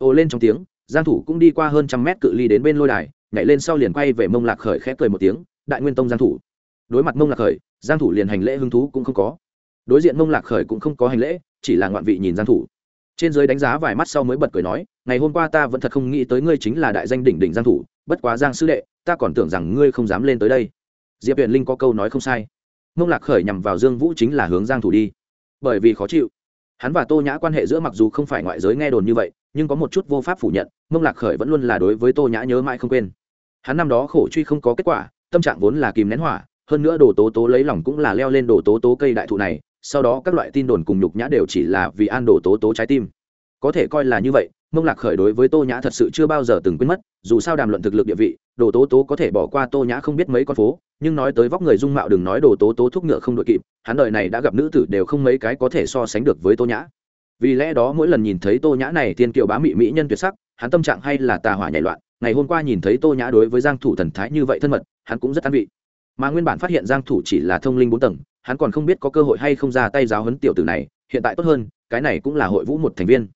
ồ lên trong tiếng, giang thủ cũng đi qua hơn trăm mét cự ly đến bên lôi đài, nhảy lên sau liền quay về mông lạc khởi khẽ cười một tiếng, đại nguyên tông giang thủ. Đối mặt mông lạc khởi, giang thủ liền hành lễ hứng thú cũng không có. Đối diện mông lạc khởi cũng không có hành lễ, chỉ là ngoạn vị nhìn giang thủ. Trên dưới đánh giá vài mắt sau mới bật cười nói, ngày hôm qua ta vẫn thật không nghĩ tới ngươi chính là đại danh đỉnh đỉnh giang thủ, bất quá giang sư đệ, ta còn tưởng rằng ngươi không dám lên tới đây. Diệp huyền linh có câu nói không sai. Mông lạc khởi nhằm vào dương vũ chính là hướng giang thủ đi. Bởi vì khó chịu. Hắn và tô nhã quan hệ giữa mặc dù không phải ngoại giới nghe đồn như vậy nhưng có một chút vô pháp phủ nhận, mông lạc khởi vẫn luôn là đối với tô nhã nhớ mãi không quên. Hắn năm đó khổ truy không có kết quả, tâm trạng vốn là kìm nén hỏa, hơn nữa đồ tố tố lấy lòng cũng là leo lên đồ tố tố cây đại thụ này, sau đó các loại tin đồn cùng nhục nhã đều chỉ là vì an đồ tố tố trái tim. Có thể coi là như vậy, mông lạc khởi đối với tô nhã thật sự chưa bao giờ từng quên mất, dù sao đàm luận thực lực địa vị, đồ tố tố có thể bỏ qua tô nhã không biết mấy con phố, nhưng nói tới vóc người dung mạo đừng nói đồ tố tố thúc ngựa không đội kịp, hắn đời này đã gặp nữ tử đều không mấy cái có thể so sánh được với tô nhã vì lẽ đó mỗi lần nhìn thấy tô nhã này tiên kiều bá mị mỹ nhân tuyệt sắc, hắn tâm trạng hay là tà hỏa nhảy loạn. Ngày hôm qua nhìn thấy tô nhã đối với giang thủ thần thái như vậy thân mật, hắn cũng rất an vị. Mà nguyên bản phát hiện giang thủ chỉ là thông linh bốn tầng, hắn còn không biết có cơ hội hay không ra tay giáo huấn tiểu tử này, hiện tại tốt hơn, cái này cũng là hội vũ một thành viên.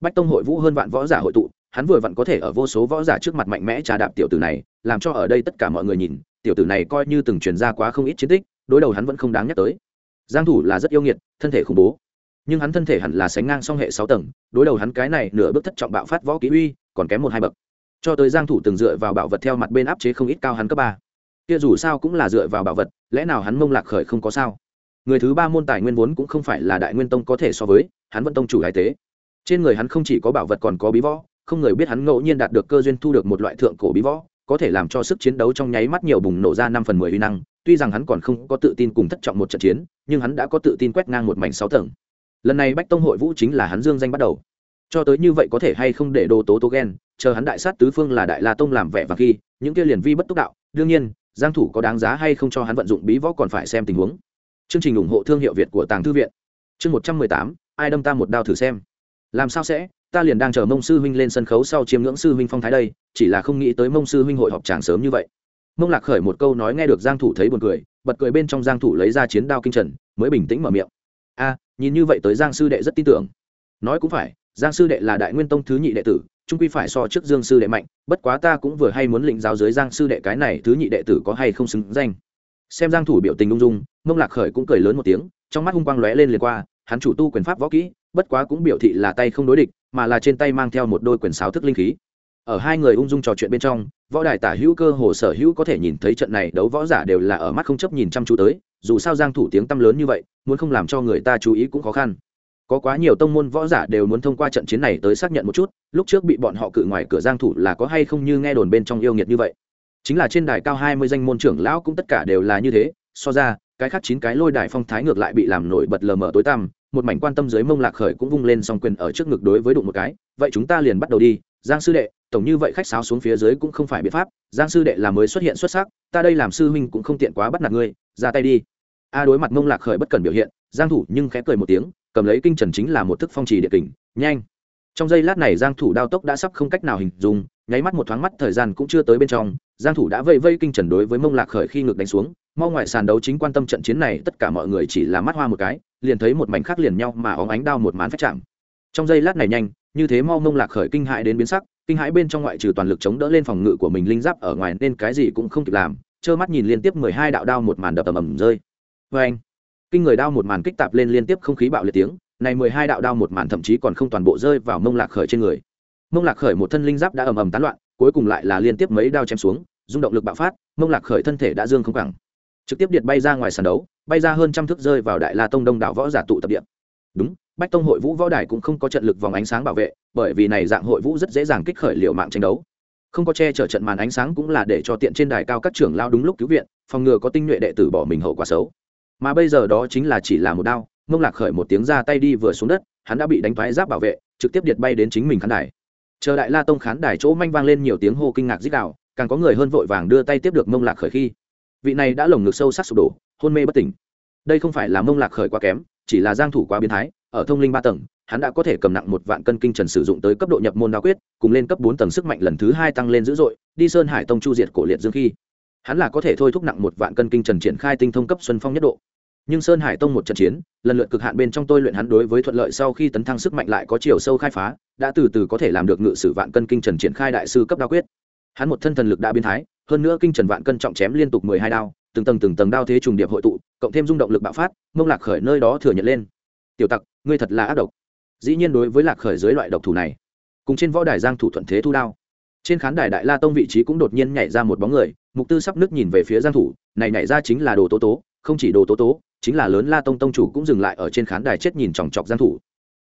Bách tông hội vũ hơn vạn võ giả hội tụ, hắn vừa vặn có thể ở vô số võ giả trước mặt mạnh mẽ trà đạp tiểu tử này, làm cho ở đây tất cả mọi người nhìn, tiểu tử này coi như từng truyền ra quá không ít chiến tích, đối đầu hắn vẫn không đáng nhắc tới. Giang thủ là rất yêu nghiệt, thân thể khủng bố nhưng hắn thân thể hẳn là sánh ngang song hệ sáu tầng, đối đầu hắn cái này nửa bước thất trọng bạo phát võ kỹ uy, còn kém một hai bậc. Cho tới giang thủ từng dựa vào bảo vật theo mặt bên áp chế không ít cao hắn cấp ba. Kia dù sao cũng là dựa vào bảo vật, lẽ nào hắn mông lạc khởi không có sao? Người thứ ba môn tài nguyên vốn cũng không phải là đại nguyên tông có thể so với, hắn vẫn tông chủ đại tế. Trên người hắn không chỉ có bảo vật còn có bí võ, không người biết hắn ngẫu nhiên đạt được cơ duyên thu được một loại thượng cổ bí võ, có thể làm cho sức chiến đấu trong nháy mắt nhiều bùng nổ ra năm phần mười uy năng, tuy rằng hắn còn không có tự tin cùng thất trọng một trận chiến, nhưng hắn đã có tự tin quét ngang một mảnh sáu tầng lần này bách tông hội vũ chính là hắn dương danh bắt đầu. Cho tới như vậy có thể hay không để đồ tố tố ghen chờ hắn đại sát tứ phương là đại la tông làm vẻ và khi những kia liền vi bất túc đạo. Đương nhiên giang thủ có đáng giá hay không cho hắn vận dụng bí võ còn phải xem tình huống. Chương trình ủng hộ thương hiệu việt của tàng thư viện. Chương 118, ai đâm ta một đao thử xem. Làm sao sẽ? Ta liền đang chờ mông sư huynh lên sân khấu sau chiêm ngưỡng sư huynh phong thái đây chỉ là không nghĩ tới mông sư huynh hội họp tràng sớm như vậy. Mông lạc khởi một câu nói nghe được giang thủ thấy buồn cười bật cười bên trong giang thủ lấy ra chiến đao kinh trần mới bình tĩnh mở miệng. A nhìn như vậy tới giang sư đệ rất tin tưởng. Nói cũng phải, giang sư đệ là đại nguyên tông thứ nhị đệ tử trung quy phải so trước dương sư đệ mạnh, bất quá ta cũng vừa hay muốn lĩnh giáo dưới giang sư đệ cái này thứ nhị đệ tử có hay không xứng danh. Xem giang thủ biểu tình ung dung, mông lạc khởi cũng cười lớn một tiếng, trong mắt hung quang lóe lên liền qua, hắn chủ tu quyền pháp võ kỹ, bất quá cũng biểu thị là tay không đối địch, mà là trên tay mang theo một đôi quyền sáo thức linh khí ở hai người ung dung trò chuyện bên trong, võ đài tả hữu cơ hồ sở hữu có thể nhìn thấy trận này đấu võ giả đều là ở mắt không chấp nhìn chăm chú tới, dù sao giang thủ tiếng tâm lớn như vậy, muốn không làm cho người ta chú ý cũng khó khăn. Có quá nhiều tông môn võ giả đều muốn thông qua trận chiến này tới xác nhận một chút, lúc trước bị bọn họ cự ngoài cửa giang thủ là có hay không như nghe đồn bên trong yêu nghiệt như vậy. Chính là trên đài cao 20 danh môn trưởng lão cũng tất cả đều là như thế, so ra, cái khác chín cái lôi đài phong thái ngược lại bị làm nổi bật lờ mờ tối tăm, một mảnh quan tâm dưới mông lạc khởi cũng vung lên song quyền ở trước ngực đối với đụng một cái, vậy chúng ta liền bắt đầu đi, giang sư đệ tổng như vậy khách sáo xuống phía dưới cũng không phải biện pháp, giang sư đệ là mới xuất hiện xuất sắc, ta đây làm sư huynh cũng không tiện quá bắt nạt ngươi, ra tay đi. A đối mặt mông lạc khởi bất cần biểu hiện, giang thủ nhưng khẽ cười một tiếng, cầm lấy kinh trần chính là một thức phong trì địa kình, nhanh. Trong giây lát này giang thủ đao tốc đã sắp không cách nào hình dung, nháy mắt một thoáng mắt thời gian cũng chưa tới bên trong, giang thủ đã vây vây kinh trần đối với mông lạc khởi khi ngược đánh xuống, mau ngoại sàn đấu chính quan tâm trận chiến này, tất cả mọi người chỉ là mắt hoa một cái, liền thấy một mảnh khác liền nhau mà óng ánh đao một mán phách chạm. Trong giây lát này nhanh, như thế mau mông lạc khởi kinh hại đến biến sắc kinh hãi bên trong ngoại trừ toàn lực chống đỡ lên phòng ngự của mình linh giáp ở ngoài nên cái gì cũng không kịp làm, trơ mắt nhìn liên tiếp mười hai đạo đao một màn đập ầm ầm rơi. Vê anh, kinh người đao một màn kích tạp lên liên tiếp không khí bạo liệt tiếng, này mười hai đạo đao một màn thậm chí còn không toàn bộ rơi vào mông lạc khởi trên người. Mông lạc khởi một thân linh giáp đã ầm ầm tán loạn, cuối cùng lại là liên tiếp mấy đao chém xuống, rung động lực bạo phát, mông lạc khởi thân thể đã dương không cẳng. Trực tiếp điện bay ra ngoài sàn đấu, bay ra hơn trăm thước rơi vào đại la tông đông đảo võ giả tụ tập điện đúng bách tông hội vũ võ đài cũng không có trận lực vòng ánh sáng bảo vệ, bởi vì này dạng hội vũ rất dễ dàng kích khởi liệu mạng tranh đấu. Không có che chở trận màn ánh sáng cũng là để cho tiện trên đài cao các trưởng lao đúng lúc cứu viện, phòng ngừa có tinh nhuệ đệ tử bỏ mình hậu quả xấu. Mà bây giờ đó chính là chỉ là một đao mông lạc khởi một tiếng ra tay đi vừa xuống đất, hắn đã bị đánh thoái giáp bảo vệ, trực tiếp điệt bay đến chính mình khán đài. Chờ đại la tông khán đài chỗ manh vang lên nhiều tiếng hô kinh ngạc dích đạo càng có người hơn vội vàng đưa tay tiếp được mông lạc khởi khi. Vị này đã lồng ngực sâu sắc sụp đổ, hôn mê bất tỉnh. Đây không phải là mông lạc khởi quá kém, chỉ là giang thủ quá biến thái ở thông linh ba tầng, hắn đã có thể cầm nặng một vạn cân kinh trần sử dụng tới cấp độ nhập môn đao quyết, cùng lên cấp bốn tầng sức mạnh lần thứ hai tăng lên dữ dội, đi sơn hải tông chu diệt cổ liệt dương khi. Hắn là có thể thôi thúc nặng một vạn cân kinh trần triển khai tinh thông cấp xuân phong nhất độ. Nhưng sơn hải tông một trận chiến, lần lượt cực hạn bên trong tôi luyện hắn đối với thuận lợi sau khi tấn thăng sức mạnh lại có chiều sâu khai phá, đã từ từ có thể làm được ngự sử vạn cân kinh trần triển khai đại sư cấp đao quyết. Hắn một thân thần lực đã biến thái, hơn nữa kinh trần vạn cân trọng chém liên tục mười hai đao, từng tầng từng tầng đao thế trùng điệp hội tụ, cộng thêm rung động lực bạo phát, mông lạc khởi nơi đó thừa nhận lên. Tiểu tặc ngươi thật là ác độc. Dĩ nhiên đối với lạc khởi dưới loại độc thủ này, cùng trên võ đài giang thủ thuận thế thu đao. Trên khán đài đại la tông vị trí cũng đột nhiên nhảy ra một bóng người, mục tư sắp nước nhìn về phía giang thủ, này nhảy ra chính là đồ tố tố, không chỉ đồ tố tố, chính là lớn la tông tông chủ cũng dừng lại ở trên khán đài chết nhìn chòng chọc giang thủ.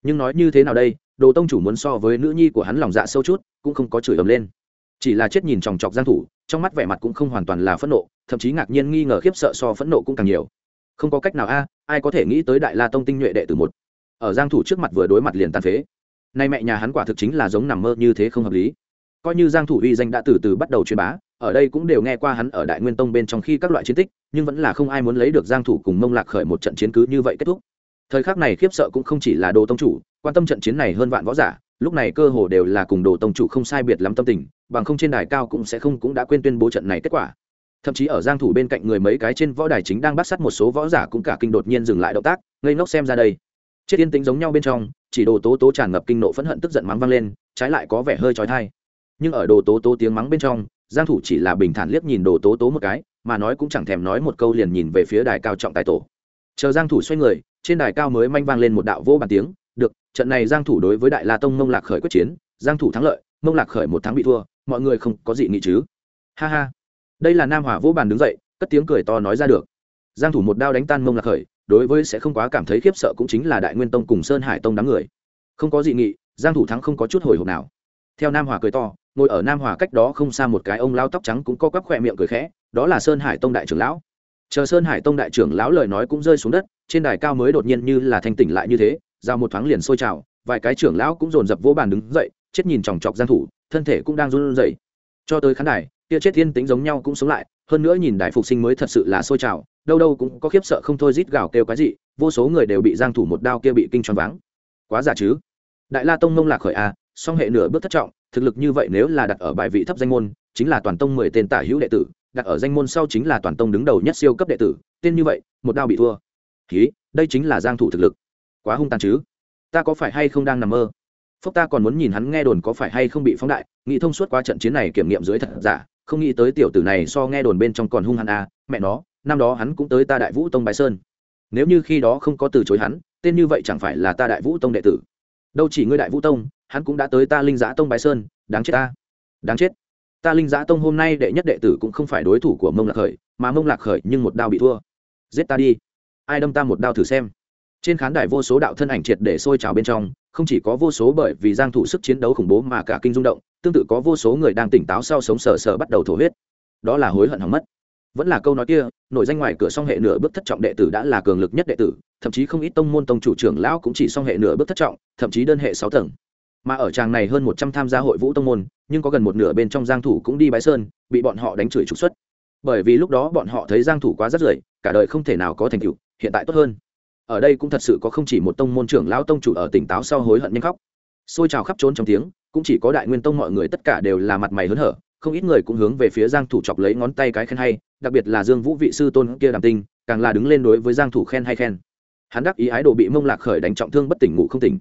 Nhưng nói như thế nào đây, đồ tông chủ muốn so với nữ nhi của hắn lòng dạ sâu chút, cũng không có chửi ầm lên. Chỉ là chết nhìn chòng chọc giang thủ, trong mắt vẻ mặt cũng không hoàn toàn là phẫn nộ, thậm chí ngạc nhiên nghi ngờ khiếp sợ so phẫn nộ cũng càng nhiều. Không có cách nào a, ai có thể nghĩ tới đại la tông tinh nhuệ đệ tử một? Ở giang thủ trước mặt vừa đối mặt liền tàn phế. Nay mẹ nhà hắn quả thực chính là giống nằm mơ như thế không hợp lý. Coi như giang thủ uy danh đã từ từ bắt đầu truyền bá, ở đây cũng đều nghe qua hắn ở đại nguyên tông bên trong khi các loại chiến tích, nhưng vẫn là không ai muốn lấy được giang thủ cùng mông lạc khởi một trận chiến cứ như vậy kết thúc. Thời khắc này khiếp sợ cũng không chỉ là đồ tông chủ, quan tâm trận chiến này hơn vạn võ giả, lúc này cơ hồ đều là cùng đồ tông chủ không sai biệt lắm tâm tình, bằng không trên đài cao cũng sẽ không cũng đã quên tuyên bố trận này kết quả. Thậm chí ở giang thủ bên cạnh người mấy cái trên võ đài chính đang bắt sát một số võ giả cũng cả kinh đột nhiên dừng lại động tác, ngây ngốc xem ra đây chết yên tĩnh giống nhau bên trong, chỉ đồ tố tố tràn ngập kinh nộ phẫn hận tức giận mắng vang lên, trái lại có vẻ hơi chói tai. Nhưng ở đồ tố tố tiếng mắng bên trong, giang thủ chỉ là bình thản liếc nhìn đồ tố tố một cái, mà nói cũng chẳng thèm nói một câu liền nhìn về phía đài cao trọng tài tổ. Chờ giang thủ xoay người, trên đài cao mới manh vang lên một đạo vô bàn tiếng, được, trận này giang thủ đối với đại la tông mông lạc khởi quyết chiến, giang thủ thắng lợi, mông lạc khởi một thắng bị thua, mọi người không có gì nghị chứ. Ha ha. Đây là nam hỏa vô bàn đứng dậy, cất tiếng cười to nói ra được. Giang thủ một đao đánh tan mông lạc khởi đối với sẽ không quá cảm thấy khiếp sợ cũng chính là đại nguyên tông cùng sơn hải tông đám người. Không có dị nghị, giang thủ thắng không có chút hồi hộp nào. Theo nam hòa cười to, ngồi ở nam hòa cách đó không xa một cái ông lao tóc trắng cũng co quắp khỏe miệng cười khẽ, đó là sơn hải tông đại trưởng lão. Chờ sơn hải tông đại trưởng lão lời nói cũng rơi xuống đất, trên đài cao mới đột nhiên như là thanh tỉnh lại như thế, giao một thoáng liền sôi trào, vài cái trưởng lão cũng dồn dập vỗ bàn đứng dậy, chết nhìn chòng chọc giang thủ, thân thể cũng đang run rẩy. Cho tới khán đài kia chết thiên tính giống nhau cũng sống lại, hơn nữa nhìn đại phục sinh mới thật sự là sôi trào, đâu đâu cũng có khiếp sợ không thôi rít gào kêu cái gì, vô số người đều bị giang thủ một đao kia bị kinh choáng váng. Quá giả chứ? Đại la tông mông lạc khởi a song hệ nửa bước thất trọng, thực lực như vậy nếu là đặt ở bài vị thấp danh môn, chính là toàn tông mười tên tả hữu đệ tử, đặt ở danh môn sau chính là toàn tông đứng đầu nhất siêu cấp đệ tử, tên như vậy, một đao bị thua. Khí đây chính là giang thủ thực lực. Quá hung tàn chứ? Ta có phải hay không đang nằm mơ? Phúc ta còn muốn nhìn hắn nghe đồn có phải hay không bị phóng đại, nghĩ thông suốt qua trận chiến này kiểm nghiệm dưới thật giả không nghĩ tới tiểu tử này so nghe đồn bên trong còn hung hăng à mẹ nó, năm đó hắn cũng tới ta đại vũ tông bái sơn. Nếu như khi đó không có từ chối hắn, tên như vậy chẳng phải là ta đại vũ tông đệ tử. Đâu chỉ ngươi đại vũ tông, hắn cũng đã tới ta linh giã tông bái sơn, đáng chết ta. Đáng chết. Ta linh giã tông hôm nay đệ nhất đệ tử cũng không phải đối thủ của mông lạc khởi, mà mông lạc khởi nhưng một đao bị thua. Giết ta đi. Ai đâm ta một đao thử xem. Trên khán đài vô số đạo thân ảnh triệt để sôi trào bên trong, không chỉ có vô số bởi vì giang thủ sức chiến đấu khủng bố mà cả kinh rung động tương tự có vô số người đang tỉnh táo sau sống sờ sờ bắt đầu thổ huyết. Đó là hối hận hỏng mất. Vẫn là câu nói kia nội danh ngoài cửa song hệ nửa bước thất trọng đệ tử đã là cường lực nhất đệ tử, thậm chí không ít tông môn tông chủ trưởng lão cũng chỉ song hệ nửa bước thất trọng, thậm chí đơn hệ sáu tầng. Mà ở tràng này hơn một trăm tham gia hội vũ tông môn, nhưng có gần một nửa bên trong giang thủ cũng đi bái sơn, bị bọn họ đánh chửi trục xuất. Bởi vì lúc đó bọn họ thấy giang thủ quá rất rưởi, cả đời không thể nào có thành tựu, hiện tại tốt hơn. Ở đây cũng thật sự có không chỉ một tông môn trưởng lão tông chủ ở tỉnh táo sau hối hận nhanh khóc xôi trào khắp trốn trong tiếng, cũng chỉ có đại nguyên tông mọi người tất cả đều là mặt mày hớn hở, không ít người cũng hướng về phía giang thủ chọc lấy ngón tay cái khen hay, đặc biệt là dương vũ vị sư tôn kia đàm tinh, càng là đứng lên đối với giang thủ khen hay khen. Hắn đắc ý ái đồ bị mông lạc khởi đánh trọng thương bất tỉnh ngủ không tỉnh.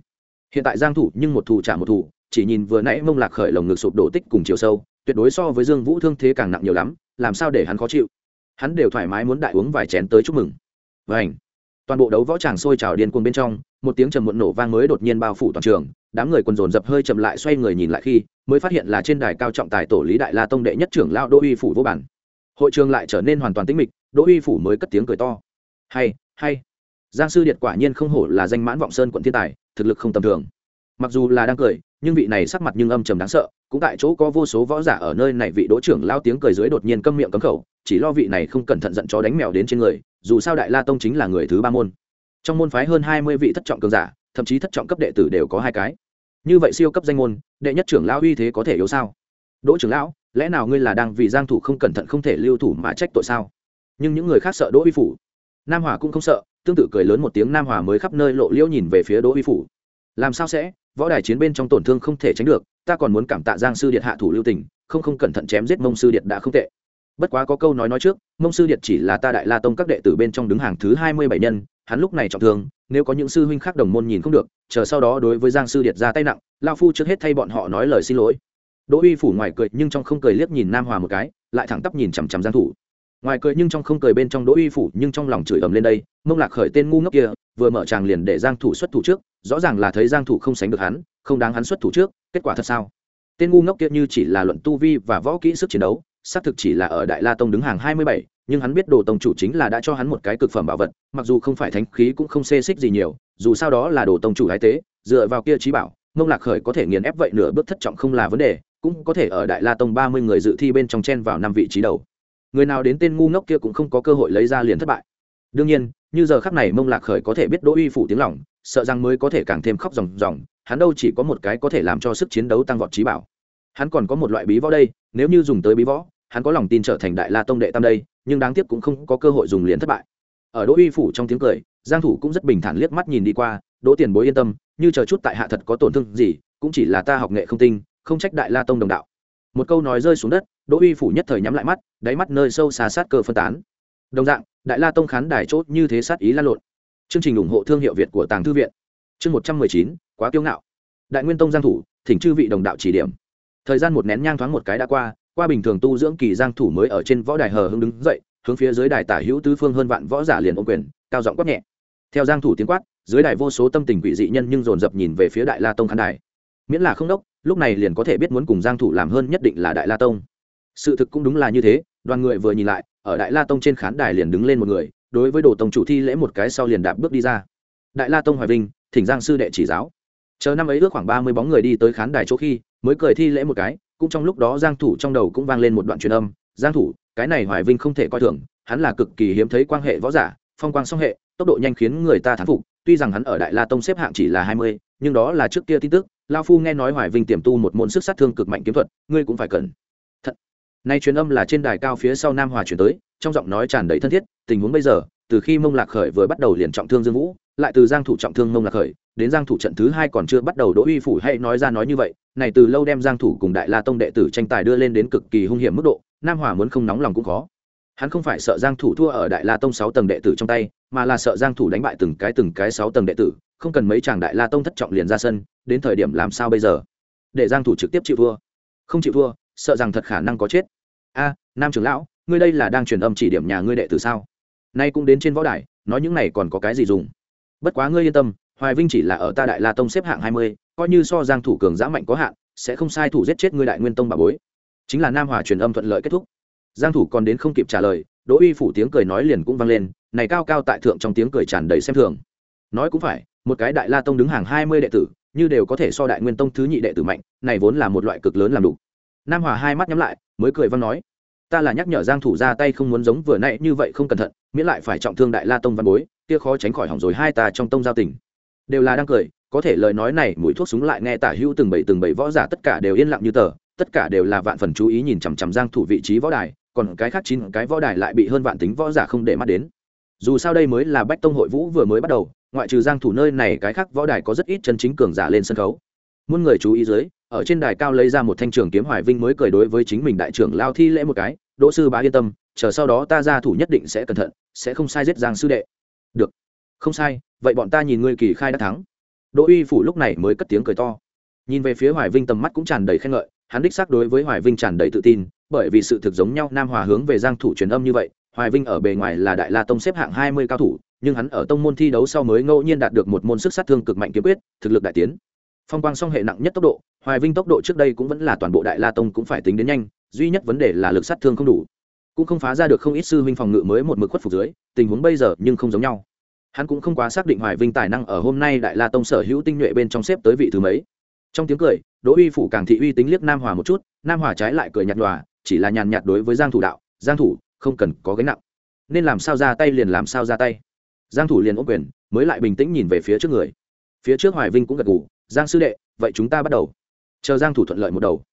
Hiện tại giang thủ nhưng một thủ trả một thủ chỉ nhìn vừa nãy mông lạc khởi lồng ngực sụp đổ tích cùng chiều sâu, tuyệt đối so với dương vũ thương thế càng nặng nhiều lắm, làm sao để hắn khó chịu? Hắn đều thoải mái muốn đại uống vài chén tới chúc mừng. Vảnh toàn bộ đấu võ tràng sôi trào điên cuồng bên trong, một tiếng trầm muộn nổ vang mới đột nhiên bao phủ toàn trường đám người quần dồn dập hơi chậm lại xoay người nhìn lại khi, mới phát hiện là trên đài cao trọng tài tổ lý đại la tông đệ nhất trưởng lao đỗ uy phủ vô bản. Hội trường lại trở nên hoàn toàn tĩnh mịch, đỗ uy phủ mới cất tiếng cười to. Hay hay. Giang sư điệt quả nhiên không hổ là danh mãn vọng sơn quận thiên tài, thực lực không tầm thường. Mặc dù là đang cười, nhưng vị này sắc mặt nhưng âm trầm đáng sợ, cũng tại chỗ có vô số võ giả ở nơi này vị đỗ trưởng lao tiếng cười dưới đột nhiên câm miệng cấm khẩu, chỉ lo vị này không cẩn thận giận chó đánh mèo đến trên người, dù sao đại la tông chính là người thứ ba môn. Trong môn phái hơn hai mươi vị thất trọng cường giả, thậm chí thất trọng cấp đệ tử đều có hai cái như vậy siêu cấp danh môn, đệ nhất trưởng lão uy thế có thể yếu sao? Đỗ trưởng lão, lẽ nào ngươi là đang vì giang thủ không cẩn thận không thể lưu thủ mà trách tội sao? Nhưng những người khác sợ đỗ uy phủ. Nam hòa cũng không sợ, tương tự cười lớn một tiếng nam hòa mới khắp nơi lộ liễu nhìn về phía đỗ uy phủ. Làm sao sẽ? Võ đài chiến bên trong tổn thương không thể tránh được, ta còn muốn cảm tạ giang sư điện hạ thủ lưu tình, không không cẩn thận chém giết mông sư điện đã không tệ. Bất quá có câu nói nói trước, mông sư điện chỉ là ta đại la tông các đệ tử bên trong đứng hàng thứ hai mươi bảy nhân, hắn lúc này trọng thương nếu có những sư huynh khác đồng môn nhìn không được, chờ sau đó đối với giang sư điệt ra tay nặng, lao phu trước hết thay bọn họ nói lời xin lỗi. Đỗ uy phủ ngoài cười nhưng trong không cười liếc nhìn nam hòa một cái, lại thẳng tắp nhìn chằm chằm giang thủ. Ngoài cười nhưng trong không cười bên trong đỗ uy phủ nhưng trong lòng chửi ầm lên đây, mông lạc khởi tên ngu ngốc kia, vừa mở tràng liền để giang thủ xuất thủ trước, rõ ràng là thấy giang thủ không sánh được hắn, không đáng hắn xuất thủ trước, kết quả thật sao? Tên ngu ngốc kia như chỉ là luận tu vi và võ kỹ sức chiến đấu xác thực chỉ là ở đại la tông đứng hàng 27, nhưng hắn biết đồ tông chủ chính là đã cho hắn một cái cực phẩm bảo vật mặc dù không phải thánh khí cũng không xê xích gì nhiều dù sao đó là đồ tông chủ ái tế dựa vào kia trí bảo mông lạc khởi có thể nghiền ép vậy nửa bước thất trọng không là vấn đề cũng có thể ở đại la tông ba mươi người dự thi bên trong chen vào năm vị trí đầu. Người nào đến tên ngu ngốc kia cũng không có cơ hội lấy ra liền thất bại. Đương nhiên như giờ khắc này mông lạc khởi có thể biết đỗ uy phủ tiếng lòng sợ rằng mới có thể càng thêm khóc ròng ròng hắn đâu chỉ có một cái có thể làm cho sức chiến đấu tăng vọt trí bảo. Hắn còn có một loại bí võ đây nếu như dùng tới bí võ hắn có lòng tin trở thành đại la tông đệ tam đây, nhưng đáng tiếc cũng không có cơ hội dùng liền thất bại. Ở đỗ uy phủ trong tiếng cười, giang thủ cũng rất bình thản liếc mắt nhìn đi qua, đỗ tiền bối yên tâm, như chờ chút tại hạ thật có tổn thương gì, cũng chỉ là ta học nghệ không tinh, không trách đại la tông đồng đạo. Một câu nói rơi xuống đất, đỗ uy phủ nhất thời nhắm lại mắt, đáy mắt nơi sâu xa sát cơ phân tán. Đồng dạng, đại la tông khán đài chốt như thế sát ý lan lộn. Chương trình ủng hộ thương hiệu việt của tàng thư viện. Chương một trăm mười chín, quá kiêu ngạo. Đại nguyên tông giang thủ, thỉnh chư vị đồng đạo chỉ điểm. Thời gian một nén nhang thoáng một cái đã qua qua bình thường tu dưỡng kỳ giang thủ mới ở trên võ đài hờ hững đứng dậy, hướng phía dưới đài tả hữu tứ phương hơn vạn võ giả liền ôm quyền, cao giọng quát nhẹ. Theo giang thủ tiếng quát, dưới đài vô số tâm tình quỷ dị nhân nhưng dồn dập nhìn về phía đại la tông khán đài. Miễn là không đốc, lúc này liền có thể biết muốn cùng giang thủ làm hơn nhất định là đại la tông. Sự thực cũng đúng là như thế, đoàn người vừa nhìn lại, ở đại la tông trên khán đài liền đứng lên một người, đối với đồ tông chủ thi lễ một cái sau liền đạp bước đi ra. Đại la tông hoài vinh, thỉnh giang sư đệ chỉ giáo. Chờ năm ấy ước khoảng ba mươi bóng người đi tới khán đài chỗ khi, mới cười thi lễ một cái cũng trong lúc đó giang thủ trong đầu cũng vang lên một đoạn truyền âm, giang thủ, cái này hoài vinh không thể coi thường, hắn là cực kỳ hiếm thấy quan hệ võ giả, phong quang song hệ, tốc độ nhanh khiến người ta thán phục, tuy rằng hắn ở đại la tông xếp hạng chỉ là hai mươi, nhưng đó là trước kia tin tức lao phu nghe nói hoài vinh tiềm tu một môn sức sát thương cực mạnh kiếm thuật, ngươi cũng phải cẩn thận. Nay truyền âm là trên đài cao phía sau nam hòa truyền tới, trong giọng nói tràn đầy thân thiết, tình huống bây giờ, từ khi mông lạc khởi vừa bắt đầu liền trọng thương dương vũ, lại từ giang thủ trọng thương mông lạc khởi, đến giang thủ trận thứ hai còn chưa bắt đầu đỗ uy phủ hay nói ra nói như vậy này từ lâu đem giang thủ cùng đại la tông đệ tử tranh tài đưa lên đến cực kỳ hung hiểm mức độ nam hòa muốn không nóng lòng cũng khó. Hắn không phải sợ giang thủ thua ở đại la tông sáu tầng đệ tử trong tay mà là sợ giang thủ đánh bại từng cái từng cái sáu tầng đệ tử không cần mấy chàng đại la tông thất trọng liền ra sân đến thời điểm làm sao bây giờ? Để giang thủ trực tiếp chịu thua. Không chịu thua sợ rằng thật khả năng có chết. A nam trưởng lão ngươi đây là đang truyền âm chỉ điểm nhà ngươi đệ tử sao? Nay cũng đến trên võ đài nói những này còn có cái gì dùng? Bất quá ngươi yên tâm hoài vinh chỉ là ở ta đại la tông xếp hạng 20, coi như so giang thủ cường dã mạnh có hạn, sẽ không sai thủ giết chết ngươi đại nguyên tông bà bối. Chính là nam hòa truyền âm thuận lợi kết thúc. Giang thủ còn đến không kịp trả lời, đỗ uy phủ tiếng cười nói liền cũng vang lên, này cao cao tại thượng trong tiếng cười tràn đầy xem thường. Nói cũng phải, một cái đại la tông đứng hàng 20 đệ tử, như đều có thể so đại nguyên tông thứ nhị đệ tử mạnh, này vốn là một loại cực lớn làm đủ. Nam hòa hai mắt nhắm lại, mới cười vang nói, ta là nhắc nhở giang thủ ra tay không muốn giống vừa nãy như vậy không cẩn thận, miễn lại phải trọng thương đại la tông văn bối, kia khó tránh khỏi hỏng rồi hai ta trong tông giao tình. Đều là đang cười có thể lời nói này mũi thuốc súng lại nghe tả hữu từng bảy từng bảy võ giả tất cả đều yên lặng như tờ, tất cả đều là vạn phần chú ý nhìn chằm chằm giang thủ vị trí võ đài, còn cái khác chín cái võ đài lại bị hơn vạn tính võ giả không để mắt đến. Dù sao đây mới là bách tông hội vũ vừa mới bắt đầu, ngoại trừ giang thủ nơi này, cái khác võ đài có rất ít chân chính cường giả lên sân khấu. Muôn người chú ý dưới, ở trên đài cao lấy ra một thanh trường kiếm hoài vinh mới cười đối với chính mình đại trưởng lao thi lễ một cái, đỗ sư bá yên tâm, chờ sau đó ta ra thủ nhất định sẽ cẩn thận, sẽ không sai giết giang sư đệ. Được. Không sai, vậy bọn ta nhìn ngươi kỳ khai đã thắng đỗ uy phủ lúc này mới cất tiếng cười to. Nhìn về phía hoài vinh tầm mắt cũng tràn đầy khen ngợi, hắn đích xác đối với hoài vinh tràn đầy tự tin, bởi vì sự thực giống nhau, nam hòa hướng về giang thủ truyền âm như vậy, hoài vinh ở bề ngoài là đại la tông xếp hạng 20 cao thủ, nhưng hắn ở tông môn thi đấu sau mới ngẫu nhiên đạt được một môn sức sát thương cực mạnh kiếm quyết, thực lực đại tiến. Phong quang song hệ nặng nhất tốc độ, hoài vinh tốc độ trước đây cũng vẫn là toàn bộ đại la tông cũng phải tính đến nhanh, duy nhất vấn đề là lực sát thương không đủ. Cũng không phá ra được không ít sư huynh phòng ngự mới một mực khuất phục dưới, tình huống bây giờ nhưng không giống nhau hắn cũng không quá xác định hoài vinh tài năng ở hôm nay đại la tông sở hữu tinh nhuệ bên trong xếp tới vị thứ mấy. Trong tiếng cười, đỗ uy phủ càng thị uy tính liếc nam hòa một chút, nam hòa trái lại cười nhạt nhòa, chỉ là nhàn nhạt đối với giang thủ đạo, giang thủ, không cần có gánh nặng. Nên làm sao ra tay liền làm sao ra tay. Giang thủ liền ôm quyền, mới lại bình tĩnh nhìn về phía trước người. Phía trước hoài vinh cũng gật gù, giang sư đệ, vậy chúng ta bắt đầu. Chờ giang thủ thuận lợi một đầu.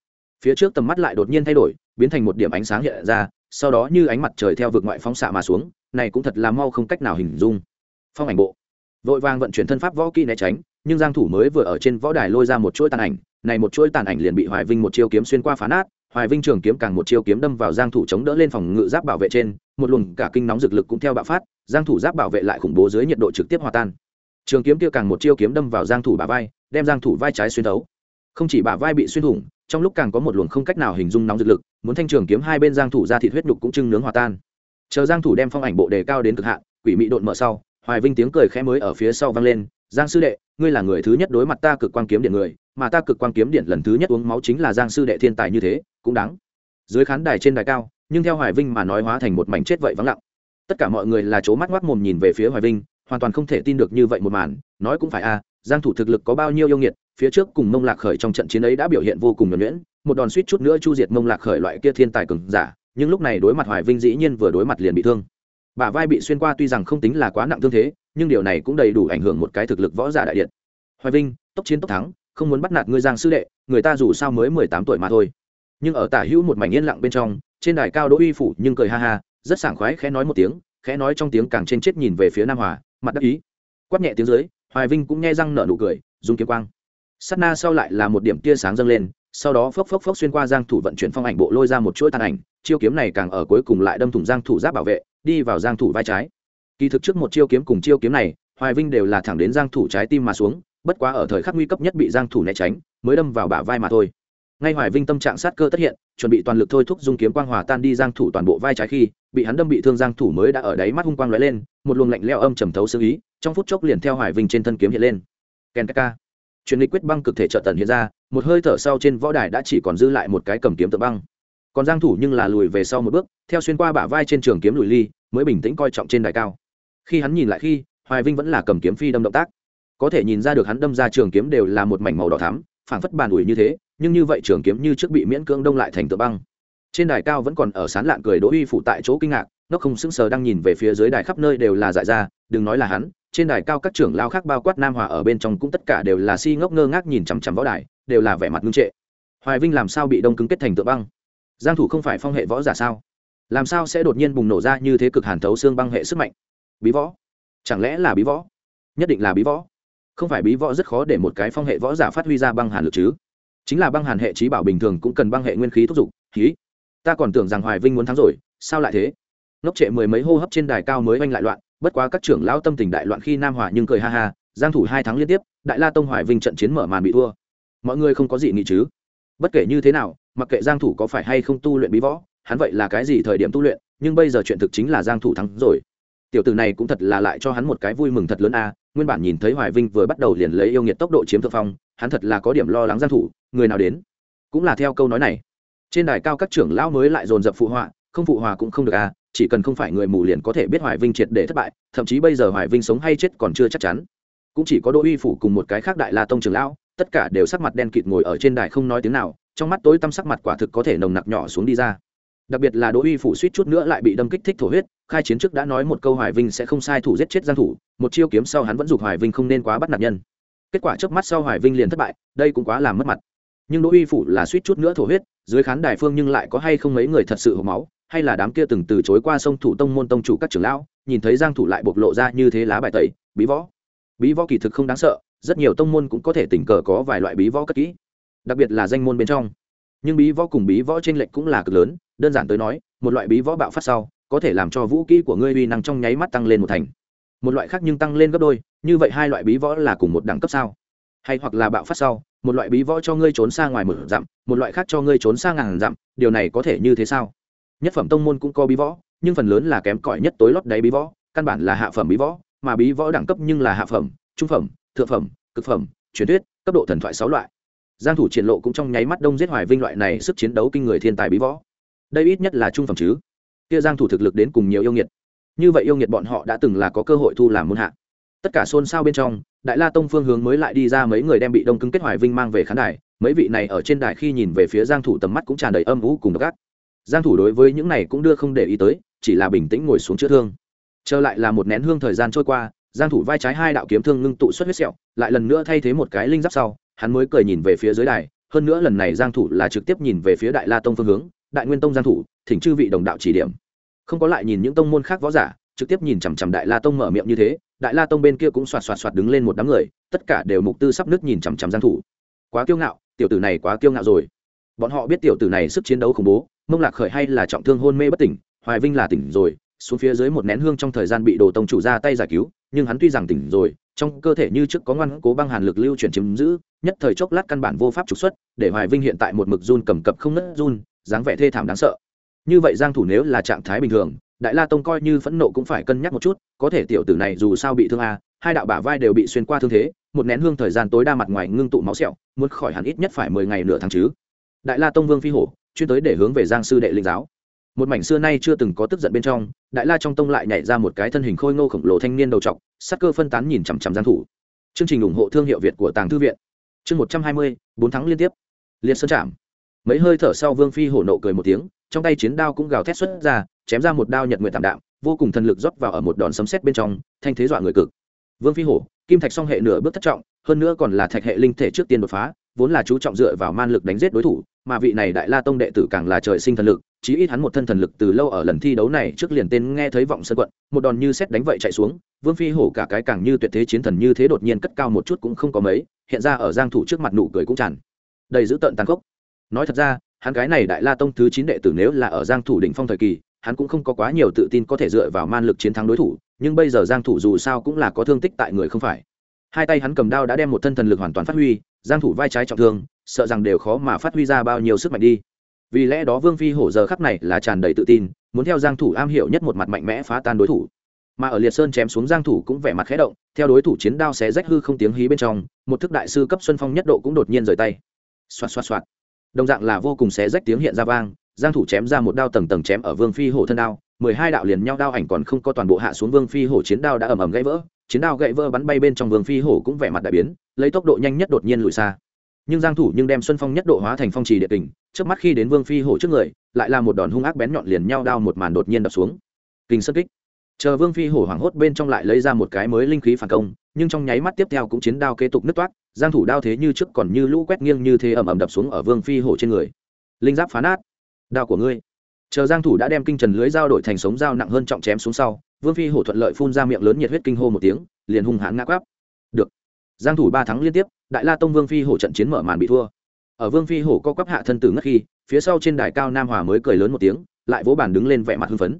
Phía trước tầm mắt lại đột nhiên thay đổi, biến thành một điểm ánh sáng hiện ra, sau đó như ánh mặt trời theo vực ngoại phóng xạ mà xuống, này cũng thật là mau không cách nào hình dung phong ảnh bộ. Vội vàng vận chuyển thân pháp võ kỹ né tránh, nhưng giang thủ mới vừa ở trên võ đài lôi ra một chuỗi tàn ảnh, này một chuỗi tàn ảnh liền bị hoài vinh một chiêu kiếm xuyên qua phá nát, hoài vinh trường kiếm càng một chiêu kiếm đâm vào giang thủ chống đỡ lên phòng ngự giáp bảo vệ trên, một luồng cả kinh nóng dực lực cũng theo bạo phát, giang thủ giáp bảo vệ lại khủng bố dưới nhiệt độ trực tiếp hòa tan. Trường kiếm kia càng một chiêu kiếm đâm vào giang thủ bả vai, đem giang thủ vai trái xuyên thấu. Không chỉ bả vai bị xuyên thủng, trong lúc càng có một luồng không cách nào hình dung nóng dực lực, muốn thanh trường kiếm hai bên giang thủ ra thịt huyết nhục cũng trưng nướng hòa tan. Chờ giang thủ đem phong ảnh bộ đề cao đến cực hạn, quỷ mị độn mở sau hoài vinh tiếng cười khẽ mới ở phía sau vang lên, giang sư đệ, ngươi là người thứ nhất đối mặt ta cực quang kiếm điện người, mà ta cực quang kiếm điện lần thứ nhất uống máu chính là giang sư đệ thiên tài như thế, cũng đáng. Dưới khán đài trên đài cao, nhưng theo hoài vinh mà nói hóa thành một mảnh chết vậy vắng lặng. Tất cả mọi người là c mắt ngoác mồm nhìn về phía hoài vinh, hoàn toàn không thể tin được như vậy một màn, nói cũng phải a, giang thủ thực lực có bao nhiêu yêu nghiệt, phía trước cùng mông lạc khởi trong trận chiến ấy đã biểu hiện vô cùng nhuẩn nhuyễn, một đòn suýt chút nữa chu diệt mông lạc khởi loại kia thiên tài cường giả, nhưng lúc này đối mặt hoài vinh dĩ nhiên vừa đối mặt liền bị thương bả vai bị xuyên qua tuy rằng không tính là quá nặng thương thế, nhưng điều này cũng đầy đủ ảnh hưởng một cái thực lực võ giả đại điện. Hoài vinh, tốc chiến tốc thắng, không muốn bắt nạt ngươi giang sư đệ, người ta dù sao mới mười tám tuổi mà thôi. Nhưng ở tả hữu một mảnh yên lặng bên trong, trên đài cao đỗ uy phủ nhưng cười ha ha, rất sảng khoái khẽ nói một tiếng, khẽ nói trong tiếng càng trên chết nhìn về phía nam hòa, mặt đắc ý. Quát nhẹ tiếng dưới, hoài vinh cũng nghe răng nở nụ cười, dùng kiếm quang. Sát na sau lại là một điểm tia sáng dâng lên sau đó phốc phốc phốc xuyên qua giang thủ vận chuyển phong ảnh bộ lôi ra một chuỗi tàn ảnh, chiêu kiếm này càng ở cuối cùng lại đâm thủng giang thủ giáp bảo vệ, đi vào giang thủ vai trái. Kỳ thực trước một chiêu kiếm cùng chiêu kiếm này, hoài vinh đều là thẳng đến giang thủ trái tim mà xuống, bất quá ở thời khắc nguy cấp nhất bị giang thủ né tránh, mới đâm vào bả vai mà thôi. Ngay hoài vinh tâm trạng sát cơ tất hiện, chuẩn bị toàn lực thôi thúc dung kiếm quang hòa tan đi giang thủ toàn bộ vai trái khi, bị hắn đâm bị thương giang thủ mới đã ở đáy mắt hung quang lóe lên, một luồng lạnh lẽo âm trầm thấu xương ý, trong phút chốc liền theo hoài vinh trên thân kiếm hiện lên. Kenka truyền lịch quyết băng cực thể trợ tần hiện ra, một hơi thở sau trên võ đài đã chỉ còn dư lại một cái cầm kiếm tự băng. Còn giang thủ nhưng là lùi về sau một bước, theo xuyên qua bả vai trên trường kiếm lùi ly, mới bình tĩnh coi trọng trên đài cao. Khi hắn nhìn lại khi, hoài vinh vẫn là cầm kiếm phi đâm động tác. Có thể nhìn ra được hắn đâm ra trường kiếm đều là một mảnh màu đỏ thắm, phảng phất bàn ủi như thế, nhưng như vậy trường kiếm như trước bị miễn cưỡng đông lại thành tự băng. Trên đài cao vẫn còn ở sán lạn cười đỗ uy phụ tại chỗ kinh ngạc, nó không sững sờ đang nhìn về phía dưới đài khắp nơi đều là dại ra, đừng nói là hắn trên đài cao các trưởng lao khác bao quát nam hòa ở bên trong cũng tất cả đều là si ngốc ngơ ngác nhìn chằm chằm võ đài, đều là vẻ mặt ngưng trệ. Hoài vinh làm sao bị đông cứng kết thành tựa băng? Giang thủ không phải phong hệ võ giả sao? Làm sao sẽ đột nhiên bùng nổ ra như thế cực hàn thấu xương băng hệ sức mạnh? Bí võ? Chẳng lẽ là bí võ? Nhất định là bí võ. Không phải bí võ rất khó để một cái phong hệ võ giả phát huy ra băng hàn lực chứ. Chính là băng hàn hệ trí bảo bình thường cũng cần băng hệ nguyên khí thúc giục khí ta còn tưởng rằng hoài vinh muốn thắng rồi, sao lại thế? Ngốc trệ mười mấy hô hấp trên đài cao mới oanh lại loạn bất quá các trưởng lão tâm tình đại loạn khi nam hòa nhưng cười ha ha, giang thủ hai tháng liên tiếp, đại la tông hoài vinh trận chiến mở màn bị thua. Mọi người không có gì nghĩ chứ? Bất kể như thế nào, mặc kệ giang thủ có phải hay không tu luyện bí võ, hắn vậy là cái gì thời điểm tu luyện, nhưng bây giờ chuyện thực chính là giang thủ thắng rồi. Tiểu tử này cũng thật là lại cho hắn một cái vui mừng thật lớn a, nguyên bản nhìn thấy hoài vinh vừa bắt đầu liền lấy yêu nghiệt tốc độ chiếm thượng phong, hắn thật là có điểm lo lắng giang thủ, người nào đến? Cũng là theo câu nói này. Trên đài cao các trưởng lão mới lại dồn dập phụ họa không phụ hòa cũng không được a chỉ cần không phải người mù liền có thể biết hoài vinh triệt để thất bại, thậm chí bây giờ hoài vinh sống hay chết còn chưa chắc chắn. Cũng chỉ có đỗ uy phủ cùng một cái khác đại la tông trưởng lão, tất cả đều sắc mặt đen kịt ngồi ở trên đài không nói tiếng nào, trong mắt tối tăm sắc mặt quả thực có thể nồng nặc nhỏ xuống đi ra. Đặc biệt là đỗ uy phủ suýt chút nữa lại bị đâm kích thích thổ huyết, khai chiến trước đã nói một câu hoài vinh sẽ không sai thủ giết chết giang thủ, một chiêu kiếm sau hắn vẫn giục hoài vinh không nên quá bắt nạt nhân. Kết quả trước mắt sau hoài vinh liền thất bại, đây cũng quá làm mất mặt. Nhưng đỗ uy phủ là suýt chút nữa thổ huyết, dưới khán đài phương nhưng lại có hay không mấy người thật sự hộc máu hay là đám kia từng từ chối qua sông thủ tông môn tông chủ các trưởng lão, nhìn thấy giang thủ lại bộc lộ ra như thế lá bài tẩy, bí võ. Bí võ kỳ thực không đáng sợ, rất nhiều tông môn cũng có thể tình cờ có vài loại bí võ cất kỹ, đặc biệt là danh môn bên trong. Nhưng bí võ cùng bí võ trên lệnh cũng là cực lớn, đơn giản tới nói, một loại bí võ bạo phát sau, có thể làm cho vũ kỹ của ngươi uy năng trong nháy mắt tăng lên một thành. Một loại khác nhưng tăng lên gấp đôi, như vậy hai loại bí võ là cùng một đẳng cấp sao? Hay hoặc là bạo phát sau, một loại bí võ cho ngươi trốn xa ngoài một dặm, một loại khác cho ngươi trốn xa ngàn dặm, điều này có thể như thế sao? Nhất phẩm tông môn cũng có bí võ, nhưng phần lớn là kém cỏi nhất tối lót đáy bí võ, căn bản là hạ phẩm bí võ, mà bí võ đẳng cấp nhưng là hạ phẩm, trung phẩm, thượng phẩm, cực phẩm, truyền thuyết, cấp độ thần thoại sáu loại. Giang thủ triển lộ cũng trong nháy mắt đông giết hoài vinh loại này sức chiến đấu kinh người thiên tài bí võ. Đây ít nhất là trung phẩm chứ. Kia giang thủ thực lực đến cùng nhiều yêu nghiệt. Như vậy yêu nghiệt bọn họ đã từng là có cơ hội thu làm môn hạ. Tất cả xôn xao bên trong, đại la tông phương hướng mới lại đi ra mấy người đem bị đông cứng kết hoài vinh mang về khán đài. Mấy vị này ở trên đài khi nhìn về phía giang thủ tầm mắt cũng tràn đầy âm u cùng gắt giang thủ đối với những này cũng đưa không để ý tới, chỉ là bình tĩnh ngồi xuống chữa thương. Trở lại là một nén hương thời gian trôi qua, giang thủ vai trái hai đạo kiếm thương ngưng tụ xuất huyết sẹo, lại lần nữa thay thế một cái linh giáp sau, hắn mới cười nhìn về phía dưới đài. Hơn nữa lần này giang thủ là trực tiếp nhìn về phía đại la tông phương hướng, đại nguyên tông giang thủ, thỉnh chư vị đồng đạo chỉ điểm. Không có lại nhìn những tông môn khác võ giả, trực tiếp nhìn chằm chằm đại la tông mở miệng như thế, đại la tông bên kia cũng xoạt xoạt xoạt đứng lên một đám người, tất cả đều mục tư sắp nước nhìn chằm chằm giang thủ. Quá kiêu ngạo, tiểu tử này quá kiêu ngạo rồi. Bọn họ biết tiểu tử này sức chiến đấu khủng bố mông lạc khởi hay là trọng thương hôn mê bất tỉnh, hoài vinh là tỉnh rồi, xuống phía dưới một nén hương trong thời gian bị đồ tông chủ ra tay giải cứu, nhưng hắn tuy rằng tỉnh rồi, trong cơ thể như trước có ngoan cố băng hàn lực lưu chuyển chiếm giữ, nhất thời chốc lát căn bản vô pháp trục xuất, để hoài vinh hiện tại một mực run cầm cập không nứt run, dáng vẻ thê thảm đáng sợ. Như vậy giang thủ nếu là trạng thái bình thường, đại la tông coi như phẫn nộ cũng phải cân nhắc một chút, có thể tiểu tử này dù sao bị thương a, hai đạo bả vai đều bị xuyên qua thương thế, một nén hương thời gian tối đa mặt ngoài ngưng tụ máu sẹo, muốn khỏi hẳn ít nhất phải mười ngày nửa tháng chứ. Đại la tông vương phi hổ chuyên tới để hướng về giang sư đệ linh giáo. Một mảnh xưa nay chưa từng có tức giận bên trong, đại la trong tông lại nhảy ra một cái thân hình khôi ngô khổng lồ thanh niên đầu trọc, sắc cơ phân tán nhìn chằm chằm giang thủ. Chương trình ủng hộ thương hiệu việt của tàng thư viện. Chương một trăm hai mươi, bốn tháng liên tiếp. Liệt sơn chạm mấy hơi thở sau vương phi hổ nộ cười một tiếng, trong tay chiến đao cũng gào thét xuất ra, chém ra một đao nhật nguyện tạm đạm, vô cùng thần lực rót vào ở một đòn sấm sét bên trong, thanh thế dọa người cực. Vương phi hổ, kim thạch song hệ nửa bước thất trọng, hơn nữa còn là thạch hệ linh thể trước tiên đột phá vốn là chú trọng dựa vào man lực đánh giết đối thủ, mà vị này đại la tông đệ tử càng là trời sinh thần lực, chí ít hắn một thân thần lực từ lâu ở lần thi đấu này trước liền tên nghe thấy vọng sân quận, một đòn như xét đánh vậy chạy xuống, vương phi hổ cả cái càng như tuyệt thế chiến thần như thế đột nhiên cất cao một chút cũng không có mấy, hiện ra ở giang thủ trước mặt nụ cười cũng tràn đầy dữ tợn tàn khốc. Nói thật ra, hắn cái này đại la tông thứ chín đệ tử nếu là ở giang thủ đỉnh phong thời kỳ, hắn cũng không có quá nhiều tự tin có thể dựa vào man lực chiến thắng đối thủ, nhưng bây giờ giang thủ dù sao cũng là có thương tích tại người không phải hai tay hắn cầm đao đã đem một thân thần lực hoàn toàn phát huy, giang thủ vai trái trọng thương, sợ rằng đều khó mà phát huy ra bao nhiêu sức mạnh đi. Vì lẽ đó vương phi hổ giờ khắc này là tràn đầy tự tin, muốn theo giang thủ am hiểu nhất một mặt mạnh mẽ phá tan đối thủ. Mà ở liệt sơn chém xuống giang thủ cũng vẻ mặt khẽ động, theo đối thủ chiến đao xé rách hư không tiếng hí bên trong, một thức đại sư cấp xuân phong nhất độ cũng đột nhiên rời tay. Xoát xoát xoát đồng dạng là vô cùng xé rách tiếng hiện ra vang, giang thủ chém ra một đao tầng tầng chém ở vương phi hổ thân đao, mười hai đạo liền nhau đao ảnh còn không có toàn bộ hạ xuống vương phi hổ chiến đao đã ầm ầm gãy vỡ chiến đao gãy vỡ bắn bay bên trong vương phi hổ cũng vẻ mặt đại biến, lấy tốc độ nhanh nhất đột nhiên lùi xa. Nhưng giang thủ nhưng đem xuân phong nhất độ hóa thành phong trì địa tình trước mắt khi đến vương phi hổ trước người, lại là một đòn hung ác bén nhọn liền nhau đao một màn đột nhiên đập xuống. Kình sơn kích. Chờ vương phi hổ hoảng hốt bên trong lại lấy ra một cái mới linh khí phản công, nhưng trong nháy mắt tiếp theo cũng chiến đao kế tục nứt toát giang thủ đao thế như trước còn như lũ quét nghiêng như thế ầm ầm đập xuống ở vương phi hổ trên người. Linh giáp phá nát. Đao của ngươi. Chờ giang thủ đã đem kinh trần lưới dao đổi thành sống dao nặng hơn trọng chém xuống sau vương phi hổ thuận lợi phun ra miệng lớn nhiệt huyết kinh hô một tiếng, liền hung hãn ngã quắp được. Giang thủ ba thắng liên tiếp, đại la tông vương phi hổ trận chiến mở màn bị thua. Ở vương phi hổ co quắp hạ thân tử ngất khi, phía sau trên đài cao nam hòa mới cười lớn một tiếng, lại vỗ bàn đứng lên vẻ mặt hưng phấn.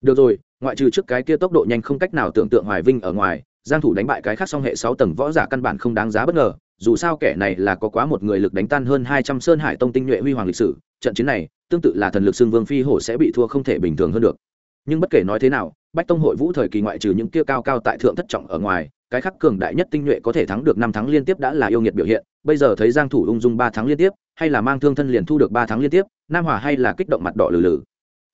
Được rồi, ngoại trừ trước cái kia tốc độ nhanh không cách nào tưởng tượng hoài vinh ở ngoài, giang thủ đánh bại cái khác song hệ 6 tầng võ giả căn bản không đáng giá bất ngờ, dù sao kẻ này là có quá một người lực đánh tan hơn 200 sơn hải tông tinh nhuệ huy hoàng lịch sử, trận chiến này, tương tự là thần lực xương vương phi hổ sẽ bị thua không thể bình thường hơn được. Nhưng bất kể nói thế nào bách tông hội vũ thời kỳ ngoại trừ những kia cao cao tại thượng thất trọng ở ngoài, cái khắc cường đại nhất tinh nhuệ có thể thắng được năm tháng liên tiếp đã là yêu nghiệt biểu hiện. Bây giờ thấy giang thủ ung dung ba tháng liên tiếp, hay là mang thương thân liền thu được ba tháng liên tiếp, nam hòa hay là kích động mặt đỏ lử lử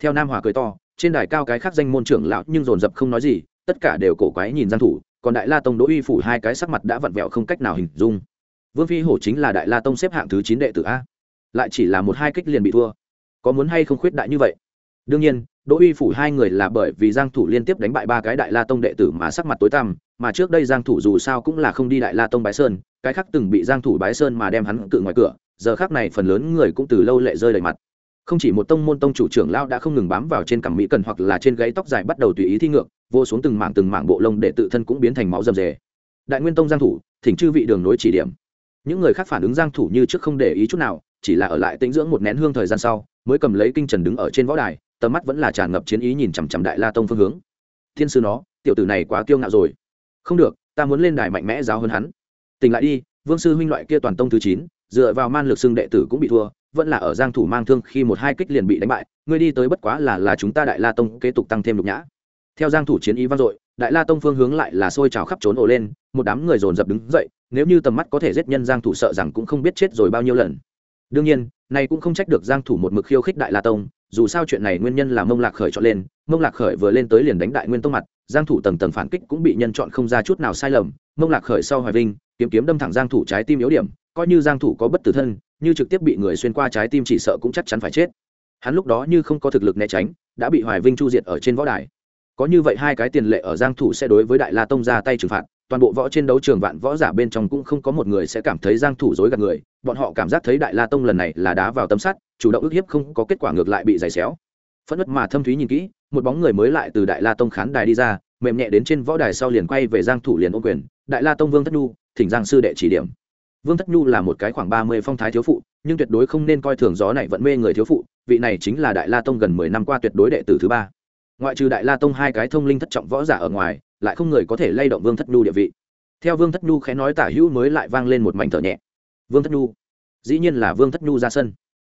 theo nam hòa cười to, trên đài cao cái khắc danh môn trưởng lão nhưng dồn dập không nói gì, tất cả đều cổ quái nhìn giang thủ, còn đại la tông đỗ uy phủ hai cái sắc mặt đã vặn vẹo không cách nào hình dung. Vương phi hổ chính là đại la tông xếp hạng thứ chín đệ tử a, lại chỉ là một hai kích liền bị thua. Có muốn hay không khuyết đại như vậy? Đương nhiên đỗ uy phủ hai người là bởi vì giang thủ liên tiếp đánh bại ba cái đại la tông đệ tử mà sắc mặt tối tăm, mà trước đây giang thủ dù sao cũng là không đi đại la tông bái sơn, cái khác từng bị giang thủ bái sơn mà đem hắn cự ngoài cửa, giờ khác này phần lớn người cũng từ lâu lệ rơi đầy mặt. Không chỉ một tông môn tông chủ trưởng lão đã không ngừng bám vào trên cằm mỹ cần hoặc là trên gáy tóc dài bắt đầu tùy ý thi ngược, vô xuống từng mảng từng mảng bộ lông để tự thân cũng biến thành máu rầm rề đại nguyên tông giang thủ, thỉnh chư vị đường nối chỉ điểm. Những người khác phản ứng giang thủ như trước không để ý chút nào, chỉ là ở lại tĩnh dưỡng một nén hương thời gian sau, mới cầm lấy kinh trần đứng ở trên võ đài tầm mắt vẫn là tràn ngập chiến ý nhìn chằm chằm đại la tông phương hướng. Thiên sư nó, tiểu tử này quá kiêu ngạo rồi. Không được, ta muốn lên đài mạnh mẽ giáo hơn hắn. Tỉnh lại đi, vương sư huynh loại kia toàn tông thứ chín, dựa vào man lực xưng đệ tử cũng bị thua, vẫn là ở giang thủ mang thương khi một hai kích liền bị đánh bại, ngươi đi tới bất quá là là chúng ta đại la tông kế tục tăng thêm lục nhã. Theo giang thủ chiến ý vang dội, đại la tông phương hướng lại là sôi trào khắp trốn ổ lên, một đám người dồn dập đứng dậy, nếu như tầm mắt có thể giết nhân giang thủ sợ rằng cũng không biết chết rồi bao nhiêu lần. Đương nhiên, này cũng không trách được giang thủ một mực khiêu khích đại la tông dù sao chuyện này nguyên nhân là mông lạc khởi chọn lên, mông lạc khởi vừa lên tới liền đánh đại nguyên tông mặt, giang thủ tầng tầng phản kích cũng bị nhân chọn không ra chút nào sai lầm, mông lạc khởi sau hoài vinh, kiếm kiếm đâm thẳng giang thủ trái tim yếu điểm, coi như giang thủ có bất tử thân, như trực tiếp bị người xuyên qua trái tim chỉ sợ cũng chắc chắn phải chết. Hắn lúc đó như không có thực lực né tránh, đã bị hoài vinh chu diệt ở trên võ đài. Có như vậy hai cái tiền lệ ở giang thủ sẽ đối với đại la tông ra tay trừng phạt toàn bộ võ trên đấu trường vạn võ giả bên trong cũng không có một người sẽ cảm thấy giang thủ dối gạt người. Bọn họ cảm giác thấy đại la tông lần này là đá vào tấm sắt, chủ động ức hiếp không có kết quả ngược lại bị giày xéo. Phẫn nứt mà thâm thúy nhìn kỹ, một bóng người mới lại từ đại la tông khán đài đi ra, mềm nhẹ đến trên võ đài sau liền quay về giang thủ liền ôm quyền. Đại la tông vương thất nhu, thỉnh giang sư đệ chỉ điểm. Vương thất nhu là một cái khoảng ba mươi phong thái thiếu phụ, nhưng tuyệt đối không nên coi thường gió này vẫn mê người thiếu phụ, vị này chính là đại la tông gần mười năm qua tuyệt đối đệ tử thứ ba. Ngoại trừ đại la tông hai cái thông linh thất trọng võ giả ở ngoài lại không người có thể lay động vương thất nhu địa vị. Theo vương thất nhu khẽ nói tả hữu mới lại vang lên một mảnh thở nhẹ. Vương thất nhu, dĩ nhiên là vương thất nhu ra sân.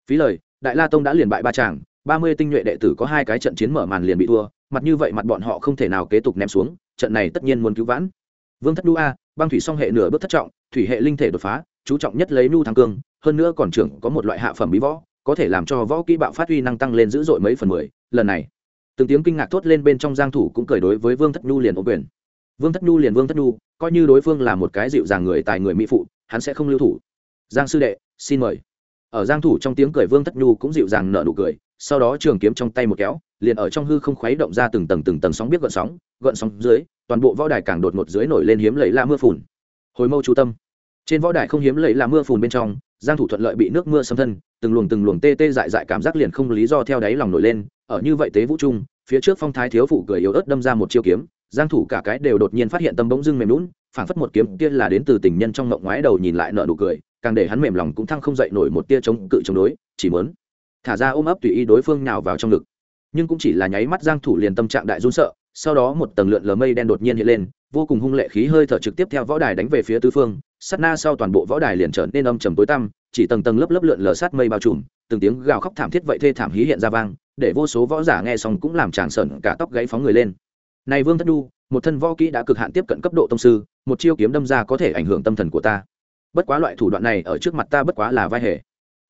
Phí lời, đại la tông đã liền bại ba chàng, ba mươi tinh nhuệ đệ tử có hai cái trận chiến mở màn liền bị thua, mặt như vậy mặt bọn họ không thể nào kế tục ném xuống, trận này tất nhiên muốn cứu vãn. Vương thất nhu a, băng thủy song hệ nửa bước thất trọng, thủy hệ linh thể đột phá, chú trọng nhất lấy nhu thăng cương, hơn nữa còn trưởng có một loại hạ phẩm bí võ, có thể làm cho võ kỹ bạo phát uy năng tăng lên dữ dội mấy phần mười, lần này từng tiếng kinh ngạc thốt lên bên trong giang thủ cũng cười đối với vương thất nhu liền ôm quyền. Vương thất nhu liền vương thất nhu, coi như đối phương là một cái dịu dàng người tài người mỹ phụ, hắn sẽ không lưu thủ. Giang sư đệ, xin mời. Ở giang thủ trong tiếng cười vương thất nhu cũng dịu dàng nở nụ cười, sau đó trường kiếm trong tay một kéo, liền ở trong hư không khuấy động ra từng tầng từng tầng sóng biết gợn sóng gợn sóng dưới, toàn bộ võ đài càng đột ngột dưới nổi lên hiếm lấy la mưa phùn. Hồi mâu chú tâm. Trên võ đài không hiếm lấy la mưa phùn bên trong giang thủ thuận lợi bị nước mưa xâm thân từng luồng từng luồng tê tê dại dại cảm giác liền không lý do theo đáy lòng nổi lên ở như vậy tế vũ trung phía trước phong thái thiếu phụ cười yếu ớt đâm ra một chiêu kiếm giang thủ cả cái đều đột nhiên phát hiện tâm bỗng dưng mềm nũng, phảng phất một kiếm kia là đến từ tình nhân trong ngọng ngoái đầu nhìn lại nở nụ cười càng để hắn mềm lòng cũng thăng không dậy nổi một tia chống cự chống đối chỉ muốn thả ra ôm ấp tùy ý đối phương nào vào trong ngực. Nhưng cũng chỉ là nháy mắt giang thủ liền tâm trạng đại run sợ sau đó một tầng lượn lờ mây đen đột nhiên hiện lên vô cùng hung lệ khí hơi thở trực tiếp theo võ đài đánh về phía tứ phương sát na sau toàn bộ võ đài liền trở nên âm trầm tối tăm, chỉ tầng tầng lớp lớp lượn lờ sát mây bao trùm, từng tiếng gào khóc thảm thiết vậy thê thảm hí hiện ra vang, để vô số võ giả nghe xong cũng làm tràng sởn cả tóc gáy phóng người lên. Này vương thất đu, một thân võ kỹ đã cực hạn tiếp cận cấp độ tông sư, một chiêu kiếm đâm ra có thể ảnh hưởng tâm thần của ta. Bất quá loại thủ đoạn này ở trước mặt ta bất quá là vai hề.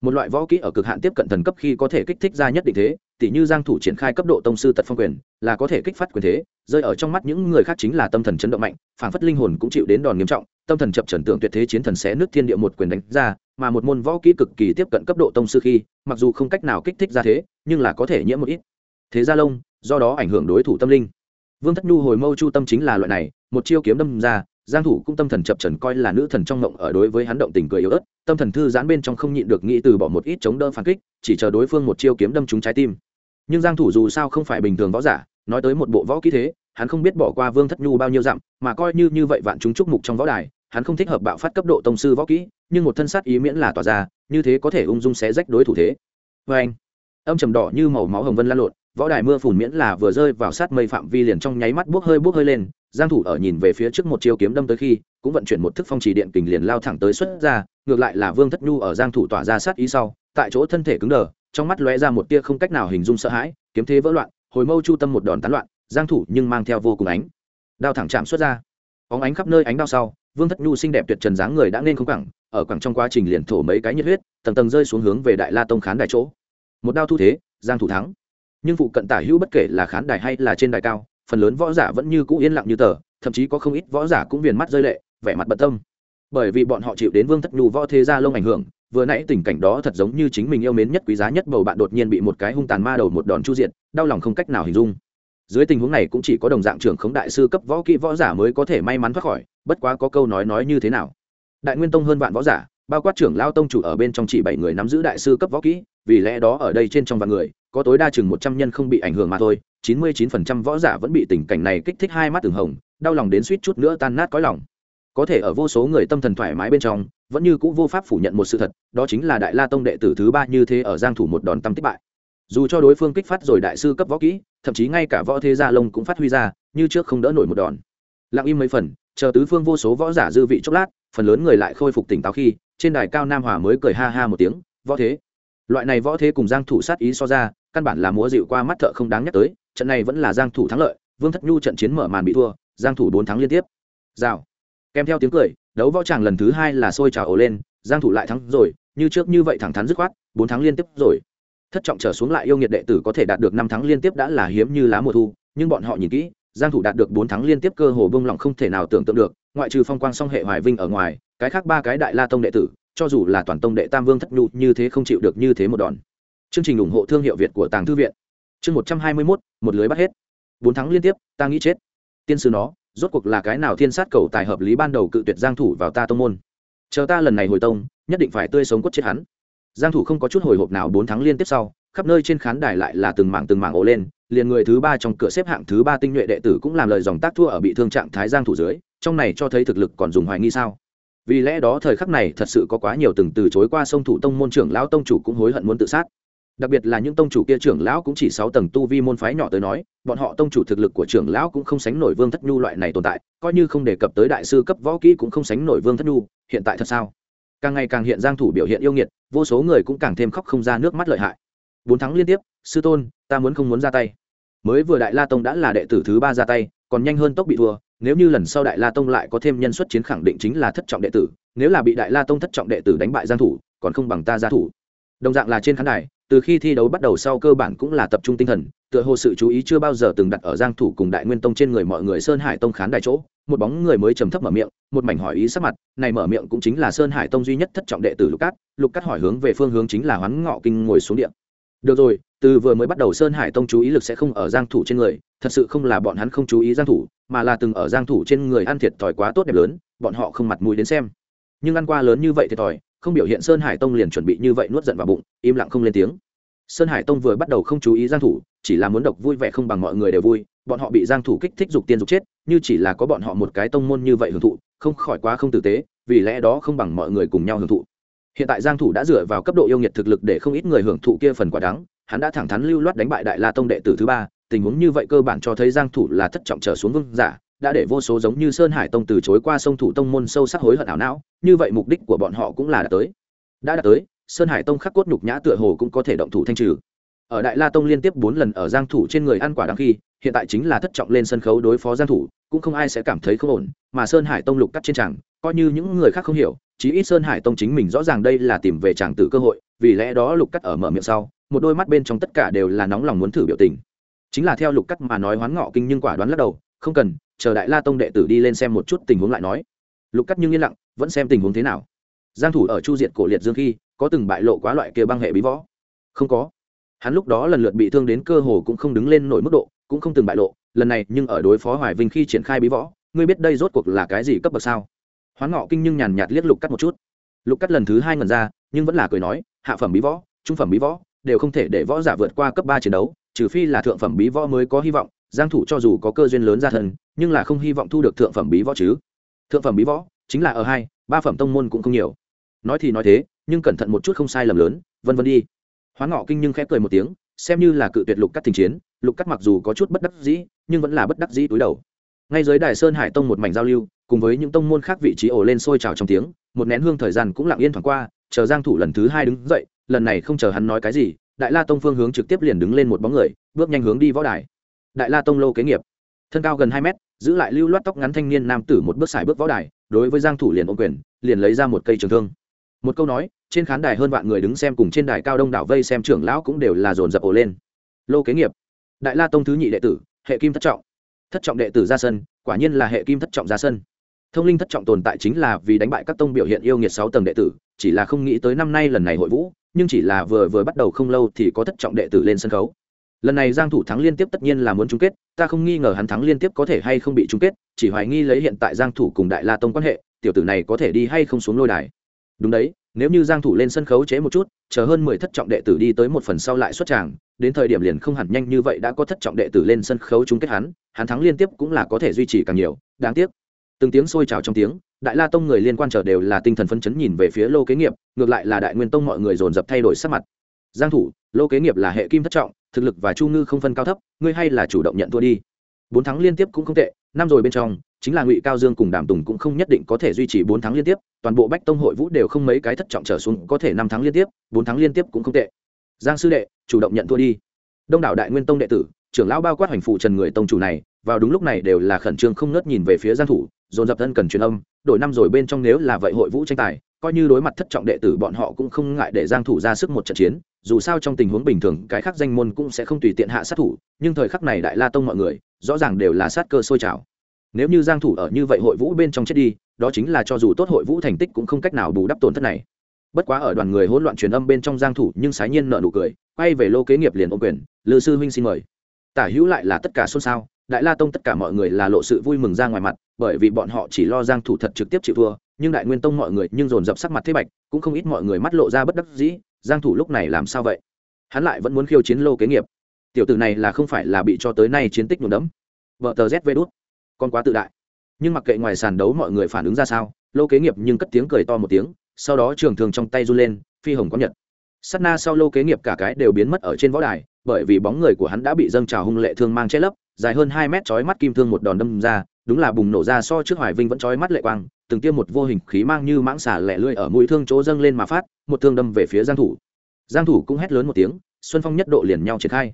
Một loại võ kỹ ở cực hạn tiếp cận thần cấp khi có thể kích thích ra nhất định thế, tỉ như giang thủ triển khai cấp độ tông sư tật phong quyền, là có thể kích phát quyền thế, rơi ở trong mắt những người khác chính là tâm thần chấn động mạnh, phảng phất linh hồn cũng chịu đến đòn nghiêm trọng tâm thần chập trần tượng tuyệt thế chiến thần xé nước thiên địa một quyền đánh ra, mà một môn võ kỹ cực kỳ tiếp cận cấp độ tông sư khi, mặc dù không cách nào kích thích ra thế, nhưng là có thể nhiễm một ít. Thế gia lông do đó ảnh hưởng đối thủ tâm linh. Vương thất nhu hồi mâu chu tâm chính là loại này, một chiêu kiếm đâm ra, giang thủ cũng tâm thần chập trần coi là nữ thần trong ngộng ở đối với hắn động tình cười yếu ớt, tâm thần thư giãn bên trong không nhịn được nghĩ từ bỏ một ít chống đỡ phản kích, chỉ chờ đối phương một chiêu kiếm đâm trúng trái tim. Nhưng giang thủ dù sao không phải bình thường võ giả, nói tới một bộ võ kỹ thế, hắn không biết bỏ qua vương thất nhu bao nhiêu dặm, mà coi như như vậy vạn chúng chúc mục trong võ đài hắn không thích hợp bạo phát cấp độ tông sư võ kỹ, nhưng một thân sát ý miễn là tỏa ra, như thế có thể ung dung xé rách đối thủ thế. Vê anh, âm trầm đỏ như màu máu hồng vân lan lộn, võ đài mưa phùn miễn là vừa rơi vào sát mây phạm vi liền trong nháy mắt bốc hơi bốc hơi lên, giang thủ ở nhìn về phía trước một chiêu kiếm đâm tới khi, cũng vận chuyển một thức phong trì điện kình liền lao thẳng tới xuất ra, ngược lại là vương thất nhu ở giang thủ tỏa ra sát ý sau, tại chỗ thân thể cứng đờ, trong mắt lóe ra một tia không cách nào hình dung sợ hãi, kiếm thế vỡ loạn, hồi mâu chu tâm một đòn tán loạn, giang thủ nhưng mang theo vô cùng ánh, đao thẳng chạm xuất ra. Óng ánh khắp nơi ánh đao sau vương thất nhu xinh đẹp tuyệt trần dáng người đã nên không cẳng, ở cẳng trong quá trình liền thổ mấy cái nhiệt huyết, tầng tầng rơi xuống hướng về đại la tông khán đài chỗ. Một đao thu thế, giang thủ thắng. Nhưng phụ cận tả hữu bất kể là khán đài hay là trên đài cao, phần lớn võ giả vẫn như cũ yên lặng như tờ, thậm chí có không ít võ giả cũng viền mắt rơi lệ, vẻ mặt bận tâm. Bởi vì bọn họ chịu đến vương thất nhu võ thế gia lông ảnh hưởng, vừa nãy tình cảnh đó thật giống như chính mình yêu mến nhất quý giá nhất bầu bạn đột nhiên bị một cái hung tàn ma đầu một đòn chu diện đau lòng không cách nào hình dung dưới tình huống này cũng chỉ có đồng dạng trưởng khống đại sư cấp võ kỹ võ giả mới có thể may mắn thoát khỏi, bất quá có câu nói nói như thế nào? Đại nguyên tông hơn vạn võ giả, bao quát trưởng lao tông chủ ở bên trong chỉ bảy người nắm giữ đại sư cấp võ kỹ, vì lẽ đó ở đây trên trong vạn người, có tối đa chừng một trăm nhân không bị ảnh hưởng mà thôi, chín mươi chín phần trăm võ giả vẫn bị tình cảnh này kích thích hai mắt từng hồng, đau lòng đến suýt chút nữa tan nát cõi lòng. Có thể ở vô số người tâm thần thoải mái bên trong, vẫn như cũ vô pháp phủ nhận một sự thật, đó chính là đại la tông đệ tử thứ ba như thế ở giang thủ một đòn tâm tích bại. Dù cho đối phương kích phát rồi đại sư cấp võ kỹ thậm chí ngay cả võ thế gia lông cũng phát huy ra, như trước không đỡ nổi một đòn. Lặng im mấy phần, chờ tứ phương vô số võ giả dư vị chốc lát, phần lớn người lại khôi phục tỉnh táo khi, trên đài cao nam hòa mới cười ha ha một tiếng, võ thế. Loại này võ thế cùng giang thủ sát ý so ra, căn bản là múa dịu qua mắt thợ không đáng nhắc tới, trận này vẫn là giang thủ thắng lợi, vương thất nhu trận chiến mở màn bị thua, giang thủ bốn thắng liên tiếp. Rào. Kèm theo tiếng cười, đấu võ tràng lần thứ hai là sôi trào ồ lên, giang thủ lại thắng rồi, như trước như vậy thẳng thắn dứt khoát, bốn thắng liên tiếp rồi thất trọng trở xuống lại yêu nghiệt đệ tử có thể đạt được năm thắng liên tiếp đã là hiếm như lá mùa thu nhưng bọn họ nhìn kỹ giang thủ đạt được bốn thắng liên tiếp cơ hồ bông lòng không thể nào tưởng tượng được ngoại trừ phong quang song hệ hoài vinh ở ngoài cái khác ba cái đại la tông đệ tử cho dù là toàn tông đệ tam vương thất nhu như thế không chịu được như thế một đòn. Chương trình ủng hộ thương hiệu việt của tàng thư viện. Chương một trăm hai mươi 121, một lưới bắt hết. Bốn thắng liên tiếp ta nghĩ chết. Tiên sư nó rốt cuộc là cái nào thiên sát cầu tài hợp lý ban đầu cự tuyệt giang thủ vào ta tông môn? Chờ ta lần này hồi tông nhất định phải tươi sống cốt chết hắn giang thủ không có chút hồi hộp nào, bốn tháng liên tiếp sau, khắp nơi trên khán đài lại là từng mảng từng mảng ồ lên, liền người thứ ba trong cửa xếp hạng thứ ba tinh nhuệ đệ tử cũng làm lời dòng tác thua ở bị thương trạng thái giang thủ dưới, trong này cho thấy thực lực còn dùng hoài nghi sao. Vì lẽ đó thời khắc này thật sự có quá nhiều từng từ chối qua sông thủ tông môn trưởng lão tông chủ cũng hối hận muốn tự sát. Đặc biệt là những tông chủ kia trưởng lão cũng chỉ sáu tầng tu vi môn phái nhỏ tới nói, bọn họ tông chủ thực lực của trưởng lão cũng không sánh nổi vương thất nhu loại này tồn tại, coi như không đề cập tới đại sư cấp võ kỹ cũng không sánh nổi vương thất nhu, hiện tại thật sao? Càng ngày càng hiện giang thủ biểu hiện yêu nghiệt, vô số người cũng càng thêm khóc không ra nước mắt lợi hại. Bốn tháng liên tiếp, sư tôn, ta muốn không muốn ra tay. Mới vừa đại la tông đã là đệ tử thứ ba ra tay, còn nhanh hơn tốc bị thua, nếu như lần sau đại la tông lại có thêm nhân xuất chiến khẳng định chính là thất trọng đệ tử, nếu là bị đại la tông thất trọng đệ tử đánh bại giang thủ, còn không bằng ta gia thủ. Đồng dạng là trên khán đài từ khi thi đấu bắt đầu sau cơ bản cũng là tập trung tinh thần, tựa hồ sự chú ý chưa bao giờ từng đặt ở giang thủ cùng đại nguyên tông trên người mọi người sơn hải tông khán đài chỗ. Một bóng người mới trầm thấp mở miệng, một mảnh hỏi ý sắc mặt, này mở miệng cũng chính là sơn hải tông duy nhất thất trọng đệ tử lục cát. Lục cát hỏi hướng về phương hướng chính là hoán ngọ kinh ngồi xuống điện. Được rồi, từ vừa mới bắt đầu sơn hải tông chú ý lực sẽ không ở giang thủ trên người, thật sự không là bọn hắn không chú ý giang thủ, mà là từng ở giang thủ trên người ăn thiệt thòi quá tốt đẹp lớn, bọn họ không mặt mũi đến xem. Nhưng ăn qua lớn như vậy thiệt thòi không biểu hiện sơn hải tông liền chuẩn bị như vậy nuốt giận vào bụng, im lặng không lên tiếng. Sơn hải tông vừa bắt đầu không chú ý giang thủ, chỉ là muốn độc vui vẻ không bằng mọi người đều vui, bọn họ bị giang thủ kích thích dục tiên dục chết, như chỉ là có bọn họ một cái tông môn như vậy hưởng thụ, không khỏi quá không tử tế, vì lẽ đó không bằng mọi người cùng nhau hưởng thụ. Hiện tại giang thủ đã dựa vào cấp độ yêu nghiệt thực lực để không ít người hưởng thụ kia phần quả đắng, hắn đã thẳng thắn lưu loát đánh bại đại la tông đệ tử thứ ba, tình huống như vậy cơ bản cho thấy giang thủ là thất trọng trở xuống vương giả, đã để vô số giống như sơn hải tông từ chối qua sông thủ tông môn sâu sắc hối hận ảo não như vậy mục đích của bọn họ cũng là đã tới. Đã đạt tới, sơn hải tông khắc cốt nhục nhã tựa hồ cũng có thể động thủ thanh trừ. Ở đại la tông liên tiếp bốn lần ở giang thủ trên người ăn quả đáng khi, hiện tại chính là thất trọng lên sân khấu đối phó giang thủ, cũng không ai sẽ cảm thấy không ổn, mà sơn hải tông lục cắt trên tràng coi như những người khác không hiểu, chí ít sơn hải tông chính mình rõ ràng đây là tìm về tràng tử cơ hội, vì lẽ đó lục cắt ở mở miệng sau, một đôi mắt bên trong tất cả đều là nóng lòng muốn thử biểu tình. Chính là theo lục cắt mà nói hoán ngọ kinh nhưng quả đoán lắc đầu, không cần, chờ đại la tông đệ tử đi lên xem một chút tình huống lại nói lục cắt nhưng yên lặng, vẫn xem tình huống thế nào. Giang thủ ở chu diệt cổ liệt dương khi, có từng bại lộ quá loại kia băng hệ bí võ. Không có. Hắn lúc đó lần lượt bị thương đến cơ hồ cũng không đứng lên nổi mức độ, cũng không từng bại lộ, lần này nhưng ở đối phó hoài vinh khi triển khai bí võ, ngươi biết đây rốt cuộc là cái gì cấp bậc sao? Hoán ngọ kinh nhưng nhàn nhạt liếc lục cắt một chút. Lục cắt lần thứ hai ngần ra, nhưng vẫn là cười nói, hạ phẩm bí võ, trung phẩm bí võ, đều không thể để võ giả vượt qua cấp ba chiến đấu, trừ phi là thượng phẩm bí võ mới có hy vọng, giang thủ cho dù có cơ duyên lớn ra thân, nhưng là không hy vọng thu được thượng phẩm bí võ chứ thượng phẩm bí võ, chính là ở hai, ba phẩm tông môn cũng không nhiều. Nói thì nói thế, nhưng cẩn thận một chút không sai lầm lớn, vân vân đi. Hoán ngọ kinh nhưng khẽ cười một tiếng, xem như là cự tuyệt lục cắt thình chiến, lục cắt mặc dù có chút bất đắc dĩ, nhưng vẫn là bất đắc dĩ túi đầu. Ngay dưới đài sơn hải tông một mảnh giao lưu, cùng với những tông môn khác vị trí ổ lên sôi trào trong tiếng, một nén hương thời gian cũng lặng yên thoảng qua, chờ giang thủ lần thứ hai đứng dậy, lần này không chờ hắn nói cái gì, đại la tông phương hướng trực tiếp liền đứng lên một bóng người, bước nhanh hướng đi võ đài. Đại la tông lô kế nghiệp. Thân cao gần hai mét giữ lại lưu loát tóc ngắn thanh niên nam tử một bước xài bước võ đài, đối với giang thủ liền ôm quyền, liền lấy ra một cây trường thương. Một câu nói, trên khán đài hơn vạn người đứng xem cùng trên đài cao đông đảo vây xem trưởng lão cũng đều là dồn dập ồ lên. Lô kế nghiệp, đại la tông thứ nhị đệ tử, hệ kim thất trọng. Thất trọng đệ tử ra sân, quả nhiên là hệ kim thất trọng ra sân. Thông linh thất trọng tồn tại chính là vì đánh bại các tông biểu hiện yêu nghiệt sáu tầng đệ tử, chỉ là không nghĩ tới năm nay lần này hội vũ, nhưng chỉ là vừa vừa bắt đầu không lâu thì có thất trọng đệ tử lên sân khấu lần này giang thủ thắng liên tiếp tất nhiên là muốn chung kết, ta không nghi ngờ hắn thắng liên tiếp có thể hay không bị chung kết, chỉ hoài nghi lấy hiện tại giang thủ cùng đại la tông quan hệ, tiểu tử này có thể đi hay không xuống lôi đài. Đúng đấy, nếu như giang thủ lên sân khấu chế một chút, chờ hơn 10 thất trọng đệ tử đi tới một phần sau lại xuất tràng, đến thời điểm liền không hẳn nhanh như vậy đã có thất trọng đệ tử lên sân khấu chung kết hắn hắn thắng liên tiếp cũng là có thể duy trì càng nhiều, đáng tiếc. Từng tiếng sôi trào trong tiếng, đại la tông người liên quan chờ đều là tinh thần phấn chấn nhìn về phía lô kế nghiệp, ngược lại là đại nguyên tông mọi người dồn dập thay đổi sắc mặt. Giang thủ, lô kế nghiệp là hệ kim thất trọng thực lực và chu ngư không phân cao thấp, ngươi hay là chủ động nhận thua đi. Bốn tháng liên tiếp cũng không tệ, năm rồi bên trong, chính là ngụy cao dương cùng đàm tùng cũng không nhất định có thể duy trì bốn tháng liên tiếp, toàn bộ bách tông hội vũ đều không mấy cái thất trọng trở xuống, có thể năm tháng liên tiếp, bốn tháng liên tiếp cũng không tệ. Giang sư đệ, chủ động nhận thua đi. Đông đảo đại nguyên tông đệ tử, trưởng lão bao quát hoành phụ trần người tông chủ này, vào đúng lúc này đều là khẩn trương không nớt nhìn về phía giang thủ, dồn dập thân cần truyền âm đổi năm rồi bên trong nếu là vậy hội vũ tranh tài coi như đối mặt thất trọng đệ tử bọn họ cũng không ngại để giang thủ ra sức một trận chiến, dù sao trong tình huống bình thường, cái khác danh môn cũng sẽ không tùy tiện hạ sát thủ, nhưng thời khắc này đại la tông mọi người, rõ ràng đều là sát cơ sôi trào. Nếu như giang thủ ở như vậy hội vũ bên trong chết đi, đó chính là cho dù tốt hội vũ thành tích cũng không cách nào bù đắp tổn thất này. Bất quá ở đoàn người hỗn loạn truyền âm bên trong giang thủ nhưng sái nhiên nở nụ cười, quay về lô kế nghiệp liền ôm quyền, lư sư huynh xin mời. Tả hữu lại là tất cả xôn xao, đại la tông tất cả mọi người là lộ sự vui mừng ra ngoài mặt bởi vì bọn họ chỉ lo giang thủ thật trực tiếp chịu thua, nhưng đại nguyên tông mọi người nhưng dồn dập sắc mặt thế bạch, cũng không ít mọi người mắt lộ ra bất đắc dĩ, giang thủ lúc này làm sao vậy? Hắn lại vẫn muốn khiêu chiến lô kế nghiệp. Tiểu tử này là không phải là bị cho tới nay chiến tích nhuộm đẫm. Vợ tờ zv đút. Con quá tự đại. Nhưng mặc kệ ngoài sàn đấu mọi người phản ứng ra sao, lô kế nghiệp nhưng cất tiếng cười to một tiếng, sau đó trường thường trong tay run lên, phi hồng có nhật. Sát na sau lô kế nghiệp cả cái đều biến mất ở trên võ đài, bởi vì bóng người của hắn đã bị dâng trào hung lệ thương mang che lấp dài hơn hai mét chói mắt kim thương một đòn đâm ra, đúng là bùng nổ ra so trước hoài vinh vẫn chói mắt lệ quang, từng tiêm một vô hình khí mang như mãng xả lẻ lươi ở mũi thương chỗ dâng lên mà phát, một thương đâm về phía giang thủ. Giang thủ cũng hét lớn một tiếng, xuân phong nhất độ liền nhau triển khai.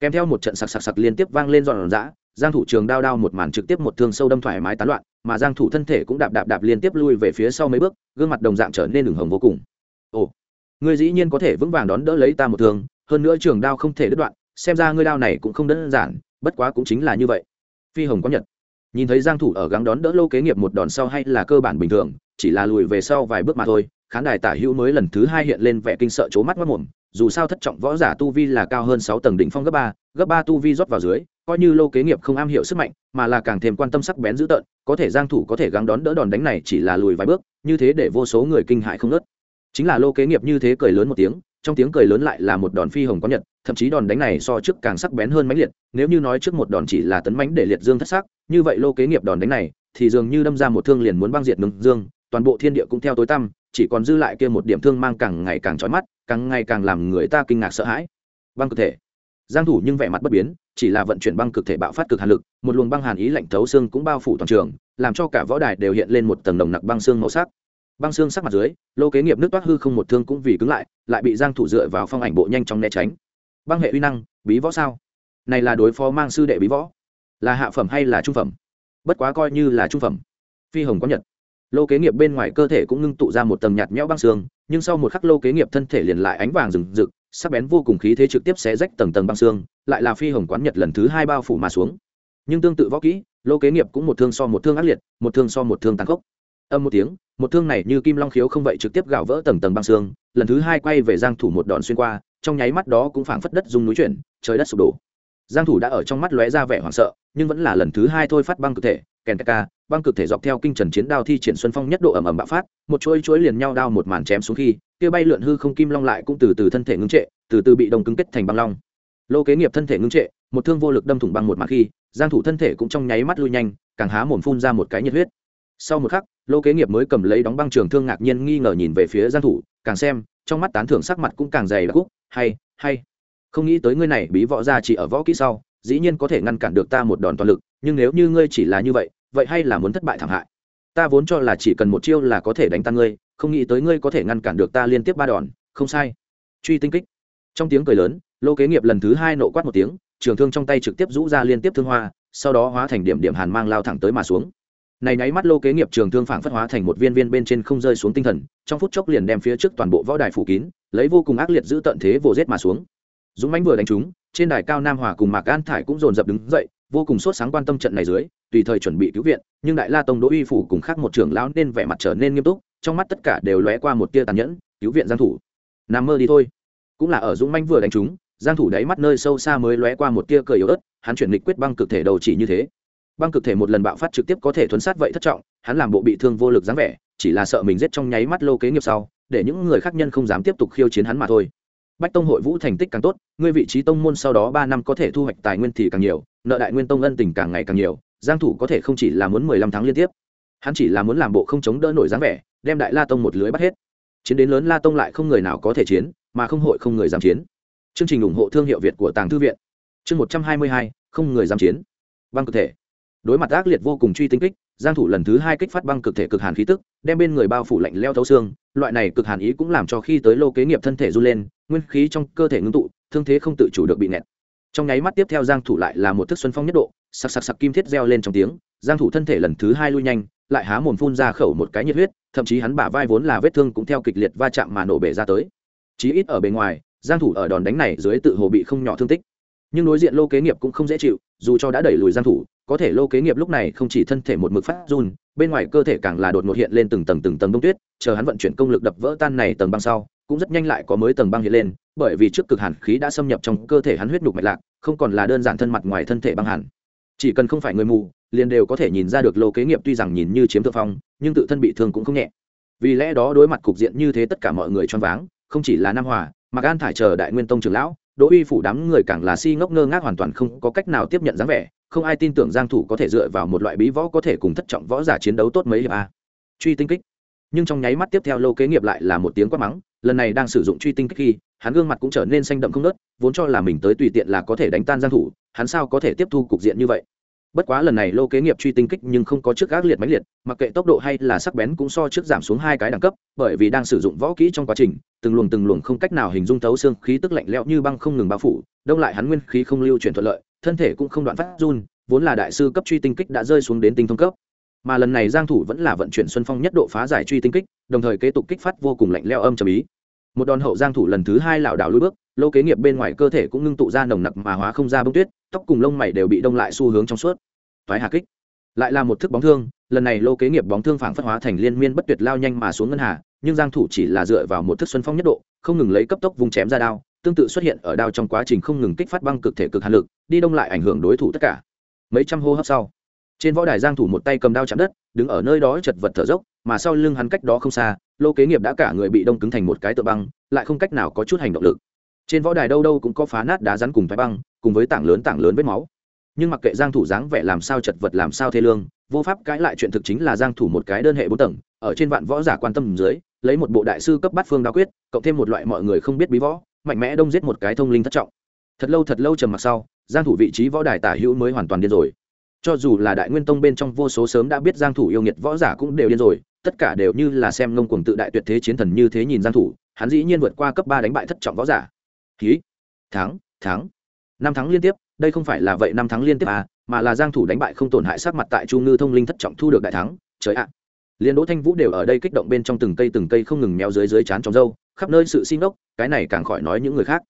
Kèm theo một trận sặc sặc sặc liên tiếp vang lên dọn dã giang thủ trường đao đao một màn trực tiếp một thương sâu đâm thoải mái tán loạn, mà giang thủ thân thể cũng đạp đạp đạp liên tiếp lui về phía sau mấy bước, gương mặt đồng dạng trở nên đường hồng vô cùng. Ồ, ngươi dĩ nhiên có thể vững vàng đón đỡ lấy ta một thương, hơn nữa trường đao không thể đứt đoạn, xem ra ngươi đao này cũng không đơn giản bất quá cũng chính là như vậy. Phi hồng có nhật, nhìn thấy giang thủ ở gắng đón đỡ lô kế nghiệp một đòn sau hay là cơ bản bình thường, chỉ là lùi về sau vài bước mà thôi, khán đài tả hữu mới lần thứ hai hiện lên vẻ kinh sợ chố mắt mắt mồm, dù sao thất trọng võ giả tu vi là cao hơn sáu tầng đỉnh phong gấp ba gấp ba tu vi rót vào dưới, coi như lô kế nghiệp không am hiểu sức mạnh, mà là càng thêm quan tâm sắc bén dữ tợn, có thể giang thủ có thể gắng đón đỡ đòn đánh này chỉ là lùi vài bước, như thế để vô số người kinh hãi không nớt chính là lô kế nghiệp như thế cười lớn một tiếng trong tiếng cười lớn lại là một đòn phi hồng có nhật, thậm chí đòn đánh này so trước càng sắc bén hơn mãnh liệt, nếu như nói trước một đòn chỉ là tấn mãnh để liệt dương thất sắc, như vậy lô kế nghiệp đòn đánh này, thì dường như đâm ra một thương liền muốn băng diệt nương dương, toàn bộ thiên địa cũng theo tối tăm, chỉ còn dư lại kia một điểm thương mang càng ngày càng chói mắt, càng ngày càng làm người ta kinh ngạc sợ hãi. Băng cực thể. Giang thủ nhưng vẻ mặt bất biến, chỉ là vận chuyển băng cực thể bạo phát cực hàn lực, một luồng băng hàn ý lạnh thấu xương cũng bao phủ toàn trường, làm cho cả võ đài đều hiện lên một tầng nồng nặc băng xương màu sắc băng xương sắc mặt dưới, lô kế nghiệp nước toát hư không một thương cũng vì cứng lại lại bị giang thủ dựa vào phong ảnh bộ nhanh chóng né tránh. Băng hệ uy năng, bí võ sao? Này là đối phó mang sư đệ bí võ. Là hạ phẩm hay là trung phẩm? Bất quá coi như là trung phẩm. Phi hồng có nhật. Lô kế nghiệp bên ngoài cơ thể cũng ngưng tụ ra một tầng nhạt nhẽo băng xương, nhưng sau một khắc lô kế nghiệp thân thể liền lại ánh vàng rừng rực, sắc bén vô cùng khí thế trực tiếp xé rách tầng tầng băng xương, lại là phi hồng quán nhật lần thứ hai bao phủ mà xuống. Nhưng tương tự võ kỹ, lô kế nghiệp cũng một thương so một thương ác liệt, một thương so một thương tàn khốc. Âm một tiếng một thương này như kim long khiếu không vậy trực tiếp gạo vỡ tầng tầng băng xương, lần thứ hai quay về giang thủ một đòn xuyên qua, trong nháy mắt đó cũng phảng phất đất rung núi chuyển, trời đất sụp đổ. Giang thủ đã ở trong mắt lóe ra vẻ hoảng sợ, nhưng vẫn là lần thứ hai thôi phát băng cực thể, kèn ca, băng cực thể dọc theo kinh trần chiến đao thi triển xuân phong nhất độ ầm ầm bạo phát, một chuỗi chuỗi liền nhau đao một màn chém xuống khi, kia bay lượn hư không kim long lại cũng từ từ thân thể ngưng trệ, từ từ bị đồng cứng kết thành băng long. Lô kế nghiệp thân thể ngưng trệ, một thương vô lực đâm thủng băng một màn khi, giang thủ thân thể cũng trong nháy mắt lui nhanh, càng há mồm phun ra một cái nhiệt huyết sau một khắc, lô kế nghiệp mới cầm lấy đóng băng trường thương ngạc nhiên nghi ngờ nhìn về phía giang thủ, càng xem, trong mắt tán thưởng sắc mặt cũng càng dày đặc. Cúc, hay hay. Không nghĩ tới ngươi này bí võ gia chỉ ở võ kỹ sau, dĩ nhiên có thể ngăn cản được ta một đòn toàn lực, nhưng nếu như ngươi chỉ là như vậy vậy hay là muốn thất bại thảm hại? Ta vốn cho là chỉ cần một chiêu là có thể đánh tan ngươi, không nghĩ tới ngươi có thể ngăn cản được ta liên tiếp ba đòn, không sai. Truy tinh kích. Trong tiếng cười lớn, lô kế nghiệp lần thứ hai nộ quát một tiếng, trường thương trong tay trực tiếp rũ ra liên tiếp thương hoa, sau đó hóa thành điểm điểm hàn mang lao thẳng tới mà xuống này nháy mắt lô kế nghiệp trường thương phảng phất hóa thành một viên viên bên trên không rơi xuống tinh thần, trong phút chốc liền đem phía trước toàn bộ võ đài phủ kín, lấy vô cùng ác liệt giữ tận thế vồ rết mà xuống. Dũng mãnh vừa đánh trúng, trên đài cao nam hòa cùng mạc an thải cũng dồn dập đứng dậy, vô cùng sốt sáng quan tâm trận này dưới, tùy thời chuẩn bị cứu viện, nhưng đại la tông đỗ uy phủ cùng khác một trưởng lão nên vẻ mặt trở nên nghiêm túc, trong mắt tất cả đều lóe qua một tia tàn nhẫn, cứu viện giang thủ. Nằm mơ đi thôi. Cũng là ở dũng mãnh vừa đánh trúng, giang thủ đáy mắt nơi sâu xa mới lóe qua một tia cười yếu ớt, hắn chuyển lịch quyết băng cực thể đầu chỉ như thế băng cực thể một lần bạo phát trực tiếp có thể thuấn sát vậy thất trọng, hắn làm bộ bị thương vô lực dáng vẻ, chỉ là sợ mình giết trong nháy mắt lô kế nghiệp sau, để những người khác nhân không dám tiếp tục khiêu chiến hắn mà thôi. Bách tông hội vũ thành tích càng tốt, ngươi vị trí tông môn sau đó ba năm có thể thu hoạch tài nguyên thì càng nhiều, nợ đại nguyên tông ân tình càng ngày càng nhiều, giang thủ có thể không chỉ là muốn mười lăm tháng liên tiếp, hắn chỉ là muốn làm bộ không chống đỡ nổi dáng vẻ, đem đại la tông một lưới bắt hết. Chiến đến lớn la tông lại không người nào có thể chiến, mà không hội không người dám chiến. Chương trình ủng hộ thương hiệu việt của tàng thư viện. Chương một trăm hai mươi hai, không người dám chiến. Băng cực thể đối mặt ác liệt vô cùng truy tinh kích, giang thủ lần thứ hai kích phát băng cực thể cực hàn khí tức, đem bên người bao phủ lạnh leo thấu xương, loại này cực hàn ý cũng làm cho khi tới lô kế nghiệp thân thể run lên, nguyên khí trong cơ thể ngưng tụ, thương thế không tự chủ được bị nẹt trong nháy mắt tiếp theo giang thủ lại là một thức xuân phong nhất độ, sặc sặc sặc kim thiết reo lên trong tiếng, giang thủ thân thể lần thứ hai lui nhanh, lại há mồm phun ra khẩu một cái nhiệt huyết, thậm chí hắn bả vai vốn là vết thương cũng theo kịch liệt va chạm mà nổ bể ra tới. Chí ít ở bên ngoài, giang thủ ở đòn đánh này dưới tự hồ bị không nhỏ thương tích nhưng đối diện lô kế nghiệp cũng không dễ chịu, dù cho đã đẩy lùi giang thủ, có thể lô kế nghiệp lúc này không chỉ thân thể một mực phát run, bên ngoài cơ thể càng là đột ngột hiện lên từng tầng từng tầng đông tuyết, chờ hắn vận chuyển công lực đập vỡ tan này tầng băng sau, cũng rất nhanh lại có mới tầng băng hiện lên, bởi vì trước cực hàn khí đã xâm nhập trong cơ thể hắn huyết nhục mạch lạc, không còn là đơn giản thân mặt ngoài thân thể băng hàn. Chỉ cần không phải người mù, liền đều có thể nhìn ra được lô kế nghiệp tuy rằng nhìn như chiếm thượng phong, nhưng tự thân bị thương cũng không nhẹ. Vì lẽ đó đối mặt cục diện như thế tất cả mọi người choáng váng, không chỉ là nam hòa, mà an thải chờ đại nguyên tông trưởng lão đỗ uy phủ đám người càng là si ngốc ngơ ngác hoàn toàn không có cách nào tiếp nhận dáng vẻ, không ai tin tưởng giang thủ có thể dựa vào một loại bí võ có thể cùng thất trọng võ giả chiến đấu tốt mấy hiệp a. Truy tinh kích. Nhưng trong nháy mắt tiếp theo lô kế nghiệp lại là một tiếng quát mắng, lần này đang sử dụng truy tinh kích khi, hắn gương mặt cũng trở nên xanh đậm không nớt vốn cho là mình tới tùy tiện là có thể đánh tan giang thủ, hắn sao có thể tiếp thu cục diện như vậy? Bất quá lần này lô kế nghiệp truy tinh kích nhưng không có trước gác liệt máy liệt, mặc kệ tốc độ hay là sắc bén cũng so trước giảm xuống hai cái đẳng cấp, bởi vì đang sử dụng võ kỹ trong quá trình, từng luồng từng luồng không cách nào hình dung thấu xương khí tức lạnh lẽo như băng không ngừng bao phủ, đông lại hắn nguyên khí không lưu chuyển thuận lợi, thân thể cũng không đoạn phát run, vốn là đại sư cấp truy tinh kích đã rơi xuống đến tinh thông cấp. Mà lần này giang thủ vẫn là vận chuyển xuân phong nhất độ phá giải truy tinh kích, đồng thời kế tục kích phát vô cùng lạnh lẽo âm trầm ý. Một đòn hậu giang thủ lần thứ hai lảo đảo lùi bước lô kế nghiệp bên ngoài cơ thể cũng ngưng tụ ra nồng nặc mà hóa không ra bông tuyết, tóc cùng lông mày đều bị đông lại xu hướng trong suốt. Thoái hà kích. Lại là một thức bóng thương, lần này lô kế nghiệp bóng thương phảng phất hóa thành liên miên bất tuyệt lao nhanh mà xuống ngân hà, nhưng giang thủ chỉ là dựa vào một thức xuân phong nhất độ, không ngừng lấy cấp tốc vùng chém ra đao, tương tự xuất hiện ở đao trong quá trình không ngừng kích phát băng cực thể cực hàn lực, đi đông lại ảnh hưởng đối thủ tất cả. Mấy trăm hô hấp sau, trên võ đài giang thủ một tay cầm đao chạm đất, đứng ở nơi đó chật vật thở dốc, mà sau lưng hắn cách đó không xa, lô kế nghiệp đã cả người bị đông cứng thành một cái tượng băng, lại không cách nào có chút hành động lực trên võ đài đâu đâu cũng có phá nát đá rắn cùng thái băng, cùng với tảng lớn tảng lớn vết máu. Nhưng mặc kệ giang thủ dáng vẻ làm sao chật vật làm sao thê lương, vô pháp cãi lại chuyện thực chính là giang thủ một cái đơn hệ bốn tầng, ở trên vạn võ giả quan tâm dưới, lấy một bộ đại sư cấp bát phương đao quyết, cộng thêm một loại mọi người không biết bí võ, mạnh mẽ đông giết một cái thông linh thất trọng. Thật lâu thật lâu trầm mặc sau, giang thủ vị trí võ đài tả hữu mới hoàn toàn điên rồi. Cho dù là đại nguyên tông bên trong vô số sớm đã biết giang thủ yêu nghiệt võ giả cũng đều điên rồi, tất cả đều như là xem ngông cuồng tự đại tuyệt thế chiến thần như thế nhìn giang thủ, hắn dĩ nhiên vượt qua cấp ba đánh bại thất trọng võ giả hí. Thắng thắng. Năm thắng liên tiếp, đây không phải là vậy năm thắng liên tiếp à mà là giang thủ đánh bại không tổn hại sát mặt tại chu ngư thông linh thất trọng thu được đại thắng. Trời ạ. Liên đỗ thanh vũ đều ở đây kích động bên trong từng cây từng cây không ngừng méo dưới dưới chán trong dâu, khắp nơi sự xin ốc cái này càng khỏi nói những người khác.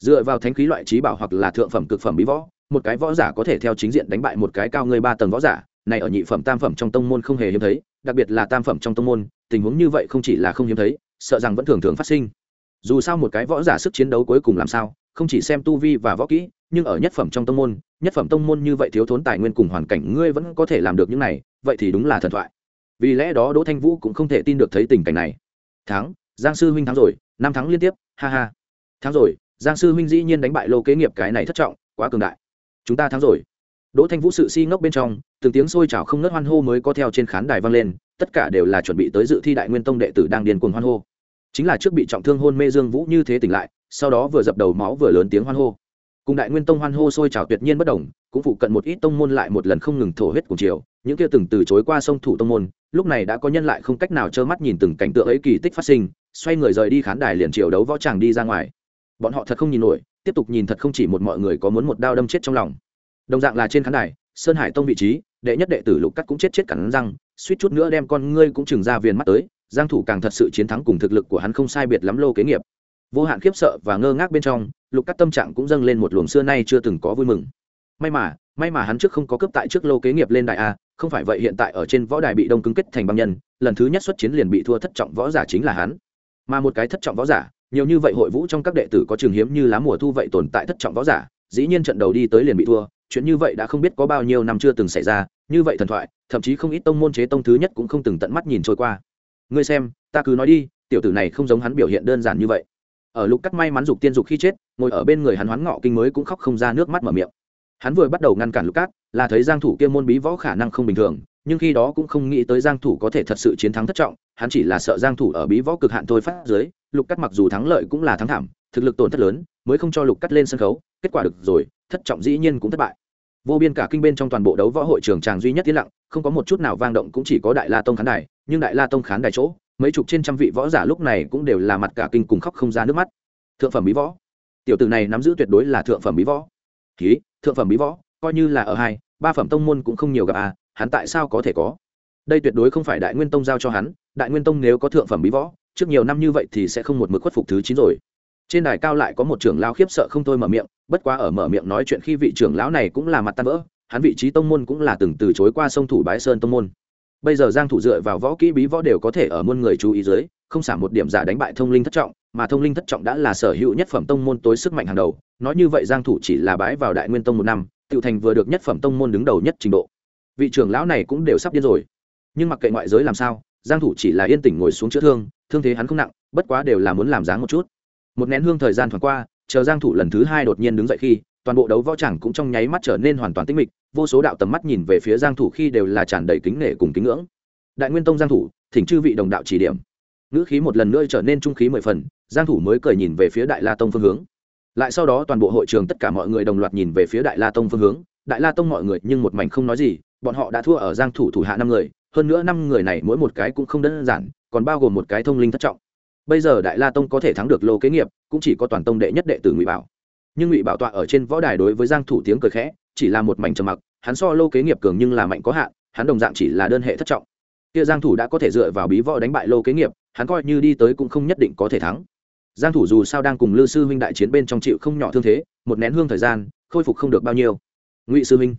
Dựa vào thánh khí loại trí bảo hoặc là thượng phẩm cực phẩm bí võ, một cái võ giả có thể theo chính diện đánh bại một cái cao người ba tầng võ giả, này ở nhị phẩm tam phẩm trong tông môn không hề hiếm thấy, đặc biệt là tam phẩm trong tông môn, tình huống như vậy không chỉ là không hiếm thấy, sợ rằng vẫn thường thường phát sinh dù sao một cái võ giả sức chiến đấu cuối cùng làm sao, không chỉ xem tu vi và võ kỹ, nhưng ở nhất phẩm trong tông môn, nhất phẩm tông môn như vậy thiếu thốn tài nguyên cùng hoàn cảnh ngươi vẫn có thể làm được những này, vậy thì đúng là thần thoại. Vì lẽ đó đỗ thanh vũ cũng không thể tin được thấy tình cảnh này. Thắng, giang sư huynh thắng rồi, năm thắng liên tiếp, ha ha. Thắng rồi, giang sư huynh dĩ nhiên đánh bại lô kế nghiệp cái này thất trọng, quá cường đại. Chúng ta thắng rồi. Đỗ thanh vũ sự si ngốc bên trong, từng tiếng sôi trào không nớt hoan hô mới có theo trên khán đài vang lên, tất cả đều là chuẩn bị tới dự thi đại nguyên tông đệ tử đang điên cuồng hoan hô chính là trước bị trọng thương hôn mê dương vũ như thế tỉnh lại, sau đó vừa dập đầu máu vừa lớn tiếng hoan hô. Cùng đại nguyên tông hoan hô sôi trào tuyệt nhiên bất đồng, cũng phụ cận một ít tông môn lại một lần không ngừng thổ huyết cùng chiều, những kia từng từ chối qua sông thủ tông môn, lúc này đã có nhân lại không cách nào trơ mắt nhìn từng cảnh tượng ấy kỳ tích phát sinh, xoay người rời đi khán đài liền chiều đấu võ tràng đi ra ngoài. Bọn họ thật không nhìn nổi, tiếp tục nhìn thật không chỉ một mọi người có muốn một đao đâm chết trong lòng. Đồng dạng là trên khán đài, sơn hải tông vị trí, đệ nhất đệ tử lục cắt cũng chết chết cẳng răng, suýt chút nữa đem con ngươi cũng chừng ra viền mắt tới giang thủ càng thật sự chiến thắng cùng thực lực của hắn không sai biệt lắm lô kế nghiệp. Vô hạn khiếp sợ và ngơ ngác bên trong, lục cắt tâm trạng cũng dâng lên một luồng xưa nay chưa từng có vui mừng. May mà may mà hắn trước không có cướp tại trước lô kế nghiệp lên đại a, không phải vậy hiện tại ở trên võ đài bị đông cứng kết thành băng nhân, lần thứ nhất xuất chiến liền bị thua thất trọng võ giả chính là hắn. Mà một cái thất trọng võ giả, nhiều như vậy hội vũ trong các đệ tử có trường hiếm như lá mùa thu vậy tồn tại thất trọng võ giả, dĩ nhiên trận đầu đi tới liền bị thua, chuyện như vậy đã không biết có bao nhiêu năm chưa từng xảy ra, như vậy thần thoại, thậm chí không ít tông môn chế tông thứ nhất cũng không từng tận mắt nhìn trôi qua ngươi xem, ta cứ nói đi, tiểu tử này không giống hắn biểu hiện đơn giản như vậy. Ở lục cắt may mắn dục tiên dục khi chết, ngồi ở bên người hắn hoán ngọ kinh mới cũng khóc không ra nước mắt mở miệng. Hắn vừa bắt đầu ngăn cản lục cát là thấy giang thủ kia môn bí võ khả năng không bình thường, nhưng khi đó cũng không nghĩ tới giang thủ có thể thật sự chiến thắng thất trọng, hắn chỉ là sợ giang thủ ở bí võ cực hạn thôi phát dưới, lục cắt mặc dù thắng lợi cũng là thắng thảm, thực lực tổn thất lớn, mới không cho lục cắt lên sân khấu, kết quả được rồi, thất trọng dĩ nhiên cũng thất bại. Vô biên cả kinh bên trong toàn bộ đấu võ hội trường tràng duy nhất tiến lặng, không có một chút nào vang động cũng chỉ có đại la tông khán đài nhưng đại la tông khán đài chỗ, mấy chục trên trăm vị võ giả lúc này cũng đều là mặt cả kinh cùng khóc không ra nước mắt. Thượng phẩm bí võ. Tiểu tử này nắm giữ tuyệt đối là thượng phẩm bí võ. Ký, thượng phẩm bí võ, coi như là ở hai, ba phẩm tông môn cũng không nhiều gặp à hắn tại sao có thể có? Đây tuyệt đối không phải đại nguyên tông giao cho hắn, đại nguyên tông nếu có thượng phẩm bí võ, trước nhiều năm như vậy thì sẽ không một mực khuất phục thứ chín rồi. Trên đài cao lại có một trưởng lão khiếp sợ không thôi mở miệng, bất quá ở mở miệng nói chuyện khi vị trưởng lão này cũng là mặt tan vỡ, hắn vị trí tông môn cũng là từng từ chối qua sông thủ bái sơn tông môn bây giờ giang thủ dựa vào võ kỹ bí võ đều có thể ở muôn người chú ý dưới, không xả một điểm giả đánh bại thông linh thất trọng, mà thông linh thất trọng đã là sở hữu nhất phẩm tông môn tối sức mạnh hàng đầu. Nói như vậy giang thủ chỉ là bái vào đại nguyên tông một năm, tiểu thành vừa được nhất phẩm tông môn đứng đầu nhất trình độ. Vị trưởng lão này cũng đều sắp điên rồi. Nhưng mặc kệ ngoại giới làm sao, giang thủ chỉ là yên tĩnh ngồi xuống chữa thương thương thế hắn không nặng, bất quá đều là muốn làm dáng một chút. Một nén hương thời gian thoáng qua, chờ giang thủ lần thứ hai đột nhiên đứng dậy khi toàn bộ đấu võ chẳng cũng trong nháy mắt trở nên hoàn toàn tĩnh mịch, vô số đạo tầm mắt nhìn về phía giang thủ khi đều là tràn đầy kính nể cùng kính ngưỡng. Đại nguyên tông giang thủ, thỉnh chư vị đồng đạo chỉ điểm. Ngữ khí một lần nữa trở nên trung khí mười phần, giang thủ mới cười nhìn về phía đại la tông phương hướng. Lại sau đó toàn bộ hội trường tất cả mọi người đồng loạt nhìn về phía đại la tông phương hướng. Đại la tông mọi người nhưng một mảnh không nói gì, bọn họ đã thua ở giang thủ thủ hạ năm người, hơn nữa năm người này mỗi một cái cũng không đơn giản, còn bao gồm một cái thông linh thất trọng. Bây giờ đại la tông có thể thắng được lô kế nghiệp, cũng chỉ có toàn tông đệ nhất đệ tử ngụy bảo nhưng ngụy bảo tọa ở trên võ đài đối với giang thủ tiếng cười khẽ, chỉ là một mảnh trầm mặc, hắn so lô kế nghiệp cường nhưng là mạnh có hạn, hắn đồng dạng chỉ là đơn hệ thất trọng. Kia giang thủ đã có thể dựa vào bí võ đánh bại lô kế nghiệp, hắn coi như đi tới cũng không nhất định có thể thắng. Giang thủ dù sao đang cùng lư sư huynh đại chiến bên trong chịu không nhỏ thương thế, một nén hương thời gian, khôi phục không được bao nhiêu. Ngụy sư huynh,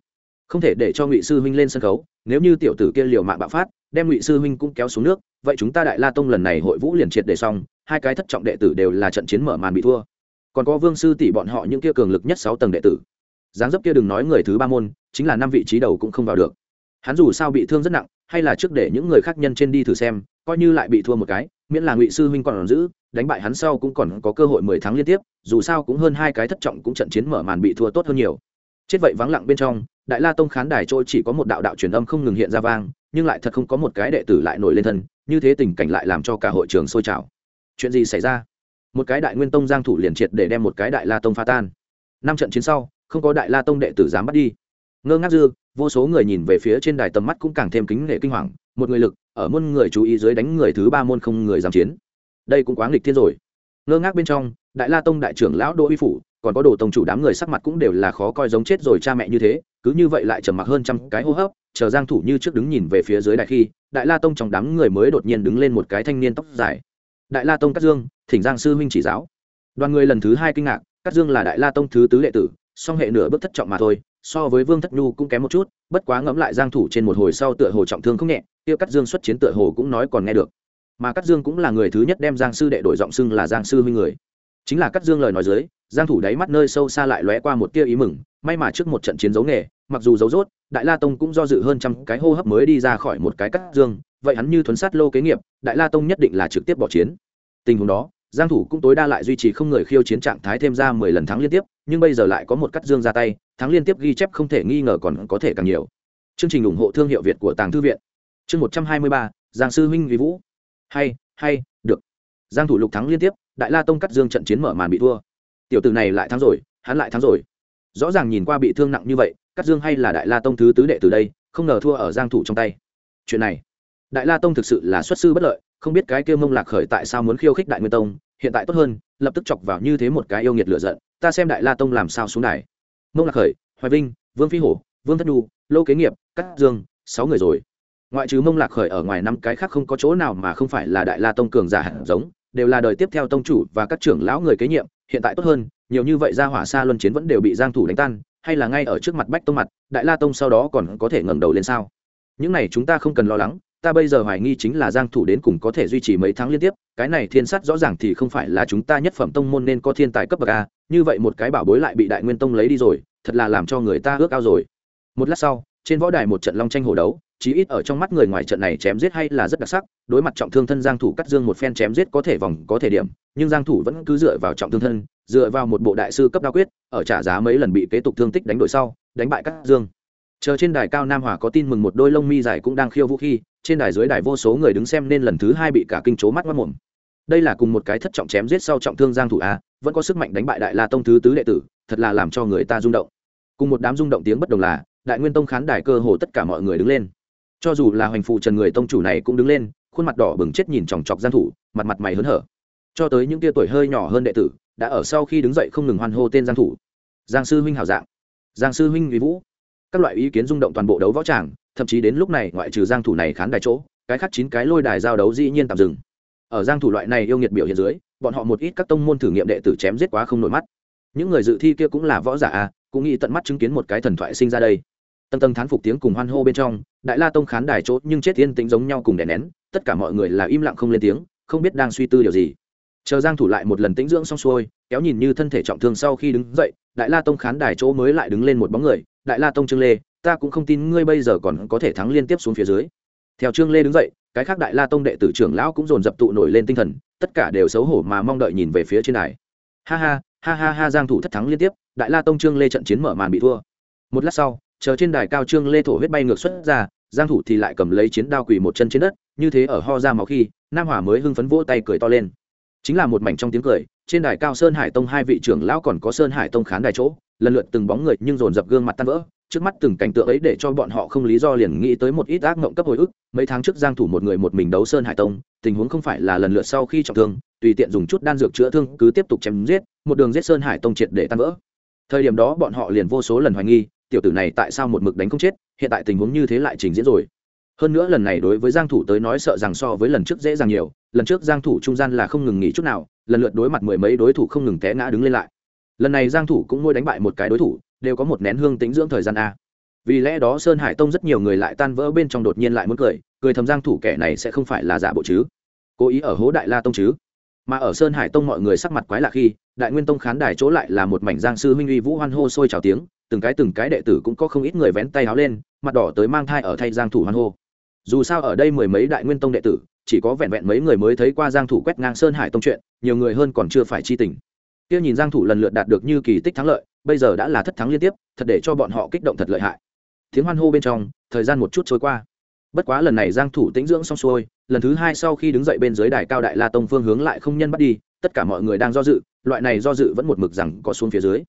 không thể để cho ngụy sư huynh lên sân khấu, nếu như tiểu tử kia liều mạng bạo phát, đem ngụy sư huynh cũng kéo xuống nước, vậy chúng ta đại la tông lần này hội vũ liền triệt để xong, hai cái thất trọng đệ tử đều là trận chiến mở màn bị thua còn có vương sư tỷ bọn họ những kia cường lực nhất sáu tầng đệ tử. Dáng dấp kia đừng nói người thứ ba môn, chính là năm vị trí đầu cũng không vào được. Hắn dù sao bị thương rất nặng, hay là trước để những người khác nhân trên đi thử xem, coi như lại bị thua một cái, miễn là ngụy sư huynh còn giữ, đánh bại hắn sau cũng còn có cơ hội mười tháng liên tiếp, dù sao cũng hơn hai cái thất trọng cũng trận chiến mở màn bị thua tốt hơn nhiều. Chết vậy vắng lặng bên trong, đại la tông khán đài trôi chỉ có một đạo đạo truyền âm không ngừng hiện ra vang, nhưng lại thật không có một cái đệ tử lại nổi lên thân, như thế tình cảnh lại làm cho cả hội trường sôi trào. Chuyện gì xảy ra? Một cái đại nguyên tông giang thủ liền triệt để đem một cái đại la tông phá tan. Năm trận chiến sau, không có đại la tông đệ tử dám bắt đi. Ngơ ngác dư, vô số người nhìn về phía trên đài tầm mắt cũng càng thêm kính nể kinh hoàng, một người lực, ở môn người chú ý dưới đánh người thứ ba môn không người dám chiến. Đây cũng quá nghịch thiên rồi. Ngơ ngác bên trong, đại la tông đại trưởng lão đỗ uy phủ, còn có đồ tông chủ đám người sắc mặt cũng đều là khó coi giống chết rồi cha mẹ như thế, cứ như vậy lại trầm mặc hơn trăm cái hô hấp, chờ giang thủ như trước đứng nhìn về phía dưới đại khi, đại la tông trong đám người mới đột nhiên đứng lên một cái thanh niên tóc dài. Đại la tông cát dương thỉnh giang sư huynh chỉ giáo. Đoàn người lần thứ hai kinh ngạc, cát dương là đại la tông thứ tứ đệ tử, song hệ nửa bước thất trọng mà thôi, so với vương thất nhu cũng kém một chút, bất quá ngẫm lại giang thủ trên một hồi sau tựa hồ trọng thương không nhẹ, kia cát dương xuất chiến tựa hồ cũng nói còn nghe được. Mà cát dương cũng là người thứ nhất đem giang sư đệ đổi giọng xưng là giang sư huynh người. Chính là cát dương lời nói dưới, giang thủ đáy mắt nơi sâu xa lại lóe qua một tia ý mừng, may mà trước một trận chiến giấu nghề, mặc dù giấu rốt, đại la tông cũng do dự hơn trăm cái hô hấp mới đi ra khỏi một cái Cát dương, vậy hắn như thuấn sát lô kế nghiệp, đại la tông nhất định là trực tiếp bỏ chiến. Tình huống đó giang thủ cũng tối đa lại duy trì không người khiêu chiến trạng thái thêm ra 10 lần thắng liên tiếp nhưng bây giờ lại có một cắt dương ra tay thắng liên tiếp ghi chép không thể nghi ngờ còn có thể càng nhiều. Chương trình ủng hộ thương hiệu việt của tàng thư viện. Chương 123, giang sư huynh vi vũ. Hay hay được. Giang thủ lục thắng liên tiếp đại la tông cắt dương trận chiến mở màn bị thua. Tiểu tử này lại thắng rồi hắn lại thắng rồi. Rõ ràng nhìn qua bị thương nặng như vậy cắt dương hay là đại la tông thứ tứ đệ từ đây không ngờ thua ở giang thủ trong tay. Chuyện này đại la tông thực sự là xuất sư bất lợi không biết cái kia mông lạc khởi tại sao muốn khiêu khích đại nguyên tông, hiện tại tốt hơn, lập tức chọc vào như thế một cái yêu nghiệt lửa giận, ta xem đại la tông làm sao xuống đài. Mông lạc khởi, hoài vinh, vương phi hổ, vương thất nhu lô kế nghiệp cắt dương, sáu người rồi. Ngoại trừ mông lạc khởi ở ngoài năm cái khác không có chỗ nào mà không phải là đại la tông cường giả hạt giống, đều là đời tiếp theo tông chủ và các trưởng lão người kế nhiệm, hiện tại tốt hơn, nhiều như vậy ra hỏa xa luân chiến vẫn đều bị giang thủ đánh tan, hay là ngay ở trước mặt bách tông mặt, đại la tông sau đó còn có thể ngẩng đầu lên sao? Những này chúng ta không cần lo lắng ta bây giờ hoài nghi chính là giang thủ đến cùng có thể duy trì mấy tháng liên tiếp, cái này thiên sát rõ ràng thì không phải là chúng ta nhất phẩm tông môn nên có thiên tài cấp bậc a như vậy một cái bảo bối lại bị đại nguyên tông lấy đi rồi, thật là làm cho người ta ước ao rồi. Một lát sau, trên võ đài một trận long tranh hổ đấu, chí ít ở trong mắt người ngoài trận này chém giết hay là rất đặc sắc, đối mặt trọng thương thân giang thủ cắt dương một phen chém giết có thể vòng có thể điểm, nhưng giang thủ vẫn cứ dựa vào trọng thương thân, dựa vào một bộ đại sư cấp đao quyết, ở trả giá mấy lần bị kế tục thương tích đánh đổi sau, đánh bại cắt dương. Chờ trên đài cao nam hòa có tin mừng một đôi lông mi dài cũng đang khiêu vũ khi trên đài dưới đài vô số người đứng xem nên lần thứ hai bị cả kinh chố mắt mắt mồm. Đây là cùng một cái thất trọng chém giết sau trọng thương giang thủ a, vẫn có sức mạnh đánh bại đại la tông thứ tứ đệ tử, thật là làm cho người ta rung động. Cùng một đám rung động tiếng bất đồng là, đại nguyên tông khán đài cơ hồ tất cả mọi người đứng lên. Cho dù là hoành phụ trần người tông chủ này cũng đứng lên, khuôn mặt đỏ bừng chết nhìn chòng chọc giang thủ, mặt mặt mày hớn hở. Cho tới những tia tuổi hơi nhỏ hơn đệ tử, đã ở sau khi đứng dậy không ngừng hoan hô tên giang thủ. Giang sư huynh hảo dạng. Giang sư huynh uy vũ. Các loại ý kiến rung động toàn bộ đấu võ tràng thậm chí đến lúc này ngoại trừ giang thủ này khán đài chỗ, cái khác chín cái lôi đài giao đấu dĩ nhiên tạm dừng. Ở giang thủ loại này yêu nghiệt biểu hiện dưới, bọn họ một ít các tông môn thử nghiệm đệ tử chém giết quá không nổi mắt. Những người dự thi kia cũng là võ giả à cũng nghĩ tận mắt chứng kiến một cái thần thoại sinh ra đây. Tầng tầng thán phục tiếng cùng hoan hô bên trong, đại la tông khán đài chốt nhưng chết yên tĩnh giống nhau cùng đè nén, tất cả mọi người là im lặng không lên tiếng, không biết đang suy tư điều gì. Chờ giang thủ lại một lần tĩnh dưỡng xong xuôi, kéo nhìn như thân thể trọng thương sau khi đứng dậy, đại la tông khán đài chỗ mới lại đứng lên một bóng người, đại la tông trương lê ta cũng không tin ngươi bây giờ còn có thể thắng liên tiếp xuống phía dưới. Theo trương lê đứng dậy, cái khác đại la tông đệ tử trưởng lão cũng dồn dập tụ nổi lên tinh thần, tất cả đều xấu hổ mà mong đợi nhìn về phía trên đài. Ha ha ha ha ha, giang thủ thất thắng liên tiếp, đại la tông trương lê trận chiến mở màn bị thua. Một lát sau, chờ trên đài cao trương lê thổ huyết bay ngược xuất ra, giang thủ thì lại cầm lấy chiến đao quỳ một chân trên đất, như thế ở ho ra máu khi, nam hỏa mới hưng phấn vỗ tay cười to lên. Chính là một mảnh trong tiếng cười, trên đài cao sơn hải tông hai vị trưởng lão còn có sơn hải tông khán đài chỗ, lần lượt từng bóng người nhưng dồn dập gương mặt tan vỡ trước mắt từng cảnh tượng ấy để cho bọn họ không lý do liền nghĩ tới một ít ác mộng cấp hồi ức. Mấy tháng trước giang thủ một người một mình đấu sơn hải tông, tình huống không phải là lần lượt sau khi trọng thương, tùy tiện dùng chút đan dược chữa thương cứ tiếp tục chém giết, một đường giết sơn hải tông triệt để tan vỡ. Thời điểm đó bọn họ liền vô số lần hoài nghi, tiểu tử này tại sao một mực đánh không chết, hiện tại tình huống như thế lại trình diễn rồi. Hơn nữa lần này đối với giang thủ tới nói sợ rằng so với lần trước dễ dàng nhiều, lần trước giang thủ trung gian là không ngừng nghỉ chút nào, lần lượt đối mặt mười mấy đối thủ không ngừng té ngã đứng lên lại. Lần này giang thủ cũng ngôi đánh bại một cái đối thủ đều có một nén hương tính dưỡng thời gian a. Vì lẽ đó sơn hải tông rất nhiều người lại tan vỡ bên trong đột nhiên lại muốn cười cười thầm giang thủ kẻ này sẽ không phải là giả bộ chứ. Cố ý ở hố đại la tông chứ? Mà ở sơn hải tông mọi người sắc mặt quái lạ khi, đại nguyên tông khán đài chỗ lại là một mảnh giang sư huynh uy vũ hoan hô sôi trào tiếng, từng cái từng cái đệ tử cũng có không ít người vén tay áo lên, mặt đỏ tới mang thai ở thay giang thủ hoan hô. Dù sao ở đây mười mấy đại nguyên tông đệ tử, chỉ có vẹn vẹn mấy người mới thấy qua giang thủ quét ngang sơn hải tông chuyện, nhiều người hơn còn chưa phải chi tình. Kia nhìn giang thủ lần lượt đạt được như kỳ tích thắng lợi bây giờ đã là thất thắng liên tiếp, thật để cho bọn họ kích động thật lợi hại. Tiếng hoan hô bên trong, thời gian một chút trôi qua. Bất quá lần này giang thủ tĩnh dưỡng xong xuôi, lần thứ hai sau khi đứng dậy bên dưới đài cao đại la tông phương hướng lại không nhân bắt đi, tất cả mọi người đang do dự, loại này do dự vẫn một mực rằng có xuống phía dưới.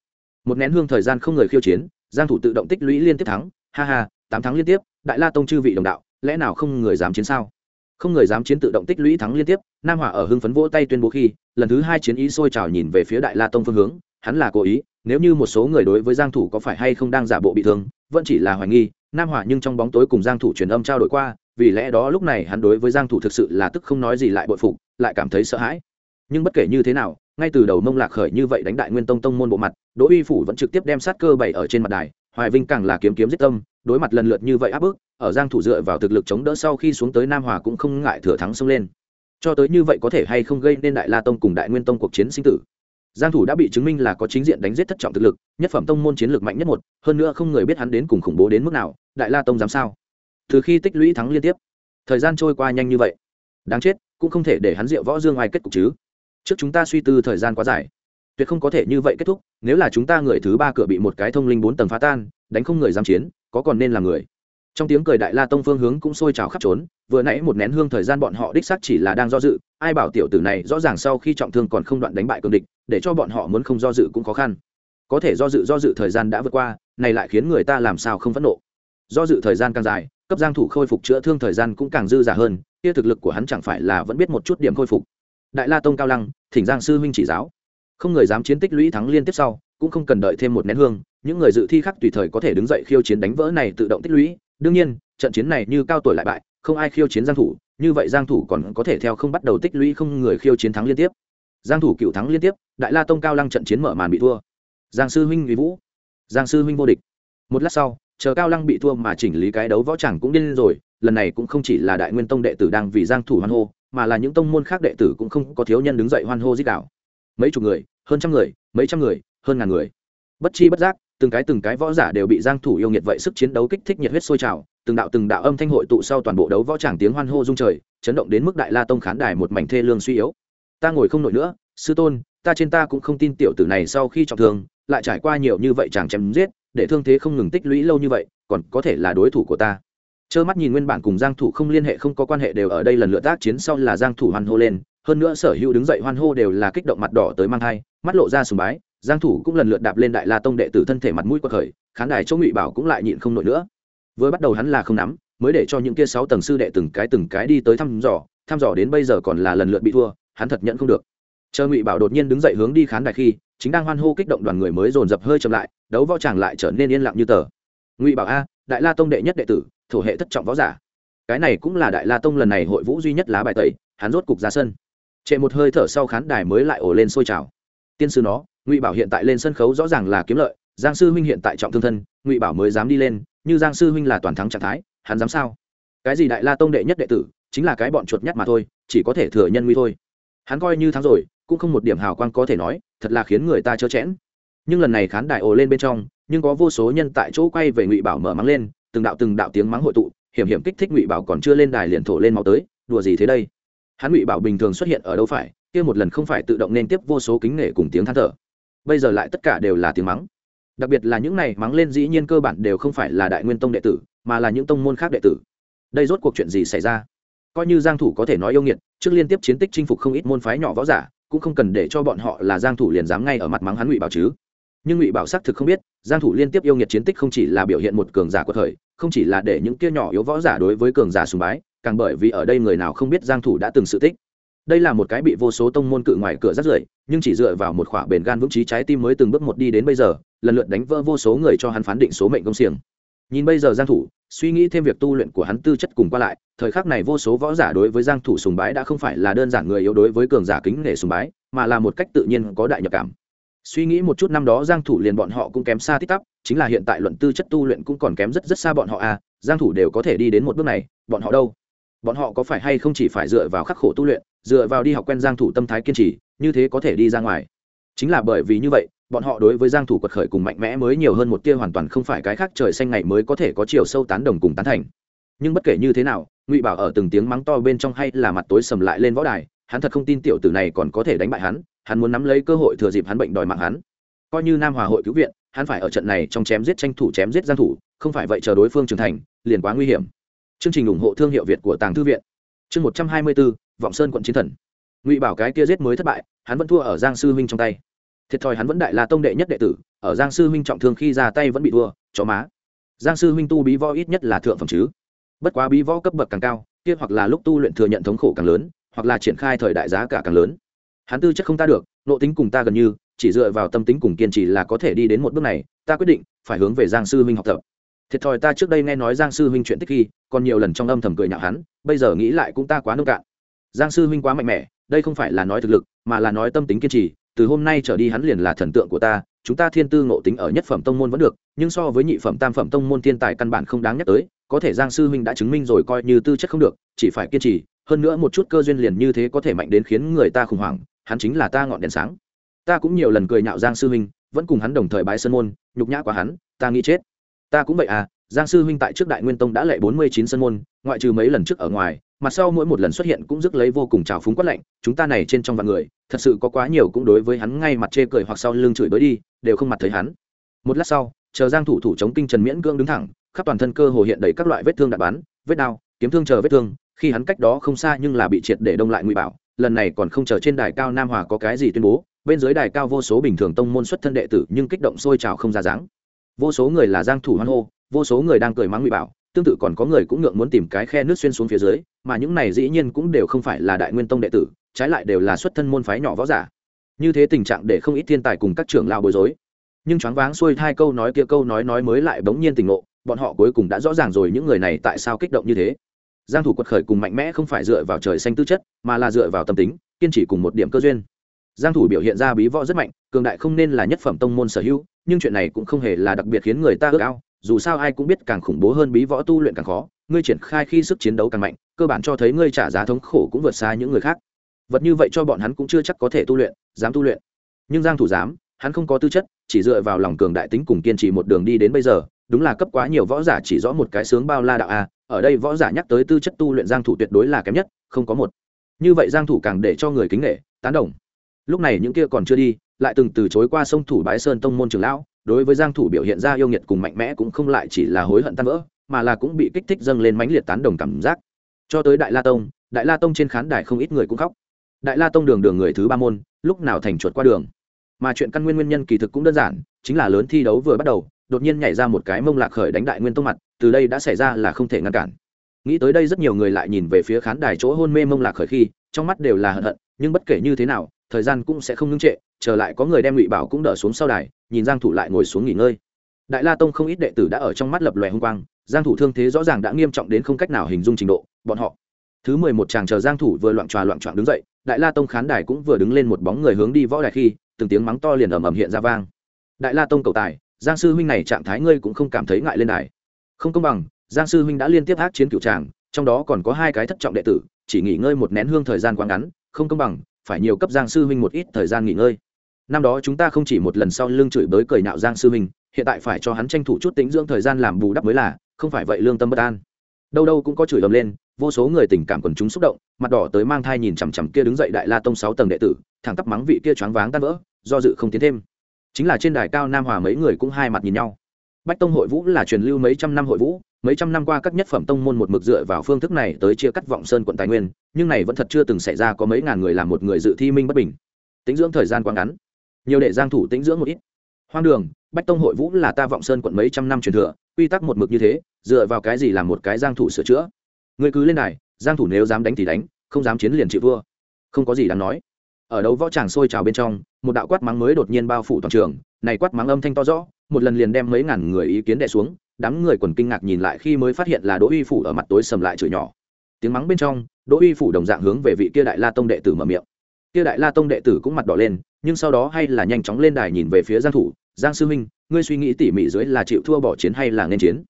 Một nén hương thời gian không người khiêu chiến, giang thủ tự động tích lũy liên tiếp thắng, ha ha, tám thắng liên tiếp, đại la tông chư vị đồng đạo, lẽ nào không người dám chiến sao? Không người dám chiến tự động tích lũy thắng liên tiếp, nam hỏa ở hưng phấn vỗ tay tuyên bố khi, lần thứ hai chiến ý sôi trào nhìn về phía đại la tông phương hướng, hắn là cố ý nếu như một số người đối với giang thủ có phải hay không đang giả bộ bị thương, vẫn chỉ là hoài nghi, nam hỏa nhưng trong bóng tối cùng giang thủ truyền âm trao đổi qua, vì lẽ đó lúc này hắn đối với giang thủ thực sự là tức không nói gì lại bội phục, lại cảm thấy sợ hãi. Nhưng bất kể như thế nào, ngay từ đầu mông lạc khởi như vậy đánh đại nguyên tông tông môn bộ mặt, đỗ uy phủ vẫn trực tiếp đem sát cơ bày ở trên mặt đài, hoài vinh càng là kiếm kiếm giết tâm, đối mặt lần lượt như vậy áp bức, ở giang thủ dựa vào thực lực chống đỡ sau khi xuống tới nam hòa cũng không ngại thừa thắng xông lên. Cho tới như vậy có thể hay không gây nên đại la tông cùng đại nguyên tông cuộc chiến sinh tử giang thủ đã bị chứng minh là có chính diện đánh giết thất trọng thực lực, nhất phẩm tông môn chiến lược mạnh nhất một, hơn nữa không người biết hắn đến cùng khủng bố đến mức nào, đại la tông dám sao? Từ khi tích lũy thắng liên tiếp, thời gian trôi qua nhanh như vậy, đáng chết, cũng không thể để hắn diệu võ dương ai kết cục chứ. Trước chúng ta suy tư thời gian quá dài, tuyệt không có thể như vậy kết thúc, nếu là chúng ta người thứ ba cửa bị một cái thông linh bốn tầng phá tan, đánh không người dám chiến, có còn nên là người? Trong tiếng cười đại la tông phương hướng cũng sôi trào khắp trốn, vừa nãy một nén hương thời gian bọn họ đích xác chỉ là đang do dự, ai bảo tiểu tử này rõ ràng sau khi trọng thương còn không đoạn đánh bại cường địch, để cho bọn họ muốn không do dự cũng khó khăn. Có thể do dự do dự thời gian đã vượt qua, này lại khiến người ta làm sao không phẫn nộ. Do dự thời gian càng dài, cấp giang thủ khôi phục chữa thương thời gian cũng càng dư giả hơn, kia thực lực của hắn chẳng phải là vẫn biết một chút điểm khôi phục. Đại la tông cao lăng, thỉnh giang sư huynh chỉ giáo. Không người dám chiến tích lũy thắng liên tiếp sau, cũng không cần đợi thêm một nén hương, những người dự thi khác tùy thời có thể đứng dậy khiêu chiến đánh vỡ này tự động tích lũy đương nhiên, trận chiến này như cao tuổi lại bại, không ai khiêu chiến giang thủ, như vậy giang thủ còn có thể theo không bắt đầu tích lũy không người khiêu chiến thắng liên tiếp. Giang thủ cựu thắng liên tiếp, đại la tông cao lăng trận chiến mở màn bị thua. Giang sư huynh uy vũ, giang sư huynh vô địch. Một lát sau, chờ cao lăng bị thua mà chỉnh lý cái đấu võ chẳng cũng điên rồi, lần này cũng không chỉ là đại nguyên tông đệ tử đang vì giang thủ hoan hô, mà là những tông môn khác đệ tử cũng không có thiếu nhân đứng dậy hoan hô giết đảo mấy chục người, hơn trăm người, mấy trăm người, hơn ngàn người. Bất chi bất giác từng cái từng cái võ giả đều bị giang thủ yêu nghiệt vậy sức chiến đấu kích thích nhiệt huyết sôi trào, từng đạo từng đạo âm thanh hội tụ sau toàn bộ đấu võ tràng tiếng hoan hô rung trời, chấn động đến mức đại la tông khán đài một mảnh thê lương suy yếu. Ta ngồi không nổi nữa, sư tôn, ta trên ta cũng không tin tiểu tử này sau khi trọng thương, lại trải qua nhiều như vậy chàng chém giết, để thương thế không ngừng tích lũy lâu như vậy, còn có thể là đối thủ của ta. Trơ mắt nhìn nguyên bản cùng giang thủ không liên hệ không có quan hệ đều ở đây lần lượt tác chiến sau là giang thủ hoan hô lên, hơn nữa sở hữu đứng dậy hoan hô đều là kích động mặt đỏ tới mang hai mắt lộ ra sùng bái giang thủ cũng lần lượt đạp lên đại la tông đệ tử thân thể mặt mũi quật khởi, khán đài châu ngụy bảo cũng lại nhịn không nổi nữa. Vừa bắt đầu hắn là không nắm, mới để cho những kia sáu tầng sư đệ từng cái từng cái đi tới thăm dò thăm dò đến bây giờ còn là lần lượt bị thua, hắn thật nhận không được. Chờ ngụy bảo đột nhiên đứng dậy hướng đi khán đài khi, chính đang hoan hô kích động đoàn người mới dồn dập hơi chậm lại, đấu võ tràng lại trở nên yên lặng như tờ. Ngụy bảo a, đại la tông đệ nhất đệ tử, thổ hệ thất trọng võ giả. Cái này cũng là đại la tông lần này hội vũ duy nhất lá bài tẩy, hắn rốt cục ra sân. Trệ một hơi thở sau khán đài mới lại ổ lên sôi trào tiên sư nó, ngụy bảo hiện tại lên sân khấu rõ ràng là kiếm lợi, giang sư huynh hiện tại trọng thương thân, ngụy bảo mới dám đi lên, như giang sư huynh là toàn thắng trạng thái, hắn dám sao? Cái gì đại la tông đệ nhất đệ tử, chính là cái bọn chuột nhắt mà thôi, chỉ có thể thừa nhân nguy thôi. Hắn coi như thắng rồi, cũng không một điểm hào quang có thể nói, thật là khiến người ta chớ chẽn. Nhưng lần này khán đại ồ lên bên trong, nhưng có vô số nhân tại chỗ quay về ngụy bảo mở mắng lên, từng đạo từng đạo tiếng mắng hội tụ, hiểm hiểm kích thích ngụy bảo còn chưa lên đài liền thổ lên máu tới, đùa gì thế đây? Hắn ngụy bảo bình thường xuất hiện ở đâu phải, kia một lần không phải tự động nên tiếp vô số kính nể cùng tiếng than thở. Bây giờ lại tất cả đều là tiếng mắng. Đặc biệt là những này mắng lên dĩ nhiên cơ bản đều không phải là đại nguyên tông đệ tử, mà là những tông môn khác đệ tử. Đây rốt cuộc chuyện gì xảy ra? Coi như giang thủ có thể nói yêu nghiệt, trước liên tiếp chiến tích chinh phục không ít môn phái nhỏ võ giả, cũng không cần để cho bọn họ là giang thủ liền dám ngay ở mặt mắng hắn ngụy bảo chứ. Nhưng ngụy bảo xác thực không biết, giang thủ liên tiếp yêu nghiệt chiến tích không chỉ là biểu hiện một cường giả của thời không chỉ là để những kia nhỏ yếu võ giả đối với cường giả sùng bái càng bởi vì ở đây người nào không biết giang thủ đã từng sự tích. Đây là một cái bị vô số tông môn cự ngoài cửa rất rưởi, nhưng chỉ dựa vào một khỏa bền gan vững trí trái tim mới từng bước một đi đến bây giờ, lần lượt đánh vỡ vô số người cho hắn phán định số mệnh công xiềng. Nhìn bây giờ giang thủ, suy nghĩ thêm việc tu luyện của hắn tư chất cùng qua lại, thời khắc này vô số võ giả đối với giang thủ sùng bái đã không phải là đơn giản người yếu đối với cường giả kính nể sùng bái, mà là một cách tự nhiên có đại nhập cảm. Suy nghĩ một chút năm đó giang thủ liền bọn họ cũng kém xa tít tắp, chính là hiện tại luận tư chất tu luyện cũng còn kém rất rất xa bọn họ à giang thủ đều có thể đi đến một bước này, bọn họ đâu? Bọn họ có phải hay không chỉ phải dựa vào khắc khổ tu luyện, dựa vào đi học quen giang thủ tâm thái kiên trì, như thế có thể đi ra ngoài? Chính là bởi vì như vậy, bọn họ đối với giang thủ quật khởi cùng mạnh mẽ mới nhiều hơn một tia hoàn toàn không phải cái khác trời xanh ngày mới có thể có chiều sâu tán đồng cùng tán thành. Nhưng bất kể như thế nào, ngụy bảo ở từng tiếng mắng to bên trong hay là mặt tối sầm lại lên võ đài, hắn thật không tin tiểu tử này còn có thể đánh bại hắn hắn muốn nắm lấy cơ hội thừa dịp hắn bệnh đòi mạng hắn. Coi như nam hòa hội cứu viện, hắn phải ở trận này trong chém giết tranh thủ chém giết giang thủ, không phải vậy chờ đối phương trưởng thành, liền quá nguy hiểm chương trình ủng hộ thương hiệu việt của tàng thư viện. Chương 124, vọng sơn quận chiến thần. Ngụy bảo cái kia giết mới thất bại hắn vẫn thua ở giang sư huynh trong tay. Thiệt thòi hắn vẫn đại là tông đệ nhất đệ tử ở giang sư huynh trọng thương khi ra tay vẫn bị thua chó má. Giang sư huynh tu bí võ ít nhất là thượng phẩm chứ. Bất quá bí võ cấp bậc càng cao kia hoặc là lúc tu luyện thừa nhận thống khổ càng lớn hoặc là triển khai thời đại giá cả càng lớn. Hắn tư chất không ta được nộ tính cùng ta gần như chỉ dựa vào tâm tính cùng kiên trì là có thể đi đến một bước này ta quyết định phải hướng về giang sư huynh học tập thiệt thòi ta trước đây nghe nói giang sư huynh chuyện tích khi, còn nhiều lần trong âm thầm cười nhạo hắn, bây giờ nghĩ lại cũng ta quá nông cạn. Giang sư huynh quá mạnh mẽ, đây không phải là nói thực lực, mà là nói tâm tính kiên trì, từ hôm nay trở đi hắn liền là thần tượng của ta, chúng ta thiên tư ngộ tính ở nhất phẩm tông môn vẫn được, nhưng so với nhị phẩm tam phẩm tông môn thiên tài căn bản không đáng nhắc tới, có thể giang sư huynh đã chứng minh rồi coi như tư chất không được, chỉ phải kiên trì, hơn nữa một chút cơ duyên liền như thế có thể mạnh đến khiến người ta khủng hoảng, hắn chính là ta ngọn đèn sáng. Ta cũng nhiều lần cười nhạo giang sư huynh, vẫn cùng hắn đồng thời bái sơn môn, nhục nhã quá hắn, ta nghĩ chết ta cũng vậy à giang sư huynh tại trước đại nguyên tông đã lệ bốn mươi chín sân môn, ngoại trừ mấy lần trước ở ngoài, mặt sau mỗi một lần xuất hiện cũng rước lấy vô cùng trào phúng quát lạnh, chúng ta này trên trong vạn người, thật sự có quá nhiều cũng đối với hắn ngay mặt chê cười hoặc sau lưng chửi bới đi, đều không mặt thấy hắn. Một lát sau, chờ giang thủ thủ chống kinh trần miễn cưỡng đứng thẳng, khắp toàn thân cơ hồ hiện đầy các loại vết thương đạn bắn, vết đao, kiếm thương chờ vết thương, khi hắn cách đó không xa nhưng là bị triệt để đông lại ngụy bảo, lần này còn không chờ trên đài cao nam hòa có cái gì tuyên bố, bên dưới đài cao vô số bình thường tông môn xuất thân đệ tử nhưng kích động sôi trào không ra dáng vô số người là giang thủ hoan hô, vô số người đang cười mắng ngụy bảo, tương tự còn có người cũng ngượng muốn tìm cái khe nước xuyên xuống phía dưới, mà những này dĩ nhiên cũng đều không phải là đại nguyên tông đệ tử, trái lại đều là xuất thân môn phái nhỏ võ giả. Như thế tình trạng để không ít thiên tài cùng các trưởng lao bối rối. Nhưng choáng váng xuôi hai câu nói kia câu nói nói mới lại bỗng nhiên tình ngộ, bọn họ cuối cùng đã rõ ràng rồi những người này tại sao kích động như thế. Giang thủ quật khởi cùng mạnh mẽ không phải dựa vào trời xanh tư chất, mà là dựa vào tâm tính, kiên trì cùng một điểm cơ duyên giang thủ biểu hiện ra bí võ rất mạnh, cường đại không nên là nhất phẩm tông môn sở hữu, nhưng chuyện này cũng không hề là đặc biệt khiến người ta ước ao, dù sao ai cũng biết càng khủng bố hơn bí võ tu luyện càng khó, ngươi triển khai khi sức chiến đấu càng mạnh, cơ bản cho thấy ngươi trả giá thống khổ cũng vượt xa những người khác. Vật như vậy cho bọn hắn cũng chưa chắc có thể tu luyện, dám tu luyện. Nhưng giang thủ dám, hắn không có tư chất, chỉ dựa vào lòng cường đại tính cùng kiên trì một đường đi đến bây giờ, đúng là cấp quá nhiều võ giả chỉ rõ một cái sướng bao la đạo a, ở đây võ giả nhắc tới tư chất tu luyện giang thủ tuyệt đối là kém nhất, không có một. Như vậy giang thủ càng để cho người kính nể, tán đồng lúc này những kia còn chưa đi, lại từng từ chối qua sông thủ bái sơn tông môn trường lão, đối với giang thủ biểu hiện ra yêu nghiệt cùng mạnh mẽ cũng không lại chỉ là hối hận tan vỡ, mà là cũng bị kích thích dâng lên mãnh liệt tán đồng cảm giác. Cho tới đại la tông, đại la tông trên khán đài không ít người cũng khóc. Đại la tông đường đường người thứ ba môn, lúc nào thành chuột qua đường. Mà chuyện căn nguyên nguyên nhân kỳ thực cũng đơn giản, chính là lớn thi đấu vừa bắt đầu, đột nhiên nhảy ra một cái mông lạc khởi đánh đại nguyên tông mặt, từ đây đã xảy ra là không thể ngăn cản. Nghĩ tới đây rất nhiều người lại nhìn về phía khán đài chỗ hôn mê mông lạc khởi khi, trong mắt đều là hận hận, nhưng bất kể như thế nào thời gian cũng sẽ không ngưng trệ, trở lại có người đem ngụy bảo cũng đỡ xuống sau đài, nhìn giang thủ lại ngồi xuống nghỉ ngơi. Đại la tông không ít đệ tử đã ở trong mắt lập lòe hung quang, giang thủ thương thế rõ ràng đã nghiêm trọng đến không cách nào hình dung trình độ, bọn họ. Thứ mười một chàng chờ giang thủ vừa loạn tròa loạn trọn đứng dậy, đại la tông khán đài cũng vừa đứng lên một bóng người hướng đi võ đài khi, từng tiếng mắng to liền ầm ầm hiện ra vang. Đại la tông cầu tài, giang sư huynh này trạng thái ngươi cũng không cảm thấy ngại lên đài. Không công bằng, giang sư huynh đã liên tiếp ác chiến cửu tràng, trong đó còn có hai cái thất trọng đệ tử, chỉ nghỉ ngơi một nén hương thời gian quá ngắn, không công bằng phải nhiều cấp giang sư huynh một ít thời gian nghỉ ngơi. Năm đó chúng ta không chỉ một lần sau lưng chửi bới cười nạo giang sư huynh, hiện tại phải cho hắn tranh thủ chút tính dưỡng thời gian làm bù đắp mới là, không phải vậy lương tâm bất an. Đâu đâu cũng có chửi ầm lên, vô số người tình cảm quần chúng xúc động, mặt đỏ tới mang thai nhìn chằm chằm kia đứng dậy đại la tông sáu tầng đệ tử, thẳng tắp mắng vị kia choáng váng tan vỡ, do dự không tiến thêm. Chính là trên đài cao nam hòa mấy người cũng hai mặt nhìn nhau. Bách tông hội vũ là truyền lưu mấy trăm năm hội vũ mấy trăm năm qua các nhất phẩm tông môn một mực dựa vào phương thức này tới chia cắt vọng sơn quận tài nguyên, nhưng này vẫn thật chưa từng xảy ra có mấy ngàn người làm một người dự thi minh bất bình. Tính dưỡng thời gian quá ngắn, nhiều đệ giang thủ tính dưỡng một ít. Hoang đường, bách tông hội vũ là ta vọng sơn quận mấy trăm năm truyền thừa, quy tắc một mực như thế, dựa vào cái gì làm một cái giang thủ sửa chữa? Người cứ lên này giang thủ nếu dám đánh thì đánh, không dám chiến liền chịu vua. Không có gì đáng nói. Ở đấu võ tràng sôi trào bên trong, một đạo quát mắng mới đột nhiên bao phủ toàn trường, này quát mắng âm thanh to rõ, một lần liền đem mấy ngàn người ý kiến đè xuống đám người quần kinh ngạc nhìn lại khi mới phát hiện là đỗ uy phủ ở mặt tối sầm lại chửi nhỏ. Tiếng mắng bên trong, đỗ uy phủ đồng dạng hướng về vị kia đại la tông đệ tử mở miệng. Kia đại la tông đệ tử cũng mặt đỏ lên, nhưng sau đó hay là nhanh chóng lên đài nhìn về phía giang thủ, giang sư minh ngươi suy nghĩ tỉ mỉ dưới là chịu thua bỏ chiến hay là nên chiến?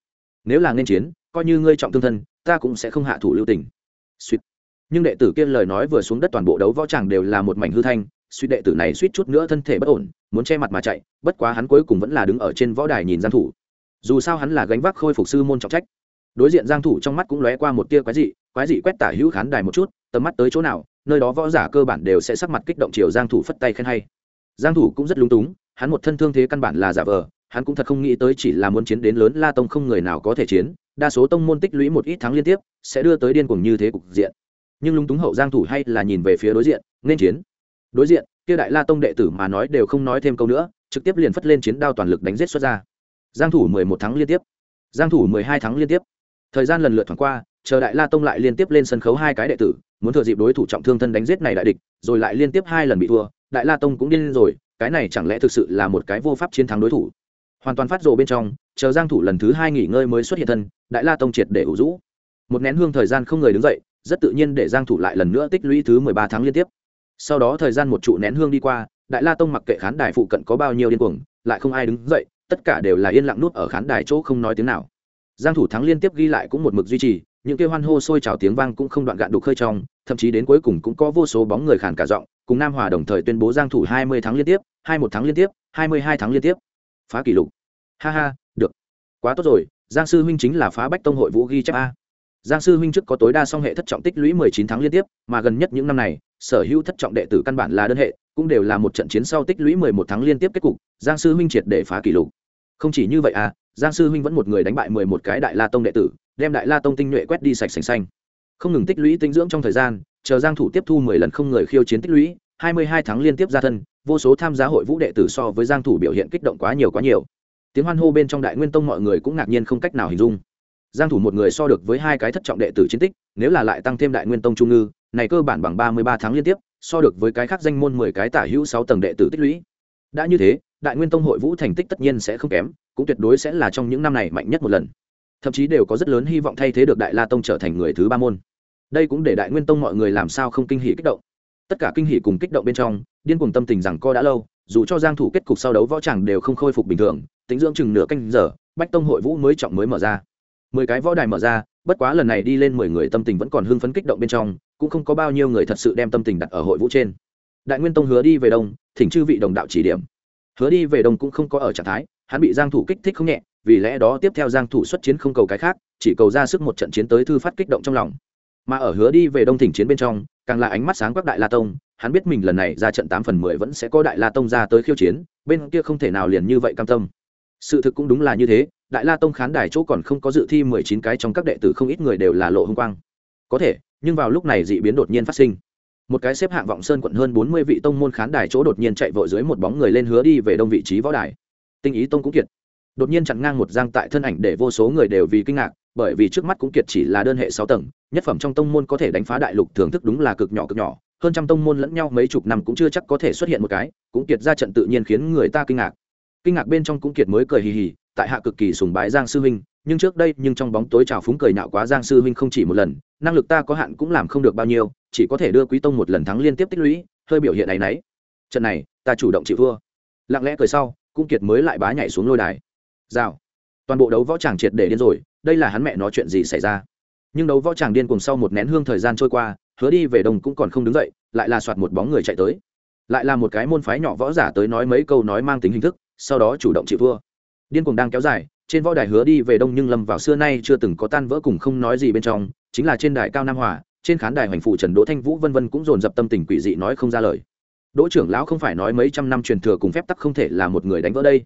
Nếu là nên chiến, coi như ngươi trọng thương thân, ta cũng sẽ không hạ thủ lưu tình. Suýt. Nhưng đệ tử kia lời nói vừa xuống đất toàn bộ đấu võ tràng đều là một mảnh hư thanh, suýt đệ tử này suýt chút nữa thân thể bất ổn, muốn che mặt mà chạy, bất quá hắn cuối cùng vẫn là đứng ở trên võ đài nhìn giang thủ dù sao hắn là gánh vác khôi phục sư môn trọng trách. Đối diện giang thủ trong mắt cũng lóe qua một tia quái dị quái dị quét tả hữu khán đài một chút, tầm mắt tới chỗ nào, nơi đó võ giả cơ bản đều sẽ sắc mặt kích động chiều giang thủ phất tay khen hay. Giang thủ cũng rất lúng túng, hắn một thân thương thế căn bản là giả vờ, hắn cũng thật không nghĩ tới chỉ là muốn chiến đến lớn la tông không người nào có thể chiến, đa số tông môn tích lũy một ít thắng liên tiếp, sẽ đưa tới điên cuồng như thế cục diện. Nhưng lúng túng hậu giang thủ hay là nhìn về phía đối diện, nên chiến. Đối diện, kia đại la tông đệ tử mà nói đều không nói thêm câu nữa, trực tiếp liền phất lên chiến đao toàn lực đánh giết xuất ra giang thủ 11 tháng liên tiếp. Giang thủ 12 tháng liên tiếp. Thời gian lần lượt thoáng qua, chờ đại la tông lại liên tiếp lên sân khấu hai cái đệ tử, muốn thừa dịp đối thủ trọng thương thân đánh giết này đại địch, rồi lại liên tiếp hai lần bị thua, đại la tông cũng điên rồi, cái này chẳng lẽ thực sự là một cái vô pháp chiến thắng đối thủ? Hoàn toàn phát rồ bên trong, chờ giang thủ lần thứ hai nghỉ ngơi mới xuất hiện thân, đại la tông triệt để ủ rũ. Một nén hương thời gian không người đứng dậy, rất tự nhiên để giang thủ lại lần nữa tích lũy thứ 13 tháng liên tiếp. Sau đó thời gian một trụ nén hương đi qua, đại la tông mặc kệ khán đài phụ cận có bao nhiêu điên cuồng, lại không ai đứng dậy tất cả đều là yên lặng nuốt ở khán đài chỗ không nói tiếng nào. Giang thủ thắng liên tiếp ghi lại cũng một mực duy trì, những kêu hoan hô sôi trào tiếng vang cũng không đoạn gạn đục khơi trong, thậm chí đến cuối cùng cũng có vô số bóng người khản cả giọng, cùng nam hòa đồng thời tuyên bố giang thủ 20 tháng liên tiếp 21 tháng liên tiếp 22 tháng liên tiếp. Phá kỷ lục. Ha ha, được. Quá tốt rồi, giang sư huynh chính là phá bách tông hội vũ ghi chép a. Giang sư huynh trước có tối đa song hệ thất trọng tích lũy 19 tháng liên tiếp, mà gần nhất những năm này, sở hữu thất trọng đệ tử căn bản là đơn hệ, cũng đều là một trận chiến sau tích lũy 11 tháng liên tiếp kết cục giang sư huynh triệt để phá kỷ lục. Không chỉ như vậy à giang sư huynh vẫn một người đánh bại 11 cái đại la tông đệ tử, đem đại la tông tinh nhuệ quét đi sạch sành xanh. Không ngừng tích lũy tinh dưỡng trong thời gian, chờ giang thủ tiếp thu 10 lần không người khiêu chiến tích lũy 22 tháng liên tiếp ra thân, vô số tham gia hội vũ đệ tử so với giang thủ biểu hiện kích động quá nhiều quá nhiều. Tiếng hoan hô bên trong đại nguyên tông mọi người cũng ngạc nhiên không cách nào hình dung. Giang thủ một người so được với hai cái thất trọng đệ tử chiến tích, nếu là lại tăng thêm đại nguyên tông trung ngư, này cơ bản bằng 33 tháng liên tiếp, so được với cái khác danh môn 10 cái tả hữu 6 tầng đệ tử tích lũy đã như thế, đại nguyên tông hội vũ thành tích tất nhiên sẽ không kém, cũng tuyệt đối sẽ là trong những năm này mạnh nhất một lần. Thậm chí đều có rất lớn hy vọng thay thế được đại la tông trở thành người thứ ba môn. Đây cũng để đại nguyên tông mọi người làm sao không kinh hỉ kích động. Tất cả kinh hỉ cùng kích động bên trong, điên cuồng tâm tình rằng co đã lâu, dù cho giang thủ kết cục sau đấu võ chẳng đều không khôi phục bình thường, tính dưỡng chừng nửa canh giờ, bách tông hội vũ mới trọng mới mở ra. Mười cái võ đài mở ra, bất quá lần này đi lên mười người tâm tình vẫn còn hưng phấn kích động bên trong, cũng không có bao nhiêu người thật sự đem tâm tình đặt ở hội vũ trên đại nguyên tông hứa đi về đông, thỉnh chư vị đồng đạo chỉ điểm. Hứa đi về đông cũng không có ở trạng thái, hắn bị giang thủ kích thích không nhẹ, vì lẽ đó tiếp theo giang thủ xuất chiến không cầu cái khác, chỉ cầu ra sức một trận chiến tới thư phát kích động trong lòng. Mà ở hứa đi về đông thỉnh chiến bên trong, càng là ánh mắt sáng quắc đại la tông, hắn biết mình lần này ra trận tám phần mười vẫn sẽ có đại la tông ra tới khiêu chiến, bên kia không thể nào liền như vậy cam tâm. Sự thực cũng đúng là như thế, đại la tông khán đài chỗ còn không có dự thi mười chín cái trong các đệ tử không ít người đều là lộ hung quang. Có thể, nhưng vào lúc này dị biến đột nhiên phát sinh một cái xếp hạng vọng sơn quận hơn bốn mươi vị tông môn khán đài chỗ đột nhiên chạy vội dưới một bóng người lên hứa đi về đông vị trí võ đài. Tinh ý tông cũng kiệt. Đột nhiên chặn ngang một giang tại thân ảnh để vô số người đều vì kinh ngạc, bởi vì trước mắt cũng kiệt chỉ là đơn hệ sáu tầng, nhất phẩm trong tông môn có thể đánh phá đại lục thưởng thức đúng là cực nhỏ cực nhỏ, hơn trăm tông môn lẫn nhau mấy chục năm cũng chưa chắc có thể xuất hiện một cái, cũng kiệt ra trận tự nhiên khiến người ta kinh ngạc. Kinh ngạc bên trong cũng kiệt mới cười hì hì, tại hạ cực kỳ sùng bái giang sư huynh nhưng trước đây nhưng trong bóng tối trào phúng cười nạo quá giang sư huynh không chỉ một lần, năng lực ta có hạn cũng làm không được bao nhiêu, chỉ có thể đưa quý tông một lần thắng liên tiếp tích lũy, hơi biểu hiện này nấy. Trận này, ta chủ động chịu thua. Lặng lẽ cười sau, cũng kiệt mới lại bá nhảy xuống lôi đài. Rào. Toàn bộ đấu võ tràng triệt để điên rồi, đây là hắn mẹ nói chuyện gì xảy ra. Nhưng đấu võ tràng điên cùng sau một nén hương thời gian trôi qua, hứa đi về đồng cũng còn không đứng dậy, lại là soạt một bóng người chạy tới. Lại là một cái môn phái nhỏ võ giả tới nói mấy câu nói mang tính hình thức, sau đó chủ động chịu thua. Điên cuồng đang kéo dài trên võ đài hứa đi về đông nhưng lâm vào xưa nay chưa từng có tan vỡ cùng không nói gì bên trong, chính là trên đài cao nam hòa, trên khán đài hoành phụ trần đỗ thanh vũ vân vân cũng dồn dập tâm tình quỷ dị nói không ra lời. Đỗ trưởng lão không phải nói mấy trăm năm truyền thừa cùng phép tắc không thể là một người đánh vỡ đây.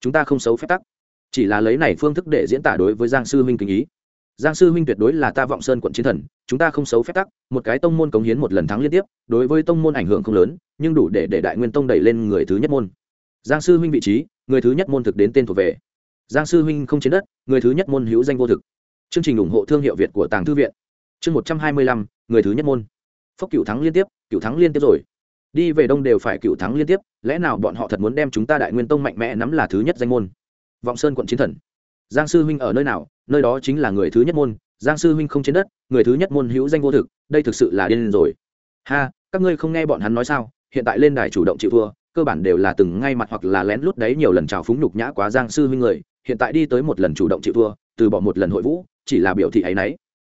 Chúng ta không xấu phép tắc, chỉ là lấy này phương thức để diễn tả đối với giang sư huynh kinh ý. Giang sư huynh tuyệt đối là ta vọng sơn quận chiến thần, chúng ta không xấu phép tắc, một cái tông môn cống hiến một lần thắng liên tiếp, đối với tông môn ảnh hưởng không lớn, nhưng đủ để để đại nguyên tông đẩy lên người thứ nhất môn. Giang sư huynh vị trí, người thứ nhất môn thực đến tên thuộc về giang sư huynh không chiến đất, người thứ nhất môn hữu danh vô thực. Chương trình ủng hộ thương hiệu việt của tàng thư viện. Chương một trăm hai mươi lăm, người thứ nhất môn. Phốc cựu thắng liên tiếp cựu thắng liên tiếp rồi. Đi về đông đều phải cựu thắng liên tiếp, lẽ nào bọn họ thật muốn đem chúng ta đại nguyên tông mạnh mẽ nắm là thứ nhất danh môn? Vọng sơn quận chiến thần. Giang sư huynh ở nơi nào? Nơi đó chính là người thứ nhất môn. Giang sư huynh không trên đất, người thứ nhất môn hữu danh vô thực, đây thực sự là điên rồi. Ha, các ngươi không nghe bọn hắn nói sao? Hiện tại lên đài chủ động chịu thua, cơ bản đều là từng ngay mặt hoặc là lén lút đấy nhiều lần trào phúng nhục nhã quá giang sư huynh người hiện tại đi tới một lần chủ động chịu thua, từ bỏ một lần hội vũ, chỉ là biểu thị ấy y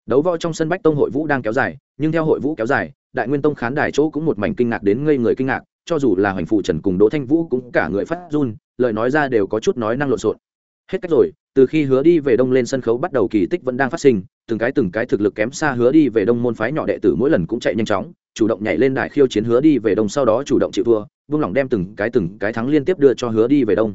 đấu võ trong sân bách tông hội vũ đang kéo dài, nhưng theo hội vũ kéo dài, đại nguyên tông khán đài chỗ cũng một mảnh kinh ngạc đến ngây người kinh ngạc, cho dù là hoành phụ trần cùng đỗ thanh vũ cũng cả người phát run, lời nói ra đều có chút nói năng lộn xộn. Hết cách rồi, từ khi hứa đi về đông lên sân khấu bắt đầu kỳ tích vẫn đang phát sinh, từng cái từng cái thực lực kém xa hứa đi về đông môn phái nhỏ đệ tử mỗi lần cũng chạy nhanh chóng, chủ động nhảy lên đài khiêu chiến hứa đi về đông sau đó chủ động chịu thua, vung lòng đem từng cái từng cái thắng liên tiếp đưa cho hứa đi về đông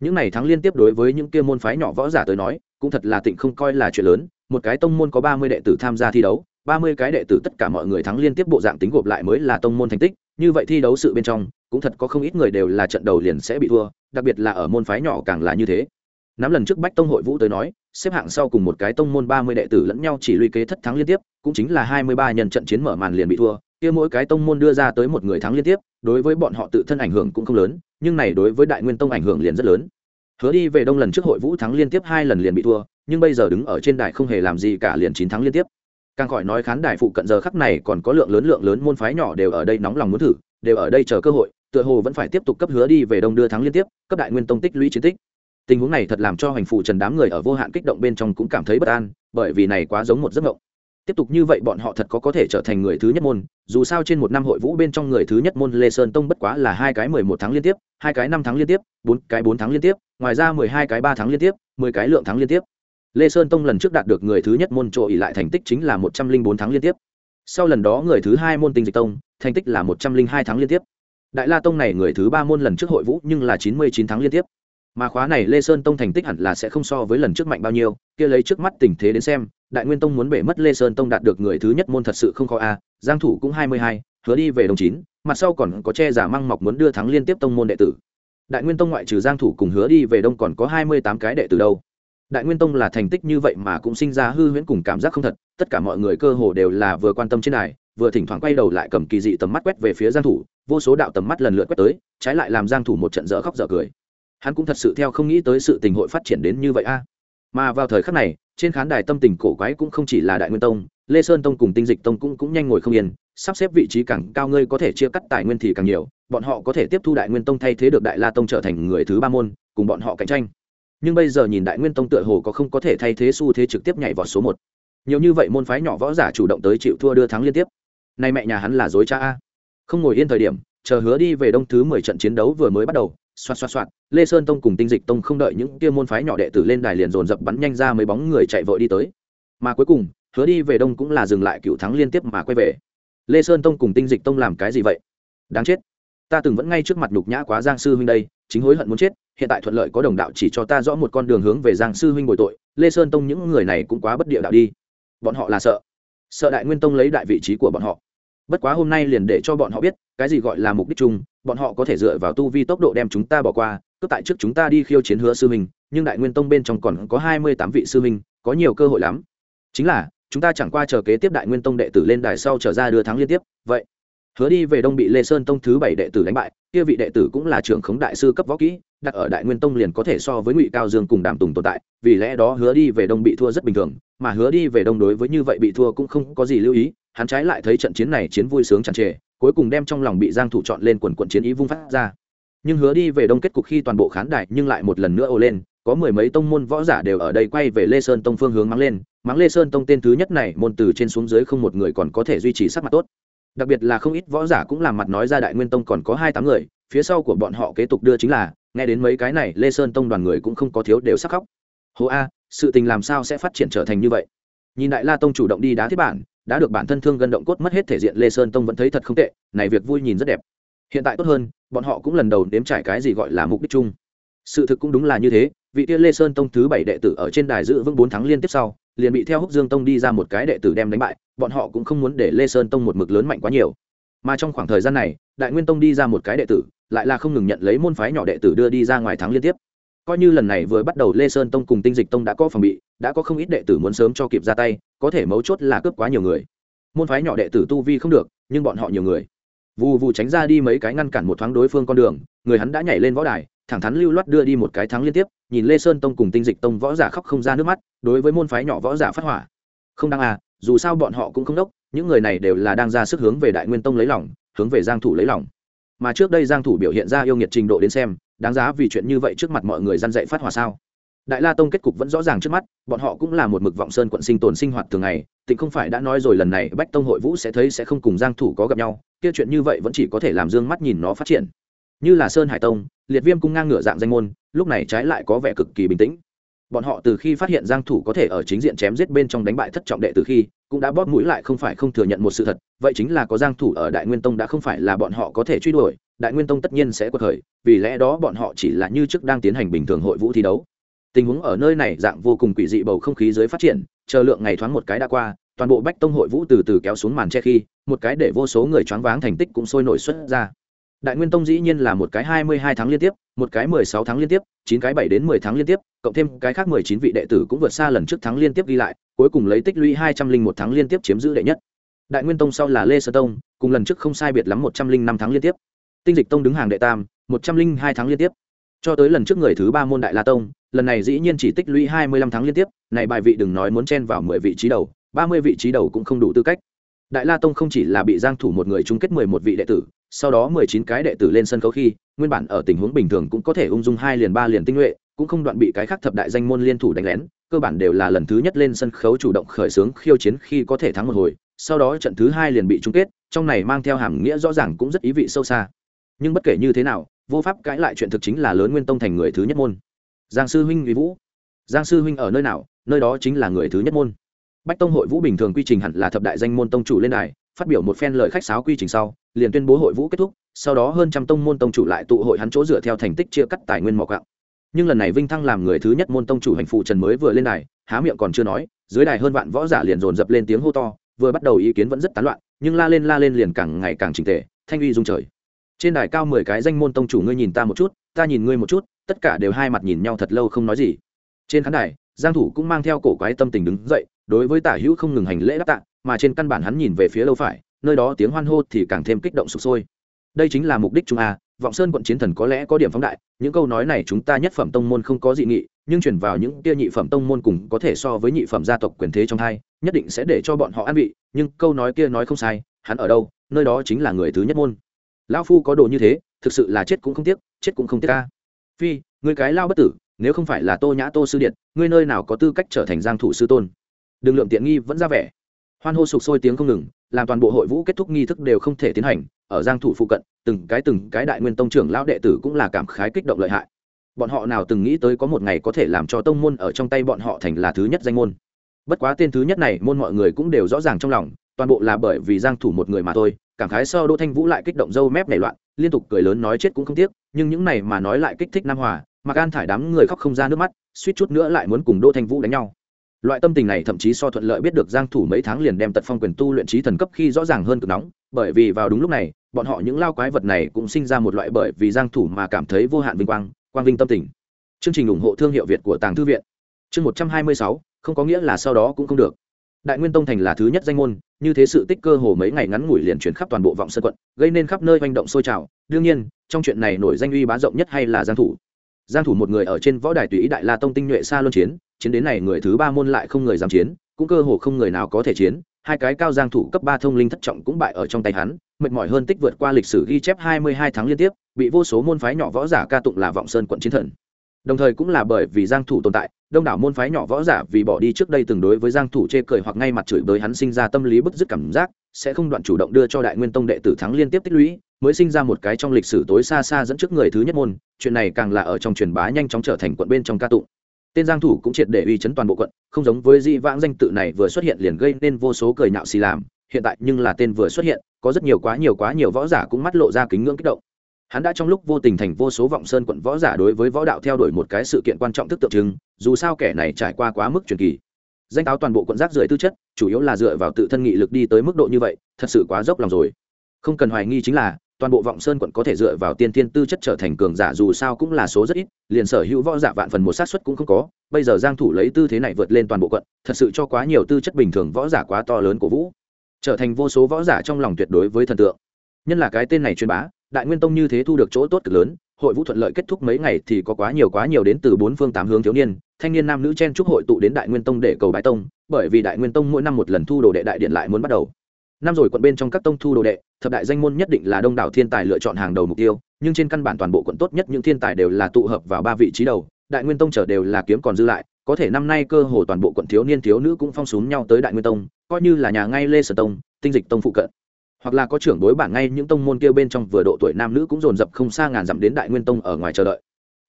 những này thắng liên tiếp đối với những kia môn phái nhỏ võ giả tới nói, cũng thật là tịnh không coi là chuyện lớn. Một cái tông môn có ba mươi đệ tử tham gia thi đấu, ba mươi cái đệ tử tất cả mọi người thắng liên tiếp bộ dạng tính gộp lại mới là tông môn thành tích. Như vậy thi đấu sự bên trong, cũng thật có không ít người đều là trận đầu liền sẽ bị thua, đặc biệt là ở môn phái nhỏ càng là như thế. Nắm lần trước bách tông hội vũ tới nói, xếp hạng sau cùng một cái tông môn ba mươi đệ tử lẫn nhau chỉ luy kế thất thắng liên tiếp, cũng chính là hai mươi ba nhân trận chiến mở màn liền bị thua. Kia mỗi cái tông môn đưa ra tới một người thắng liên tiếp đối với bọn họ tự thân ảnh hưởng cũng không lớn, nhưng này đối với đại nguyên tông ảnh hưởng liền rất lớn. Hứa đi về đông lần trước hội vũ thắng liên tiếp hai lần liền bị thua, nhưng bây giờ đứng ở trên đài không hề làm gì cả liền chín thắng liên tiếp. Càng khỏi nói khán đài phụ cận giờ khắc này còn có lượng lớn lượng lớn môn phái nhỏ đều ở đây nóng lòng muốn thử, đều ở đây chờ cơ hội, tựa hồ vẫn phải tiếp tục cấp hứa đi về đông đưa thắng liên tiếp, cấp đại nguyên tông tích lũy chiến tích. Tình huống này thật làm cho hoành phụ trần đám người ở vô hạn kích động bên trong cũng cảm thấy bất an, bởi vì này quá giống một giấc mộng tiếp tục như vậy bọn họ thật có có thể trở thành người thứ nhất môn, dù sao trên một năm hội vũ bên trong người thứ nhất môn lê sơn tông bất quá là hai cái mười một tháng liên tiếp, hai cái năm tháng liên tiếp, bốn cái bốn tháng liên tiếp, ngoài ra mười hai cái ba tháng liên tiếp, mười cái lượng tháng liên tiếp. Lê sơn tông lần trước đạt được người thứ nhất môn trộ ỉ lại thành tích chính là một trăm linh bốn tháng liên tiếp. Sau lần đó người thứ hai môn tinh dịch tông, thành tích là một trăm linh hai tháng liên tiếp. Đại la tông này người thứ ba môn lần trước hội vũ nhưng là chín mươi chín tháng liên tiếp mà khóa này lê sơn tông thành tích hẳn là sẽ không so với lần trước mạnh bao nhiêu, kia lấy trước mắt tình thế đến xem, đại nguyên tông muốn bể mất lê sơn tông đạt được người thứ nhất môn thật sự không khó a, giang thủ cũng hai mươi hai, hứa đi về đồng chín, mặt sau còn có che giả măng mọc muốn đưa thắng liên tiếp tông môn đệ tử. Đại nguyên tông ngoại trừ giang thủ cùng hứa đi về đông còn có hai mươi tám cái đệ tử đâu. Đại nguyên tông là thành tích như vậy mà cũng sinh ra hư huyễn cùng cảm giác không thật, tất cả mọi người cơ hồ đều là vừa quan tâm trên này vừa thỉnh thoảng quay đầu lại cầm kỳ dị tầm mắt quét về phía giang thủ, vô số đạo tầm mắt lần lượt quét tới, trái lại làm giang thủ một trận dở khóc dở cười hắn cũng thật sự theo không nghĩ tới sự tình hội phát triển đến như vậy a. Mà vào thời khắc này, trên khán đài tâm tình cổ quái cũng không chỉ là đại nguyên tông, lê sơn tông cùng tinh dịch tông cũng cũng nhanh ngồi không yên, sắp xếp vị trí càng cao ngươi có thể chia cắt tài nguyên thì càng nhiều, bọn họ có thể tiếp thu đại nguyên tông thay thế được đại la tông trở thành người thứ ba môn, cùng bọn họ cạnh tranh. Nhưng bây giờ nhìn đại nguyên tông tựa hồ có không có thể thay thế xu thế trực tiếp nhảy vào số một. Nhiều như vậy môn phái nhỏ võ giả chủ động tới chịu thua đưa thắng liên tiếp. Nay mẹ nhà hắn là dối cha a. Không ngồi yên thời điểm, chờ hứa đi về đông thứ mười trận chiến đấu vừa mới bắt đầu xoạt xoạt xoạt, lê sơn tông cùng tinh dịch tông không đợi những kia môn phái nhỏ đệ tử lên đài liền dồn dập bắn nhanh ra mấy bóng người chạy vội đi tới. Mà cuối cùng, hứa đi về đông cũng là dừng lại cựu thắng liên tiếp mà quay về. Lê sơn tông cùng tinh dịch tông làm cái gì vậy? Đáng chết. Ta từng vẫn ngay trước mặt nhục nhã quá giang sư huynh đây, chính hối hận muốn chết, hiện tại thuận lợi có đồng đạo chỉ cho ta rõ một con đường hướng về giang sư huynh bồi tội, lê sơn tông những người này cũng quá bất địa đạo đi. Bọn họ là sợ. Sợ đại nguyên tông lấy đại vị trí của bọn họ bất quá hôm nay liền để cho bọn họ biết, cái gì gọi là mục đích chung, bọn họ có thể dựa vào tu vi tốc độ đem chúng ta bỏ qua. Cứ tại trước chúng ta đi khiêu chiến hứa sư minh, nhưng đại nguyên tông bên trong còn có hai mươi tám vị sư minh, có nhiều cơ hội lắm. Chính là, chúng ta chẳng qua chờ kế tiếp đại nguyên tông đệ tử lên đài sau trở ra đưa thắng liên tiếp, vậy. Hứa đi về đông bị lê sơn tông thứ bảy đệ tử đánh bại, kia vị đệ tử cũng là trưởng khống đại sư cấp võ kỹ, đặt ở đại nguyên tông liền có thể so với ngụy cao dương cùng đàm tùng tồn tại, vì lẽ đó hứa đi về đông bị thua rất bình thường, mà hứa đi về đông đối với như vậy bị thua cũng không có gì lưu ý hắn trái lại thấy trận chiến này chiến vui sướng chẳng trề, cuối cùng đem trong lòng bị giang thủ chọn lên quần quận chiến ý vung phát ra. Nhưng hứa đi về đông kết cục khi toàn bộ khán đài nhưng lại một lần nữa ồ lên, có mười mấy tông môn võ giả đều ở đây quay về lê sơn tông phương hướng mắng lên, mắng lê sơn tông tên thứ nhất này môn từ trên xuống dưới không một người còn có thể duy trì sắc mặt tốt. Đặc biệt là không ít võ giả cũng làm mặt nói ra đại nguyên tông còn có hai tám người, phía sau của bọn họ kế tục đưa chính là, nghe đến mấy cái này, lê sơn tông đoàn người cũng không có thiếu đều sắc khóc. Hồ a, sự tình làm sao sẽ phát triển trở thành như vậy? Nhìn đại la tông chủ động đi đá thiết bản đã được bản thân thương gân động cốt mất hết thể diện lê sơn tông vẫn thấy thật không tệ, này việc vui nhìn rất đẹp. Hiện tại tốt hơn, bọn họ cũng lần đầu đếm trải cái gì gọi là mục đích chung. Sự thực cũng đúng là như thế, vị kia lê sơn tông thứ bảy đệ tử ở trên đài giữ vững bốn tháng liên tiếp sau, liền bị theo húc dương tông đi ra một cái đệ tử đem đánh bại, bọn họ cũng không muốn để lê sơn tông một mực lớn mạnh quá nhiều. Mà trong khoảng thời gian này, đại nguyên tông đi ra một cái đệ tử, lại là không ngừng nhận lấy môn phái nhỏ đệ tử đưa đi ra ngoài thắng liên tiếp coi như lần này vừa bắt đầu lê sơn tông cùng tinh dịch tông đã có phòng bị, đã có không ít đệ tử muốn sớm cho kịp ra tay, có thể mấu chốt là cướp quá nhiều người. Môn phái nhỏ đệ tử tu vi không được, nhưng bọn họ nhiều người. Vù vù tránh ra đi mấy cái ngăn cản một thoáng đối phương con đường, người hắn đã nhảy lên võ đài, thẳng thắn lưu loát đưa đi một cái thắng liên tiếp, nhìn lê sơn tông cùng tinh dịch tông võ giả khóc không ra nước mắt, đối với môn phái nhỏ võ giả phát hỏa. Không đăng à dù sao bọn họ cũng không đốc, những người này đều là đang ra sức hướng về đại nguyên tông lấy lòng, hướng về giang thủ lấy lòng. Mà trước đây giang thủ biểu hiện ra yêu nghiệt trình độ đến xem đáng giá vì chuyện như vậy trước mặt mọi người gian dạy phát hỏa sao? Đại la tông kết cục vẫn rõ ràng trước mắt, bọn họ cũng là một mực vọng sơn quận sinh tồn sinh hoạt thường ngày, tịnh không phải đã nói rồi lần này bách tông hội vũ sẽ thấy sẽ không cùng giang thủ có gặp nhau, kia chuyện như vậy vẫn chỉ có thể làm dương mắt nhìn nó phát triển. Như là sơn hải tông, liệt viêm cung ngang ngửa dạng danh môn, lúc này trái lại có vẻ cực kỳ bình tĩnh. Bọn họ từ khi phát hiện giang thủ có thể ở chính diện chém giết bên trong đánh bại thất trọng đệ từ khi, cũng đã bóp mũi lại không phải không thừa nhận một sự thật, vậy chính là có giang thủ ở đại nguyên tông đã không phải là bọn họ có thể truy đuổi đại nguyên tông tất nhiên sẽ quật khởi, vì lẽ đó bọn họ chỉ là như trước đang tiến hành bình thường hội vũ thi đấu. Tình huống ở nơi này dạng vô cùng quỷ dị bầu không khí dưới phát triển, chờ lượng ngày thoáng một cái đã qua, toàn bộ bách tông hội vũ từ từ kéo xuống màn che khi, một cái để vô số người choáng váng thành tích cũng sôi nổi xuất ra. Đại nguyên tông dĩ nhiên là một cái hai mươi hai tháng liên tiếp, một cái mười sáu tháng liên tiếp, chín cái bảy đến mười tháng liên tiếp, cộng thêm cái khác mười chín vị đệ tử cũng vượt xa lần trước tháng liên tiếp ghi lại, cuối cùng lấy tích lũy hai trăm linh một tháng liên tiếp chiếm giữ đệ nhất. Đại nguyên tông sau là lê sơ tông, cùng lần trước không sai biệt lắm một trăm linh năm tháng liên tiếp tinh dịch tông đứng hàng đệ tam, một trăm linh hai tháng liên tiếp. Cho tới lần trước người thứ ba môn đại la tông, lần này dĩ nhiên chỉ tích lũy hai mươi lăm tháng liên tiếp, này bài vị đừng nói muốn chen vào mười vị trí đầu, ba mươi vị trí đầu cũng không đủ tư cách. Đại la tông không chỉ là bị giang thủ một người chung kết mười một vị đệ tử, sau đó mười chín cái đệ tử lên sân khấu khi, nguyên bản ở tình huống bình thường cũng có thể ung dung hai liền ba liền tinh nhuệ, cũng không đoạn bị cái khác thập đại danh môn liên thủ đánh lén, cơ bản đều là lần thứ nhất lên sân khấu chủ động khởi xướng khiêu chiến khi có thể thắng một hồi, sau đó trận thứ hai liền bị chung kết, trong này mang theo hàm nghĩa rõ ràng cũng rất ý vị sâu xa nhưng bất kể như thế nào, vô pháp cãi lại chuyện thực chính là lớn nguyên tông thành người thứ nhất môn. Giang sư huynh uy vũ. Giang sư huynh ở nơi nào, nơi đó chính là người thứ nhất môn. Bách tông hội vũ bình thường quy trình hẳn là thập đại danh môn tông chủ lên đài, phát biểu một phen lời khách sáo quy trình sau, liền tuyên bố hội vũ kết thúc, sau đó hơn trăm tông môn tông chủ lại tụ hội hắn chỗ dựa theo thành tích chia cắt tài nguyên mỏ gạo nhưng lần này vinh thăng làm người thứ nhất môn tông chủ hành phụ trần mới vừa lên đài, há miệng còn chưa nói, dưới đài hơn vạn võ giả liền dồn dập lên tiếng hô to, vừa bắt đầu ý kiến vẫn rất tán loạn, nhưng la lên la lên liền càng ngày càng trình tề, thanh uy dung trời trên đài cao mười cái danh môn tông chủ ngươi nhìn ta một chút, ta nhìn ngươi một chút, tất cả đều hai mặt nhìn nhau thật lâu không nói gì. Trên khán đài, giang thủ cũng mang theo cổ quái tâm tình đứng dậy, đối với tả hữu không ngừng hành lễ đáp tạ, mà trên căn bản hắn nhìn về phía lâu phải, nơi đó tiếng hoan hô thì càng thêm kích động sục sôi. Đây chính là mục đích chúng a, vọng sơn quận chiến thần có lẽ có điểm phóng đại, những câu nói này chúng ta nhất phẩm tông môn không có dị nghị, nhưng chuyển vào những kia nhị phẩm tông môn cùng có thể so với nhị phẩm gia tộc quyền thế trong hai, nhất định sẽ để cho bọn họ an vị, nhưng câu nói kia nói không sai, hắn ở đâu, nơi đó chính là người thứ nhất môn lão phu có đồ như thế, thực sự là chết cũng không tiếc, chết cũng không tiếc ca. Phi người cái lao bất tử, nếu không phải là tô nhã tô sư điện, ngươi nơi nào có tư cách trở thành giang thủ sư tôn? Đường lượng tiện nghi vẫn ra vẻ. Hoan hô sục sôi tiếng không ngừng, làm toàn bộ hội vũ kết thúc nghi thức đều không thể tiến hành, ở giang thủ phụ cận, từng cái từng cái đại nguyên tông trưởng lão đệ tử cũng là cảm khái kích động lợi hại. Bọn họ nào từng nghĩ tới có một ngày có thể làm cho tông môn ở trong tay bọn họ thành là thứ nhất danh môn. Bất quá tên thứ nhất này, môn mọi người cũng đều rõ ràng trong lòng, toàn bộ là bởi vì giang thủ một người mà thôi cảm khái sau đỗ thanh vũ lại kích động dâu mép nảy loạn liên tục cười lớn nói chết cũng không tiếc nhưng những này mà nói lại kích thích nam hòa mà gan thải đám người khóc không ra nước mắt suýt chút nữa lại muốn cùng đỗ thanh vũ đánh nhau. Loại tâm tình này thậm chí so thuận lợi biết được giang thủ mấy tháng liền đem tật phong quyền tu luyện trí thần cấp khi rõ ràng hơn cực nóng bởi vì vào đúng lúc này bọn họ những lao quái vật này cũng sinh ra một loại bởi vì giang thủ mà cảm thấy vô hạn vinh quang quang vinh tâm tình. Chương trình ủng hộ thương hiệu việt của tàng thư viện. Chương 126, không có nghĩa là sau đó cũng không được đại nguyên tông thành là thứ nhất danh môn, như thế sự tích cơ hồ mấy ngày ngắn ngủi liền chuyển khắp toàn bộ vọng sơn quận, gây nên khắp nơi manh động sôi trào. Đương nhiên, trong chuyện này nổi danh uy bá rộng nhất hay là giang thủ. Giang thủ một người ở trên võ đài tùy ý đại la tông tinh nhuệ xa luân chiến chiến đến này người thứ ba môn lại không người dám chiến, cũng cơ hồ không người nào có thể chiến. Hai cái cao giang thủ cấp ba thông linh thất trọng cũng bại ở trong tay hắn, mệt mỏi hơn tích vượt qua lịch sử ghi chép 22 tháng liên tiếp, bị vô số môn phái nhỏ võ giả ca tụng là vọng sơn quận chiến thần đồng thời cũng là bởi vì giang thủ tồn tại, đông đảo môn phái nhỏ võ giả vì bỏ đi trước đây từng đối với giang thủ chê cười hoặc ngay mặt chửi bới hắn sinh ra tâm lý bức dứt cảm giác, sẽ không đoạn chủ động đưa cho đại nguyên tông đệ tử thắng liên tiếp tích lũy, mới sinh ra một cái trong lịch sử tối xa xa dẫn trước người thứ nhất môn, chuyện này càng là ở trong truyền bá nhanh chóng trở thành quận bên trong ca tụng. Tên giang thủ cũng triệt để uy chấn toàn bộ quận, không giống với di vãng danh tự này vừa xuất hiện liền gây nên vô số cười nhạo xì làm, hiện tại nhưng là tên vừa xuất hiện, có rất nhiều quá nhiều quá nhiều võ giả cũng mắt lộ ra kính ngưỡng kích động hắn đã trong lúc vô tình thành vô số vọng sơn quận võ giả đối với võ đạo theo đuổi một cái sự kiện quan trọng thức tượng trưng, dù sao kẻ này trải qua quá mức truyền kỳ. Danh táo toàn bộ quận rác rưởi tư chất, chủ yếu là dựa vào tự thân nghị lực đi tới mức độ như vậy, thật sự quá dốc lòng rồi. Không cần hoài nghi chính là, toàn bộ vọng sơn quận có thể dựa vào tiên tiên tư chất trở thành cường giả dù sao cũng là số rất ít, liền sở hữu võ giả vạn phần một sát xuất cũng không có, bây giờ giang thủ lấy tư thế này vượt lên toàn bộ quận, thật sự cho quá nhiều tư chất bình thường võ giả quá to lớn của vũ. Trở thành vô số võ giả trong lòng tuyệt đối với thần tượng. Nhân là cái tên này truyền bá đại nguyên tông như thế thu được chỗ tốt cực lớn, hội vũ thuận lợi kết thúc mấy ngày thì có quá nhiều quá nhiều đến từ bốn phương tám hướng thiếu niên, thanh niên nam nữ chen chúc hội tụ đến đại nguyên tông để cầu bái tông, bởi vì đại nguyên tông mỗi năm một lần thu đồ đệ đại điện lại muốn bắt đầu. Năm rồi quận bên trong các tông thu đồ đệ, thập đại danh môn nhất định là đông đảo thiên tài lựa chọn hàng đầu mục tiêu, nhưng trên căn bản toàn bộ quận tốt nhất những thiên tài đều là tụ hợp vào ba vị trí đầu, đại nguyên tông trở đều là kiếm còn dư lại, có thể năm nay cơ hồ toàn bộ quận thiếu niên thiếu nữ cũng phong súng nhau tới đại nguyên tông, coi như là nhà ngay lê sở tông, tinh dịch tông phụ cận hoặc là có trưởng đối bản ngay những tông môn kia bên trong vừa độ tuổi nam nữ cũng dồn dập không xa ngàn dặm đến đại nguyên tông ở ngoài chờ đợi.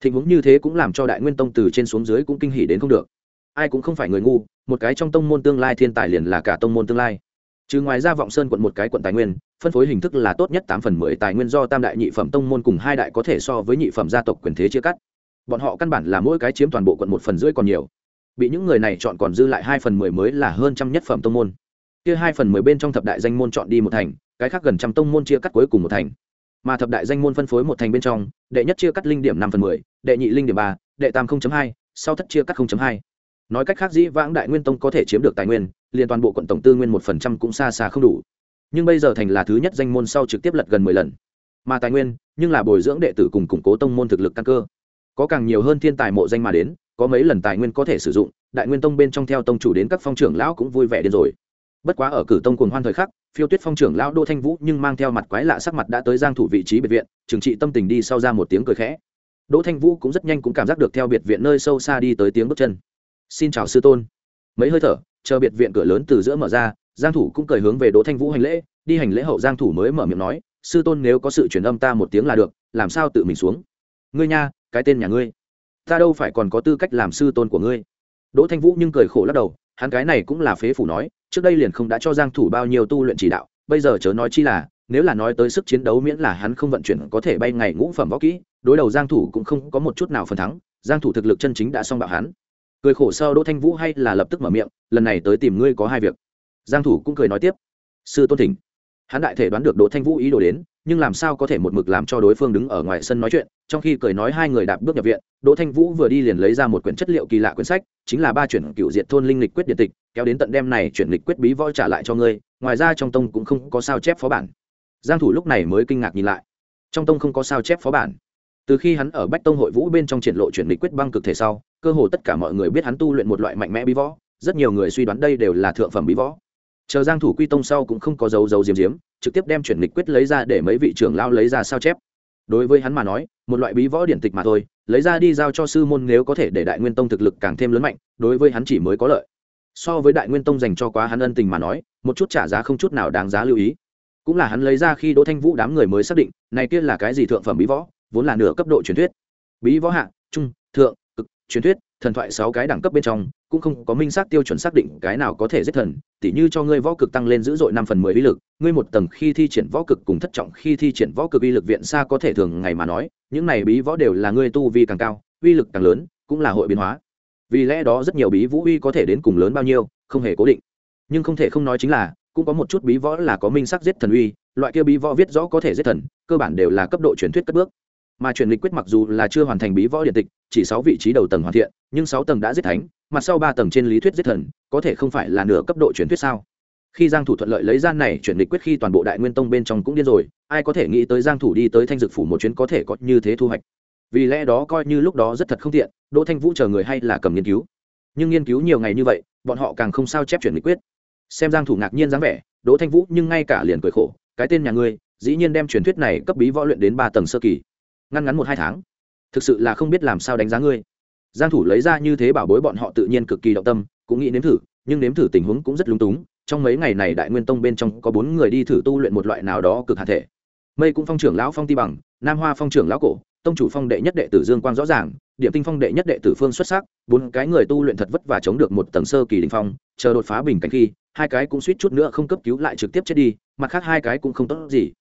Tình huống như thế cũng làm cho đại nguyên tông từ trên xuống dưới cũng kinh hỉ đến không được. Ai cũng không phải người ngu, một cái trong tông môn tương lai thiên tài liền là cả tông môn tương lai. Chứ ngoài ra vọng sơn quận một cái quận tài nguyên, phân phối hình thức là tốt nhất tám phần mười tài nguyên do tam đại nhị phẩm tông môn cùng hai đại có thể so với nhị phẩm gia tộc quyền thế chia cắt. Bọn họ căn bản là mỗi cái chiếm toàn bộ quận một phần rưỡi còn nhiều. Bị những người này chọn còn dư lại hai phần mười mới là hơn trăm nhất phẩm tông môn. Kia hai phần mười bên trong thập đại danh môn chọn đi một thành cái khác gần trăm tông môn chia cắt cuối cùng một thành. Mà thập đại danh môn phân phối một thành bên trong, đệ nhất chia cắt linh điểm năm phần mười, đệ nhị linh điểm ba, đệ tam hai, sau thất chia cắt hai. Nói cách khác, dĩ vãng đại nguyên tông có thể chiếm được tài nguyên, liền toàn bộ quận tổng tư nguyên một phần trăm cũng xa xa không đủ. Nhưng bây giờ thành là thứ nhất danh môn sau trực tiếp lật gần mười lần. Mà tài nguyên, nhưng là bồi dưỡng đệ tử cùng củng cố tông môn thực lực căn cơ. Có càng nhiều hơn thiên tài mộ danh mà đến, có mấy lần tài nguyên có thể sử dụng, đại nguyên tông bên trong theo tông chủ đến các phong trưởng lão cũng vui vẻ đến rồi bất quá ở cử tông cuồng hoan thời khắc, phiêu tuyết phong trưởng lão đỗ thanh vũ nhưng mang theo mặt quái lạ sắc mặt đã tới giang thủ vị trí biệt viện, trừng trị tâm tình đi sau ra một tiếng cười khẽ. Đỗ thanh vũ cũng rất nhanh cũng cảm giác được theo biệt viện nơi sâu xa đi tới tiếng bước chân. Xin chào sư tôn. Mấy hơi thở, chờ biệt viện cửa lớn từ giữa mở ra, giang thủ cũng cười hướng về đỗ thanh vũ hành lễ, đi hành lễ hậu giang thủ mới mở miệng nói, sư tôn nếu có sự truyền âm ta một tiếng là được, làm sao tự mình xuống? Ngươi nha, cái tên nhà ngươi. Ta đâu phải còn có tư cách làm sư tôn của ngươi. Đỗ thanh vũ nhưng cười khổ lắc đầu, hắn cái này cũng là phế phủ nói trước đây liền không đã cho giang thủ bao nhiêu tu luyện chỉ đạo, bây giờ chớ nói chi là, nếu là nói tới sức chiến đấu miễn là hắn không vận chuyển có thể bay ngày ngũ phẩm võ kỹ, đối đầu giang thủ cũng không có một chút nào phần thắng, giang thủ thực lực chân chính đã xong bạo hắn. Cười khổ sau đỗ thanh vũ hay là lập tức mở miệng, lần này tới tìm ngươi có hai việc. Giang thủ cũng cười nói tiếp. Sư tôn thỉnh. Hắn đại thể đoán được đỗ thanh vũ ý đồ đến nhưng làm sao có thể một mực làm cho đối phương đứng ở ngoài sân nói chuyện? Trong khi cười nói hai người đạp bước nhập viện, đỗ thanh vũ vừa đi liền lấy ra một quyển chất liệu kỳ lạ quyển sách, chính là ba chuyển cựu diệt thôn linh lịch quyết điện tịch, kéo đến tận đêm này chuyển lịch quyết bí võ trả lại cho ngươi, ngoài ra trong tông cũng không có sao chép phó bản. Giang thủ lúc này mới kinh ngạc nhìn lại. Trong tông không có sao chép phó bản. Từ khi hắn ở bách tông hội vũ bên trong triển lộ chuyển lịch quyết băng cực thể sau, cơ hồ tất cả mọi người biết hắn tu luyện một loại mạnh mẽ bí võ, rất nhiều người suy đoán đây đều là thượng phẩm bí võ chờ giang thủ quy tông sau cũng không có dấu dấu diếm diếm trực tiếp đem chuyển lịch quyết lấy ra để mấy vị trưởng lao lấy ra sao chép. Đối với hắn mà nói, một loại bí võ điển tịch mà thôi, lấy ra đi giao cho sư môn nếu có thể để đại nguyên tông thực lực càng thêm lớn mạnh, đối với hắn chỉ mới có lợi. So với đại nguyên tông dành cho quá hắn ân tình mà nói, một chút trả giá không chút nào đáng giá lưu ý. Cũng là hắn lấy ra khi đỗ thanh vũ đám người mới xác định, này kia là cái gì thượng phẩm bí võ, vốn là nửa cấp độ truyền thuyết. Bí võ hạ trung, thượng, cực, truyền thuyết, thần thoại sáu cái đẳng cấp bên trong cũng không có minh xác tiêu chuẩn xác định cái nào có thể giết thần, tỉ như cho ngươi võ cực tăng lên dữ dội năm phần mười uy lực, ngươi một tầng khi thi triển võ cực cùng thất trọng khi thi triển võ cực uy lực viện xa có thể thường ngày mà nói, những này bí võ đều là ngươi tu vi càng cao, uy lực càng lớn, cũng là hội biến hóa. Vì lẽ đó rất nhiều bí vũ uy có thể đến cùng lớn bao nhiêu, không hề cố định. Nhưng không thể không nói chính là, cũng có một chút bí võ là có minh sắc giết thần uy, loại kia bí võ viết rõ có thể giết thần, cơ bản đều là cấp độ truyền thuyết cất bước. Mà truyền lịch quyết mặc dù là chưa hoàn thành bí võ điện tịch, chỉ sáu vị trí đầu tầng hoàn thiện, nhưng sáu tầng đã giết thánh mặt sau ba tầng trên lý thuyết giết thần, có thể không phải là nửa cấp độ truyền thuyết sao? Khi giang thủ thuận lợi lấy gian này chuyển lịch quyết khi toàn bộ đại nguyên tông bên trong cũng điên rồi, ai có thể nghĩ tới giang thủ đi tới thanh dực phủ một chuyến có thể có như thế thu hoạch? Vì lẽ đó coi như lúc đó rất thật không tiện, đỗ thanh vũ chờ người hay là cầm nghiên cứu. Nhưng nghiên cứu nhiều ngày như vậy, bọn họ càng không sao chép chuyển lịch quyết. Xem giang thủ ngạc nhiên dáng vẻ, đỗ thanh vũ nhưng ngay cả liền cười khổ, cái tên nhà ngươi, dĩ nhiên đem truyền thuyết này cấp bí võ luyện đến ba tầng sơ kỳ, ngăn ngắn một hai tháng. Thực sự là không biết làm sao đánh giá ngươi giang thủ lấy ra như thế bảo bối bọn họ tự nhiên cực kỳ động tâm, cũng nghĩ nếm thử, nhưng nếm thử tình huống cũng rất lung túng. Trong mấy ngày này đại nguyên tông bên trong có bốn người đi thử tu luyện một loại nào đó cực hạn thể. Mây cũng phong trưởng lão phong ti bằng, nam hoa phong trưởng lão cổ, tông chủ phong đệ nhất đệ tử dương quang rõ ràng, điểm tinh phong đệ nhất đệ tử phương xuất sắc, bốn cái người tu luyện thật vất vả chống được một tầng sơ kỳ đỉnh phong, chờ đột phá bình cảnh khi, hai cái cũng suýt chút nữa không cấp cứu lại trực tiếp chết đi, mặt khác hai cái cũng không tốt gì.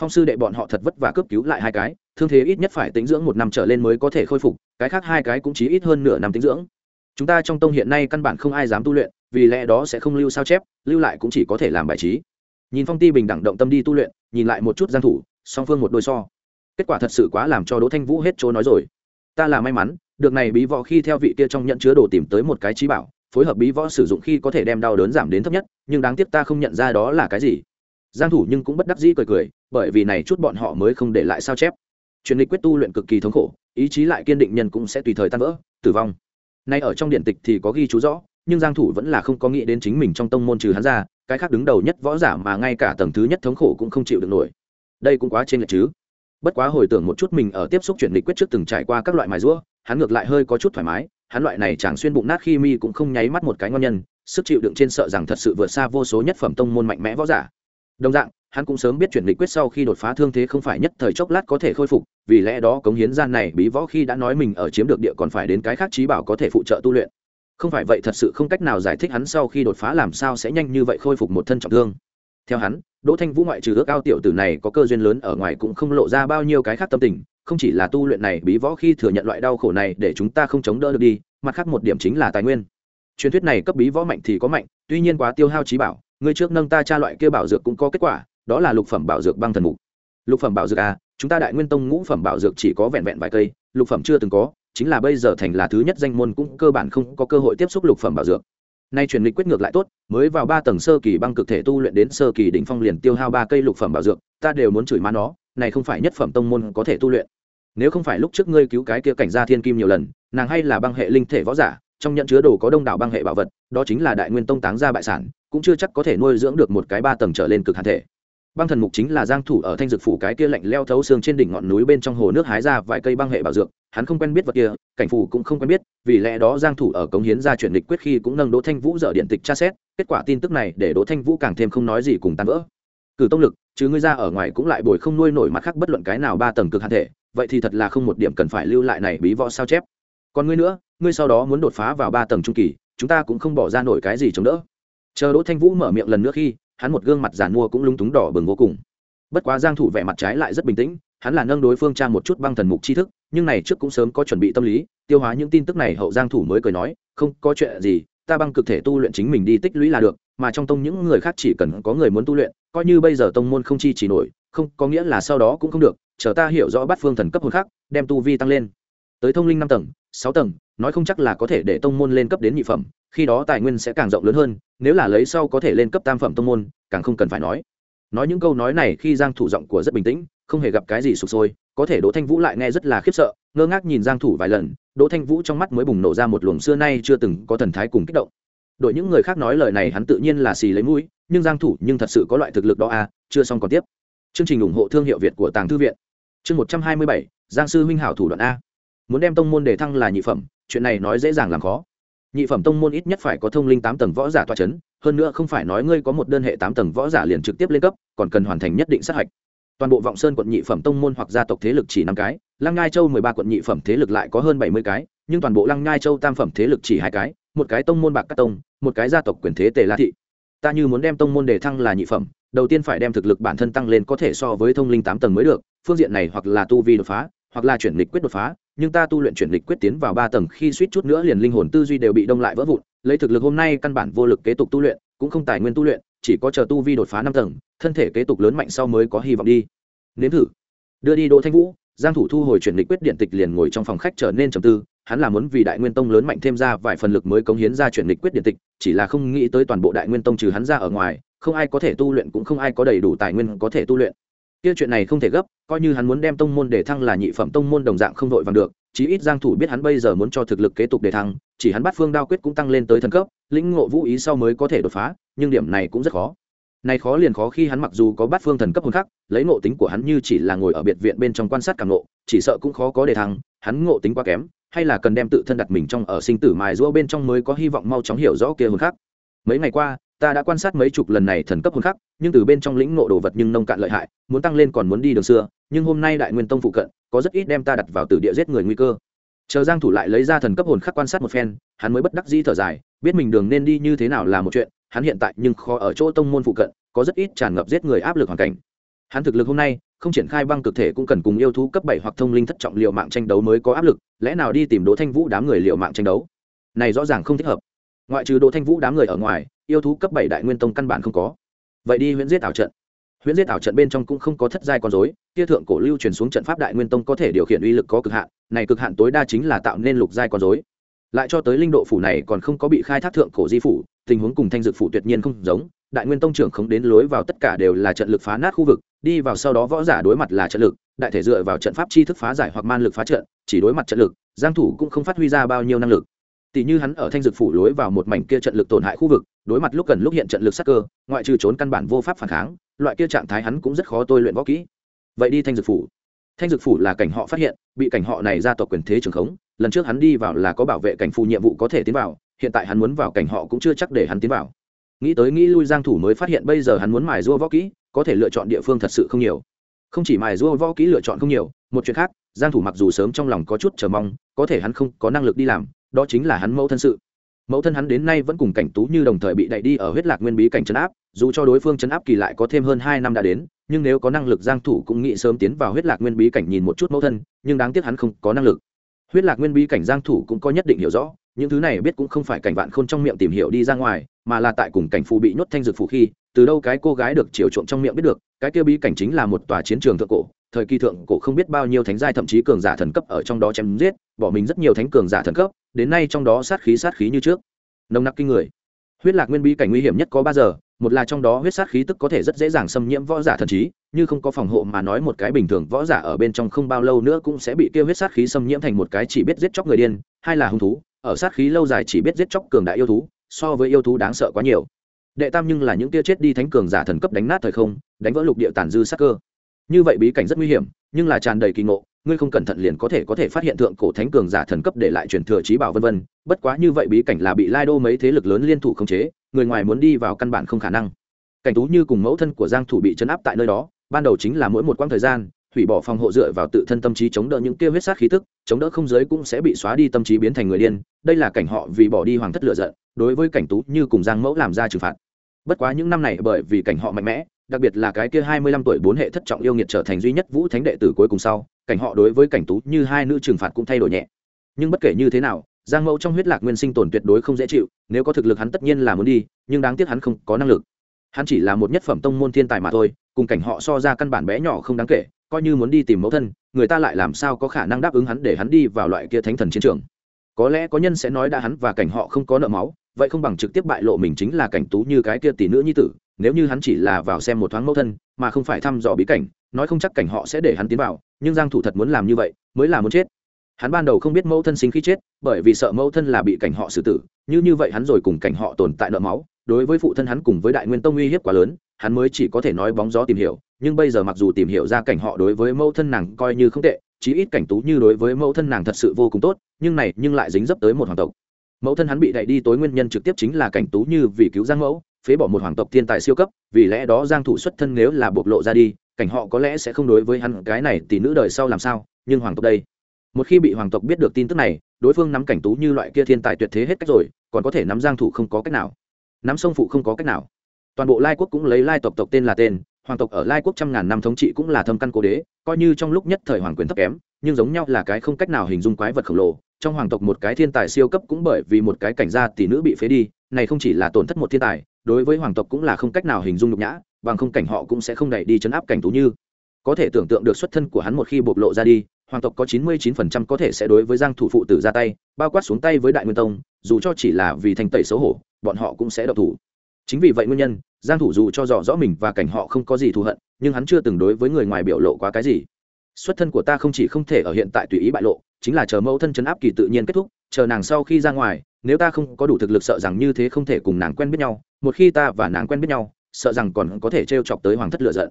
Phong sư đệ bọn họ thật vất vả cấp cứu lại hai cái, thương thế ít nhất phải tính dưỡng một năm trở lên mới có thể khôi phục cái khác hai cái cũng chỉ ít hơn nửa năm tính dưỡng. Chúng ta trong tông hiện nay căn bản không ai dám tu luyện, vì lẽ đó sẽ không lưu sao chép, lưu lại cũng chỉ có thể làm bài trí. Nhìn phong ti bình đẳng động tâm đi tu luyện, nhìn lại một chút giang thủ, song phương một đôi so. Kết quả thật sự quá làm cho đỗ thanh vũ hết chỗ nói rồi. Ta là may mắn, được này bí võ khi theo vị kia trong nhận chứa đồ tìm tới một cái trí bảo, phối hợp bí võ sử dụng khi có thể đem đau đớn giảm đến thấp nhất, nhưng đáng tiếc ta không nhận ra đó là cái gì. Giang thủ nhưng cũng bất đắc dĩ cười cười, bởi vì này chút bọn họ mới không để lại sao chép. Truyền lịch quyết tu luyện cực kỳ thống khổ ý chí lại kiên định nhân cũng sẽ tùy thời tan vỡ, tử vong. Nay ở trong điện tịch thì có ghi chú rõ, nhưng giang thủ vẫn là không có nghĩ đến chính mình trong tông môn trừ hắn ra, cái khác đứng đầu nhất võ giả mà ngay cả tầng thứ nhất thống khổ cũng không chịu được nổi. Đây cũng quá trên lệch chứ. Bất quá hồi tưởng một chút mình ở tiếp xúc chuyển lịch quyết trước từng trải qua các loại mài rũa, hắn ngược lại hơi có chút thoải mái, hắn loại này chẳng xuyên bụng nát khi mi cũng không nháy mắt một cái ngon nhân, sức chịu đựng trên sợ rằng thật sự vượt xa vô số nhất phẩm tông môn mạnh mẽ võ giả. Đồng dạng hắn cũng sớm biết chuyển nghị quyết sau khi đột phá thương thế không phải nhất thời chốc lát có thể khôi phục, vì lẽ đó cống hiến gian này bí võ khi đã nói mình ở chiếm được địa còn phải đến cái khác trí bảo có thể phụ trợ tu luyện. Không phải vậy thật sự không cách nào giải thích hắn sau khi đột phá làm sao sẽ nhanh như vậy khôi phục một thân trọng thương. Theo hắn, đỗ thanh vũ ngoại trừ ước ao tiểu tử này có cơ duyên lớn ở ngoài cũng không lộ ra bao nhiêu cái khác tâm tình, không chỉ là tu luyện này bí võ khi thừa nhận loại đau khổ này để chúng ta không chống đỡ được đi, mặt khác một điểm chính là tài nguyên. Truyền thuyết này cấp bí võ mạnh thì có mạnh, tuy nhiên quá tiêu hao trí bảo, người trước nâng ta tra loại kia bảo dược cũng có kết quả đó là lục phẩm bảo dược băng thần mục. Lục phẩm bảo dược à chúng ta đại nguyên tông ngũ phẩm bảo dược chỉ có vẹn vẹn vài cây, lục phẩm chưa từng có, chính là bây giờ thành là thứ nhất danh môn cũng cơ bản không có cơ hội tiếp xúc lục phẩm bảo dược. Nay truyền lịch quyết ngược lại tốt, mới vào ba tầng sơ kỳ băng cực thể tu luyện đến sơ kỳ đỉnh phong liền tiêu hao ba cây lục phẩm bảo dược, ta đều muốn chửi má nó, này không phải nhất phẩm tông môn có thể tu luyện. Nếu không phải lúc trước ngươi cứu cái kia cảnh gia thiên kim nhiều lần, nàng hay là băng hệ linh thể võ giả, trong nhận chứa đồ có đông đảo băng hệ bảo vật, đó chính là đại nguyên tông táng gia bại sản, cũng chưa chắc có thể nuôi dưỡng được một cái ba tầng trở lên cực hạn thể băng thần mục chính là giang thủ ở thanh dược phủ cái kia lạnh leo thấu xương trên đỉnh ngọn núi bên trong hồ nước hái ra vài cây băng hệ bảo dược, hắn không quen biết vật kia, cảnh phủ cũng không quen biết, vì lẽ đó giang thủ ở cống hiến ra chuyển địch quyết khi cũng nâng đỗ thanh vũ dở điện tịch tra xét, kết quả tin tức này để đỗ thanh vũ càng thêm không nói gì cùng tan vỡ. Cử tông lực, chứ ngươi ra ở ngoài cũng lại bồi không nuôi nổi mặt khác bất luận cái nào ba tầng cực hạn thể, vậy thì thật là không một điểm cần phải lưu lại này bí võ sao chép. Còn ngươi nữa, ngươi sau đó muốn đột phá vào ba tầng trung kỳ, chúng ta cũng không bỏ ra nổi cái gì chống đỡ. Chờ đỗ thanh vũ mở miệng lần nữa khi hắn một gương mặt giàn mua cũng lung túng đỏ bừng vô cùng. Bất quá giang thủ vẻ mặt trái lại rất bình tĩnh, hắn là nâng đối phương tra một chút băng thần mục tri thức, nhưng này trước cũng sớm có chuẩn bị tâm lý, tiêu hóa những tin tức này hậu giang thủ mới cười nói, không, có chuyện gì, ta băng cực thể tu luyện chính mình đi tích lũy là được, mà trong tông những người khác chỉ cần có người muốn tu luyện, coi như bây giờ tông môn không chi chỉ nổi, không, có nghĩa là sau đó cũng không được, chờ ta hiểu rõ bắt phương thần cấp hồn khác, đem tu vi tăng lên. Tới thông linh năm tầng, sáu tầng, nói không chắc là có thể để tông môn lên cấp đến nhị phẩm khi đó tài nguyên sẽ càng rộng lớn hơn nếu là lấy sau có thể lên cấp tam phẩm tông môn càng không cần phải nói. Nói những câu nói này khi giang thủ giọng của rất bình tĩnh không hề gặp cái gì sụp sôi có thể đỗ thanh vũ lại nghe rất là khiếp sợ ngơ ngác nhìn giang thủ vài lần đỗ thanh vũ trong mắt mới bùng nổ ra một luồng xưa nay chưa từng có thần thái cùng kích động. Đội những người khác nói lời này hắn tự nhiên là xì lấy mũi nhưng giang thủ nhưng thật sự có loại thực lực đó à chưa xong còn tiếp. Chương trình ủng hộ thương hiệu việt của tàng thư viện. Chương 127, giang sư huynh hảo thủ đoạn a. Muốn đem tông môn để thăng là nhị phẩm chuyện này nói dễ dàng làm khó nhị phẩm tông môn ít nhất phải có thông linh tám tầng võ giả toa chấn, hơn nữa không phải nói ngươi có một đơn hệ tám tầng võ giả liền trực tiếp lên cấp, còn cần hoàn thành nhất định sát hạch. Toàn bộ vọng sơn quận nhị phẩm tông môn hoặc gia tộc thế lực chỉ năm cái, lăng ngai châu mười ba quận nhị phẩm thế lực lại có hơn bảy mươi cái, nhưng toàn bộ lăng ngai châu tam phẩm thế lực chỉ hai cái, một cái tông môn bạc cát tông, một cái gia tộc quyền thế tề la thị. Ta như muốn đem tông môn đề thăng là nhị phẩm, đầu tiên phải đem thực lực bản thân tăng lên có thể so với thông linh tám tầng mới được, phương diện này hoặc là tu vi đột phá, hoặc là chuyển lịch quyết đột phá nhưng ta tu luyện chuyển lịch quyết tiến vào ba tầng khi suýt chút nữa liền linh hồn tư duy đều bị đông lại vỡ vụn, lấy thực lực hôm nay căn bản vô lực kế tục tu luyện, cũng không tài nguyên tu luyện, chỉ có chờ tu vi đột phá năm tầng, thân thể kế tục lớn mạnh sau mới có hy vọng đi. Nếm thử. Đưa đi đỗ thanh vũ, giang thủ thu hồi chuyển lịch quyết điện tịch liền ngồi trong phòng khách trở nên trầm tư, hắn là muốn vì đại nguyên tông lớn mạnh thêm ra vài phần lực mới cống hiến ra chuyển lịch quyết điện tịch, chỉ là không nghĩ tới toàn bộ đại nguyên tông trừ hắn ra ở ngoài, không ai có thể tu luyện cũng không ai có đầy đủ tài nguyên có thể tu luyện kia chuyện này không thể gấp, coi như hắn muốn đem tông môn để thăng là nhị phẩm tông môn đồng dạng không đội vàng được, chí ít giang thủ biết hắn bây giờ muốn cho thực lực kế tục để thăng, chỉ hắn bắt phương đao quyết cũng tăng lên tới thần cấp, lĩnh ngộ vũ ý sau mới có thể đột phá, nhưng điểm này cũng rất khó. Này khó liền khó khi hắn mặc dù có bắt phương thần cấp hồn khắc, lấy ngộ tính của hắn như chỉ là ngồi ở biệt viện bên trong quan sát cảm ngộ, chỉ sợ cũng khó có để thăng, hắn ngộ tính quá kém, hay là cần đem tự thân đặt mình trong ở sinh tử mài giũa bên trong mới có hy vọng mau chóng hiểu rõ kia hồn khắc. Mấy ngày qua ta đã quan sát mấy chục lần này thần cấp hồn khắc, nhưng từ bên trong lĩnh ngộ đồ vật nhưng nông cạn lợi hại, muốn tăng lên còn muốn đi đường xưa, nhưng hôm nay đại nguyên tông phụ cận, có rất ít đem ta đặt vào tử địa giết người nguy cơ. Chờ giang thủ lại lấy ra thần cấp hồn khắc quan sát một phen, hắn mới bất đắc dĩ thở dài, biết mình đường nên đi như thế nào là một chuyện, hắn hiện tại nhưng khó ở chỗ tông môn phụ cận, có rất ít tràn ngập giết người áp lực hoàn cảnh. Hắn thực lực hôm nay, không triển khai băng cực thể cũng cần cùng yêu thú cấp bảy hoặc thông linh thất trọng liều mạng tranh đấu mới có áp lực, lẽ nào đi tìm đỗ thanh vũ đám người liều mạng tranh đấu? Này rõ ràng không thích hợp. Ngoại trừ đỗ thanh vũ đám người ở ngoài yêu thú cấp bảy đại nguyên tông căn bản không có. Vậy đi huyễn giết ảo trận. Huyễn giết ảo trận bên trong cũng không có thất giai con dối kia thượng cổ lưu truyền xuống trận pháp đại nguyên tông có thể điều khiển uy lực có cực hạn, này cực hạn tối đa chính là tạo nên lục giai con dối lại cho tới linh độ phủ này còn không có bị khai thác thượng cổ di phủ, tình huống cùng thanh dược phủ tuyệt nhiên không giống, đại nguyên tông trưởng không đến lối vào tất cả đều là trận lực phá nát khu vực, đi vào sau đó võ giả đối mặt là trận lực, đại thể dựa vào trận pháp chi thức phá giải hoặc man lực phá trận, chỉ đối mặt trận lực, giang thủ cũng không phát huy ra bao nhiêu năng lực tỷ như hắn ở thanh dược phủ lối vào một mảnh kia trận lực tổn hại khu vực, đối mặt lúc cần lúc hiện trận lực sắc cơ, ngoại trừ trốn căn bản vô pháp phản kháng, loại kia trạng thái hắn cũng rất khó tôi luyện võ kỹ. Vậy đi thanh dược phủ. Thanh dược phủ là cảnh họ phát hiện, bị cảnh họ này ra tộc quyền thế trường khống, lần trước hắn đi vào là có bảo vệ cảnh phù nhiệm vụ có thể tiến vào, hiện tại hắn muốn vào cảnh họ cũng chưa chắc để hắn tiến vào. Nghĩ tới nghĩ lui giang thủ mới phát hiện bây giờ hắn muốn mài rua võ kỹ, có thể lựa chọn địa phương thật sự không nhiều. Không chỉ mài rua võ kỹ lựa chọn không nhiều, một chuyện khác, giang thủ mặc dù sớm trong lòng có chút chờ mong, có thể hắn không có năng lực đi làm đó chính là hắn mẫu thân sự. Mẫu thân hắn đến nay vẫn cùng cảnh tú như đồng thời bị đẩy đi ở huyết lạc nguyên bí cảnh chấn áp, dù cho đối phương chấn áp kỳ lại có thêm hơn hai năm đã đến, nhưng nếu có năng lực giang thủ cũng nghĩ sớm tiến vào huyết lạc nguyên bí cảnh nhìn một chút mẫu thân, nhưng đáng tiếc hắn không có năng lực. Huyết lạc nguyên bí cảnh giang thủ cũng có nhất định hiểu rõ, những thứ này biết cũng không phải cảnh vạn khôn trong miệng tìm hiểu đi ra ngoài, mà là tại cùng cảnh phù bị nhốt thanh dược phù khi, từ đâu cái cô gái được chiều trộm trong miệng biết được, cái kia bí cảnh chính là một tòa chiến trường thượng cổ, thời kỳ thượng cổ không biết bao nhiêu thánh giai thậm chí cường giả thần cấp ở trong đó chém giết, bỏ mình rất nhiều thánh cường giả thần cấp đến nay trong đó sát khí sát khí như trước. Nồng nặc kinh người. Huyết lạc nguyên bí cảnh nguy hiểm nhất có ba giờ, một là trong đó huyết sát khí tức có thể rất dễ dàng xâm nhiễm võ giả thần trí, như không có phòng hộ mà nói một cái bình thường võ giả ở bên trong không bao lâu nữa cũng sẽ bị kêu huyết sát khí xâm nhiễm thành một cái chỉ biết giết chóc người điên, hai là hung thú, ở sát khí lâu dài chỉ biết giết chóc cường đại yêu thú, so với yêu thú đáng sợ quá nhiều. Đệ tam nhưng là những tia chết đi thánh cường giả thần cấp đánh nát thời không, đánh vỡ lục địa tàn dư sát cơ. Như vậy bí cảnh rất nguy hiểm, nhưng là tràn đầy kỳ ngộ ngươi không cẩn thận liền có thể có thể phát hiện thượng cổ thánh cường giả thần cấp để lại truyền thừa trí bảo vân vân, bất quá như vậy bí cảnh là bị lai đô mấy thế lực lớn liên thủ khống chế, người ngoài muốn đi vào căn bản không khả năng. Cảnh tú như cùng mẫu thân của giang thủ bị chấn áp tại nơi đó, ban đầu chính là mỗi một quãng thời gian, hủy bỏ phòng hộ dựa vào tự thân tâm trí chống đỡ những kia huyết sát khí tức, chống đỡ không giới cũng sẽ bị xóa đi tâm trí biến thành người điên, đây là cảnh họ vì bỏ đi hoàng thất lựa giận, đối với cảnh tú như cùng giang mẫu làm ra trừng phạt. Bất quá những năm này bởi vì cảnh họ mạnh mẽ, đặc biệt là cái kia hai mươi lăm tuổi bốn hệ thất trọng yêu nghiệt trở thành duy nhất vũ thánh đệ tử cuối cùng sau cảnh họ đối với cảnh tú như hai nữ trừng phạt cũng thay đổi nhẹ. Nhưng bất kể như thế nào, giang mẫu trong huyết lạc nguyên sinh tồn tuyệt đối không dễ chịu, nếu có thực lực hắn tất nhiên là muốn đi, nhưng đáng tiếc hắn không có năng lực. Hắn chỉ là một nhất phẩm tông môn thiên tài mà thôi, cùng cảnh họ so ra căn bản bé nhỏ không đáng kể, coi như muốn đi tìm mẫu thân, người ta lại làm sao có khả năng đáp ứng hắn để hắn đi vào loại kia thánh thần chiến trường. Có lẽ có nhân sẽ nói đã hắn và cảnh họ không có nợ máu, vậy không bằng trực tiếp bại lộ mình chính là cảnh tú như cái kia tỷ nữ nhi tử, nếu như hắn chỉ là vào xem một thoáng mẫu thân, mà không phải thăm dò bí cảnh, nói không chắc cảnh họ sẽ để hắn tiến vào nhưng giang thủ thật muốn làm như vậy, mới là muốn chết. Hắn ban đầu không biết mẫu thân sinh khi chết, bởi vì sợ mẫu thân là bị cảnh họ xử tử, như như vậy hắn rồi cùng cảnh họ tồn tại nợ máu. Đối với phụ thân hắn cùng với đại nguyên tông uy hiếp quá lớn, hắn mới chỉ có thể nói bóng gió tìm hiểu, nhưng bây giờ mặc dù tìm hiểu ra cảnh họ đối với mẫu thân nàng coi như không tệ, chí ít cảnh tú như đối với mẫu thân nàng thật sự vô cùng tốt, nhưng này nhưng lại dính dấp tới một hoàng tộc. Mẫu thân hắn bị đẩy đi tối nguyên nhân trực tiếp chính là cảnh tú như vì cứu giang mẫu, phế bỏ một hoàng tộc thiên tài siêu cấp, vì lẽ đó giang thủ xuất thân nếu là bộc lộ ra đi cảnh họ có lẽ sẽ không đối với hắn cái này tỷ nữ đời sau làm sao, nhưng hoàng tộc đây. Một khi bị hoàng tộc biết được tin tức này, đối phương nắm cảnh tú như loại kia thiên tài tuyệt thế hết cách rồi, còn có thể nắm giang thủ không có cách nào. Nắm sông phụ không có cách nào. Toàn bộ lai quốc cũng lấy lai tộc tộc tên là tên, hoàng tộc ở lai quốc trăm ngàn năm thống trị cũng là thâm căn cố đế, coi như trong lúc nhất thời hoàng quyền thấp kém, nhưng giống nhau là cái không cách nào hình dung quái vật khổng lồ. Trong hoàng tộc một cái thiên tài siêu cấp cũng bởi vì một cái cảnh gia tỷ nữ bị phế đi, này không chỉ là tổn thất một thiên tài, đối với hoàng tộc cũng là không cách nào hình dung nhục nhã bằng không cảnh họ cũng sẽ không đẩy đi chấn áp cảnh tú như. Có thể tưởng tượng được xuất thân của hắn một khi bộc lộ ra đi, hoàng tộc có chín mươi chín phần trăm có thể sẽ đối với giang thủ phụ tử ra tay, bao quát xuống tay với đại nguyên tông, dù cho chỉ là vì thành tẩy xấu hổ, bọn họ cũng sẽ độc thủ. Chính vì vậy nguyên nhân, giang thủ dù cho rõ rõ mình và cảnh họ không có gì thù hận, nhưng hắn chưa từng đối với người ngoài biểu lộ quá cái gì. Xuất thân của ta không chỉ không thể ở hiện tại tùy ý bại lộ, chính là chờ mẫu thân chấn áp kỳ tự nhiên kết thúc, chờ nàng sau khi ra ngoài, nếu ta không có đủ thực lực sợ rằng như thế không thể cùng nàng quen biết nhau, một khi ta và nàng quen biết nhau sợ rằng còn có thể t chọc tới hoàng thất lựa giận.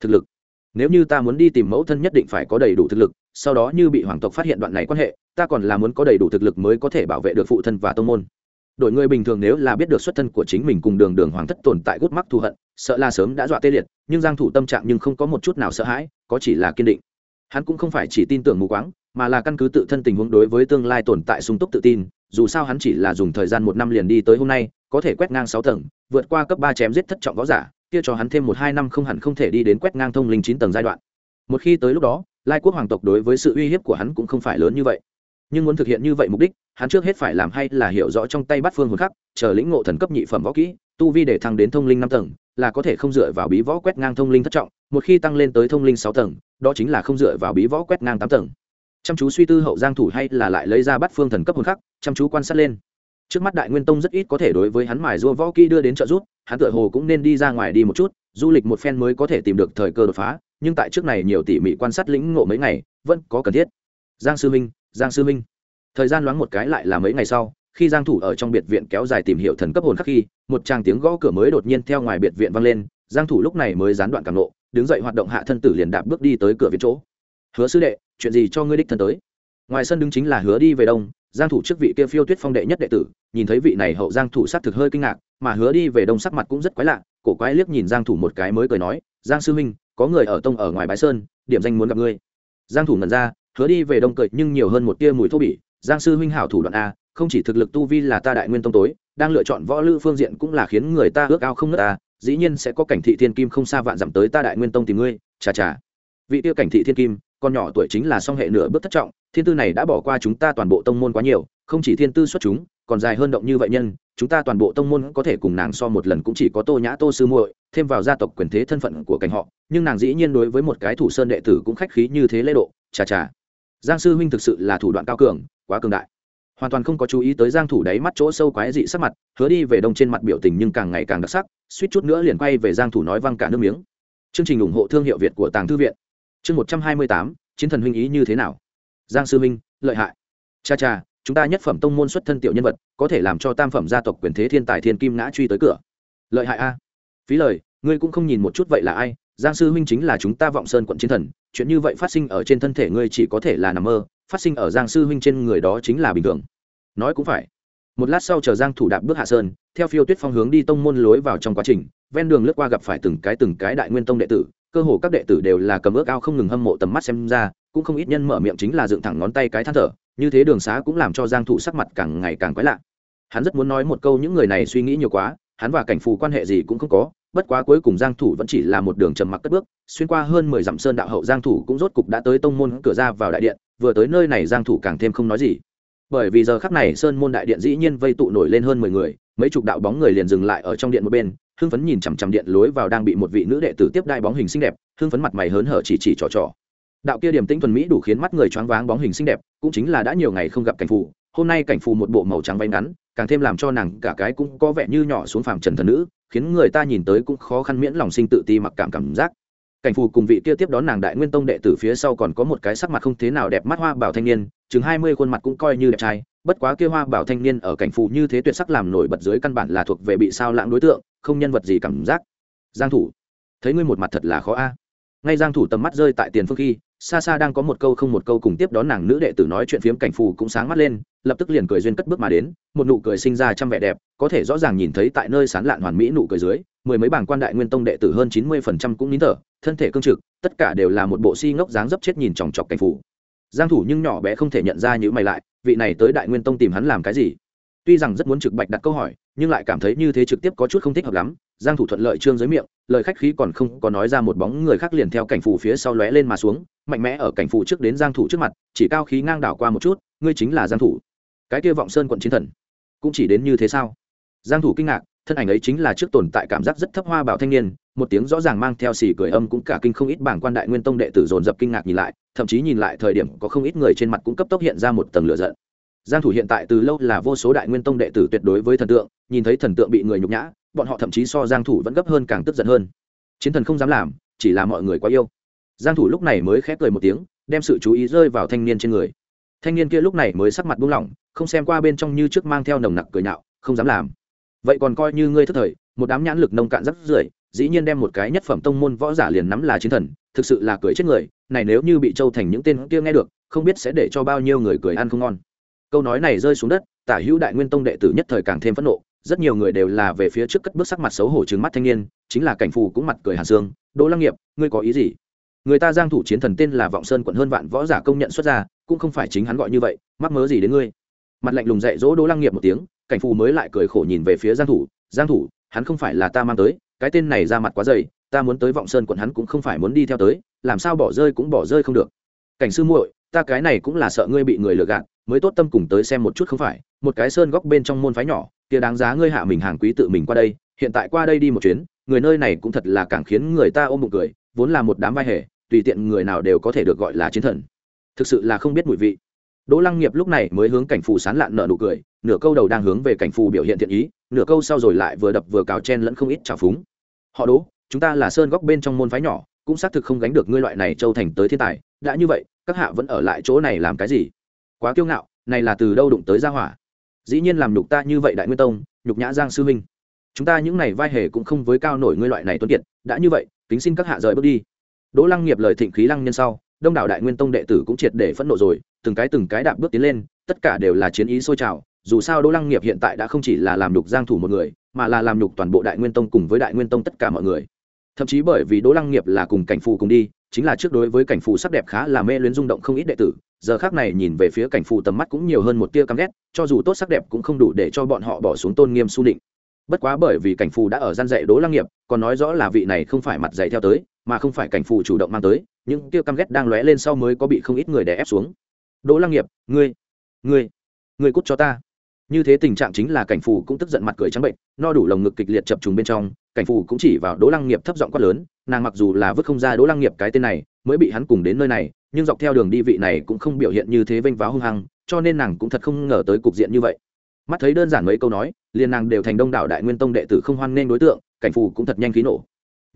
Thực lực. Nếu như ta muốn đi tìm mẫu thân nhất định phải có đầy đủ thực lực, sau đó như bị hoàng tộc phát hiện đoạn này quan hệ, ta còn là muốn có đầy đủ thực lực mới có thể bảo vệ được phụ thân và tông môn. Đội người bình thường nếu là biết được xuất thân của chính mình cùng đường đường hoàng thất tồn tại gút mắc thù hận, sợ là sớm đã dọa tê liệt, nhưng giang thủ tâm trạng nhưng không có một chút nào sợ hãi, có chỉ là kiên định. Hắn cũng không phải chỉ tin tưởng mù quáng, mà là căn cứ tự thân tình huống đối với tương lai tồn tại sung túc tự tin dù sao hắn chỉ là dùng thời gian một năm liền đi tới hôm nay, có thể quét ngang sáu tầng, vượt qua cấp ba chém giết thất trọng võ giả, kia cho hắn thêm một hai năm không hẳn không thể đi đến quét ngang thông linh chín tầng giai đoạn. Một khi tới lúc đó, lai quốc hoàng tộc đối với sự uy hiếp của hắn cũng không phải lớn như vậy. Nhưng muốn thực hiện như vậy mục đích, hắn trước hết phải làm hay là hiểu rõ trong tay bắt phương hồn khắc, chờ lĩnh ngộ thần cấp nhị phẩm võ kỹ, tu vi để thăng đến thông linh năm tầng, là có thể không dựa vào bí võ quét ngang thông linh thất trọng, một khi tăng lên tới thông linh sáu tầng, đó chính là không dựa vào bí võ quét ngang tám tầng chăm chú suy tư hậu giang thủ hay là lại lấy ra bắt phương thần cấp hồn khắc, chăm chú quan sát lên. Trước mắt đại nguyên tông rất ít có thể đối với hắn mài rua võ kỹ đưa đến trợ giúp, hắn tựa hồ cũng nên đi ra ngoài đi một chút, du lịch một phen mới có thể tìm được thời cơ đột phá, nhưng tại trước này nhiều tỉ mỉ quan sát lĩnh ngộ mấy ngày, vẫn có cần thiết. Giang sư minh giang sư minh thời gian loáng một cái lại là mấy ngày sau, khi giang thủ ở trong biệt viện kéo dài tìm hiểu thần cấp hồn khắc khi, một tràng tiếng gõ cửa mới đột nhiên theo ngoài biệt viện vang lên, giang thủ lúc này mới gián đoạn cảm nộ, đứng dậy hoạt động hạ thân tử liền đạp bước đi tới cửa viện chỗ hứa sư đệ, chuyện gì cho ngươi đích thân tới? Ngoài sân đứng chính là hứa đi về đông, giang thủ trước vị kia phiêu tuyết phong đệ nhất đệ tử, nhìn thấy vị này hậu giang thủ sát thực hơi kinh ngạc, mà hứa đi về đông sắc mặt cũng rất quái lạ, cổ quái liếc nhìn giang thủ một cái mới cười nói, giang sư minh có người ở tông ở ngoài bái sơn, điểm danh muốn gặp ngươi. Giang thủ ngẩn ra, hứa đi về đông cười nhưng nhiều hơn một tia mùi thô bỉ, giang sư huynh hảo thủ đoạn a, không chỉ thực lực tu vi là ta đại nguyên tông tối, đang lựa chọn võ lữ phương diện cũng là khiến người ta ước ao không ngớt ta dĩ nhiên sẽ có cảnh thị thiên kim không xa vạn dặm tới ta đại nguyên tông tìm ngươi, chà chà vị tiêu cảnh thị thiên kim, con nhỏ tuổi chính là song hệ nửa bước thất trọng, thiên tư này đã bỏ qua chúng ta toàn bộ tông môn quá nhiều, không chỉ thiên tư xuất chúng, còn dài hơn động như vậy nhân, chúng ta toàn bộ tông môn có thể cùng nàng so một lần cũng chỉ có tô nhã tô sư muội, thêm vào gia tộc quyền thế thân phận của cảnh họ, nhưng nàng dĩ nhiên đối với một cái thủ sơn đệ tử cũng khách khí như thế lễ độ, chà chà. Giang sư huynh thực sự là thủ đoạn cao cường, quá cường đại. Hoàn toàn không có chú ý tới giang thủ đáy mắt chỗ sâu quái dị sắc mặt, hứa đi về đông trên mặt biểu tình nhưng càng ngày càng đặc sắc, suýt chút nữa liền quay về giang thủ nói văng cả nước miếng. Chương trình ủng hộ thương hiệu việt của tàng thư viện chương 128, chiến thần huynh ý như thế nào? Giang sư huynh lợi hại. Cha cha chúng ta nhất phẩm tông môn xuất thân tiểu nhân vật có thể làm cho tam phẩm gia tộc quyền thế thiên tài thiên kim ngã truy tới cửa. Lợi hại a. Phí lời ngươi cũng không nhìn một chút vậy là ai? Giang sư huynh chính là chúng ta vọng sơn quận chiến thần chuyện như vậy phát sinh ở trên thân thể ngươi chỉ có thể là nằm mơ phát sinh ở giang sư huynh trên người đó chính là bình thường. Nói cũng phải. Một lát sau chờ giang thủ đạp bước hạ sơn theo phiêu tuyết phong hướng đi tông môn lối vào trong quá trình ven đường lướt qua gặp phải từng cái từng cái đại nguyên tông đệ tử cơ hồ các đệ tử đều là cầm ước ao không ngừng hâm mộ tầm mắt xem ra, cũng không ít nhân mở miệng chính là dựng thẳng ngón tay cái than thở, như thế đường xá cũng làm cho giang thủ sắc mặt càng ngày càng quái lạ. Hắn rất muốn nói một câu những người này suy nghĩ nhiều quá, hắn và cảnh phù quan hệ gì cũng không có, bất quá cuối cùng giang thủ vẫn chỉ là một đường trầm mặc cất bước, xuyên qua hơn 10 dặm sơn đạo hậu giang thủ cũng rốt cục đã tới tông môn cửa ra vào đại điện, vừa tới nơi này giang thủ càng thêm không nói gì. Bởi vì giờ khắc này sơn môn đại điện dĩ nhiên vây tụ nổi lên hơn 10 người, mấy chục đạo bóng người liền dừng lại ở trong điện một bên hưng phấn nhìn chằm chằm điện lối vào đang bị một vị nữ đệ tử tiếp đai bóng hình xinh đẹp, hưng phấn mặt mày hớn hở chỉ chỉ trò trò. Đạo kia điểm tĩnh thuần mỹ đủ khiến mắt người choáng váng bóng hình xinh đẹp, cũng chính là đã nhiều ngày không gặp cảnh phù, hôm nay cảnh phù một bộ màu trắng váy ngắn, càng thêm làm cho nàng cả cái cũng có vẻ như nhỏ xuống phàm trần thần nữ, khiến người ta nhìn tới cũng khó khăn miễn lòng sinh tự ti mặc cảm cảm giác. Cảnh phù cùng vị kia tiếp đón nàng đại nguyên tông đệ tử phía sau còn có một cái sắc mặt không thế nào đẹp mắt hoa bảo thanh niên, chừng hai mươi khuôn mặt cũng coi như đẹp trai bất quá kia hoa bảo thanh niên ở cảnh phù như thế tuyệt sắc làm nổi bật dưới căn bản là thuộc về bị sao lãng đối tượng, không nhân vật gì cảm giác. Giang thủ, thấy ngươi một mặt thật là khó a. Ngay giang thủ tầm mắt rơi tại tiền phương khi, xa xa đang có một câu không một câu cùng tiếp đón nàng nữ đệ tử nói chuyện phiếm cảnh phù cũng sáng mắt lên, lập tức liền cười duyên cất bước mà đến, một nụ cười sinh ra trăm vẻ đẹp, có thể rõ ràng nhìn thấy tại nơi sán lạn hoàn mỹ nụ cười dưới, mười mấy bảng quan đại nguyên tông đệ tử hơn chín mươi phần trăm cũng nín thở, thân thể cương trực, tất cả đều là một bộ si ngốc dáng dấp chết nhìn chòng chọc cảnh phù giang thủ nhưng nhỏ bé không thể nhận ra những mày lại, vị này tới đại nguyên tông tìm hắn làm cái gì? Tuy rằng rất muốn trực bạch đặt câu hỏi, nhưng lại cảm thấy như thế trực tiếp có chút không thích hợp lắm. Giang thủ thuận lợi trương dưới miệng, lời khách khí còn không có nói ra một bóng người khác liền theo cảnh phủ phía sau lóe lên mà xuống, mạnh mẽ ở cảnh phủ trước đến giang thủ trước mặt, chỉ cao khí ngang đảo qua một chút, ngươi chính là giang thủ. Cái kia vọng sơn quận chiến thần, cũng chỉ đến như thế sao? Giang thủ kinh ngạc, thân ảnh ấy chính là trước tồn tại cảm giác rất thấp hoa bảo thanh niên, một tiếng rõ ràng mang theo xì cười âm cũng cả kinh không ít bảng quan đại nguyên tông đệ tử dồn dập kinh ngạc nhìn lại thậm chí nhìn lại thời điểm có không ít người trên mặt cũng cấp tốc hiện ra một tầng lửa giận. Giang thủ hiện tại từ lâu là vô số đại nguyên tông đệ tử tuyệt đối với thần tượng, nhìn thấy thần tượng bị người nhục nhã, bọn họ thậm chí so giang thủ vẫn gấp hơn càng tức giận hơn. Chiến thần không dám làm, chỉ là mọi người quá yêu. Giang thủ lúc này mới khép cười một tiếng, đem sự chú ý rơi vào thanh niên trên người. Thanh niên kia lúc này mới sắc mặt buông lỏng, không xem qua bên trong như trước mang theo nồng nặc cười nhạo, không dám làm. Vậy còn coi như ngươi thất thời, một đám nhãn lực nông cạn rất rưởi dĩ nhiên đem một cái nhất phẩm tông môn võ giả liền nắm là chiến thần, thực sự là cười chết người, này nếu như bị châu thành những tên kia nghe được, không biết sẽ để cho bao nhiêu người cười ăn không ngon. Câu nói này rơi xuống đất, tả hữu đại nguyên tông đệ tử nhất thời càng thêm phẫn nộ, rất nhiều người đều là về phía trước cất bước sắc mặt xấu hổ trừng mắt thanh niên, chính là cảnh phù cũng mặt cười hàn xương, đỗ lăng nghiệp, ngươi có ý gì? Người ta giang thủ chiến thần tên là vọng sơn quận hơn vạn võ giả công nhận xuất ra, cũng không phải chính hắn gọi như vậy, mắc mớ gì đến ngươi? Mặt lạnh lùng dạy dỗ đỗ lăng nghiệp một tiếng, cảnh phù mới lại cười khổ nhìn về phía giang thủ giang thủ, hắn không phải là ta mang tới cái tên này ra mặt quá dày, ta muốn tới vọng sơn quận hắn cũng không phải muốn đi theo tới, làm sao bỏ rơi cũng bỏ rơi không được. Cảnh sư muội, ta cái này cũng là sợ ngươi bị người lừa gạt, mới tốt tâm cùng tới xem một chút không phải, một cái sơn góc bên trong môn phái nhỏ, kia đáng giá ngươi hạ mình hàng quý tự mình qua đây, hiện tại qua đây đi một chuyến, người nơi này cũng thật là càng khiến người ta ôm bụng cười, vốn là một đám vai hề, tùy tiện người nào đều có thể được gọi là chiến thần. Thực sự là không biết mùi vị. Đỗ lăng nghiệp lúc này mới hướng cảnh phù sán lạn nợ nụ cười, nửa câu đầu đang hướng về cảnh phù biểu hiện thiện ý, nửa câu sau rồi lại vừa đập vừa cào chen lẫn không ít trào phúng họ đố chúng ta là sơn góc bên trong môn phái nhỏ, cũng xác thực không gánh được ngươi loại này châu thành tới thiên tài. Đã như vậy, các hạ vẫn ở lại chỗ này làm cái gì? Quá kiêu ngạo, này là từ đâu đụng tới gia hỏa? Dĩ nhiên làm nhục ta như vậy đại nguyên tông, nhục nhã giang sư minh chúng ta những này vai hề cũng không với cao nổi ngươi loại này tuấn kiệt. Đã như vậy, kính xin các hạ rời bước đi. Đỗ lăng nghiệp lời thịnh khí lăng nhân sau, đông đảo đại nguyên tông đệ tử cũng triệt để phẫn nộ rồi, từng cái từng cái đạp bước tiến lên, tất cả đều là chiến ý sôi trào. Dù sao đỗ lăng nghiệp hiện tại đã không chỉ là làm đục giang thủ một người mà là làm nhục toàn bộ đại nguyên tông cùng với đại nguyên tông tất cả mọi người. Thậm chí bởi vì đỗ lăng nghiệp là cùng cảnh phù cùng đi, chính là trước đối với cảnh phù sắc đẹp khá là mê luyến rung động không ít đệ tử, giờ khác này nhìn về phía cảnh phù tầm mắt cũng nhiều hơn một tia căm ghét, cho dù tốt sắc đẹp cũng không đủ để cho bọn họ bỏ xuống tôn nghiêm su định bất quá bởi vì cảnh phù đã ở gian dạy đỗ lăng nghiệp, còn nói rõ là vị này không phải mặt dạy theo tới, mà không phải cảnh phù chủ động mang tới, những tia căm ghét đang lóe lên sau mới có bị không ít người đè ép xuống. Đỗ lăng nghiệp, ngươi ngươi ngươi cút cho ta như thế tình trạng chính là cảnh phù cũng tức giận mặt cười trắng bệnh, no đủ lồng ngực kịch liệt chập trùng bên trong, cảnh phù cũng chỉ vào đỗ lăng nghiệp thấp giọng quát lớn, nàng mặc dù là vứt không ra đỗ lăng nghiệp cái tên này, mới bị hắn cùng đến nơi này, nhưng dọc theo đường đi vị này cũng không biểu hiện như thế vênh váo hung hăng, cho nên nàng cũng thật không ngờ tới cục diện như vậy. Mắt thấy đơn giản mấy câu nói, liền nàng đều thành đông đảo đại nguyên tông đệ tử không hoan nên đối tượng, cảnh phù cũng thật nhanh khí nổ.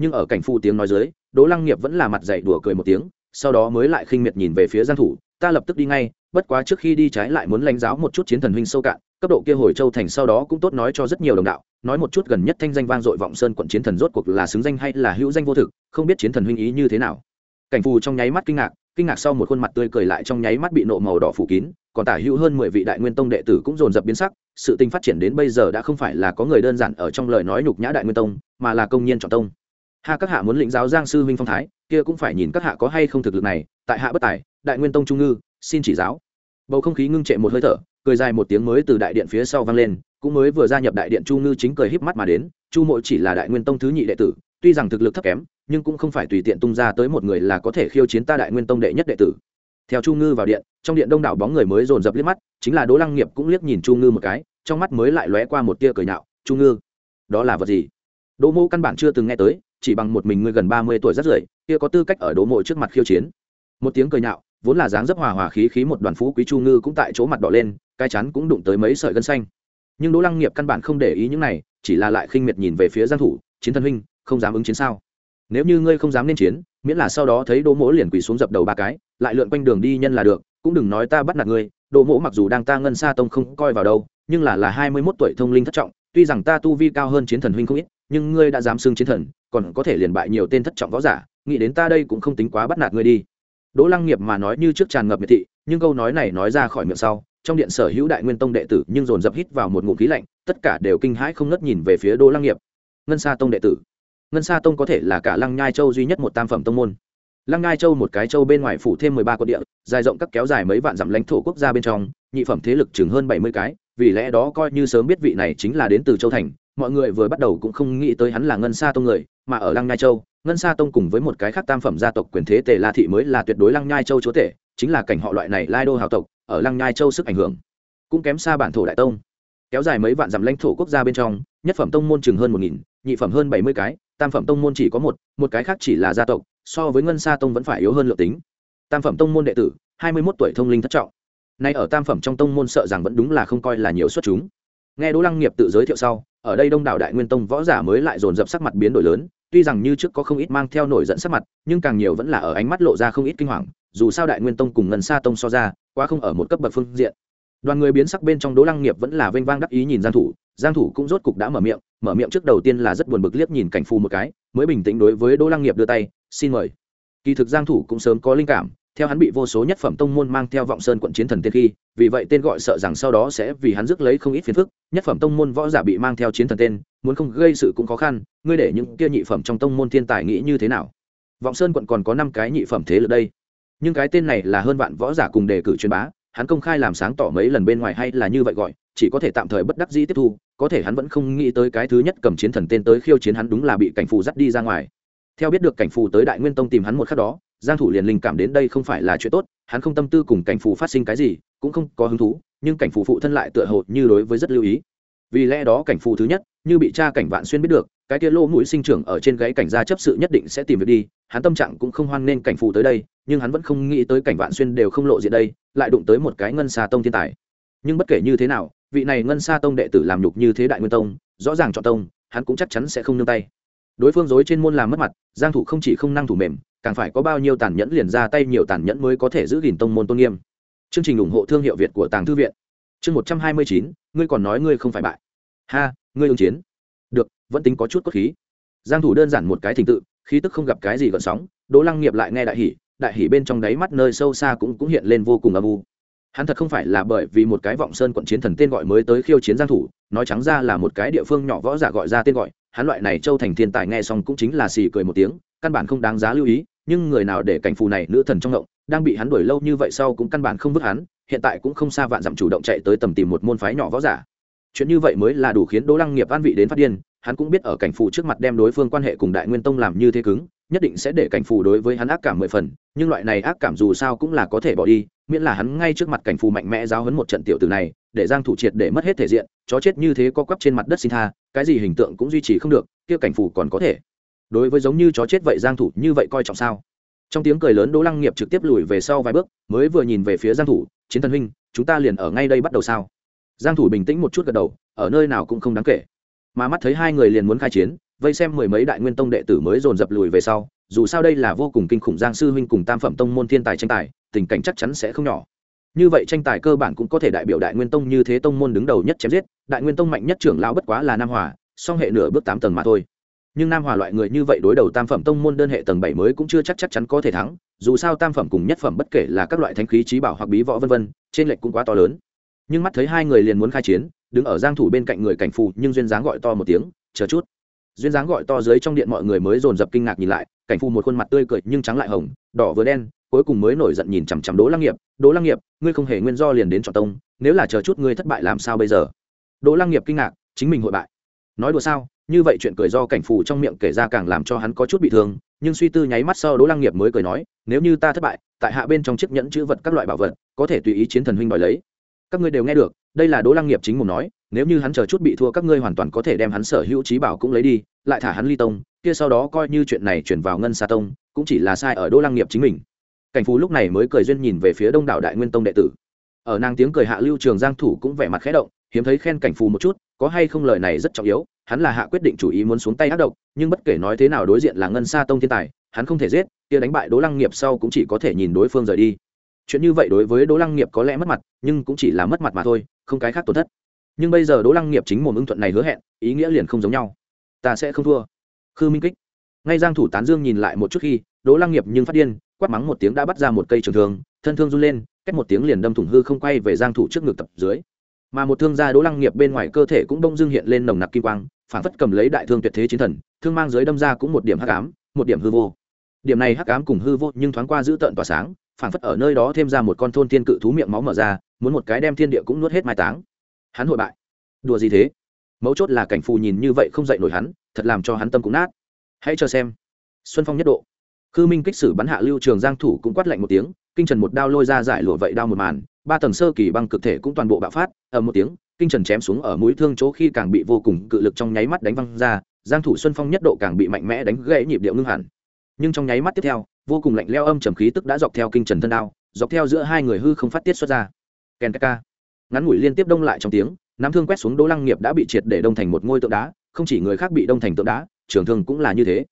Nhưng ở cảnh phù tiếng nói dưới, đỗ lăng nghiệp vẫn là mặt dạy đùa cười một tiếng, sau đó mới lại khinh miệt nhìn về phía giang thủ, ta lập tức đi ngay, bất quá trước khi đi trái lại muốn lãnh giáo một chút chiến thần huynh sâu cạn cấp độ kia hồi châu thành sau đó cũng tốt nói cho rất nhiều đồng đạo, nói một chút gần nhất thanh danh vang dội vọng sơn quận chiến thần rốt cuộc là xứng danh hay là hữu danh vô thực, không biết chiến thần huynh ý như thế nào. Cảnh phù trong nháy mắt kinh ngạc kinh ngạc sau một khuôn mặt tươi cười lại trong nháy mắt bị nộ màu đỏ phủ kín, còn tả hữu hơn mười vị đại nguyên tông đệ tử cũng dồn dập biến sắc, sự tình phát triển đến bây giờ đã không phải là có người đơn giản ở trong lời nói nhục nhã đại nguyên tông, mà là công nhân trọng tông. Ha, các hạ muốn lĩnh giáo giang sư huynh phong thái, kia cũng phải nhìn các hạ có hay không thực lực này, tại hạ bất tài, đại nguyên tông trung ngư, xin chỉ giáo. Bầu không khí ngưng trệ một hơi thở cười dài một tiếng mới từ đại điện phía sau vang lên, cũng mới vừa gia nhập đại điện chu ngư chính cười híp mắt mà đến, chu mộ chỉ là đại nguyên tông thứ nhị đệ tử, tuy rằng thực lực thấp kém, nhưng cũng không phải tùy tiện tung ra tới một người là có thể khiêu chiến ta đại nguyên tông đệ nhất đệ tử. Theo chu ngư vào điện, trong điện đông đảo bóng người mới dồn dập liếc mắt, chính là đỗ lăng nghiệp cũng liếc nhìn chu ngư một cái, trong mắt mới lại lóe qua một tia cười nhạo, chu ngư, đó là vật gì? Đỗ mộ căn bản chưa từng nghe tới, chỉ bằng một mình ngươi gần ba mươi tuổi rất rưỡi, kia có tư cách ở đỗ mộ trước mặt khiêu chiến. Một tiếng cười nhạo vốn là dáng dấp hòa hòa khí khí một đoàn phú quý chu ngư cũng tại chỗ mặt đỏ lên, cái chắn cũng đụng tới mấy sợi gân xanh. Nhưng đỗ lăng nghiệp căn bản không để ý những này, chỉ là lại khinh miệt nhìn về phía giang thủ, chiến thần huynh, không dám ứng chiến sao? Nếu như ngươi không dám nên chiến, miễn là sau đó thấy đỗ mỗ liền quỳ xuống dập đầu ba cái, lại lượn quanh đường đi nhân là được, cũng đừng nói ta bắt nạt ngươi, đỗ mỗ mặc dù đang ta ngân xa tông không coi vào đâu, nhưng là là hai mươi 21 tuổi thông linh thất trọng, tuy rằng ta tu vi cao hơn chiến thần huynh không ít, nhưng ngươi đã dám xưng chiến thần, còn có thể liền bại nhiều tên thất trọng võ giả, nghĩ đến ta đây cũng không tính quá bắt nạt ngươi đi đỗ lăng nghiệp mà nói như trước tràn ngập miệt thị, nhưng câu nói này nói ra khỏi miệng sau, trong điện sở hữu đại nguyên tông đệ tử nhưng dồn dập hít vào một ngụm khí lạnh, tất cả đều kinh hãi không ngất nhìn về phía đỗ lăng nghiệp. Ngân sa tông đệ tử. Ngân sa tông có thể là cả lăng nhai châu duy nhất một tam phẩm tông môn. Lăng nhai châu một cái châu bên ngoài phủ thêm mười ba quận địa, dài rộng các kéo dài mấy vạn dặm lãnh thổ quốc gia bên trong, nhị phẩm thế lực chừng hơn bảy mươi cái, vì lẽ đó coi như sớm biết vị này chính là đến từ châu thành mọi người vừa bắt đầu cũng không nghĩ tới hắn là ngân sa tông người, mà ở lăng nhai châu, ngân sa tông cùng với một cái khác tam phẩm gia tộc quyền thế tề la thị mới là tuyệt đối lăng nhai châu chúa tể, chính là cảnh họ loại này lai đô hào tộc, ở lăng nhai châu sức ảnh hưởng cũng kém xa bản thổ đại tông. Kéo dài mấy vạn dặm lãnh thổ quốc gia bên trong, nhất phẩm tông môn chừng hơn một nghìn, nhị phẩm hơn bảy mươi cái, tam phẩm tông môn chỉ có một một cái khác chỉ là gia tộc, so với ngân sa tông vẫn phải yếu hơn lượng tính. Tam phẩm tông môn đệ tử, hai mươi mốt tuổi thông linh thất trọng. Nay ở tam phẩm trong tông môn sợ rằng vẫn đúng là không coi là nhiều xuất chúng. Nghe đỗ lăng nghiệp tự giới thiệu sau ở đây đông đảo đại nguyên tông võ giả mới lại dồn dập sắc mặt biến đổi lớn, tuy rằng như trước có không ít mang theo nổi dẫn sắc mặt, nhưng càng nhiều vẫn là ở ánh mắt lộ ra không ít kinh hoàng, dù sao đại nguyên tông cùng ngân xa tông so ra, quá không ở một cấp bậc phương diện. Đoàn người biến sắc bên trong đỗ lăng nghiệp vẫn là vênh vang đắc ý nhìn giang thủ giang thủ cũng rốt cục đã mở miệng mở miệng trước đầu tiên là rất buồn bực liếc nhìn cảnh phù một cái, mới bình tĩnh đối với đỗ lăng nghiệp đưa tay, xin mời. Kỳ thực giang thủ cũng sớm có linh cảm theo hắn bị vô số nhất phẩm tông môn mang theo vọng sơn quận chiến thần tiên khi, vì vậy tên gọi sợ rằng sau đó sẽ vì hắn rước lấy không ít phiền phức, nhất phẩm tông môn võ giả bị mang theo chiến thần tên, muốn không gây sự cũng khó khăn, ngươi để những kia nhị phẩm trong tông môn thiên tài nghĩ như thế nào? Vọng sơn quận còn có năm cái nhị phẩm thế lực đây. Nhưng cái tên này là hơn vạn võ giả cùng đề cử truyền bá, hắn công khai làm sáng tỏ mấy lần bên ngoài hay là như vậy gọi, chỉ có thể tạm thời bất đắc dĩ tiếp thu, có thể hắn vẫn không nghĩ tới cái thứ nhất cầm chiến thần tên tới khiêu chiến hắn đúng là bị cảnh phù dắt đi ra ngoài. Theo biết được cảnh phù tới đại nguyên tông tìm hắn một khắc đó giang thủ liền linh cảm đến đây không phải là chuyện tốt, hắn không tâm tư cùng cảnh phù phát sinh cái gì, cũng không có hứng thú, nhưng cảnh phù phụ thân lại tựa hồ như đối với rất lưu ý. Vì lẽ đó cảnh phù thứ nhất, như bị cha cảnh vạn xuyên biết được, cái kia lô mũi sinh trưởng ở trên gáy cảnh gia chấp sự nhất định sẽ tìm việc đi, hắn tâm trạng cũng không hoan nên cảnh phù tới đây, nhưng hắn vẫn không nghĩ tới cảnh vạn xuyên đều không lộ diện đây, lại đụng tới một cái ngân xa tông thiên tài. Nhưng bất kể như thế nào, vị này ngân xa tông đệ tử làm nhục như thế đại nguyên tông, rõ ràng chọn tông, hắn cũng chắc chắn sẽ không nương tay. Đối phương dối trên môn làm mất mặt, giang thủ không chỉ không năng thủ mềm càng phải có bao nhiêu tàn nhẫn liền ra tay nhiều tàn nhẫn mới có thể giữ gìn tông môn tôn nghiêm. Chương trình ủng hộ thương hiệu việt của tàng thư viện. Chương 129, ngươi còn nói ngươi không phải bại. Ha ngươi ứng chiến. Được vẫn tính có chút cốt khí. Giang thủ đơn giản một cái thình tự khí tức không gặp cái gì gợn sóng đỗ lăng nghiệp lại nghe đại hỉ đại hỉ bên trong đáy mắt nơi sâu xa cũng cũng hiện lên vô cùng âm u. Hắn thật không phải là bởi vì một cái vọng sơn quận chiến thần tên gọi mới tới khiêu chiến giang thủ nói trắng ra là một cái địa phương nhỏ võ giả gọi ra tên gọi hắn loại này châu thành thiên tài nghe xong cũng chính là xì cười một tiếng căn bản không đáng giá lưu ý nhưng người nào để cảnh phù này nữ thần trong động đang bị hắn đuổi lâu như vậy sau cũng căn bản không vứt hắn, hiện tại cũng không xa vạn dặm chủ động chạy tới tầm tìm một môn phái nhỏ võ giả. Chuyện như vậy mới là đủ khiến đỗ lăng nghiệp an vị đến phát điên, hắn cũng biết ở cảnh phù trước mặt đem đối phương quan hệ cùng đại nguyên tông làm như thế cứng, nhất định sẽ để cảnh phù đối với hắn ác cảm mười phần, nhưng loại này ác cảm dù sao cũng là có thể bỏ đi, miễn là hắn ngay trước mặt cảnh phù mạnh mẽ giáo hấn một trận tiểu tử này, để giang thủ triệt để mất hết thể diện, chó chết như thế co quắp trên mặt đất xin tha, cái gì hình tượng cũng duy trì không được, kia cảnh phù còn có thể đối với giống như chó chết vậy giang thủ như vậy coi trọng sao? Trong tiếng cười lớn đỗ lăng nghiệp trực tiếp lùi về sau vài bước, mới vừa nhìn về phía giang thủ, chiến thần huynh, chúng ta liền ở ngay đây bắt đầu sao? Giang thủ bình tĩnh một chút gật đầu, ở nơi nào cũng không đáng kể. Mà mắt thấy hai người liền muốn khai chiến, vây xem mười mấy đại nguyên tông đệ tử mới dồn dập lùi về sau, dù sao đây là vô cùng kinh khủng giang sư huynh cùng tam phẩm tông môn thiên tài tranh tài, tình cảnh chắc chắn sẽ không nhỏ. Như vậy tranh tài cơ bản cũng có thể đại biểu đại nguyên tông như thế tông môn đứng đầu nhất chém giết, đại nguyên tông mạnh nhất trưởng lão bất quá là nam hòa, song hệ nửa bước tám tầng mà thôi nhưng nam hòa loại người như vậy đối đầu tam phẩm tông môn đơn hệ tầng bảy mới cũng chưa chắc chắc chắn có thể thắng, dù sao tam phẩm cùng nhất phẩm bất kể là các loại thánh khí trí bảo hoặc bí võ vân vân, trên lệch cũng quá to lớn. Nhưng mắt thấy hai người liền muốn khai chiến, đứng ở giang thủ bên cạnh người cảnh phù nhưng duyên dáng gọi to một tiếng, chờ chút. Duyên dáng gọi to dưới trong điện mọi người mới dồn dập kinh ngạc nhìn lại, cảnh phù một khuôn mặt tươi cười nhưng trắng lại hồng, đỏ vừa đen, cuối cùng mới nổi giận nhìn chằm chằm đỗ lăng nghiệp, đỗ lăng nghiệp, ngươi không hề nguyên do liền đến chọn tông, nếu là chờ chút ngươi thất bại làm sao bây giờ? Đỗ lăng nghiệp kinh ngạc, chính mình hội bại. Nói đùa sao? Như vậy chuyện cười do cảnh phù trong miệng kể ra càng làm cho hắn có chút bị thương, nhưng suy tư nháy mắt sau đỗ lăng nghiệp mới cười nói, nếu như ta thất bại, tại hạ bên trong chiếc nhẫn chữ vật các loại bảo vật, có thể tùy ý chiến thần huynh đòi lấy. Các ngươi đều nghe được, đây là đỗ lăng nghiệp chính mồm nói, nếu như hắn chờ chút bị thua các ngươi hoàn toàn có thể đem hắn sở hữu trí bảo cũng lấy đi, lại thả hắn ly tông, kia sau đó coi như chuyện này chuyển vào ngân xa tông, cũng chỉ là sai ở đỗ lăng nghiệp chính mình. Cảnh phú lúc này mới cười duyên nhìn về phía đông đảo đại nguyên tông đệ tử. Ở nàng tiếng cười hạ lưu trường giang thủ cũng vẻ mặt khẽ động hiếm thấy khen cảnh phù một chút, có hay không lời này rất trọng yếu, hắn là hạ quyết định chủ ý muốn xuống tay ác độc, nhưng bất kể nói thế nào đối diện là ngân xa tông thiên tài, hắn không thể giết, kia đánh bại đỗ lăng nghiệp sau cũng chỉ có thể nhìn đối phương rời đi. Chuyện như vậy đối với đỗ lăng nghiệp có lẽ mất mặt, nhưng cũng chỉ là mất mặt mà thôi, không cái khác tổn thất. Nhưng bây giờ đỗ lăng nghiệp chính mồm ưng thuận này hứa hẹn, ý nghĩa liền không giống nhau. Ta sẽ không thua. Khư minh kích. Ngay giang thủ tán dương nhìn lại một chút khi, đỗ lăng nghiệp nhưng phát điên, quát mắng một tiếng đã bắt ra một cây trường thương, thân thương run lên cách một tiếng liền đâm thủng hư không quay về giang thủ trước ngực tập dưới mà một thương gia đỗ lăng nghiệp bên ngoài cơ thể cũng đông dương hiện lên nồng nặc kim quang phản phất cầm lấy đại thương tuyệt thế chiến thần, thương mang dưới đâm ra cũng một điểm hắc ám, một điểm hư vô. Điểm này hắc ám cùng hư vô nhưng thoáng qua giữ tận tỏa sáng phản phất ở nơi đó thêm ra một con thôn thiên cự thú miệng máu mở ra, muốn một cái đem thiên địa cũng nuốt hết mai táng. Hắn hội bại. Đùa gì thế? Mấu chốt là cảnh phù nhìn như vậy không dậy nổi hắn, thật làm cho hắn tâm cũng nát. Hãy cho xem. Xuân phong nhất độ. Khư minh kích sử bắn hạ lưu trường giang thủ cũng quát lạnh một tiếng, kinh trần một đao lôi ra giải lụa vậy đao một màn ba tầng sơ kỳ băng cực thể cũng toàn bộ bạo phát, ở một tiếng, kinh trần chém xuống ở mũi thương chỗ khi càng bị vô cùng cự lực trong nháy mắt đánh văng ra, giang thủ xuân phong nhất độ càng bị mạnh mẽ đánh gãy nhịp điệu ngưng hẳn. Nhưng trong nháy mắt tiếp theo, vô cùng lạnh leo âm trầm khí tức đã dọc theo kinh trần thân đao, dọc theo giữa hai người hư không phát tiết xuất ra. Ken ka ngắn ngủi liên tiếp đông lại trong tiếng, nắm thương quét xuống đỗ lăng nghiệp đã bị triệt để đông thành một ngôi tượng đá, không chỉ người khác bị đông thành tượng đá, trường thương cũng là như thế.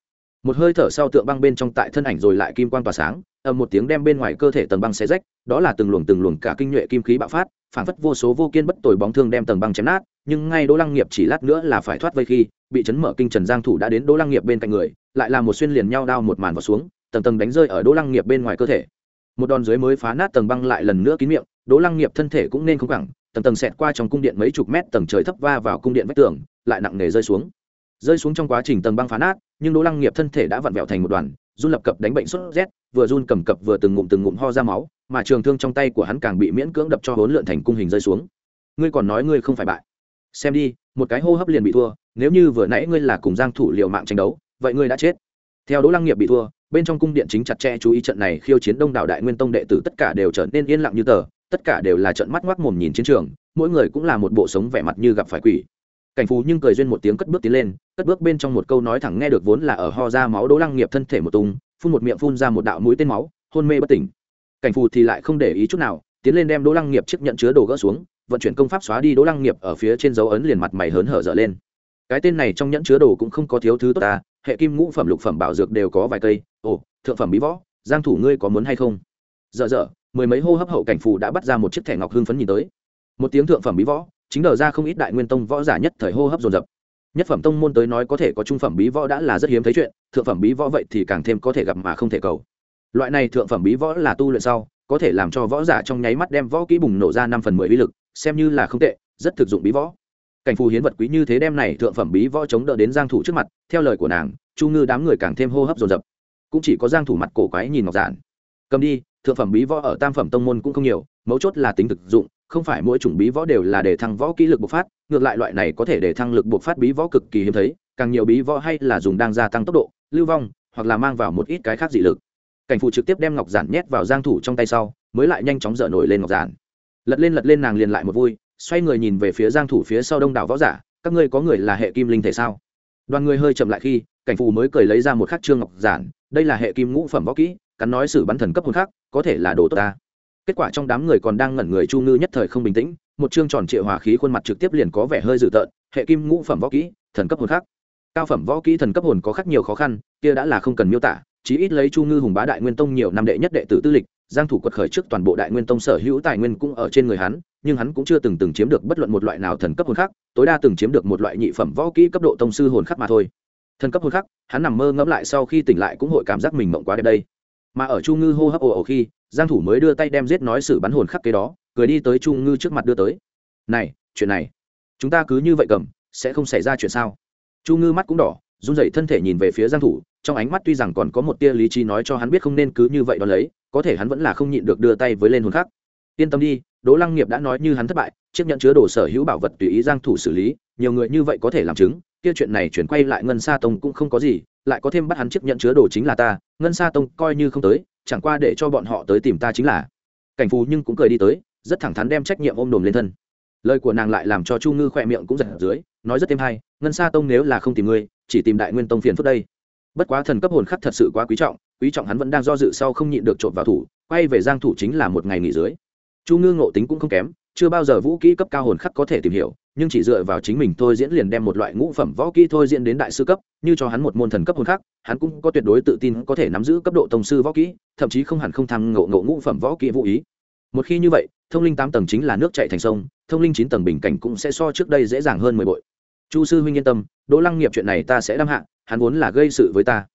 Một hơi thở sau tượng băng bên trong tại thân ảnh rồi lại kim quan tỏa sáng ầm một tiếng đem bên ngoài cơ thể tầng băng xé rách, đó là từng luồng từng luồng cả kinh nhuệ kim khí bạo phát, phản phất vô số vô kiên bất tồi bóng thương đem tầng băng chém nát, nhưng ngay đỗ lăng nghiệp chỉ lát nữa là phải thoát vây khi, bị chấn mở kinh trần giang thủ đã đến đỗ lăng nghiệp bên cạnh người, lại là một xuyên liền nhau đao một màn vào xuống, tầng tầng đánh rơi ở đỗ lăng nghiệp bên ngoài cơ thể. Một đòn dưới mới phá nát tầng băng lại lần nữa kín miệng, đỗ lăng nghiệp thân thể cũng nên không cẳng, tầng tầng xẹt qua trong cung điện mấy chục mét tầng trời thấp va vào cung điện vách tường, lại nặng nề rơi xuống. Rơi xuống trong quá trình tầng băng phá nát, nhưng đỗ lăng nghiệp thân thể đã vặn vẹo thành một đoàn, run lập cập đánh bệnh sốt rét vừa run cầm cập vừa từng ngụm từng ngụm ho ra máu, mà trường thương trong tay của hắn càng bị miễn cưỡng đập cho hỗn lượn thành cung hình rơi xuống. Ngươi còn nói ngươi không phải bại. Xem đi, một cái hô hấp liền bị thua, nếu như vừa nãy ngươi là cùng giang thủ liều mạng tranh đấu, vậy ngươi đã chết. Theo đỗ lăng nghiệp bị thua, bên trong cung điện chính chặt chẽ chú ý trận này khiêu chiến đông đảo đại nguyên tông đệ tử tất cả đều trở nên yên lặng như tờ, tất cả đều là trận mắt ngoác mồm nhìn chiến trường, mỗi người cũng là một bộ sống vẻ mặt như gặp phải quỷ cảnh phú nhưng cười duyên một tiếng cất bước tiến lên, cất bước bên trong một câu nói thẳng nghe được vốn là ở ho ra máu đỗ lăng nghiệp thân thể một tung, phun một miệng phun ra một đạo mũi tên máu, hôn mê bất tỉnh. Cảnh phù thì lại không để ý chút nào, tiến lên đem đỗ lăng nghiệp chiếc nhận chứa đồ gỡ xuống, vận chuyển công pháp xóa đi đỗ lăng nghiệp ở phía trên dấu ấn liền mặt mày hớn hở dở lên. Cái tên này trong nhẫn chứa đồ cũng không có thiếu thứ tốt ta, hệ kim ngũ phẩm lục phẩm bảo dược đều có vài cây. Ồ, thượng phẩm bí võ, giang thủ ngươi có muốn hay không? Dở dở, mười mấy hô hấp hậu cảnh phù đã bắt ra một chiếc thẻ ngọc hương phấn nhìn tới. Một tiếng thượng phẩm bí võ chính đờ ra không ít đại nguyên tông võ giả nhất thời hô hấp dồn dập. Nhất phẩm tông môn tới nói có thể có trung phẩm bí võ đã là rất hiếm thấy chuyện, thượng phẩm bí võ vậy thì càng thêm có thể gặp mà không thể cầu. Loại này thượng phẩm bí võ là tu luyện sau, có thể làm cho võ giả trong nháy mắt đem võ kỹ bùng nổ ra năm phần mười bí lực, xem như là không tệ, rất thực dụng bí võ. Cảnh phù hiến vật quý như thế đem này thượng phẩm bí võ chống đỡ đến giang thủ trước mặt, theo lời của nàng, chu ngư đám người càng thêm hô hấp dồn dập. Cũng chỉ có giang thủ mặt cổ quái nhìn ngọc giản. Cầm đi, thượng phẩm bí võ ở tam phẩm tông môn cũng không nhiều, mấu chốt là tính thực dụng không phải mỗi chủng bí võ đều là để thăng võ kỹ lực bộc phát, ngược lại loại này có thể để thăng lực bộc phát bí võ cực kỳ hiếm thấy, càng nhiều bí võ hay là dùng đang gia tăng tốc độ, lưu vong, hoặc là mang vào một ít cái khác dị lực. Cảnh phụ trực tiếp đem ngọc giản nhét vào giang thủ trong tay sau, mới lại nhanh chóng dở nổi lên ngọc giản. Lật lên lật lên nàng liền lại một vui, xoay người nhìn về phía giang thủ phía sau đông đảo võ giả, các ngươi có người là hệ kim linh thể sao? Đoàn người hơi chậm lại khi, cảnh phù mới cười lấy ra một khắc trương ngọc giản, đây là hệ kim ngũ phẩm võ kỹ, cắn nói sử bắn thần cấp hồn khác có thể là đồ tốt ta kết quả trong đám người còn đang ngẩn người chu ngư nhất thời không bình tĩnh, một chương tròn trịa hòa khí khuôn mặt trực tiếp liền có vẻ hơi dữ tợn, hệ kim ngũ phẩm võ kỹ, thần cấp hồn khác cao phẩm võ kỹ thần cấp hồn có khác nhiều khó khăn, kia đã là không cần miêu tả, chí ít lấy chu ngư hùng bá đại nguyên tông nhiều năm đệ nhất đệ tử tư lịch, giang thủ quật khởi trước toàn bộ đại nguyên tông sở hữu tài nguyên cũng ở trên người hắn, nhưng hắn cũng chưa từng từng chiếm được bất luận một loại nào thần cấp hồn khác tối đa từng chiếm được một loại nhị phẩm võ kỹ cấp độ tông sư hồn khắc mà thôi. Thần cấp hồn khắc, hắn nằm mơ ngẫm lại sau khi tỉnh lại cũng hội cảm giác mình mộng quá đẹp đây mà ở chu ngư hô hấp ồ ồ khi, giang thủ mới đưa tay đem giết nói sự bắn hồn khắc kế đó, cười đi tới chu ngư trước mặt đưa tới. Này, chuyện này, chúng ta cứ như vậy cầm, sẽ không xảy ra chuyện sao? Chu ngư mắt cũng đỏ, run rẩy thân thể nhìn về phía giang thủ, trong ánh mắt tuy rằng còn có một tia lý trí nói cho hắn biết không nên cứ như vậy đón lấy, có thể hắn vẫn là không nhịn được đưa tay với lên hồn khắc. Yên tâm đi, đỗ lăng nghiệp đã nói như hắn thất bại, chiếc nhận chứa đồ sở hữu bảo vật tùy ý giang thủ xử lý, nhiều người như vậy có thể làm chứng, kia chuyện này chuyển quay lại ngân sa tông cũng không có gì lại có thêm bắt hắn chiếc nhận chứa đồ chính là ta, ngân sa tông coi như không tới, chẳng qua để cho bọn họ tới tìm ta chính là. Cảnh phù nhưng cũng cười đi tới, rất thẳng thắn đem trách nhiệm ôm đồm lên thân. Lời của nàng lại làm cho chu ngư khỏe miệng cũng giật dưới, nói rất thêm hay, ngân sa tông nếu là không tìm ngươi, chỉ tìm đại nguyên tông phiền phức đây. Bất quá thần cấp hồn khắc thật sự quá quý trọng quý trọng hắn vẫn đang do dự sau không nhịn được trộm vào thủ, quay về giang thủ chính là một ngày nghỉ dưới. Chu ngư ngộ tính cũng không kém chưa bao giờ vũ kỹ cấp cao hồn khắc có thể tìm hiểu, nhưng chỉ dựa vào chính mình thôi diễn liền đem một loại ngũ phẩm võ kỹ thôi diễn đến đại sư cấp, như cho hắn một môn thần cấp hồn khắc, hắn cũng có tuyệt đối tự tin có thể nắm giữ cấp độ tông sư võ kỹ, thậm chí không hẳn không thăng ngộ ngộ ngũ phẩm võ kỹ vũ ý. Một khi như vậy, thông linh tám tầng chính là nước chảy thành sông, thông linh chín tầng bình cảnh cũng sẽ so trước đây dễ dàng hơn mười bội. Chu sư huynh yên tâm, đỗ lăng nghiệp chuyện này ta sẽ đam hạ, hắn vốn là gây sự với ta.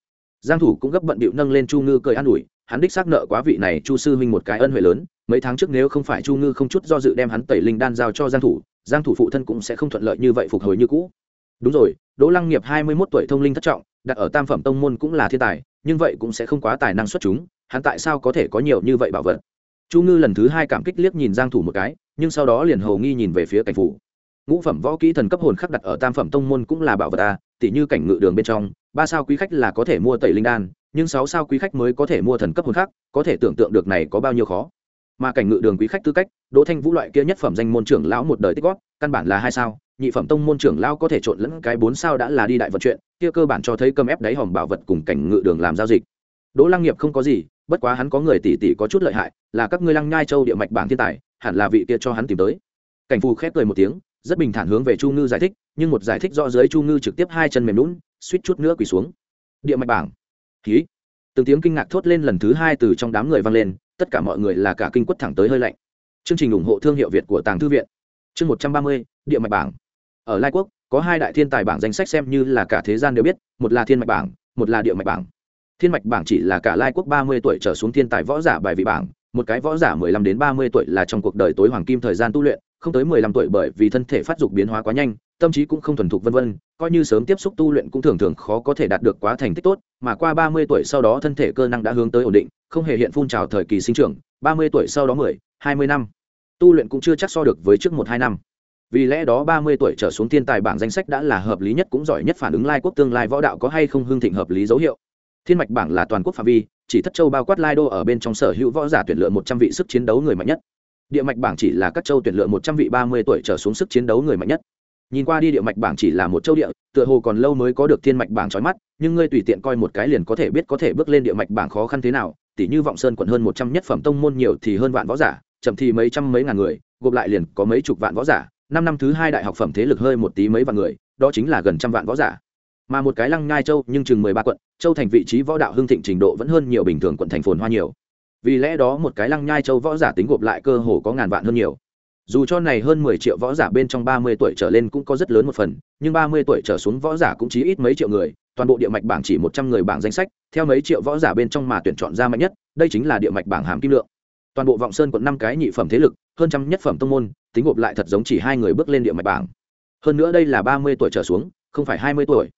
Giang thủ cũng gấp bận bịu nâng lên chu ngư cười an ủi, hắn đích xác nợ quá vị này chu sư huynh một cái ân huệ lớn mấy tháng trước nếu không phải chu ngư không chút do dự đem hắn tẩy linh đan giao cho giang thủ giang thủ phụ thân cũng sẽ không thuận lợi như vậy phục hồi như cũ. Đúng rồi, đỗ lăng nghiệp 21 tuổi thông linh thất trọng, đặt ở tam phẩm tông môn cũng là thiên tài, nhưng vậy cũng sẽ không quá tài năng xuất chúng, hắn tại sao có thể có nhiều như vậy bảo vật? Chu ngư lần thứ hai cảm kích liếc nhìn giang thủ một cái, nhưng sau đó liền hầu nghi nhìn về phía cảnh phủ. Ngũ phẩm võ kỹ thần cấp hồn khắc đặt ở tam phẩm tông môn cũng là bảo vật à? tỷ như cảnh ngự đường bên trong, ba sao quý khách là có thể mua tẩy linh đan, nhưng sáu sao quý khách mới có thể mua thần cấp hồn khắc, có thể tưởng tượng được này có bao nhiêu khó mà cảnh ngự đường quý khách tư cách, đỗ thanh vũ loại kia nhất phẩm danh môn trưởng lão một đời tích góp, căn bản là hai sao, nhị phẩm tông môn trưởng lão có thể trộn lẫn cái bốn sao đã là đi đại vận chuyện, kia cơ bản cho thấy cơm ép đáy hòm bảo vật cùng cảnh ngự đường làm giao dịch. Đỗ lăng nghiệp không có gì, bất quá hắn có người tỷ tỷ có chút lợi hại, là các ngươi lăng nhai châu địa mạch bảng thiên tài, hẳn là vị kia cho hắn tìm tới. Cảnh phù khép cười một tiếng, rất bình thản hướng về chu ngư giải thích, nhưng một giải thích rõ dưới chu ngư trực tiếp hai chân mềm lún suýt chút nữa quỳ xuống. Địa mạch bảng. Ký từng tiếng kinh ngạc thốt lên lần thứ hai từ trong đám người vang lên tất cả mọi người là cả kinh quất thẳng tới hơi lạnh. Chương trình ủng hộ thương hiệu việt của tàng thư viện. Chương một trăm ba mươi, địa mạch bảng. Ở lai quốc, có hai đại thiên tài bảng danh sách xem như là cả thế gian đều biết, một là thiên mạch bảng, một là địa mạch bảng. Thiên mạch bảng chỉ là cả lai quốc ba mươi tuổi trở xuống thiên tài võ giả bài vị bảng, một cái võ giả mười lăm đến ba mươi tuổi là trong cuộc đời tối hoàng kim thời gian tu luyện, không tới mười lăm tuổi bởi vì thân thể phát dục biến hóa quá nhanh, tâm trí cũng không thuần thục vân vân, coi như sớm tiếp xúc tu luyện cũng thường thường khó có thể đạt được quá thành tích tốt, mà qua ba mươi tuổi sau đó thân thể cơ năng đã hướng tới ổn định không hề hiện phun trào thời kỳ sinh trưởng, ba mươi tuổi sau đó mười, hai mươi năm. Tu luyện cũng chưa chắc so được với trước một, hai năm. Vì lẽ đó ba mươi tuổi trở xuống thiên tài bảng danh sách đã là hợp lý nhất cũng giỏi nhất phản ứng lai quốc tương lai võ đạo có hay không hương thịnh hợp lý dấu hiệu. Thiên mạch bảng là toàn quốc phạm vi, chỉ thất châu bao quát lai đô ở bên trong sở hữu võ giả tuyển lựa một trăm vị sức chiến đấu người mạnh nhất. Địa mạch bảng chỉ là các châu tuyển lựa một trăm vị ba mươi tuổi trở xuống sức chiến đấu người mạnh nhất. Nhìn qua đi địa mạch bảng chỉ là một châu địa, tựa hồ còn lâu mới có được thiên mạch bảng trói mắt, nhưng ngươi tùy tiện coi một cái liền có thể biết có thể bước lên địa mạch bảng khó khăn thế nào tỷ như vọng sơn quận hơn một trăm nhất phẩm tông môn nhiều thì hơn vạn võ giả, chậm thì mấy trăm mấy ngàn người, gộp lại liền có mấy chục vạn võ giả. Năm năm thứ hai đại học phẩm thế lực hơi một tí mấy vạn người, đó chính là gần trăm vạn võ giả. Mà một cái lăng ngai châu nhưng chừng mười ba quận, châu thành vị trí võ đạo hưng thịnh trình độ vẫn hơn nhiều bình thường quận thành phồn hoa nhiều. Vì lẽ đó một cái lăng nhai châu võ giả tính gộp lại cơ hồ có ngàn vạn hơn nhiều. Dù cho này hơn mười triệu võ giả bên trong ba mươi tuổi trở lên cũng có rất lớn một phần, nhưng ba mươi tuổi trở xuống võ giả cũng chỉ ít mấy triệu người toàn bộ địa mạch bảng chỉ một trăm người bảng danh sách, theo mấy triệu võ giả bên trong mà tuyển chọn ra mạnh nhất, đây chính là địa mạch bảng hàm kim lượng. Toàn bộ vọng sơn quận năm cái nhị phẩm thế lực, hơn trăm nhất phẩm tông môn, tính gộp lại thật giống chỉ hai người bước lên địa mạch bảng. Hơn nữa đây là ba mươi tuổi trở xuống, không phải hai mươi tuổi.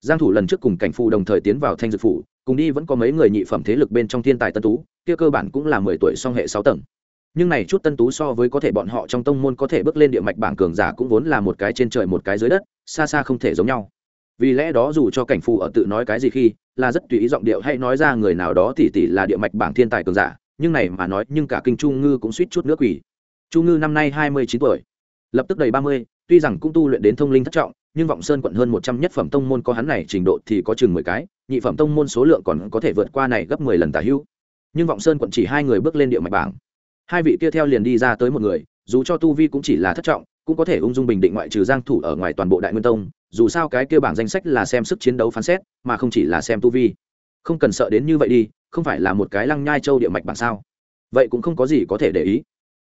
Giang thủ lần trước cùng cảnh phụ đồng thời tiến vào thanh dược phủ, cùng đi vẫn có mấy người nhị phẩm thế lực bên trong thiên tài tân tú, kia cơ bản cũng là mười tuổi song hệ sáu tầng. Nhưng này chút tân tú so với có thể bọn họ trong tông môn có thể bước lên địa mạch bảng cường giả cũng vốn là một cái trên trời một cái dưới đất, xa xa không thể giống nhau vì lẽ đó dù cho cảnh phù ở tự nói cái gì khi, là rất tùy ý giọng điệu hay nói ra người nào đó tỉ tỉ là địa mạch bảng thiên tài cường giả, nhưng này mà nói, nhưng cả kinh chu ngư cũng suýt chút nước quỷ. Chu ngư năm nay hai mươi chín tuổi, lập tức đầy ba mươi, tuy rằng cũng tu luyện đến thông linh thất trọng, nhưng vọng sơn quận hơn một trăm nhất phẩm tông môn có hắn này trình độ thì có chừng mười cái, nhị phẩm tông môn số lượng còn có thể vượt qua này gấp mười lần tả hữu nhưng vọng sơn quận chỉ hai người bước lên địa mạch bảng. Hai vị kia theo liền đi ra tới một người, dù cho tu vi cũng chỉ là thất trọng, cũng có thể ung dung bình định ngoại trừ giang thủ ở ngoài toàn bộ đại nguyên tông dù sao cái kia bảng danh sách là xem sức chiến đấu phán xét, mà không chỉ là xem tu vi. Không cần sợ đến như vậy đi, không phải là một cái lăng nhai châu địa mạch bảng sao? Vậy cũng không có gì có thể để ý.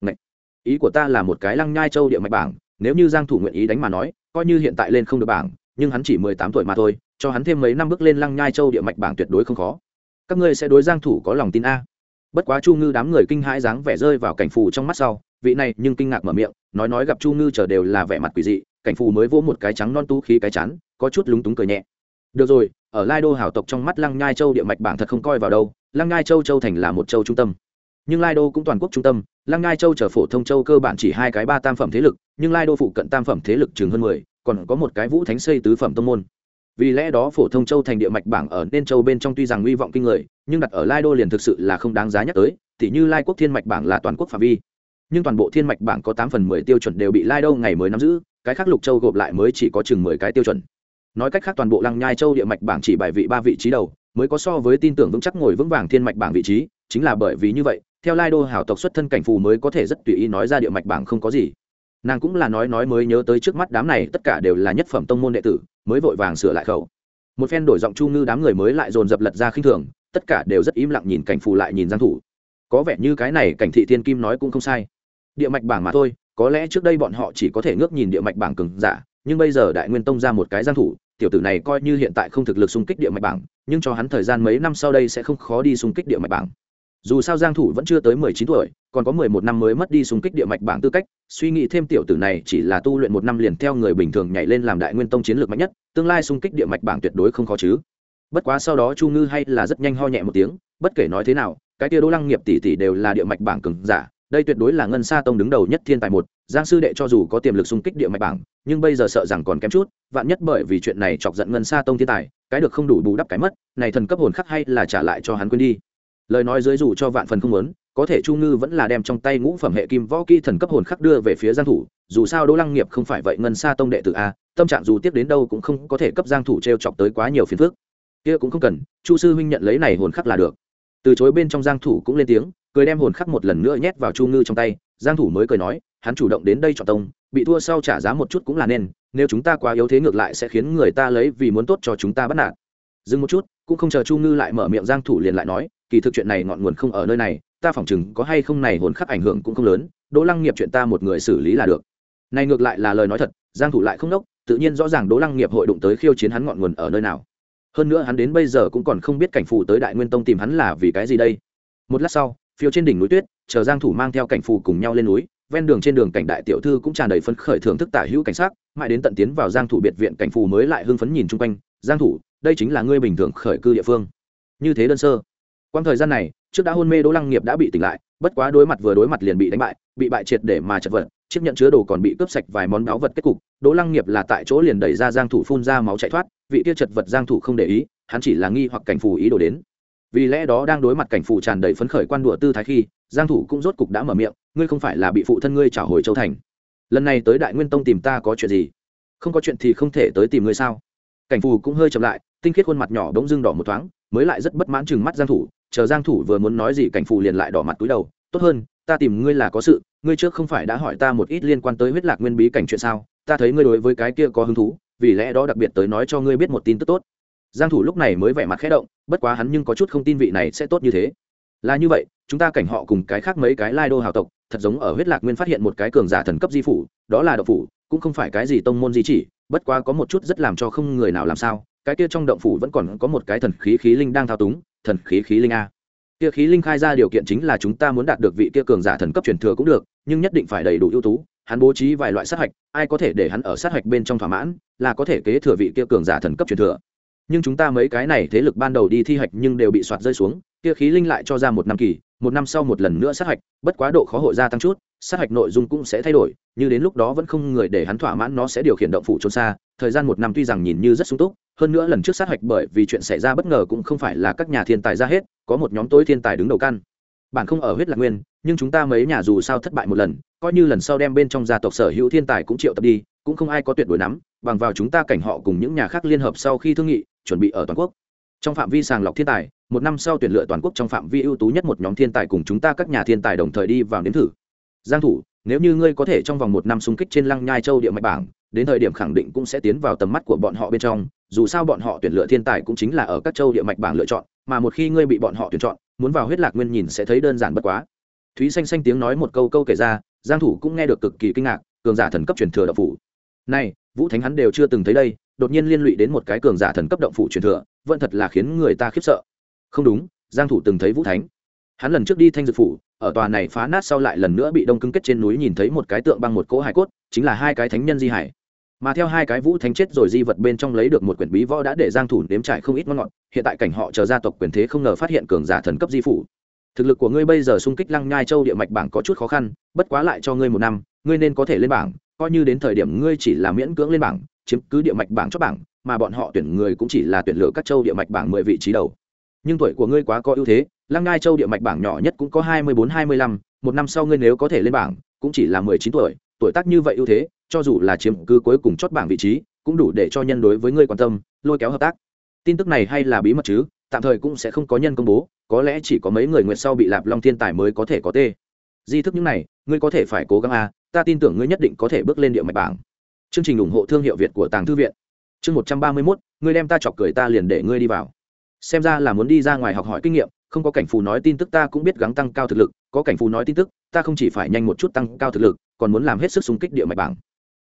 Ngậy! ý của ta là một cái lăng nhai châu địa mạch bảng, nếu như giang thủ nguyện ý đánh mà nói, coi như hiện tại lên không được bảng, nhưng hắn chỉ 18 tuổi mà thôi, cho hắn thêm mấy năm bước lên lăng nhai châu địa mạch bảng tuyệt đối không khó. Các ngươi sẽ đối giang thủ có lòng tin a? Bất quá chu ngư đám người kinh hãi dáng vẻ rơi vào cảnh phù trong mắt sau vị này nhưng kinh ngạc mở miệng, nói nói gặp chu ngư chờ đều là vẻ mặt quỷ dị, cảnh phù mới vỗ một cái trắng non tú khí cái chán, có chút lúng túng cười nhẹ. Được rồi, ở lai đô hảo tộc trong mắt lăng nhai châu địa mạch bảng thật không coi vào đâu, lăng nhai châu châu thành là một châu trung tâm. Nhưng lai đô cũng toàn quốc trung tâm, lăng nhai châu chở phổ thông châu cơ bản chỉ hai cái ba tam phẩm thế lực, nhưng lai đô phụ cận tam phẩm thế lực chừng hơn mười, còn có một cái vũ thánh xây tứ phẩm tông môn. Vì lẽ đó phổ thông châu thành địa mạch bảng ở nên châu bên trong tuy rằng nguy vọng kinh người, nhưng đặt ở lai đô liền thực sự là không đáng giá nhắc tới thì như lai quốc thiên mạch bảng là toàn quốc phạm vi nhưng toàn bộ thiên mạch bảng có tám phần mười tiêu chuẩn đều bị lai đô ngày mới nắm giữ, cái khác lục châu gộp lại mới chỉ có chừng mười cái tiêu chuẩn. Nói cách khác toàn bộ lăng nhai châu địa mạch bảng chỉ bài vị ba vị trí đầu, mới có so với tin tưởng vững chắc ngồi vững vàng thiên mạch bảng vị trí, chính là bởi vì như vậy, theo lai đô hảo tộc xuất thân cảnh phù mới có thể rất tùy ý nói ra địa mạch bảng không có gì. Nàng cũng là nói nói mới nhớ tới trước mắt đám này, tất cả đều là nhất phẩm tông môn đệ tử, mới vội vàng sửa lại khẩu. Một phen đổi giọng chu ngư đám người mới lại dồn dập lật ra khinh thường, tất cả đều rất im lặng nhìn cảnh phù lại nhìn giang thủ. Có vẻ như cái này cảnh thị thiên kim nói cũng không sai địa mạch bảng mà thôi, có lẽ trước đây bọn họ chỉ có thể ngước nhìn địa mạch bảng cường giả, nhưng bây giờ đại nguyên tông ra một cái giang thủ, tiểu tử này coi như hiện tại không thực lực xung kích địa mạch bảng, nhưng cho hắn thời gian mấy năm sau đây sẽ không khó đi xung kích địa mạch bảng. Dù sao giang thủ vẫn chưa tới 19 tuổi, còn có 11 năm mới mất đi xung kích địa mạch bảng tư cách, suy nghĩ thêm tiểu tử này chỉ là tu luyện một năm liền theo người bình thường nhảy lên làm đại nguyên tông chiến lược mạnh nhất, tương lai xung kích địa mạch bảng tuyệt đối không khó chứ. Bất quá sau đó chu ngư hay là rất nhanh ho nhẹ một tiếng, bất kể nói thế nào, cái kia đỗ lăng nghiệp tỷ tỷ đều là địa mạch bảng cường giả đây tuyệt đối là ngân sa tông đứng đầu nhất thiên tài một, giang sư đệ cho dù có tiềm lực xung kích địa mạch bảng, nhưng bây giờ sợ rằng còn kém chút, vạn nhất bởi vì chuyện này chọc giận ngân sa tông thiên tài, cái được không đủ bù đắp cái mất, này thần cấp hồn khắc hay là trả lại cho hắn quên đi. Lời nói dưới dù cho vạn phần không muốn, có thể chu ngư vẫn là đem trong tay ngũ phẩm hệ kim võ kỹ thần cấp hồn khắc đưa về phía giang thủ, dù sao đỗ lăng nghiệp không phải vậy ngân sa tông đệ tử a, tâm trạng dù tiếp đến đâu cũng không có thể cấp giang thủ treo chọc tới quá nhiều phiền phức. Kia cũng không cần, chu sư huynh nhận lấy này hồn khắc là được. Từ chối bên trong giang thủ cũng lên tiếng cười đem hồn khắc một lần nữa nhét vào chu ngư trong tay, giang thủ mới cười nói, hắn chủ động đến đây chọn tông, bị thua sau trả giá một chút cũng là nên, nếu chúng ta quá yếu thế ngược lại sẽ khiến người ta lấy vì muốn tốt cho chúng ta bắt nạt. Dừng một chút, cũng không chờ chu ngư lại mở miệng, giang thủ liền lại nói, kỳ thực chuyện này ngọn nguồn không ở nơi này, ta phỏng chừng có hay không này hồn khắc ảnh hưởng cũng không lớn, đỗ lăng nghiệp chuyện ta một người xử lý là được. Này ngược lại là lời nói thật, giang thủ lại không đốc, tự nhiên rõ ràng đỗ lăng nghiệp hội đụng tới khiêu chiến hắn ngọn nguồn ở nơi nào. Hơn nữa hắn đến bây giờ cũng còn không biết cảnh phù tới đại nguyên tông tìm hắn là vì cái gì đây. Một lát sau phiêu trên đỉnh núi tuyết, chờ giang thủ mang theo cảnh phù cùng nhau lên núi, ven đường trên đường cảnh đại tiểu thư cũng tràn đầy phấn khởi thưởng thức tả hữu cảnh sát mãi đến tận tiến vào giang thủ biệt viện cảnh phù mới lại hưng phấn nhìn chung quanh, giang thủ, đây chính là ngươi bình thường khởi cư địa phương. Như thế đơn sơ. Quang thời gian này, trước đã hôn mê đỗ lăng nghiệp đã bị tỉnh lại, bất quá đối mặt vừa đối mặt liền bị đánh bại, bị bại triệt để mà chật vật, chiếc nhận chứa đồ còn bị cướp sạch vài món báu vật kết cục, đỗ lăng nghiệp là tại chỗ liền đẩy ra giang thủ phun ra máu chạy thoát, vị kia chật vật giang thủ không để ý, hắn chỉ là nghi hoặc cảnh phù ý đồ đến vì lẽ đó đang đối mặt cảnh phù tràn đầy phấn khởi quan đùa tư thái khi, giang thủ cũng rốt cục đã mở miệng, ngươi không phải là bị phụ thân ngươi trả hồi châu thành. Lần này tới đại nguyên tông tìm ta có chuyện gì? Không có chuyện thì không thể tới tìm ngươi sao? Cảnh phù cũng hơi chậm lại, tinh khiết khuôn mặt nhỏ bỗng dưng đỏ một thoáng, mới lại rất bất mãn chừng mắt giang thủ, chờ giang thủ vừa muốn nói gì cảnh phù liền lại đỏ mặt túi đầu, tốt hơn, ta tìm ngươi là có sự, ngươi trước không phải đã hỏi ta một ít liên quan tới huyết lạc nguyên bí cảnh chuyện sao? Ta thấy ngươi đối với cái kia có hứng thú, vì lẽ đó đặc biệt tới nói cho ngươi biết một tin tức tốt giang thủ lúc này mới vẻ mặt khẽ động, bất quá hắn nhưng có chút không tin vị này sẽ tốt như thế. Là như vậy, chúng ta cảnh họ cùng cái khác mấy cái lai đô hào tộc, thật giống ở huyết lạc nguyên phát hiện một cái cường giả thần cấp di phủ, đó là động phủ, cũng không phải cái gì tông môn di chỉ, bất quá có một chút rất làm cho không người nào làm sao, cái kia trong động phủ vẫn còn có một cái thần khí khí linh đang thao túng, thần khí khí linh a. Kia khí linh khai ra điều kiện chính là chúng ta muốn đạt được vị kia cường giả thần cấp truyền thừa cũng được, nhưng nhất định phải đầy đủ ưu tú, hắn bố trí vài loại sát hạch, ai có thể để hắn ở sát hạch bên trong thỏa mãn, là có thể kế thừa vị kia cường giả thần cấp truyền thừa nhưng chúng ta mấy cái này thế lực ban đầu đi thi hạch nhưng đều bị soạt rơi xuống, kia khí linh lại cho ra một năm kỳ, một năm sau một lần nữa sát hạch, bất quá độ khó hội gia tăng chút, sát hạch nội dung cũng sẽ thay đổi, như đến lúc đó vẫn không người để hắn thỏa mãn nó sẽ điều khiển động phủ trốn xa, thời gian một năm tuy rằng nhìn như rất sung túc, hơn nữa lần trước sát hạch bởi vì chuyện xảy ra bất ngờ cũng không phải là các nhà thiên tài ra hết, có một nhóm tối thiên tài đứng đầu căn. Bản không ở huyết lạc nguyên, nhưng chúng ta mấy nhà dù sao thất bại một lần, coi như lần sau đem bên trong gia tộc sở hữu thiên tài cũng triệu tập đi, cũng không ai có tuyệt đối nắm, bằng vào chúng ta cảnh họ cùng những nhà khác liên hợp sau khi thương nghị chuẩn bị ở toàn quốc. Trong phạm vi sàng lọc thiên tài, một năm sau tuyển lựa toàn quốc trong phạm vi ưu tú nhất một nhóm thiên tài cùng chúng ta các nhà thiên tài đồng thời đi vào nếm thử. Giang thủ, nếu như ngươi có thể trong vòng một năm xung kích trên lăng nhai châu địa mạch bảng, đến thời điểm khẳng định cũng sẽ tiến vào tầm mắt của bọn họ bên trong, dù sao bọn họ tuyển lựa thiên tài cũng chính là ở các châu địa mạch bảng lựa chọn, mà một khi ngươi bị bọn họ tuyển chọn, muốn vào huyết lạc nguyên nhìn sẽ thấy đơn giản bất quá. Thúy xanh xanh tiếng nói một câu câu kể ra, giang thủ cũng nghe được cực kỳ kinh ngạc, cường giả thần cấp truyền thừa đạo phủ. Này, vũ thánh hắn đều chưa từng thấy đây đột nhiên liên lụy đến một cái cường giả thần cấp động phủ truyền thừa, vẫn thật là khiến người ta khiếp sợ. Không đúng, giang thủ từng thấy vũ thánh. Hắn lần trước đi thanh dược phủ, ở tòa này phá nát sau lại lần nữa bị đông cứng kết trên núi nhìn thấy một cái tượng băng một cỗ hải cốt, chính là hai cái thánh nhân di hải. Mà theo hai cái vũ thánh chết rồi di vật bên trong lấy được một quyển bí võ đã để giang thủ nếm trải không ít ngon ngọt, hiện tại cảnh họ chờ gia tộc quyền thế không ngờ phát hiện cường giả thần cấp di phủ. Thực lực của ngươi bây giờ xung kích lăng nhai châu địa mạch bảng có chút khó khăn, bất quá lại cho ngươi một năm, ngươi nên có thể lên bảng, coi như đến thời điểm ngươi chỉ là miễn cưỡng lên bảng chiếm cứ địa mạch bảng chót bảng, mà bọn họ tuyển người cũng chỉ là tuyển lựa các châu địa mạch bảng mười vị trí đầu. Nhưng tuổi của ngươi quá có ưu thế, lăng ngai châu địa mạch bảng nhỏ nhất cũng có hai mươi bốn, hai mươi lăm, một năm sau ngươi nếu có thể lên bảng, cũng chỉ là mười chín tuổi tuổi tác như vậy ưu thế, cho dù là chiếm cứ cuối cùng chót bảng vị trí, cũng đủ để cho nhân đối với ngươi quan tâm, lôi kéo hợp tác. Tin tức này hay là bí mật chứ? Tạm thời cũng sẽ không có nhân công bố, có lẽ chỉ có mấy người nguyện sau bị lạp long thiên tài mới có thể có tê. Di thức những này, ngươi có thể phải cố gắng a ta tin tưởng ngươi nhất định có thể bước lên địa mạch bảng chương trình ủng hộ thương hiệu việt của tàng thư viện. Chương một trăm ba mươi mốt, ngươi đem ta chọc cười ta liền để ngươi đi vào. Xem ra là muốn đi ra ngoài học hỏi kinh nghiệm, không có cảnh phù nói tin tức ta cũng biết gắng tăng cao thực lực, có cảnh phù nói tin tức, ta không chỉ phải nhanh một chút tăng cao thực lực, còn muốn làm hết sức xung kích địa mạch bảng.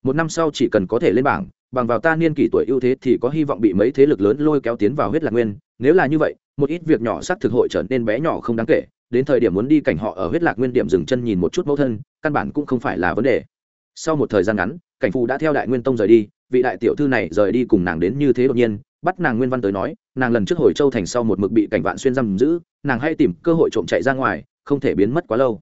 Một năm sau chỉ cần có thể lên bảng, bằng vào ta niên kỷ tuổi ưu thế thì có hy vọng bị mấy thế lực lớn lôi kéo tiến vào huyết lạc nguyên. Nếu là như vậy, một ít việc nhỏ sắc thực hội trở nên bé nhỏ không đáng kể. Đến thời điểm muốn đi cảnh họ ở huyết lạc nguyên điểm dừng chân nhìn một chút mẫu thân, căn bản cũng không phải là vấn đề sau một thời gian ngắn, cảnh phù đã theo đại nguyên tông rời đi, vị đại tiểu thư này rời đi cùng nàng đến như thế đột nhiên, bắt nàng nguyên văn tới nói, nàng lần trước hồi châu thành sau một mực bị cảnh vạn xuyên giam giữ, nàng hay tìm cơ hội trộm chạy ra ngoài, không thể biến mất quá lâu.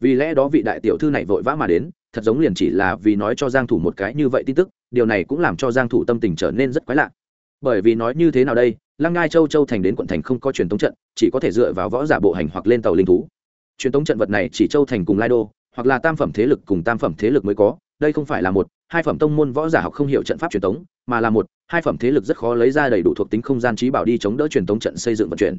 Vì lẽ đó vị đại tiểu thư này vội vã mà đến, thật giống liền chỉ là vì nói cho giang thủ một cái như vậy tin tức, điều này cũng làm cho giang thủ tâm tình trở nên rất quái lạ. Bởi vì nói như thế nào đây, lăng ngai châu châu thành đến quận thành không có truyền thống trận, chỉ có thể dựa vào võ giả bộ hành hoặc lên tàu linh thú. Truyền thống trận vật này chỉ châu thành cùng lai đô hoặc là tam phẩm thế lực cùng tam phẩm thế lực mới có đây không phải là một hai phẩm tông môn võ giả học không hiểu trận pháp truyền thống, mà là một hai phẩm thế lực rất khó lấy ra đầy đủ thuộc tính không gian trí bảo đi chống đỡ truyền thống trận xây dựng vận chuyển.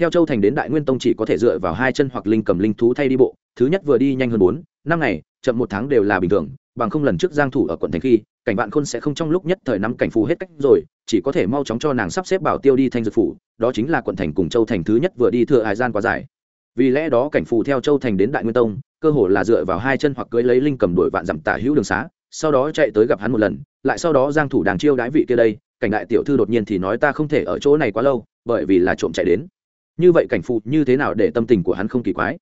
Theo châu thành đến đại nguyên tông chỉ có thể dựa vào hai chân hoặc linh cầm linh thú thay đi bộ thứ nhất vừa đi nhanh hơn bốn năm ngày chậm một tháng đều là bình thường bằng không lần trước giang thủ ở quận thành khi cảnh bạn khôn sẽ không trong lúc nhất thời nắm cảnh phù hết cách rồi chỉ có thể mau chóng cho nàng sắp xếp bảo tiêu đi thanh dược phủ đó chính là quận thành cùng châu thành thứ nhất vừa đi thừa hải gian quá dài. Vì lẽ đó cảnh phù theo châu thành đến đại nguyên tông cơ hồ là dựa vào hai chân hoặc cưới lấy linh cầm đuổi vạn dặm tả hữu đường xá, sau đó chạy tới gặp hắn một lần, lại sau đó giang thủ đàng chiêu đái vị kia đây, cảnh đại tiểu thư đột nhiên thì nói ta không thể ở chỗ này quá lâu, bởi vì là trộm chạy đến. Như vậy cảnh phụ như thế nào để tâm tình của hắn không kỳ quái?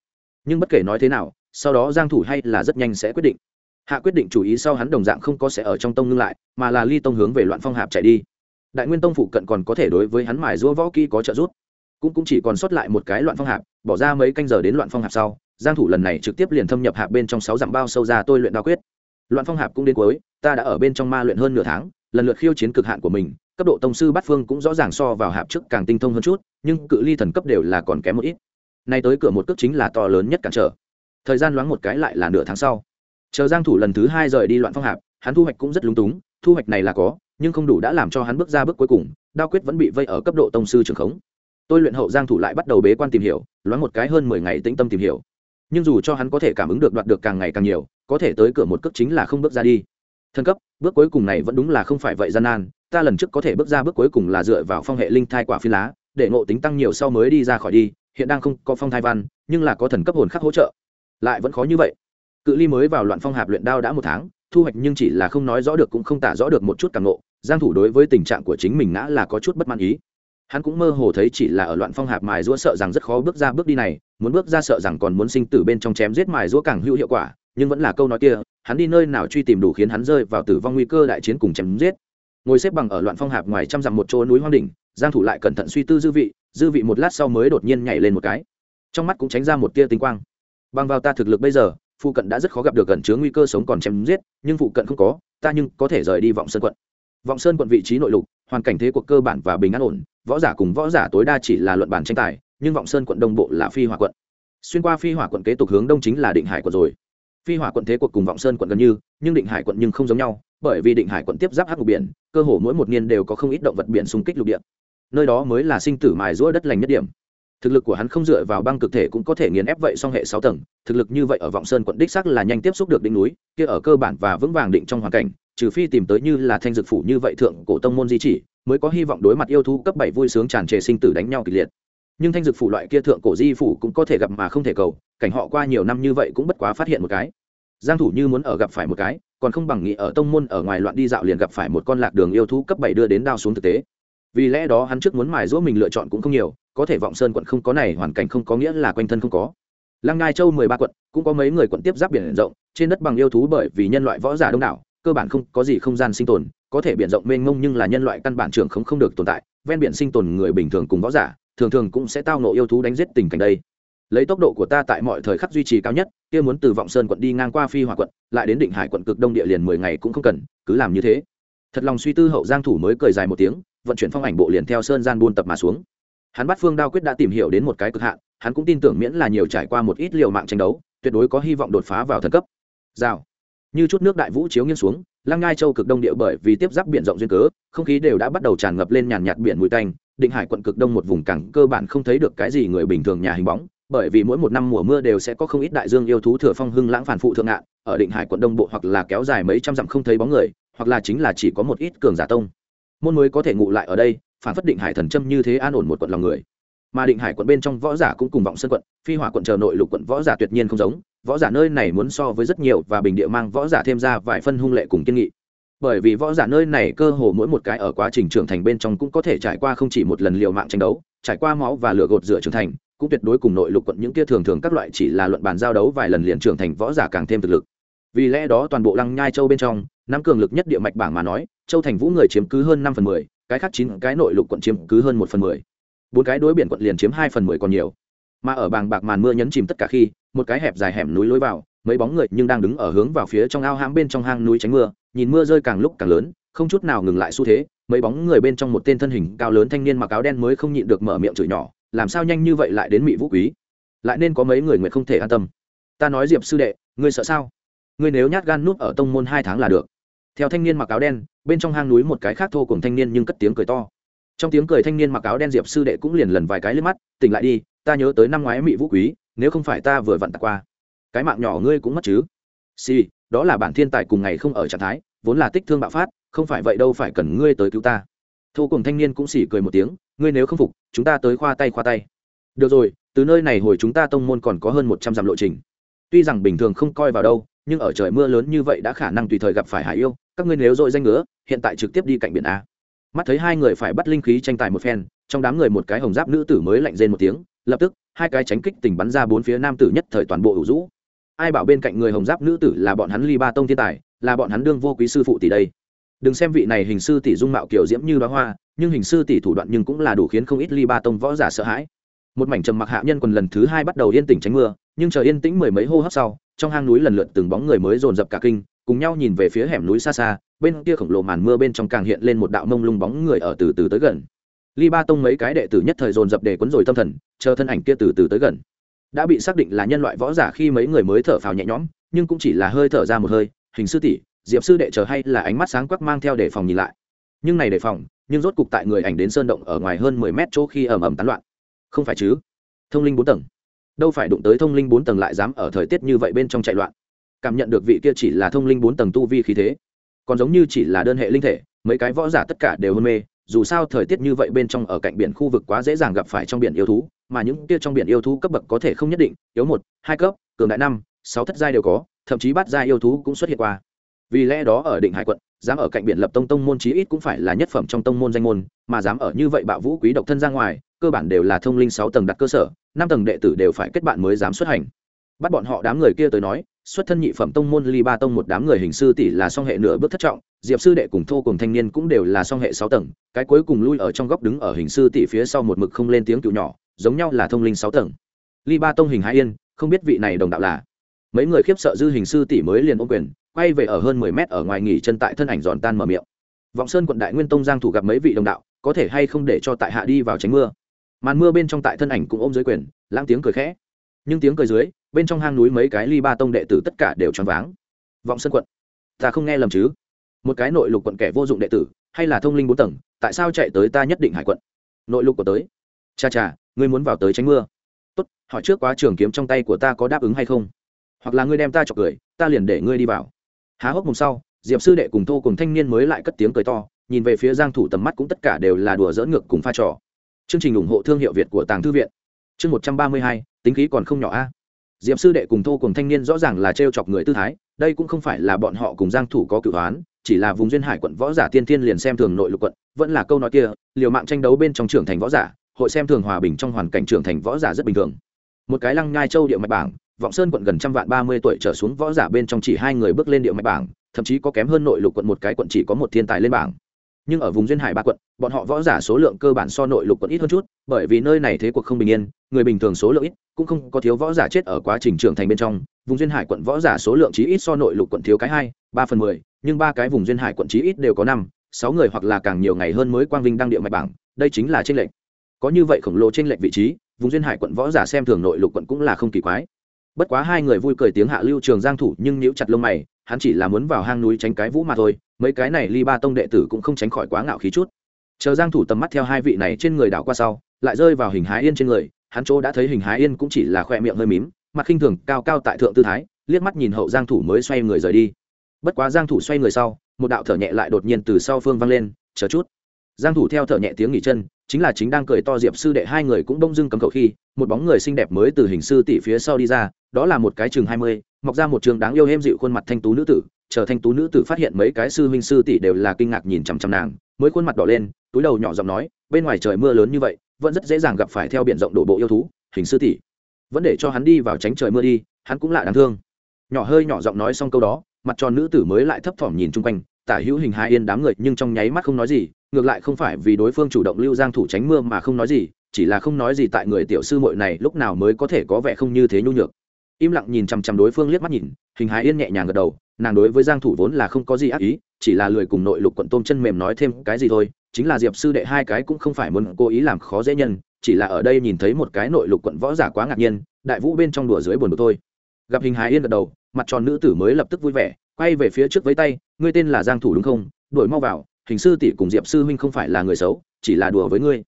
Nhưng bất kể nói thế nào, sau đó giang thủ hay là rất nhanh sẽ quyết định. Hạ quyết định chủ ý sau hắn đồng dạng không có sẽ ở trong tông ngưng lại, mà là ly tông hướng về loạn phong hạp chạy đi. Đại nguyên tông phụ cận còn có thể đối với hắn mài giũa võ kỹ có trợ giúp. Cũng cũng chỉ còn sót lại một cái loạn phong hạp bỏ ra mấy canh giờ đến loạn phong hạp sau, giang thủ lần này trực tiếp liền thâm nhập hạp bên trong sáu dặm bao sâu ra tôi luyện đao quyết. Loạn phong hạp cũng đến cuối, ta đã ở bên trong ma luyện hơn nửa tháng, lần lượt khiêu chiến cực hạn của mình, cấp độ tông sư bát phương cũng rõ ràng so vào hạp trước càng tinh thông hơn chút, nhưng cự ly thần cấp đều là còn kém một ít. Nay tới cửa một cước chính là to lớn nhất cản trở. Thời gian loáng một cái lại là nửa tháng sau. Chờ giang thủ lần thứ hai rời đi loạn phong hạp, hắn thu hoạch cũng rất lúng túng, thu hoạch này là có, nhưng không đủ đã làm cho hắn bước ra bước cuối cùng, đao quyết vẫn bị vây ở cấp độ tông sư trường khống tôi luyện hậu giang thủ lại bắt đầu bế quan tìm hiểu, loáng một cái hơn 10 ngày tĩnh tâm tìm hiểu. Nhưng dù cho hắn có thể cảm ứng được đoạt được càng ngày càng nhiều, có thể tới cửa một cước chính là không bước ra đi. Thân cấp, bước cuối cùng này vẫn đúng là không phải vậy gian nan, ta lần trước có thể bước ra bước cuối cùng là dựa vào phong hệ linh thai quả phi lá, để ngộ tính tăng nhiều sau mới đi ra khỏi đi, hiện đang không có phong thai văn, nhưng là có thần cấp hồn khắc hỗ trợ. Lại vẫn khó như vậy. Cự ly mới vào loạn phong hạp luyện đao đã một tháng, thu hoạch nhưng chỉ là không nói rõ được cũng không tả rõ được một chút càng ngộ, giang thủ đối với tình trạng của chính mình ngã là có chút bất mãn ý hắn cũng mơ hồ thấy chỉ là ở loạn phong hạp mài rũa sợ rằng rất khó bước ra bước đi này, muốn bước ra sợ rằng còn muốn sinh tử bên trong chém giết mài rũa càng hữu hiệu quả, nhưng vẫn là câu nói kia, hắn đi nơi nào truy tìm đủ khiến hắn rơi vào tử vong nguy cơ đại chiến cùng chém giết. Ngồi xếp bằng ở loạn phong hạp ngoài trăm dặm một chỗ núi hoang đỉnh, giang thủ lại cẩn thận suy tư dư vị dư vị một lát sau mới đột nhiên nhảy lên một cái. Trong mắt cũng tránh ra một tia tinh quang. Bằng vào ta thực lực bây giờ, phụ cận đã rất khó gặp được gần chứa nguy cơ sống còn chém giết, nhưng phụ cận không có, ta nhưng có thể rời đi vọng sơn quận. Vọng sơn quận vị trí nội lục hoàn cảnh thế cuộc cơ bản và bình an ổn, võ giả cùng võ giả tối đa chỉ là luận bản tranh tài, nhưng vọng sơn quận đông bộ là phi hỏa quận. Xuyên qua phi hỏa quận kế tục hướng đông chính là định hải quận rồi. Phi hỏa quận thế cuộc cùng vọng sơn quận gần như, nhưng định hải quận nhưng không giống nhau, bởi vì định hải quận tiếp giáp hắc lục biển, cơ hồ mỗi một niên đều có không ít động vật biển xung kích lục địa. Nơi đó mới là sinh tử mài rũa đất lành nhất điểm. Thực lực của hắn không dựa vào băng cực thể cũng có thể nghiền ép vậy song hệ sáu tầng, thực lực như vậy ở vọng sơn quận đích sắc là nhanh tiếp xúc được đỉnh núi, kia ở cơ bản và vững vàng định trong hoàn cảnh trừ phi tìm tới như là thanh dược phủ như vậy thượng cổ tông môn di chỉ, mới có hy vọng đối mặt yêu thú cấp bảy vui sướng tràn trề sinh tử đánh nhau kịch liệt. Nhưng thanh dược phủ loại kia thượng cổ di phủ cũng có thể gặp mà không thể cầu, cảnh họ qua nhiều năm như vậy cũng bất quá phát hiện một cái. Giang thủ như muốn ở gặp phải một cái, còn không bằng nghĩ ở tông môn ở ngoài loạn đi dạo liền gặp phải một con lạc đường yêu thú cấp bảy đưa đến đao xuống thực tế. Vì lẽ đó hắn trước muốn mài giũa mình lựa chọn cũng không nhiều, có thể vọng sơn quận không có này, hoàn cảnh không có nghĩa là quanh thân không có. Lăng ngai châu mười ba quận, cũng có mấy người quận tiếp giáp biển rộng, trên đất bằng yêu thú bởi vì nhân loại võ giả đông đảo cơ bản không có gì không gian sinh tồn, có thể biển rộng mênh mông nhưng là nhân loại căn bản trưởng không không được tồn tại, ven biển sinh tồn người bình thường cùng võ giả, thường thường cũng sẽ tao nộ yêu thú đánh giết tình cảnh đây. Lấy tốc độ của ta tại mọi thời khắc duy trì cao nhất, kia muốn từ vọng sơn quận đi ngang qua phi hòa quận, lại đến định hải quận cực đông địa liền mười ngày cũng không cần, cứ làm như thế. Thật lòng suy tư, hậu giang thủ mới cười dài một tiếng, vận chuyển phong ảnh bộ liền theo sơn gian buôn tập mà xuống. Hắn bắt phương đao quyết đã tìm hiểu đến một cái cực hạn, hắn cũng tin tưởng miễn là nhiều trải qua một ít liều mạng tranh đấu, tuyệt đối có hy vọng đột phá vào thần cấp. Rào như chút nước đại vũ chiếu nghiêng xuống, lăng ngai châu cực đông địa bởi vì tiếp giáp biển rộng duyên cớ, không khí đều đã bắt đầu tràn ngập lên nhàn nhạt biển mùi tanh, định hải quận cực đông một vùng cảng cơ bản không thấy được cái gì người bình thường nhà hình bóng, bởi vì mỗi một năm mùa mưa đều sẽ có không ít đại dương yêu thú thừa phong hưng lãng phản phụ thượng ngạn, ở định hải quận đông bộ hoặc là kéo dài mấy trăm dặm không thấy bóng người, hoặc là chính là chỉ có một ít cường giả tông. Môn mới có thể ngụ lại ở đây, phản phất định hải thần châm như thế an ổn một quận lòng người mà định hải quận bên trong võ giả cũng cùng vọng sân quận, phi hỏa quận chờ nội lục quận võ giả tuyệt nhiên không giống, võ giả nơi này muốn so với rất nhiều và bình địa mang võ giả thêm ra vài phân hung lệ cùng kiên nghị. Bởi vì võ giả nơi này cơ hồ mỗi một cái ở quá trình trưởng thành bên trong cũng có thể trải qua không chỉ một lần liều mạng tranh đấu, trải qua máu và lửa gột rửa trưởng thành, cũng tuyệt đối cùng nội lục quận những kia thường thường các loại chỉ là luận bàn giao đấu vài lần liền trưởng thành võ giả càng thêm thực lực. Vì lẽ đó toàn bộ lăng nhai châu bên trong, năm cường lực nhất địa mạch bảng mà nói, châu thành vũ người chiếm cứ hơn năm phần mười, cái khác chín cái nội lục quận chiếm cứ hơn một phần mười bốn cái đối biển quận liền chiếm hai phần mười còn nhiều. Mà ở bàng bạc màn mưa nhấn chìm tất cả khi, một cái hẹp dài hẻm núi lối vào, mấy bóng người nhưng đang đứng ở hướng vào phía trong ao hãm bên trong hang núi tránh mưa, nhìn mưa rơi càng lúc càng lớn, không chút nào ngừng lại xu thế, mấy bóng người bên trong một tên thân hình cao lớn thanh niên mặc áo đen mới không nhịn được mở miệng chửi nhỏ, làm sao nhanh như vậy lại đến mỹ vũ quý? Lại nên có mấy người nguyện không thể an tâm. Ta nói diệp sư đệ, ngươi sợ sao? Ngươi nếu nhát gan núp ở tông môn hai tháng là được. Theo thanh niên mặc áo đen, bên trong hang núi một cái khác thô cùng thanh niên nhưng cất tiếng cười to trong tiếng cười thanh niên mặc áo đen diệp sư đệ cũng liền lần vài cái lên mắt, tỉnh lại đi, ta nhớ tới năm ngoái mỹ vũ quý, nếu không phải ta vừa vặn tạc qua, cái mạng nhỏ ngươi cũng mất chứ. Si đó là bản thiên tài cùng ngày không ở trạng thái, vốn là tích thương bạo phát, không phải vậy đâu phải cần ngươi tới cứu ta. Thô cùng thanh niên cũng xỉ cười một tiếng, ngươi nếu không phục, chúng ta tới khoa tay khoa tay. Được rồi, từ nơi này hồi chúng ta tông môn còn có hơn một trăm dặm lộ trình. Tuy rằng bình thường không coi vào đâu, nhưng ở trời mưa lớn như vậy đã khả năng tùy thời gặp phải hải yêu, các ngươi nếu dội danh ngứa, hiện tại trực tiếp đi cạnh biển a mắt thấy hai người phải bắt linh khí tranh tài một phen, trong đám người một cái hồng giáp nữ tử mới lạnh rên một tiếng, lập tức, hai cái tránh kích tình bắn ra bốn phía nam tử nhất thời toàn bộ ủ rũ. Ai bảo bên cạnh người hồng giáp nữ tử là bọn hắn ly ba tông thiên tài, là bọn hắn đương vô quý sư phụ tỷ đây. Đừng xem vị này hình sư tỷ dung mạo kiểu diễm như bá hoa, nhưng hình sư tỷ thủ đoạn nhưng cũng là đủ khiến không ít ly ba tông võ giả sợ hãi. Một mảnh trầm mặc hạ nhân quần lần thứ hai bắt đầu yên tĩnh tránh mưa, nhưng chờ yên tĩnh mười mấy hô hấp sau, trong hang núi lần lượt từng bóng người mới dồn dập cả kinh cùng nhau nhìn về phía hẻm núi xa xa, bên kia khổng lồ màn mưa bên trong càng hiện lên một đạo mông lung bóng người ở từ từ tới gần. Ly ba tông mấy cái đệ tử nhất thời dồn dập để quấn rồi tâm thần, chờ thân ảnh kia từ từ tới gần. Đã bị xác định là nhân loại võ giả khi mấy người mới thở phào nhẹ nhõm, nhưng cũng chỉ là hơi thở ra một hơi, hình sư tỷ, diệp sư đệ chờ hay là ánh mắt sáng quắc mang theo đề phòng nhìn lại? Nhưng này đề phòng, nhưng rốt cục tại người ảnh đến sơn động ở ngoài hơn mười mét chỗ khi ầm ầm tán loạn. Không phải chứ? Thông linh bốn tầng. Đâu phải đụng tới thông linh bốn tầng lại dám ở thời tiết như vậy bên trong chạy loạn? Cảm nhận được vị kia chỉ là thông linh bốn tầng tu vi khí thế, còn giống như chỉ là đơn hệ linh thể, mấy cái võ giả tất cả đều hôn mê, dù sao thời tiết như vậy bên trong ở cạnh biển khu vực quá dễ dàng gặp phải trong biển yêu thú, mà những kia trong biển yêu thú cấp bậc có thể không nhất định, yếu một, hai cấp, cường đại năm, sáu thất giai đều có, thậm chí bát giai yêu thú cũng xuất hiện qua. Vì lẽ đó ở định hải quận, dám ở cạnh biển lập tông tông môn chí ít cũng phải là nhất phẩm trong tông môn danh môn, mà dám ở như vậy bạo vũ quý độc thân ra ngoài, cơ bản đều là thông linh sáu tầng đặt cơ sở, năm tầng đệ tử đều phải kết bạn mới dám xuất hành. Bắt bọn họ đám người kia tới nói xuất thân nhị phẩm tông môn ly ba tông một đám người hình sư tỷ là song hệ nửa bước thất trọng, diệp sư đệ cùng thô cùng thanh niên cũng đều là song hệ sáu tầng, cái cuối cùng lui ở trong góc đứng ở hình sư tỷ phía sau một mực không lên tiếng cựu nhỏ, giống nhau là thông linh sáu tầng. Ly ba tông hình hai yên, không biết vị này đồng đạo là. Mấy người khiếp sợ dư hình sư tỷ mới liền ôm quyền, quay về ở hơn mười mét ở ngoài nghỉ chân tại thân ảnh giòn tan mở miệng. Vọng sơn quận đại nguyên tông giang thủ gặp mấy vị đồng đạo, có thể hay không để cho tại hạ đi vào tránh mưa. Màn mưa bên trong tại thân ảnh cũng ôm dưới quyền, lãng tiếng cười khẽ. Nhưng tiếng cười dưới bên trong hang núi mấy cái ly ba tông đệ tử tất cả đều choáng váng. Vọng sơn quận ta không nghe lầm chứ? Một cái nội lục quận kẻ vô dụng đệ tử hay là thông linh bốn tầng tại sao chạy tới ta nhất định hải quận? Nội lục của tới. Cha cha ngươi muốn vào tới tránh mưa. Tốt hỏi trước quá trường kiếm trong tay của ta có đáp ứng hay không? Hoặc là ngươi đem ta chọc cười ta liền để ngươi đi vào. Há hốc mồm sau diệp sư đệ cùng thô cùng thanh niên mới lại cất tiếng cười to nhìn về phía giang thủ tầm mắt cũng tất cả đều là đùa dỡn ngược cùng pha trò. Chương trình ủng hộ thương hiệu việt của tàng thư viện. Chương 132, tính khí còn không nhỏ a diệp sư đệ cùng thô cùng thanh niên rõ ràng là trêu chọc người tư thái, đây cũng không phải là bọn họ cùng giang thủ có cửu đoán chỉ là vùng duyên hải quận võ giả tiên tiên liền xem thường nội lục quận, vẫn là câu nói kia, liều mạng tranh đấu bên trong trưởng thành võ giả, hội xem thường hòa bình trong hoàn cảnh trưởng thành võ giả rất bình thường. Một cái lăng ngai châu địa mạch bảng, vọng sơn quận gần trăm vạn ba mươi tuổi trở xuống võ giả bên trong chỉ hai người bước lên địa mạch bảng, thậm chí có kém hơn nội lục quận một cái quận chỉ có một thiên tài lên bảng. Nhưng ở vùng duyên hải ba quận, bọn họ võ giả số lượng cơ bản so nội lục quận ít hơn chút bởi vì nơi này thế cuộc không bình yên, người bình thường số lượng ít, cũng không có thiếu võ giả chết ở quá trình trưởng thành bên trong, vùng duyên hải quận võ giả số lượng chí ít so nội lục quận thiếu cái hai, ba phần mười, nhưng ba cái vùng duyên hải quận chí ít đều có năm, sáu người hoặc là càng nhiều ngày hơn mới quang vinh đăng địa mạch bảng, đây chính là tranh lệch. Có như vậy khổng lồ tranh lệch vị trí, vùng duyên hải quận võ giả xem thường nội lục quận cũng là không kỳ quái. Bất quá hai người vui cười tiếng hạ lưu trường giang thủ nhưng nhíu chặt lông mày, hắn chỉ là muốn vào hang núi tránh cái vũ mà thôi, mấy cái này ly ba tông đệ tử cũng không tránh khỏi quá ngạo khí chút. Chờ giang thủ tầm mắt theo hai vị này trên người đảo qua sau lại rơi vào hình hái yên trên người, hắn chỗ đã thấy hình hái yên cũng chỉ là khoe miệng hơi mím, mặt khinh thường, cao cao tại thượng tư thái, liếc mắt nhìn hậu giang thủ mới xoay người rời đi. Bất quá giang thủ xoay người sau, một đạo thở nhẹ lại đột nhiên từ sau phương vang lên, chờ chút. Giang thủ theo thở nhẹ tiếng nghỉ chân, chính là chính đang cười to diệp sư đệ hai người cũng đông dưng cầm khẩu khi, một bóng người xinh đẹp mới từ hình sư tỷ phía sau đi ra, đó là một cái chừng hai mươi, mọc ra một trường đáng yêu êm dịu khuôn mặt thanh tú nữ tử, chờ thanh tú nữ tử phát hiện mấy cái sư huynh sư tỷ đều là kinh ngạc nhìn chằm chằm nàng, mới khuôn mặt đỏ lên, túi đầu nhỏ giọng nói, bên ngoài trời mưa lớn như vậy vẫn rất dễ dàng gặp phải theo biển rộng đổ bộ yêu thú, hình sư tỷ. Vẫn để cho hắn đi vào tránh trời mưa đi, hắn cũng lạ đáng thương. Nhỏ hơi nhỏ giọng nói xong câu đó, mặt tròn nữ tử mới lại thấp thỏm nhìn chung quanh, tả hữu hình hai yên đám người, nhưng trong nháy mắt không nói gì, ngược lại không phải vì đối phương chủ động lưu giang thủ tránh mưa mà không nói gì, chỉ là không nói gì tại người tiểu sư muội này lúc nào mới có thể có vẻ không như thế nhu nhược. Im lặng nhìn chằm chằm đối phương liếc mắt nhìn, hình hái yên nhẹ nhàng gật đầu, nàng đối với giang thủ vốn là không có gì ác ý, chỉ là lười cùng nội lục quận tôm chân mềm nói thêm cái gì thôi chính là diệp sư đệ hai cái cũng không phải muốn cố ý làm khó dễ nhân, chỉ là ở đây nhìn thấy một cái nội lục quận võ giả quá ngạc nhiên, đại vũ bên trong đùa dưới buồn bực thôi. Gặp hình hài yên gật đầu, mặt tròn nữ tử mới lập tức vui vẻ, quay về phía trước với tay, ngươi tên là giang thủ đúng không? Đuổi mau vào, hình sư tỷ cùng diệp sư huynh không phải là người xấu, chỉ là đùa với ngươi.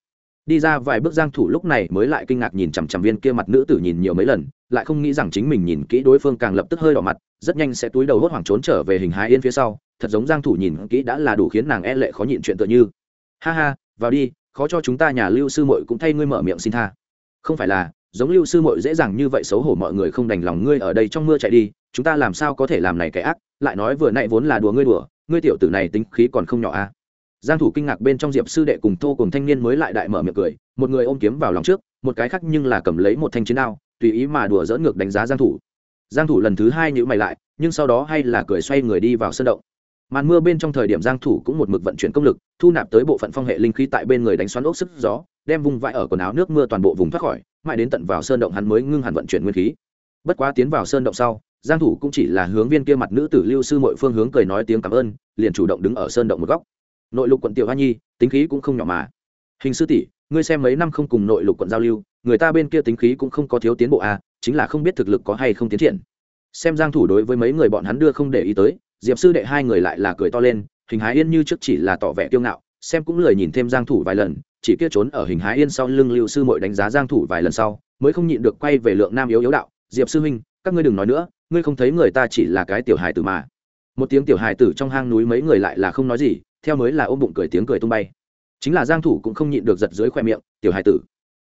Đi ra vài bước giang thủ lúc này mới lại kinh ngạc nhìn chằm chằm viên kia mặt nữ tử nhìn nhiều mấy lần, lại không nghĩ rằng chính mình nhìn kỹ đối phương càng lập tức hơi đỏ mặt, rất nhanh sẽ túi đầu hốt hoảng trốn trở về hình hái yên phía sau. Thật giống giang thủ nhìn kỹ đã là đủ khiến nàng e lệ khó nhịn chuyện tựa như ha ha, vào đi, khó cho chúng ta nhà lưu sư muội cũng thay ngươi mở miệng xin tha. Không phải là, giống lưu sư muội dễ dàng như vậy xấu hổ mọi người không đành lòng ngươi ở đây trong mưa chạy đi, chúng ta làm sao có thể làm này cái ác, lại nói vừa nãy vốn là đùa ngươi đùa, ngươi tiểu tử này tính khí còn không nhỏ a à? giang thủ kinh ngạc bên trong diệp sư đệ cùng tô cùng thanh niên mới lại đại mở miệng cười, một người ôm kiếm vào lòng trước, một cái khác nhưng là cầm lấy một thanh chiến đao, tùy ý mà đùa dỡ ngược đánh giá giang thủ. Giang thủ lần thứ hai nhíu mày lại, nhưng sau đó hay là cười xoay người đi vào sân động màn mưa bên trong thời điểm giang thủ cũng một mực vận chuyển công lực, thu nạp tới bộ phận phong hệ linh khí tại bên người đánh xoắn ốc sức gió, đem vùng vãi ở quần áo nước mưa toàn bộ vùng thoát khỏi, mãi đến tận vào sơn động hắn mới ngưng hẳn vận chuyển nguyên khí. Bất quá tiến vào sơn động sau, giang thủ cũng chỉ là hướng viên kia mặt nữ tử lưu sư mọi phương hướng cười nói tiếng cảm ơn, liền chủ động đứng ở sơn động một góc. Nội lục quận tiểu hoa nhi, tính khí cũng không nhỏ mà. Hình sư tỷ, ngươi xem mấy năm không cùng nội lục quận giao lưu, người ta bên kia tính khí cũng không có thiếu tiến bộ à chính là không biết thực lực có hay không tiến triển. Xem giang thủ đối với mấy người bọn hắn đưa không để ý tới diệp sư đệ hai người lại là cười to lên, hình hái yên như trước chỉ là tỏ vẻ kiêu ngạo, xem cũng lười nhìn thêm giang thủ vài lần, chỉ kia trốn ở hình hái yên sau lưng lưu sư muội đánh giá giang thủ vài lần sau, mới không nhịn được quay về lượng nam yếu yếu đạo, diệp sư huynh, các ngươi đừng nói nữa, ngươi không thấy người ta chỉ là cái tiểu hài tử mà. Một tiếng tiểu hài tử trong hang núi mấy người lại là không nói gì, theo mới là ôm bụng cười tiếng cười tung bay. Chính là giang thủ cũng không nhịn được giật dưới khoe miệng, tiểu hài tử.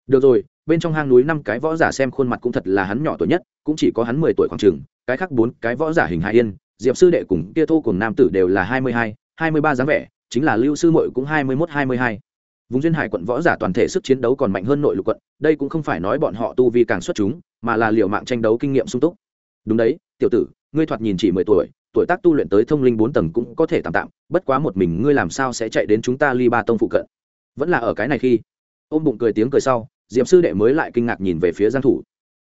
Được rồi, bên trong hang núi năm cái võ giả xem khuôn mặt cũng thật là hắn nhỏ tuổi nhất, cũng chỉ có hắn mười tuổi khoảng trường cái khác bốn cái võ giả hình hài yên diệp sư đệ cùng kia thô cùng nam tử đều là hai mươi hai hai mươi ba dáng vẻ, chính là lưu sư muội cũng hai mươi mốt, hai mươi hai. Vùng duyên hải quận võ giả toàn thể sức chiến đấu còn mạnh hơn nội lục quận, đây cũng không phải nói bọn họ tu vi càng xuất chúng, mà là liệu mạng tranh đấu kinh nghiệm sung túc. Đúng đấy, tiểu tử, ngươi thoạt nhìn chỉ mười tuổi tuổi tác tu luyện tới thông linh bốn tầng cũng có thể tạm tạm, bất quá một mình ngươi làm sao sẽ chạy đến chúng ta ly ba tông phụ cận? Vẫn là ở cái này khi, ôm bụng cười tiếng cười sau, diệp sư đệ mới lại kinh ngạc nhìn về phía giang thủ.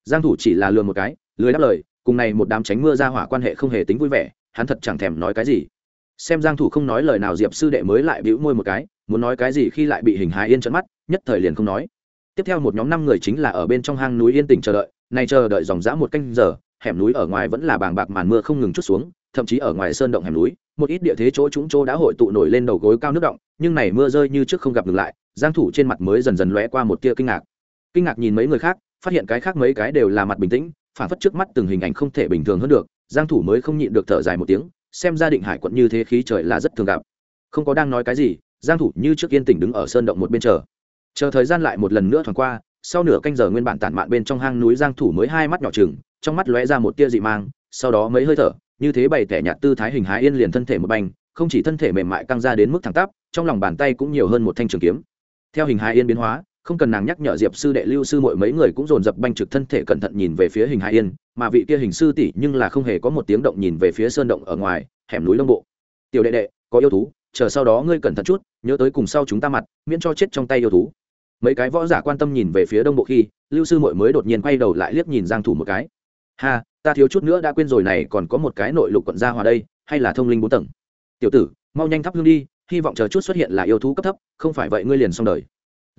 Giang thủ chỉ là lừa một cái, lười đáp lời cùng này một đám tránh mưa ra hỏa quan hệ không hề tính vui vẻ, hắn thật chẳng thèm nói cái gì. Xem giang thủ không nói lời nào diệp sư đệ mới lại bĩu môi một cái, muốn nói cái gì khi lại bị hình hài yên trợn mắt, nhất thời liền không nói. Tiếp theo một nhóm năm người chính là ở bên trong hang núi yên tĩnh chờ đợi này chờ đợi dòng dã một canh giờ, hẻm núi ở ngoài vẫn là bàng bạc màn mưa không ngừng chút xuống, thậm chí ở ngoài sơn động hẻm núi, một ít địa thế chỗ chúng chỗ đã hội tụ nổi lên đầu gối cao nước động, nhưng này mưa rơi như trước không gặp ngừng lại, giang thủ trên mặt mới dần dần lóe qua một tia kinh ngạc. Kinh ngạc nhìn mấy người khác, phát hiện cái khác mấy cái đều là mặt bình tĩnh phản phất trước mắt từng hình ảnh không thể bình thường hơn được, giang thủ mới không nhịn được thở dài một tiếng, xem ra định hải quận như thế khí trời là rất thường gặp. Không có đang nói cái gì, giang thủ như trước yên tĩnh đứng ở sơn động một bên chờ. Chờ thời gian lại một lần nữa thoáng qua, sau nửa canh giờ nguyên bản tản mạn bên trong hang núi giang thủ mới hai mắt nhỏ trừng, trong mắt lóe ra một tia dị mang, sau đó mấy hơi thở, như thế bày tẻ nhạt tư thái hình hái yên liền thân thể một bành, không chỉ thân thể mềm mại căng ra đến mức thẳng tắp, trong lòng bàn tay cũng nhiều hơn một thanh trường kiếm. Theo hình hái yên biến hóa không cần nàng nhắc nhở diệp sư đệ lưu sư mọi mấy người cũng dồn dập banh trực thân thể cẩn thận nhìn về phía hình Hải yên, mà vị kia hình sư tỷ nhưng là không hề có một tiếng động nhìn về phía sơn động ở ngoài, hẻm núi đông bộ. Tiểu đệ đệ, có yêu thú, chờ sau đó ngươi cẩn thận chút, nhớ tới cùng sau chúng ta mặt, miễn cho chết trong tay yêu thú. Mấy cái võ giả quan tâm nhìn về phía đông bộ khi, lưu sư mội mới đột nhiên quay đầu lại liếc nhìn giang thủ một cái. Ha, ta thiếu chút nữa đã quên rồi này, còn có một cái nội lục quận gia hòa đây, hay là thông linh bốn tầng? Tiểu tử, mau nhanh thắp hương đi, hy vọng chờ chút xuất hiện là yêu thú cấp thấp, không phải vậy ngươi liền xong đời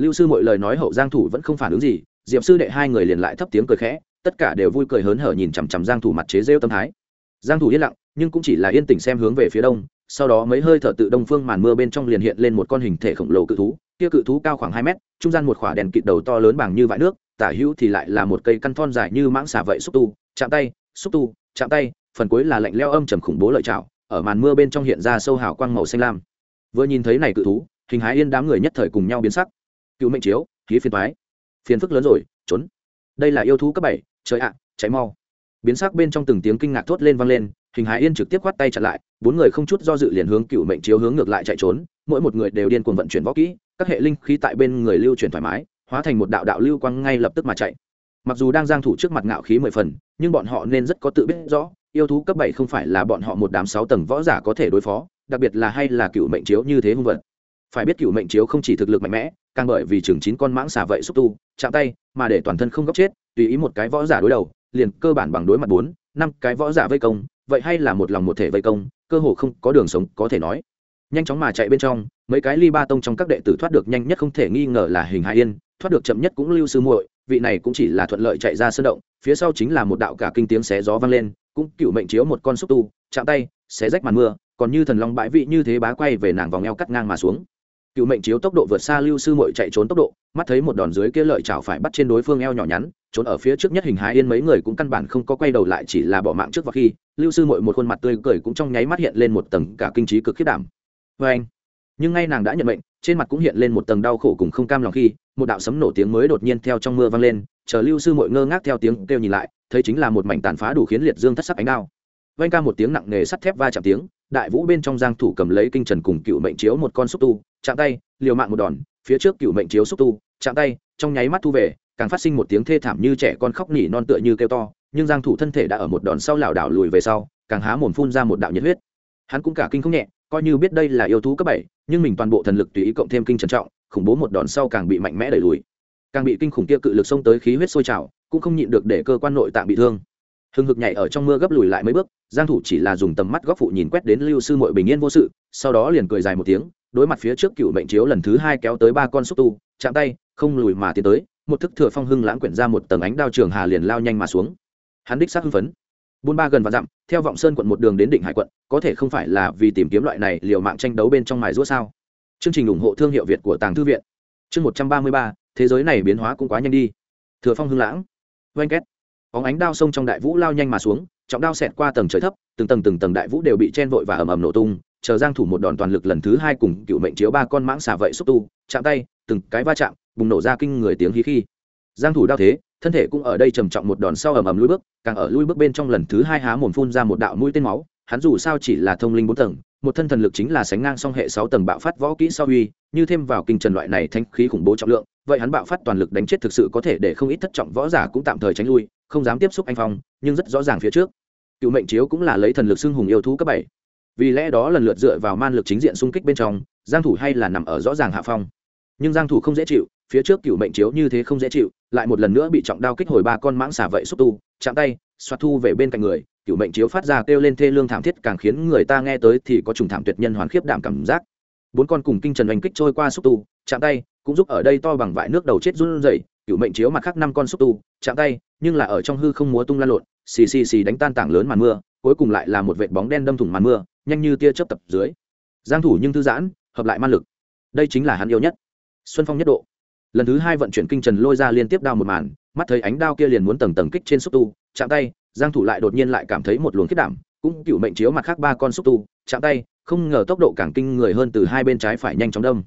lưu sư mọi lời nói hậu giang thủ vẫn không phản ứng gì, diệp sư đệ hai người liền lại thấp tiếng cười khẽ, tất cả đều vui cười hớn hở nhìn chằm chằm giang thủ mặt chế rêu tâm thái. Giang thủ yên lặng, nhưng cũng chỉ là yên tĩnh xem hướng về phía đông, sau đó mấy hơi thở tự đông phương màn mưa bên trong liền hiện lên một con hình thể khổng lồ cự thú, kia cự thú cao khoảng 2 mét, trung gian một khỏa đèn kịt đầu to lớn bằng như vại nước, tả hữu thì lại là một cây căn thon dài như mãng xà vậy xúc tu, chạm tay, xúc tu, chạm tay, phần cuối là lạnh leo âm trầm khủng bố lợi chảo ở màn mưa bên trong hiện ra sâu hào quang màu xanh lam. Vừa nhìn thấy này cự thú, hình hái yên đám người nhất thời cùng nhau biến sắc cựu mệnh chiếu khí phiền thoái phiền phức lớn rồi, trốn. Đây là yêu thú cấp bảy, trời ạ cháy mau. Biến sắc bên trong từng tiếng kinh ngạc thốt lên vang lên, hình hải yên trực tiếp khoát tay chặn lại, bốn người không chút do dự liền hướng cựu mệnh chiếu hướng ngược lại chạy trốn, mỗi một người đều điên cuồng vận chuyển võ kỹ, các hệ linh khí tại bên người lưu chuyển thoải mái, hóa thành một đạo đạo lưu quang ngay lập tức mà chạy. Mặc dù đang giang thủ trước mặt ngạo khí mười phần, nhưng bọn họ nên rất có tự biết rõ, yêu thú cấp bảy không phải là bọn họ một đám sáu tầng võ giả có thể đối phó, đặc biệt là hay là cựu mệnh chiếu như thế hung vật phải biết cựu mệnh chiếu không chỉ thực lực mạnh mẽ, càng bởi vì chừng chín con mãng xà vậy xúc tu, chạm tay, mà để toàn thân không góc chết, tùy ý một cái võ giả đối đầu, liền cơ bản bằng đối mặt bốn, năm cái võ giả vây công, vậy hay là một lòng một thể vây công, cơ hồ không có đường sống có thể nói. Nhanh chóng mà chạy bên trong, mấy cái ly ba tông trong các đệ tử thoát được nhanh nhất không thể nghi ngờ là hình hải yên, thoát được chậm nhất cũng lưu sư muội, vị này cũng chỉ là thuận lợi chạy ra sân động, phía sau chính là một đạo cả kinh tiếng xé gió vang lên, cũng cựu mệnh chiếu một con xúc tu, chạm tay, xé rách màn mưa, còn như thần long bãi vị như thế bá quay về nàng vòng eo cắt ngang mà xuống cựu mệnh chiếu tốc độ vượt xa lưu sư mội chạy trốn tốc độ, mắt thấy một đòn dưới kia lợi chảo phải bắt trên đối phương eo nhỏ nhắn, trốn ở phía trước nhất hình hái yên mấy người cũng căn bản không có quay đầu lại chỉ là bỏ mạng trước và khi, lưu sư mội một khuôn mặt tươi cười cũng trong nháy mắt hiện lên một tầng cả kinh trí cực khiết đảm. Vê anh, nhưng ngay nàng đã nhận mệnh, trên mặt cũng hiện lên một tầng đau khổ cùng không cam lòng khi, một đạo sấm nổ tiếng mới đột nhiên theo trong mưa vang lên, chờ lưu sư mội ngơ ngác theo tiếng kêu nhìn lại, thấy chính là một mảnh tàn phá đủ khiến liệt dương thất sắc ánh đao. Vanh ca một tiếng nặng nề sắt thép va chạm tiếng đại vũ bên trong giang thủ cầm lấy kinh trần cùng cựu mệnh chiếu một con xúc tu, chạm tay, liều mạng một đòn, phía trước cựu mệnh chiếu xúc tu, chạm tay, trong nháy mắt thu về, càng phát sinh một tiếng thê thảm như trẻ con khóc nỉ non tựa như kêu to, nhưng giang thủ thân thể đã ở một đòn sau lảo đảo lùi về sau, càng há mồm phun ra một đạo nhiệt huyết. Hắn cũng cả kinh không nhẹ, coi như biết đây là yêu thú cấp bảy, nhưng mình toàn bộ thần lực tùy ý cộng thêm kinh trần trọng, khủng bố một đòn sau càng bị mạnh mẽ đẩy lùi. Càng bị kinh khủng kia cự lực xông tới khí huyết sôi trào, cũng không nhịn được để cơ quan nội tạng bị thương. Hừng hực nhảy ở trong mưa gấp lùi lại mấy bước giang thủ chỉ là dùng tầm mắt góc phụ nhìn quét đến lưu sư muội bình yên vô sự, sau đó liền cười dài một tiếng, đối mặt phía trước cựu mệnh chiếu lần thứ hai kéo tới ba con xúc tu, chạm tay, không lùi mà tiến tới, một thức thừa phong hưng lãng quyển ra một tầng ánh đao trường hà liền lao nhanh mà xuống. Hắn đích xác hưng phấn. Buôn ba gần và dặm, theo vọng sơn quận một đường đến định hải quận, có thể không phải là vì tìm kiếm loại này liều mạng tranh đấu bên trong mài rũa sao? Chương trình ủng hộ thương hiệu việt của tàng thư viện. Chương một trăm ba mươi ba, thế giới này biến hóa cũng quá nhanh đi. Thừa phong hưng lãng. Oanh két. Óng ánh đao sông trong đại vũ lao nhanh mà xuống trọng đao xẹt qua tầng trời thấp, từng tầng từng tầng đại vũ đều bị chen vội và ầm ầm nổ tung, chờ giang thủ một đòn toàn lực lần thứ hai cùng cựu mệnh chiếu ba con mãng xà vậy xúc tu, chạm tay, từng cái va chạm, bùng nổ ra kinh người tiếng hí khi. Giang thủ đao thế, thân thể cũng ở đây trầm trọng một đòn sau ầm ầm lùi bước, càng ở lùi bước bên trong lần thứ hai há mồm phun ra một đạo mũi tên máu, hắn dù sao chỉ là thông linh bốn tầng, một thân thần lực chính là sánh ngang song hệ sáu tầng bạo phát võ kỹ sau uy, như thêm vào kinh trần loại này thanh khí khủng bố trọng lượng, vậy hắn bạo phát toàn lực đánh chết thực sự có thể để không ít thất trọng võ giả cũng tạm thời tránh lui, không dám tiếp xúc anh phong, nhưng rất rõ ràng phía trước cựu mệnh chiếu cũng là lấy thần lực xưng hùng yêu thú cấp bảy. Vì lẽ đó lần lượt dựa vào man lực chính diện xung kích bên trong, giang thủ hay là nằm ở rõ ràng hạ phong. Nhưng giang thủ không dễ chịu, phía trước cựu mệnh chiếu như thế không dễ chịu, lại một lần nữa bị trọng đao kích hồi ba con mãng xả vậy xúc tu, chạm tay xoát thu về bên cạnh người, cựu mệnh chiếu phát ra kêu lên thê lương thảm thiết càng khiến người ta nghe tới thì có trùng thảm tuyệt nhân hoàn khiếp đảm cảm giác. Bốn con cùng kinh trần oanh kích trôi qua xúc tu, chạm tay, cũng giúp ở đây to bằng vại nước đầu chết run rẩy, cựu mệnh chiếu mặt khác năm con xúc tu, chạm tay, nhưng là ở trong hư không múa tung lan lộn xì xì xì đánh tan tảng lớn màn mưa, cuối cùng lại là một vệt bóng đen đâm thủng màn mưa, nhanh như tia chớp tập dưới. Giang thủ nhưng thư giãn, hợp lại man lực. Đây chính là hắn yêu nhất. Xuân phong nhất độ. Lần thứ hai vận chuyển kinh trần lôi ra liên tiếp đao một màn, mắt thấy ánh đao kia liền muốn tầng tầng kích trên xúc tu, chạm tay, giang thủ lại đột nhiên lại cảm thấy một luồng khiết đảm, cũng cựu mệnh chiếu mặt khác ba con xúc tu, chạm tay, không ngờ tốc độ càng kinh người hơn từ hai bên trái phải nhanh chóng đâm.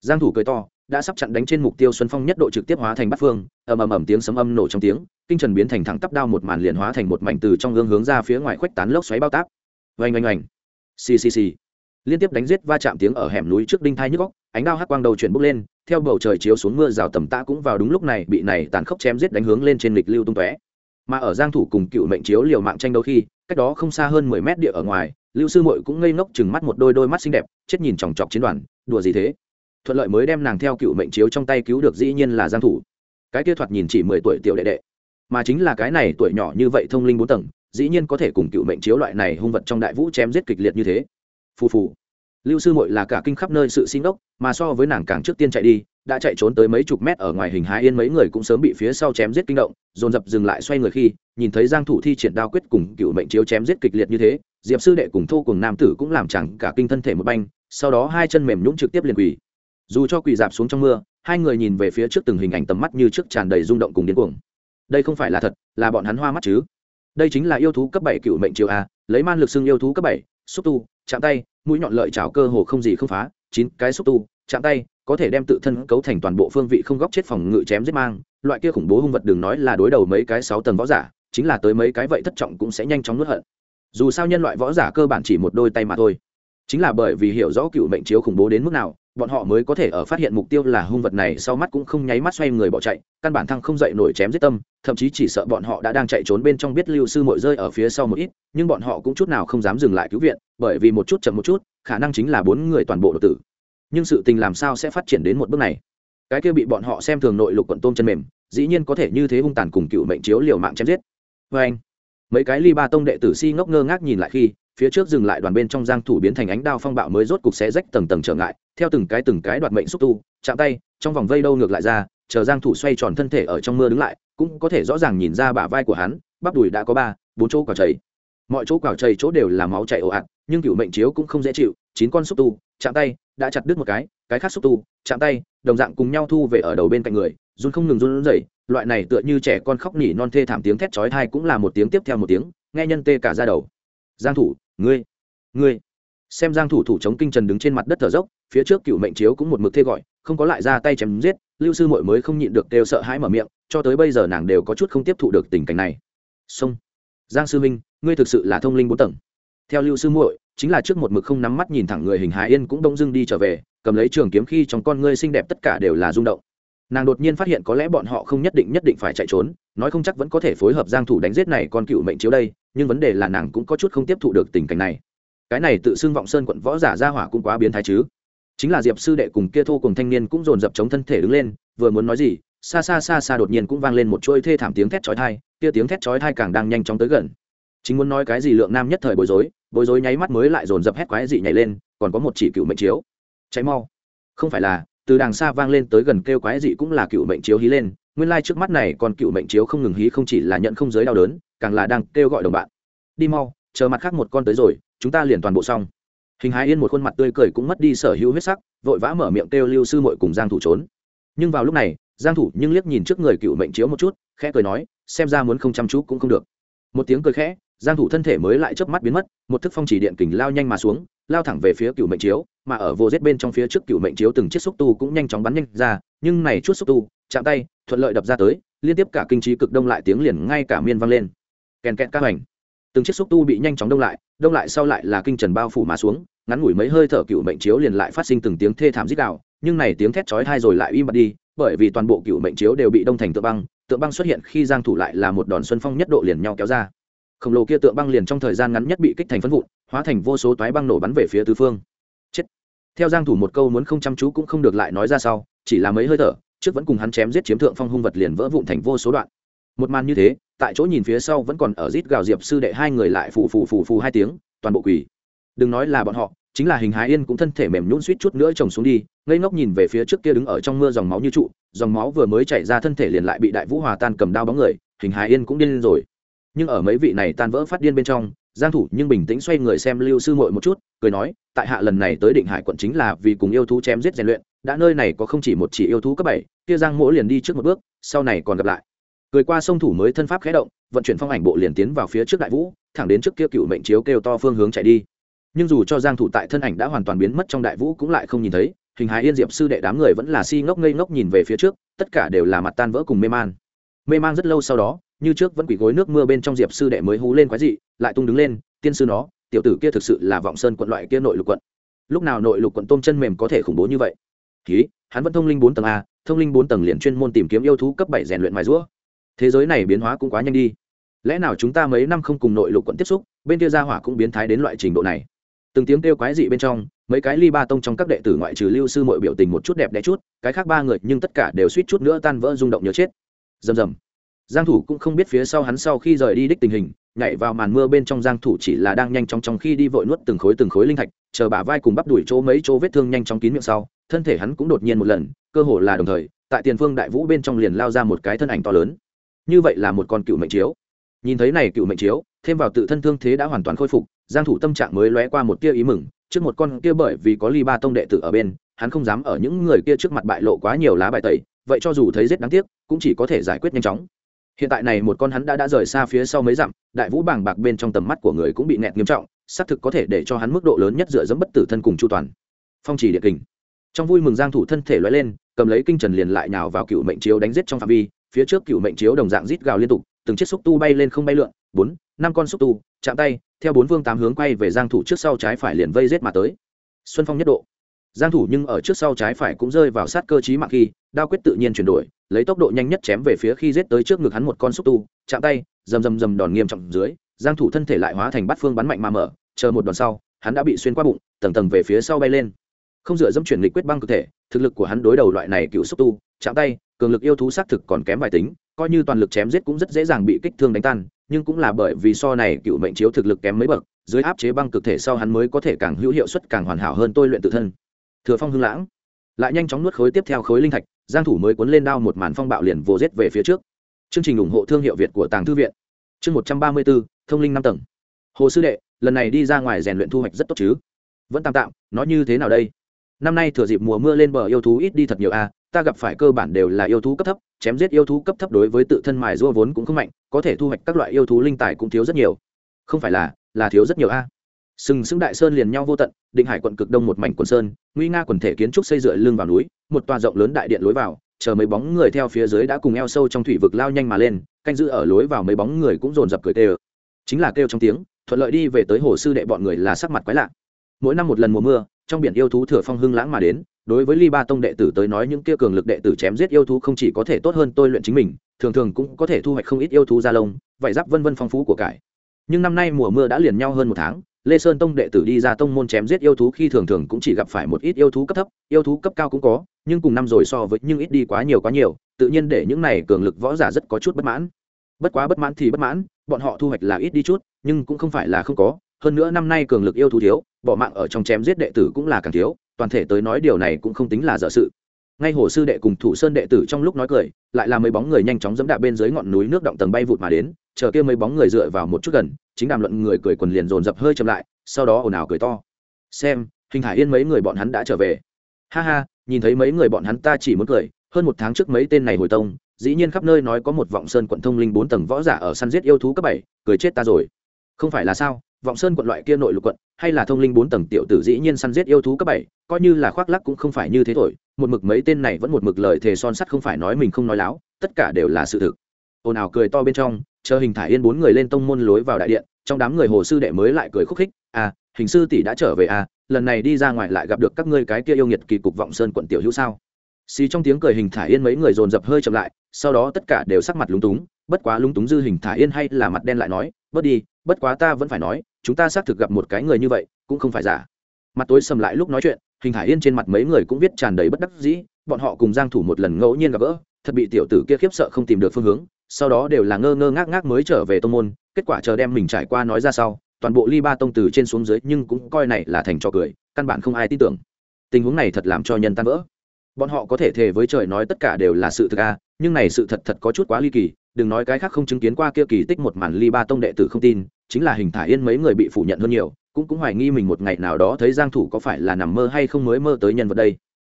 Giang thủ cười to đã sắp chặn đánh trên mục tiêu xuân phong nhất độ trực tiếp hóa thành bát phương, ầm ầm ầm tiếng sấm âm nổ trong tiếng, kinh trần biến thành thẳng tắp đao một màn liền hóa thành một mảnh từ trong gương hướng ra phía ngoài khuếch tán lốc xoáy bao táp. Oanh oanh oanh. Xì xì xì. Liên tiếp đánh giết va chạm tiếng ở hẻm núi trước đinh thai nhức góc ánh đao hắc quang đầu chuyển bốc lên, theo bầu trời chiếu xuống mưa rào tầm tã cũng vào đúng lúc này, bị này tàn khốc chém giết đánh hướng lên trên lịch lưu tung tóe. Mà ở giang thủ cùng cựu mệnh chiếu liều mạng tranh đấu khi, cách đó không xa hơn 10 mét địa ở ngoài, lưu sư muội cũng ngây ngốc chừng mắt một đôi đôi mắt xinh đẹp, chết nhìn chòng chọc chiến đoàn, đùa gì thế? Thuận lợi mới đem nàng theo cựu mệnh chiếu trong tay cứu được dĩ nhiên là giang thủ. Cái kia thoạt nhìn chỉ 10 tuổi tiểu đệ đệ, mà chính là cái này tuổi nhỏ như vậy thông linh bốn tầng, dĩ nhiên có thể cùng cựu mệnh chiếu loại này hung vật trong đại vũ chém giết kịch liệt như thế. Phù phù. Lưu sư muội là cả kinh khắp nơi sự xin đốc mà so với nàng càng trước tiên chạy đi, đã chạy trốn tới mấy chục mét ở ngoài hình hái yên mấy người cũng sớm bị phía sau chém giết kinh động, dồn dập dừng lại xoay người khi, nhìn thấy giang thủ thi triển đao quyết cùng cựu mệnh chiếu chém giết kịch liệt như thế, diệp sư đệ cùng thô cùng nam tử cũng làm chẳng cả kinh thân thể một banh, sau đó hai chân mềm nhũn trực tiếp liền quỳ dù cho quỳ dạp xuống trong mưa, hai người nhìn về phía trước từng hình ảnh tầm mắt như trước tràn đầy rung động cùng điên cuồng. Đây không phải là thật, là bọn hắn hoa mắt chứ? Đây chính là yêu thú cấp bảy cựu mệnh chiếu a, lấy man lực xưng yêu thú cấp bảy, xúc tu, chạm tay, mũi nhọn lợi chảo cơ hồ không gì không phá, chín cái xúc tu, chạm tay, có thể đem tự thân cấu thành toàn bộ phương vị không góc chết phòng ngự chém giết mang. Loại kia khủng bố hung vật đừng nói là đối đầu mấy cái sáu tầng võ giả, chính là tới mấy cái vậy thất trọng cũng sẽ nhanh chóng nuốt hận. Dù sao nhân loại võ giả cơ bản chỉ một đôi tay mà thôi. Chính là bởi vì hiểu rõ cựu mệnh chiếu khủng bố đến mức nào bọn họ mới có thể ở phát hiện mục tiêu là hung vật này sau mắt cũng không nháy mắt xoay người bỏ chạy, căn bản thăng không dậy nổi chém giết tâm, thậm chí chỉ sợ bọn họ đã đang chạy trốn bên trong biết lưu sư mội rơi ở phía sau một ít, nhưng bọn họ cũng chút nào không dám dừng lại cứu viện, bởi vì một chút chậm một chút, khả năng chính là bốn người toàn bộ đột tử. Nhưng sự tình làm sao sẽ phát triển đến một bước này? Cái kia bị bọn họ xem thường nội lục quận tôm chân mềm, dĩ nhiên có thể như thế hung tàn cùng cựu mệnh chiếu liều mạng chém giết. Vê anh mấy cái ly ba tông đệ tử si ngốc ngơ ngác nhìn lại khi phía trước dừng lại đoàn bên trong giang thủ biến thành ánh đao phong bạo mới rốt cục xé rách tầng tầng trở ngại, theo từng cái từng cái đoạt mệnh xúc tu, chạm tay, trong vòng vây đâu ngược lại ra, chờ giang thủ xoay tròn thân thể ở trong mưa đứng lại, cũng có thể rõ ràng nhìn ra bả vai của hắn, bắp đùi đã có ba, bốn chỗ quả chảy. Mọi chỗ quả chảy chỗ đều là máu chảy ồ ạt, nhưng cựu mệnh chiếu cũng không dễ chịu, chín con xúc tu, chạm tay, đã chặt đứt một cái cái khác xúc tu, chạm tay, đồng dạng cùng nhau thu về ở đầu bên cạnh người, run không ngừng run rẩy, loại này tựa như trẻ con khóc nỉ non thê thảm tiếng thét chói tai cũng là một tiếng tiếp theo một tiếng, nghe nhân tê cả da đầu. Giang thủ ngươi ngươi. Xem giang thủ thủ chống kinh trần đứng trên mặt đất thở dốc, phía trước cựu mệnh chiếu cũng một mực thê gọi, không có lại ra tay chém giết, lưu sư muội mới không nhịn được đều sợ hãi mở miệng, cho tới bây giờ nàng đều có chút không tiếp thụ được tình cảnh này. Xong. Giang sư minh ngươi thực sự là thông linh bốn tầng. Theo lưu sư muội, chính là trước một mực không nắm mắt nhìn thẳng người hình hải yên cũng đông dưng đi trở về, cầm lấy trường kiếm khi trong con ngươi xinh đẹp tất cả đều là rung động. Nàng đột nhiên phát hiện có lẽ bọn họ không nhất định nhất định phải chạy trốn, nói không chắc vẫn có thể phối hợp giang thủ đánh giết này con cựu mệnh chiếu đây nhưng vấn đề là nàng cũng có chút không tiếp thụ được tình cảnh này. Cái này tự xưng vọng sơn quận võ giả gia hỏa cũng quá biến thái chứ. Chính là diệp sư đệ cùng kia thô cùng thanh niên cũng dồn dập chống thân thể đứng lên, vừa muốn nói gì, xa xa xa xa đột nhiên cũng vang lên một chuỗi thê thảm tiếng thét chói tai, kia tiếng thét chói tai càng đang nhanh chóng tới gần. Chính muốn nói cái gì lượng nam nhất thời bối rối bối rối nháy mắt mới lại dồn dập hét quái dị nhảy lên, còn có một chỉ cựu mệnh chiếu. Cháy mau. Không phải là, từ đàng xa vang lên tới gần kêu quái dị cũng là cựu mệnh chiếu hí lên, nguyên lai trước mắt này còn cựu mệnh chiếu không ngừng hí không chỉ là nhận không giới đau đớn càng là đang kêu gọi đồng bạn. Đi mau, chờ mặt khác một con tới rồi, chúng ta liền toàn bộ xong. Hình hái yên một khuôn mặt tươi cười cũng mất đi sở hữu huyết sắc, vội vã mở miệng kêu lưu sư mội cùng giang thủ trốn. Nhưng vào lúc này, giang thủ nhưng liếc nhìn trước người cựu mệnh chiếu một chút, khẽ cười nói, xem ra muốn không chăm chú cũng không được. Một tiếng cười khẽ, giang thủ thân thể mới lại chớp mắt biến mất, một thức phong chỉ điện kình lao nhanh mà xuống, lao thẳng về phía cựu mệnh chiếu, mà ở vô giết bên trong phía trước cựu mệnh chiếu từng chiếc xúc tu cũng nhanh chóng bắn nhanh ra, nhưng này chút xúc tu, chạm tay, thuận lợi đập ra tới, liên tiếp cả kinh trí cực đông lại tiếng liền ngay cả miên vang lên kèn kẹt các hành. Từng chiếc xúc tu bị nhanh chóng đông lại đông lại sau lại là kinh trần bao phủ mà xuống, ngắn ngủi mấy hơi thở cựu mệnh chiếu liền lại phát sinh từng tiếng thê thảm rít đạo nhưng này tiếng thét chói tai rồi lại im bặt đi, bởi vì toàn bộ cựu mệnh chiếu đều bị đông thành tượng băng tượng băng xuất hiện khi giang thủ lại là một đòn xuân phong nhất độ liền nhau kéo ra. Khổng lồ kia tượng băng liền trong thời gian ngắn nhất bị kích thành phân vụn, hóa thành vô số toái băng nổ bắn về phía tứ phương. Chết. Theo giang thủ một câu muốn không chăm chú cũng không được lại nói ra sau, chỉ là mấy hơi thở, trước vẫn cùng hắn chém giết chiếm thượng phong hung vật liền vỡ vụn thành vô số đoạn. Một màn như thế tại chỗ nhìn phía sau vẫn còn ở rít gào diệp sư đệ hai người lại phù phù phù phù hai tiếng, toàn bộ quỳ. Đừng nói là bọn họ, chính là hình hái yên cũng thân thể mềm nhún suýt chút nữa chồng xuống đi, ngây ngốc nhìn về phía trước kia đứng ở trong mưa dòng máu như trụ, dòng máu vừa mới chảy ra thân thể liền lại bị đại vũ hòa tan cầm đao bóng người, hình hái yên cũng điên lên rồi. Nhưng ở mấy vị này tan vỡ phát điên bên trong, giang thủ nhưng bình tĩnh xoay người xem lưu sư muội một chút, cười nói, tại hạ lần này tới định hải quận chính là vì cùng yêu thú chém giết rèn luyện, đã nơi này có không chỉ một chỉ yêu thú cấp bảy, kia giang mỗ liền đi trước một bước, sau này còn gặp lại cười qua sông thủ mới thân pháp khẽ động, vận chuyển phong ảnh bộ liền tiến vào phía trước đại vũ, thẳng đến trước kia cựu mệnh chiếu kêu to phương hướng chạy đi. Nhưng dù cho giang thủ tại thân ảnh đã hoàn toàn biến mất trong đại vũ cũng lại không nhìn thấy, hình hài yên diệp sư đệ đám người vẫn là si ngốc ngây ngốc nhìn về phía trước, tất cả đều là mặt tan vỡ cùng mê man. Mê man rất lâu sau đó, như trước vẫn quỳ gối nước mưa bên trong diệp sư đệ mới hú lên quái dị, lại tung đứng lên, tiên sư nó, tiểu tử kia thực sự là vọng sơn quận loại kia nội lục quận. Lúc nào nội lục quận tôm chân mềm có thể khủng bố như vậy? Ký hắn vẫn thông linh bốn tầng a, thông linh bốn tầng liền chuyên môn tìm kiếm yêu thú cấp bảy rèn luyện mài rũa thế giới này biến hóa cũng quá nhanh đi. Lẽ nào chúng ta mấy năm không cùng nội lục quận tiếp xúc, bên kia gia hỏa cũng biến thái đến loại trình độ này? Từng tiếng kêu quái dị bên trong, mấy cái ly ba tông trong các đệ tử ngoại trừ lưu sư mọi biểu tình một chút đẹp đẽ chút, cái khác ba người nhưng tất cả đều suýt chút nữa tan vỡ rung động nhớ chết. Rầm rầm. Giang thủ cũng không biết phía sau hắn sau khi rời đi đích tình hình, nhảy vào màn mưa bên trong giang thủ chỉ là đang nhanh chóng trong khi đi vội nuốt từng khối từng khối linh thạch, chờ bả vai cùng bắp đuổi chỗ mấy chỗ vết thương nhanh chóng kín miệng sau, thân thể hắn cũng đột nhiên một lần, cơ hồ là đồng thời, tại tiền phương đại vũ bên trong liền lao ra một cái thân ảnh to lớn như vậy là một con cựu mệnh chiếu. Nhìn thấy này cựu mệnh chiếu, thêm vào tự thân thương thế đã hoàn toàn khôi phục, giang thủ tâm trạng mới lóe qua một tia ý mừng, trước một con kia bởi vì có ly ba tông đệ tử ở bên, hắn không dám ở những người kia trước mặt bại lộ quá nhiều lá bài tẩy, vậy cho dù thấy rất đáng tiếc, cũng chỉ có thể giải quyết nhanh chóng. Hiện tại này một con hắn đã đã rời xa phía sau mấy dặm, đại vũ bàng bạc bên trong tầm mắt của người cũng bị nẹt nghiêm trọng, xác thực có thể để cho hắn mức độ lớn nhất dựa dẫm bất tử thân cùng chu toàn. Phong chỉ địa kình. Trong vui mừng giang thủ thân thể lóe lên, cầm lấy kinh trần liền lại nhào vào cựu mệnh chiếu đánh giết trong phạm vi phía trước cựu mệnh chiếu đồng dạng rít gào liên tục, từng chiếc xúc tu bay lên không bay lượn, bốn, năm con xúc tu, chạm tay, theo bốn vương tám hướng quay về giang thủ trước sau trái phải liền vây giết mà tới. Xuân phong nhất độ. Giang thủ nhưng ở trước sau trái phải cũng rơi vào sát cơ trí mạng khi, đao quyết tự nhiên chuyển đổi, lấy tốc độ nhanh nhất chém về phía khi giết tới trước ngực hắn một con xúc tu, chạm tay, rầm rầm rầm đòn nghiêm trọng dưới, giang thủ thân thể lại hóa thành bát phương bắn mạnh mà mở, chờ một đòn sau, hắn đã bị xuyên qua bụng, tầng tầng về phía sau bay lên. Không dựa dẫm chuyển lịch quyết băng cơ thể, thực lực của hắn đối đầu loại này cựu xúc tu, chạm tay cường lực yêu thú xác thực còn kém vài tính coi như toàn lực chém giết cũng rất dễ dàng bị kích thương đánh tan nhưng cũng là bởi vì so này cựu mệnh chiếu thực lực kém mấy bậc dưới áp chế băng cực thể sau hắn mới có thể càng hữu hiệu suất càng hoàn hảo hơn tôi luyện tự thân. Thừa phong hưng lãng lại nhanh chóng nuốt khối tiếp theo khối linh thạch giang thủ mới cuốn lên đao một màn phong bạo liền vồ giết về phía trước. Chương trình ủng hộ thương hiệu việt của tàng thư viện. Chương 134, thông linh năm tầng. Hồ sư đệ lần này đi ra ngoài rèn luyện thu hoạch rất tốt chứ? Vẫn tạm tạm nói như thế nào đây? Năm nay thừa dịp mùa mưa lên bờ yêu thú ít đi thật nhiều a ta gặp phải cơ bản đều là yêu thú cấp thấp, chém giết yêu thú cấp thấp đối với tự thân mài rua vốn cũng không mạnh, có thể thu hoạch các loại yêu thú linh tài cũng thiếu rất nhiều. Không phải là là thiếu rất nhiều a. Sừng sững đại sơn liền nhau vô tận, định hải quận cực đông một mảnh quần sơn, nguy nga quần thể kiến trúc xây dựa lưng vào núi, một tòa rộng lớn đại điện lối vào, chờ mấy bóng người theo phía dưới đã cùng eo sâu trong thủy vực lao nhanh mà lên, canh giữ ở lối vào mấy bóng người cũng dồn dập cười tê chính là kêu trong tiếng, thuận lợi đi về tới hồ sư đệ bọn người là sắc mặt quái lạ. Mỗi năm một lần mùa mưa, trong biển yêu thú thừa phong hưng lãng mà đến đối với ly ba tông đệ tử tới nói những kia cường lực đệ tử chém giết yêu thú không chỉ có thể tốt hơn tôi luyện chính mình, thường thường cũng có thể thu hoạch không ít yêu thú da lông, vải giáp vân vân phong phú của cải. Nhưng năm nay mùa mưa đã liền nhau hơn một tháng, lê sơn tông đệ tử đi ra tông môn chém giết yêu thú khi thường thường cũng chỉ gặp phải một ít yêu thú cấp thấp, yêu thú cấp cao cũng có, nhưng cùng năm rồi so với nhưng ít đi quá nhiều quá nhiều, tự nhiên để những này cường lực võ giả rất có chút bất mãn. Bất quá bất mãn thì bất mãn, bọn họ thu hoạch là ít đi chút, nhưng cũng không phải là không có. Hơn nữa năm nay cường lực yêu thú thiếu, bỏ mạng ở trong chém giết đệ tử cũng là càng thiếu toàn thể tới nói điều này cũng không tính là dở sự. Ngay hồ sư đệ cùng thủ sơn đệ tử trong lúc nói cười, lại là mấy bóng người nhanh chóng dẫm đạp bên dưới ngọn núi nước động tầng bay vụt mà đến, chờ kia mấy bóng người dựa vào một chút gần, chính đàm luận người cười quần liền dồn dập hơi chậm lại, sau đó ồn ào cười to. Xem, hình hải yên mấy người bọn hắn đã trở về. Ha ha, nhìn thấy mấy người bọn hắn ta chỉ muốn cười, hơn một tháng trước mấy tên này hồi tông, dĩ nhiên khắp nơi nói có một vọng sơn quận thông linh bốn tầng võ giả ở săn giết yêu thú cấp bảy, cười chết ta rồi. Không phải là sao? Vọng sơn quận loại kia nội lục quận, hay là thông linh bốn tầng tiểu tử dĩ nhiên săn giết yêu thú cấp bảy, coi như là khoác lắc cũng không phải như thế thổi, một mực mấy tên này vẫn một mực lời thề son sắt không phải nói mình không nói láo, tất cả đều là sự thực. Ồn ào cười to bên trong, chờ hình thải yên bốn người lên tông môn lối vào đại điện, trong đám người hồ sư đệ mới lại cười khúc khích à hình sư tỷ đã trở về à lần này đi ra ngoài lại gặp được các ngươi cái kia yêu nghiệt kỳ cục vọng sơn quận tiểu hữu sao? Xì trong tiếng cười hình thải yên mấy người dồn dập hơi chậm lại, sau đó tất cả đều sắc mặt lúng túng, bất quá lúng túng dư hình thải yên hay là mặt đen lại nói bớt đi, bất quá ta vẫn phải nói, chúng ta xác thực gặp một cái người như vậy, cũng không phải giả. Mặt tối sầm lại lúc nói chuyện, hình thải yên trên mặt mấy người cũng viết tràn đầy bất đắc dĩ, bọn họ cùng giang thủ một lần ngẫu nhiên gặp gỡ, thật bị tiểu tử kia khiếp sợ không tìm được phương hướng, sau đó đều là ngơ ngơ ngác ngác mới trở về tông môn, kết quả chờ đem mình trải qua nói ra sau, toàn bộ ly ba tông từ trên xuống dưới nhưng cũng coi này là thành trò cười, căn bản không ai tin tưởng. Tình huống này thật làm cho nhân tan vỡ. Bọn họ có thể thề với trời nói tất cả đều là sự thực a, nhưng này sự thật thật có chút quá ly kỳ đừng nói cái khác không chứng kiến qua kia kỳ tích một màn ly ba tông đệ tử không tin, chính là hình thải yên mấy người bị phủ nhận hơn nhiều, cũng cũng hoài nghi mình một ngày nào đó thấy giang thủ có phải là nằm mơ hay không mới mơ tới nhân vật đây.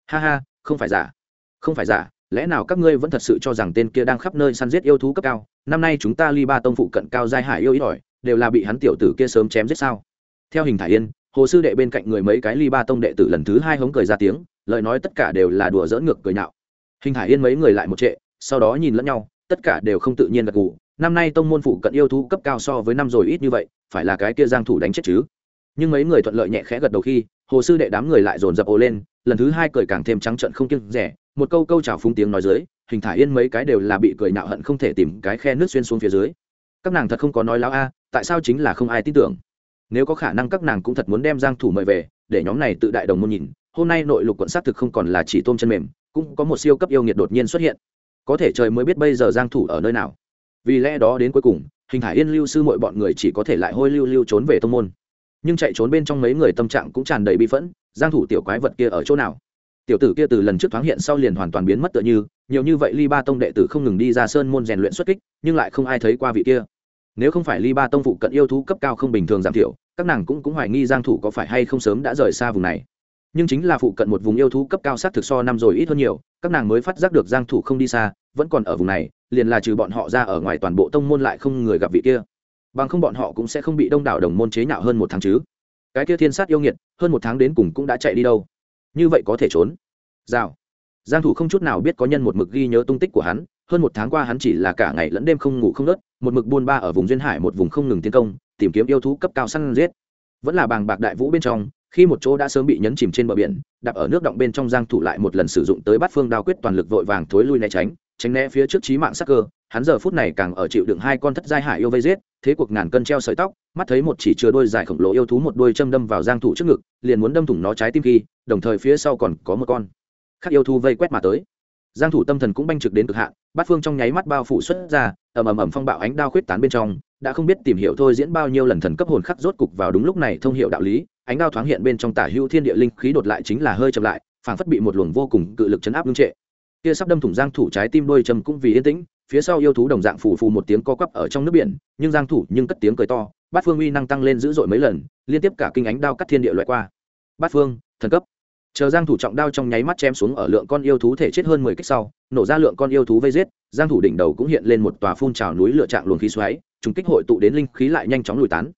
Ha ha, không phải giả. Không phải giả, lẽ nào các ngươi vẫn thật sự cho rằng tên kia đang khắp nơi săn giết yêu thú cấp cao, năm nay chúng ta ly ba tông phụ cận cao giai hải yêu ít ỏi, đều là bị hắn tiểu tử kia sớm chém giết sao? Theo hình thải yên, hồ sư đệ bên cạnh người mấy cái ly ba tông đệ tử lần thứ hai hống cười ra tiếng, lời nói tất cả đều là đùa dỡn ngược cười nhạo. Hình thải yên mấy người lại một trệ, sau đó nhìn lẫn nhau tất cả đều không tự nhiên gật gù. Năm nay tông môn phụ cận yêu thú cấp cao so với năm rồi ít như vậy, phải là cái kia giang thủ đánh chết chứ? Nhưng mấy người thuận lợi nhẹ khẽ gật đầu khi, hồ sư đệ đám người lại dồn dập ồ lên, lần thứ hai cười càng thêm trắng trợn không kiêng rẻ, một câu câu chào phúng tiếng nói dưới, hình thải yên mấy cái đều là bị cười nạo hận không thể tìm cái khe nước xuyên xuống phía dưới. Các nàng thật không có nói láo a, tại sao chính là không ai tin tưởng? Nếu có khả năng các nàng cũng thật muốn đem giang thủ mời về, để nhóm này tự đại đồng môn nhìn, hôm nay nội lục quận sát thực không còn là chỉ tôm chân mềm, cũng có một siêu cấp yêu nghiệt đột nhiên xuất hiện có thể trời mới biết bây giờ giang thủ ở nơi nào. Vì lẽ đó đến cuối cùng, hình hải yên, lưu sư mọi bọn người chỉ có thể lại hôi lưu lưu trốn về tông môn. Nhưng chạy trốn bên trong mấy người tâm trạng cũng tràn đầy bi phẫn, giang thủ tiểu quái vật kia ở chỗ nào? Tiểu tử kia từ lần trước thoáng hiện sau liền hoàn toàn biến mất tựa như, nhiều như vậy ly ba tông đệ tử không ngừng đi ra sơn môn rèn luyện xuất kích, nhưng lại không ai thấy qua vị kia. Nếu không phải ly ba tông phụ cận yêu thú cấp cao không bình thường giảm thiểu, các nàng cũng cũng hoài nghi giang thủ có phải hay không sớm đã rời xa vùng này nhưng chính là phụ cận một vùng yêu thú cấp cao sát thực so năm rồi ít hơn nhiều, các nàng mới phát giác được giang thủ không đi xa, vẫn còn ở vùng này, liền là trừ bọn họ ra ở ngoài toàn bộ tông môn lại không người gặp vị kia. Bằng không bọn họ cũng sẽ không bị đông đảo đồng môn chế nhạo hơn một tháng chứ. Cái kia thiên sát yêu nghiệt, hơn một tháng đến cùng cũng đã chạy đi đâu. Như vậy có thể trốn? Rào. Giang thủ không chút nào biết có nhân một mực ghi nhớ tung tích của hắn, hơn một tháng qua hắn chỉ là cả ngày lẫn đêm không ngủ không nớt, một mực buôn ba ở vùng duyên hải một vùng không ngừng tiến công, tìm kiếm yêu thú cấp cao săn giết. Vẫn là bàng bạc đại vũ bên trong khi một chỗ đã sớm bị nhấn chìm trên bờ biển, đạp ở nước động bên trong giang thủ lại một lần sử dụng tới bát phương đao quyết toàn lực vội vàng thối lui né tránh tránh né phía trước chí mạng sắc cơ. Hắn giờ phút này càng ở chịu đựng hai con thất giai hải yêu vây giết, thế cuộc ngàn cân treo sợi tóc, mắt thấy một chỉ chừa đôi dài khổng lồ yêu thú một đôi châm đâm vào giang thủ trước ngực, liền muốn đâm thủng nó trái tim khi, đồng thời phía sau còn có một con khác yêu thú vây quét mà tới. Giang thủ tâm thần cũng banh trực đến cực hạn, bát phương trong nháy mắt bao phủ xuất ra, ầm ầm ầm phong bạo ánh đao khuyết tán bên trong, đã không biết tìm hiểu thôi diễn bao nhiêu lần thần cấp hồn khắc rốt cục vào đúng lúc này thông hiểu đạo lý ánh đao thoáng hiện bên trong tả hữu thiên địa linh khí đột lại chính là hơi chậm lại, phảng phất bị một luồng vô cùng cự lực chấn áp ngưng trệ. Kia sắp đâm thủng giang thủ trái tim đôi châm cũng vì yên tĩnh, phía sau yêu thú đồng dạng phù phù một tiếng co quắp ở trong nước biển, nhưng giang thủ nhưng cất tiếng cười to, bát phương uy năng tăng lên dữ dội mấy lần, liên tiếp cả kinh ánh đao cắt thiên địa loại qua. Bát phương, thần cấp. Chờ giang thủ trọng đao trong nháy mắt chém xuống ở lượng con yêu thú thể chết hơn 10 kích sau, nổ ra lượng con yêu thú vây giết, giang thủ đỉnh đầu cũng hiện lên một tòa phun trào núi lửa trạng luồng khí xoáy, trùng kích hội tụ đến linh khí lại nhanh chóng lùi tán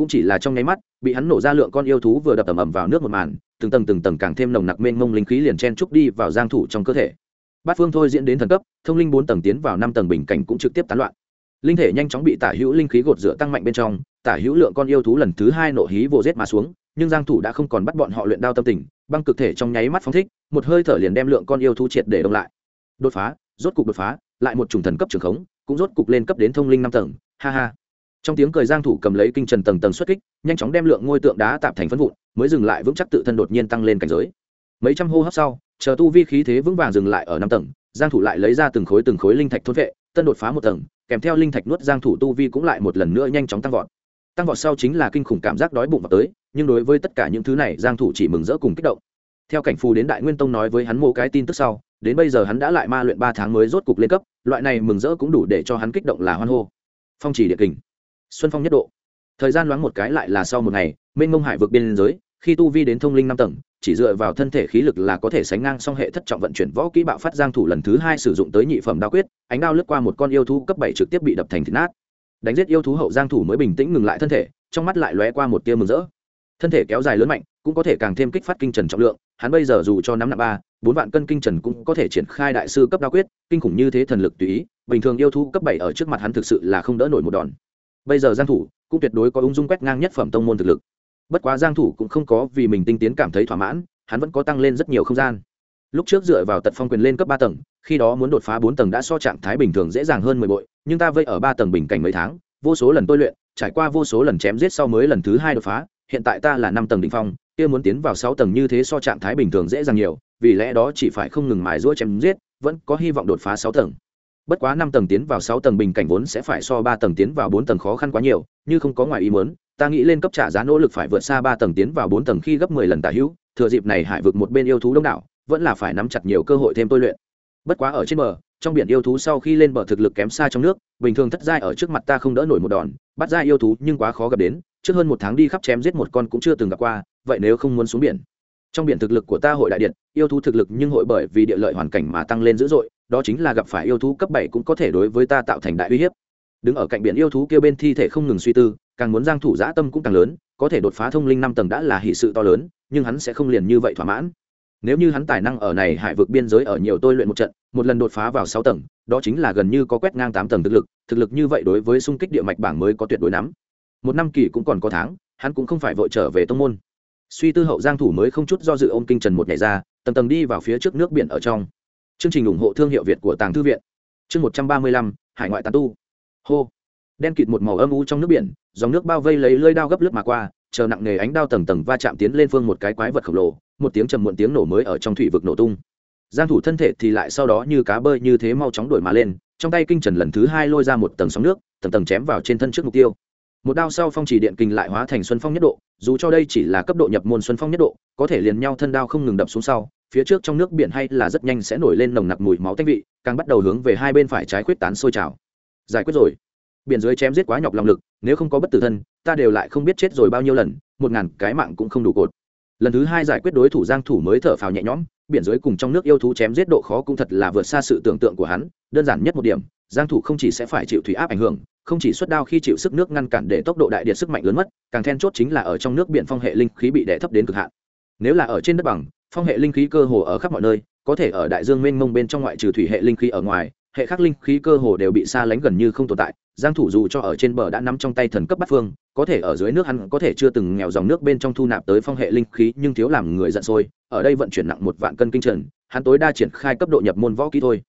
cũng chỉ là trong nháy mắt, bị hắn nổ ra lượng con yêu thú vừa đập ầm ầm vào nước một màn, từng tầng từng tầng càng thêm nồng nặc mênh mông linh khí liền chen trúc đi vào giang thủ trong cơ thể. Bát phương thôi diễn đến thần cấp, thông linh bốn tầng tiến vào năm tầng bình cảnh cũng trực tiếp tán loạn. Linh thể nhanh chóng bị tả hữu linh khí gột rửa tăng mạnh bên trong, tả hữu lượng con yêu thú lần thứ hai nộ hí vô giết mà xuống, nhưng giang thủ đã không còn bắt bọn họ luyện đao tâm tình, băng cực thể trong nháy mắt phóng thích, một hơi thở liền đem lượng con yêu thú triệt để đông lại. Đột phá, rốt cục đột phá, lại một trùng thần cấp trường khống, cũng rốt cục lên cấp đến thông linh năm tầng, ha ha trong tiếng cười giang thủ cầm lấy kinh trần tầng tầng xuất kích, nhanh chóng đem lượng ngôi tượng đá tạm thành phân vụn, mới dừng lại vững chắc tự thân đột nhiên tăng lên cảnh giới. Mấy trăm hô hấp sau, chờ tu vi khí thế vững vàng dừng lại ở năm tầng, giang thủ lại lấy ra từng khối từng khối linh thạch thôn vệ, tân đột phá một tầng, kèm theo linh thạch nuốt giang thủ tu vi cũng lại một lần nữa nhanh chóng tăng vọt. Tăng vọt sau chính là kinh khủng cảm giác đói bụng vào tới, nhưng đối với tất cả những thứ này, giang thủ chỉ mừng rỡ cùng kích động. Theo cảnh phù đến đại nguyên tông nói với hắn một cái tin tức sau, đến bây giờ hắn đã lại ma luyện ba tháng mới rốt cục lên cấp, loại này mừng rỡ cũng đủ để cho hắn kích động là hoan hô. Phong chỉ địa kình xuân phong nhất độ. Thời gian loáng một cái lại là sau một ngày, mênh mông hải vượt biên giới, khi tu vi đến thông linh năm tầng, chỉ dựa vào thân thể khí lực là có thể sánh ngang song hệ thất trọng vận chuyển võ kỹ bạo phát giang thủ lần thứ hai sử dụng tới nhị phẩm đao quyết, ánh đao lướt qua một con yêu thú cấp bảy trực tiếp bị đập thành thịt nát. Đánh giết yêu thú hậu giang thủ mới bình tĩnh ngừng lại thân thể, trong mắt lại lóe qua một tia mừng rỡ. Thân thể kéo dài lớn mạnh, cũng có thể càng thêm kích phát kinh trần trọng lượng, hắn bây giờ dù cho năm nặng ba, bốn vạn cân kinh trần cũng có thể triển khai đại sư cấp đao quyết, kinh khủng như thế thần lực tùy ý, bình thường yêu thú cấp bảy ở trước mặt hắn thực sự là không đỡ nổi một đòn bây giờ giang thủ cũng tuyệt đối có ung dung quét ngang nhất phẩm tông môn thực lực. Bất quá giang thủ cũng không có vì mình tinh tiến cảm thấy thỏa mãn, hắn vẫn có tăng lên rất nhiều không gian. Lúc trước dựa vào tật phong quyền lên cấp ba tầng, khi đó muốn đột phá bốn tầng đã so trạng thái bình thường dễ dàng hơn mười bội, nhưng ta vây ở ba tầng bình cảnh mấy tháng, vô số lần tôi luyện, trải qua vô số lần chém giết sau mới lần thứ hai đột phá, hiện tại ta là năm tầng đỉnh phong, kia muốn tiến vào sáu tầng như thế so trạng thái bình thường dễ dàng nhiều, vì lẽ đó chỉ phải không ngừng mài giũa chém giết, vẫn có hy vọng đột phá sáu tầng bất quá năm tầng tiến vào sáu tầng bình cảnh vốn sẽ phải so ba tầng tiến vào bốn tầng khó khăn quá nhiều, như không có ngoài ý muốn, ta nghĩ lên cấp trả giá nỗ lực phải vượt xa ba tầng tiến vào bốn tầng khi gấp mười lần tả hữu, thừa dịp này hải vực một bên yêu thú đông đảo, vẫn là phải nắm chặt nhiều cơ hội thêm tôi luyện. Bất quá ở trên bờ, trong biển yêu thú sau khi lên bờ thực lực kém xa trong nước, bình thường thất giai ở trước mặt ta không đỡ nổi một đòn, bắt giai yêu thú nhưng quá khó gặp đến, trước hơn một tháng đi khắp chém giết một con cũng chưa từng gặp qua, vậy nếu không muốn xuống biển. Trong biển thực lực của ta hội đại điện, yêu thú thực lực nhưng hội bởi vì địa lợi hoàn cảnh mà tăng lên dữ dội đó chính là gặp phải yêu thú cấp bảy cũng có thể đối với ta tạo thành đại uy hiếp. Đứng ở cạnh biển yêu thú kia bên thi thể không ngừng suy tư, càng muốn giang thủ dã tâm cũng càng lớn, có thể đột phá thông linh năm tầng đã là hỷ sự to lớn, nhưng hắn sẽ không liền như vậy thỏa mãn. Nếu như hắn tài năng ở này hải vực biên giới ở nhiều tôi luyện một trận, một lần đột phá vào sáu tầng, đó chính là gần như có quét ngang tám tầng thực lực thực lực như vậy đối với xung kích địa mạch bảng mới có tuyệt đối nắm. Một năm kỳ cũng còn có tháng, hắn cũng không phải vội trở về tông môn. Suy tư hậu giang thủ mới không chút do dự ôm kinh trần một nhảy ra, tầng tầng đi vào phía trước nước biển ở trong chương trình ủng hộ thương hiệu việt của tàng thư viện. Chương một trăm ba mươi lăm, hải ngoại tàn tu. Hô. Đen kịt một màu âm u trong nước biển, dòng nước bao vây lấy lơi đao gấp lướt mà qua, chờ nặng nề ánh đao tầng tầng va chạm tiến lên phương một cái quái vật khổng lồ, một tiếng trầm muộn tiếng nổ mới ở trong thủy vực nổ tung. Giang thủ thân thể thì lại sau đó như cá bơi như thế mau chóng đuổi mà lên, trong tay kinh trần lần thứ hai lôi ra một tầng sóng nước, tầng tầng chém vào trên thân trước mục tiêu. Một đao sau phong chỉ điện kinh lại hóa thành xuân phong nhất độ, dù cho đây chỉ là cấp độ nhập môn xuân phong nhất độ, có thể liền nhau thân đao không ngừng đập xuống sau phía trước trong nước biển hay là rất nhanh sẽ nổi lên nồng nặc mùi máu tanh vị, càng bắt đầu hướng về hai bên phải trái khuyết tán sôi trào. Giải quyết rồi. Biển dưới chém giết quá nhọc lòng lực, nếu không có bất tử thân, ta đều lại không biết chết rồi bao nhiêu lần, một ngàn cái mạng cũng không đủ cột. Lần thứ hai giải quyết đối thủ giang thủ mới thở phào nhẹ nhõm, biển dưới cùng trong nước yêu thú chém giết độ khó cũng thật là vượt xa sự tưởng tượng của hắn, đơn giản nhất một điểm, giang thủ không chỉ sẽ phải chịu thủy áp ảnh hưởng, không chỉ xuất đao khi chịu sức nước ngăn cản để tốc độ đại điện sức mạnh lớn mất, càng then chốt chính là ở trong nước biển phong hệ linh khí bị đè thấp đến cực hạn nếu là ở trên đất bằng, phong hệ linh khí cơ hồ ở khắp mọi nơi, có thể ở đại dương mênh mông bên trong ngoại trừ thủy hệ linh khí ở ngoài, hệ khác linh khí cơ hồ đều bị xa lánh gần như không tồn tại. Giang thủ dù cho ở trên bờ đã nắm trong tay thần cấp bát phương, có thể ở dưới nước hắn có thể chưa từng nghèo dòng nước bên trong thu nạp tới phong hệ linh khí, nhưng thiếu làm người giận sôi, ở đây vận chuyển nặng một vạn cân kinh trần, hắn tối đa triển khai cấp độ nhập môn võ kỹ thôi.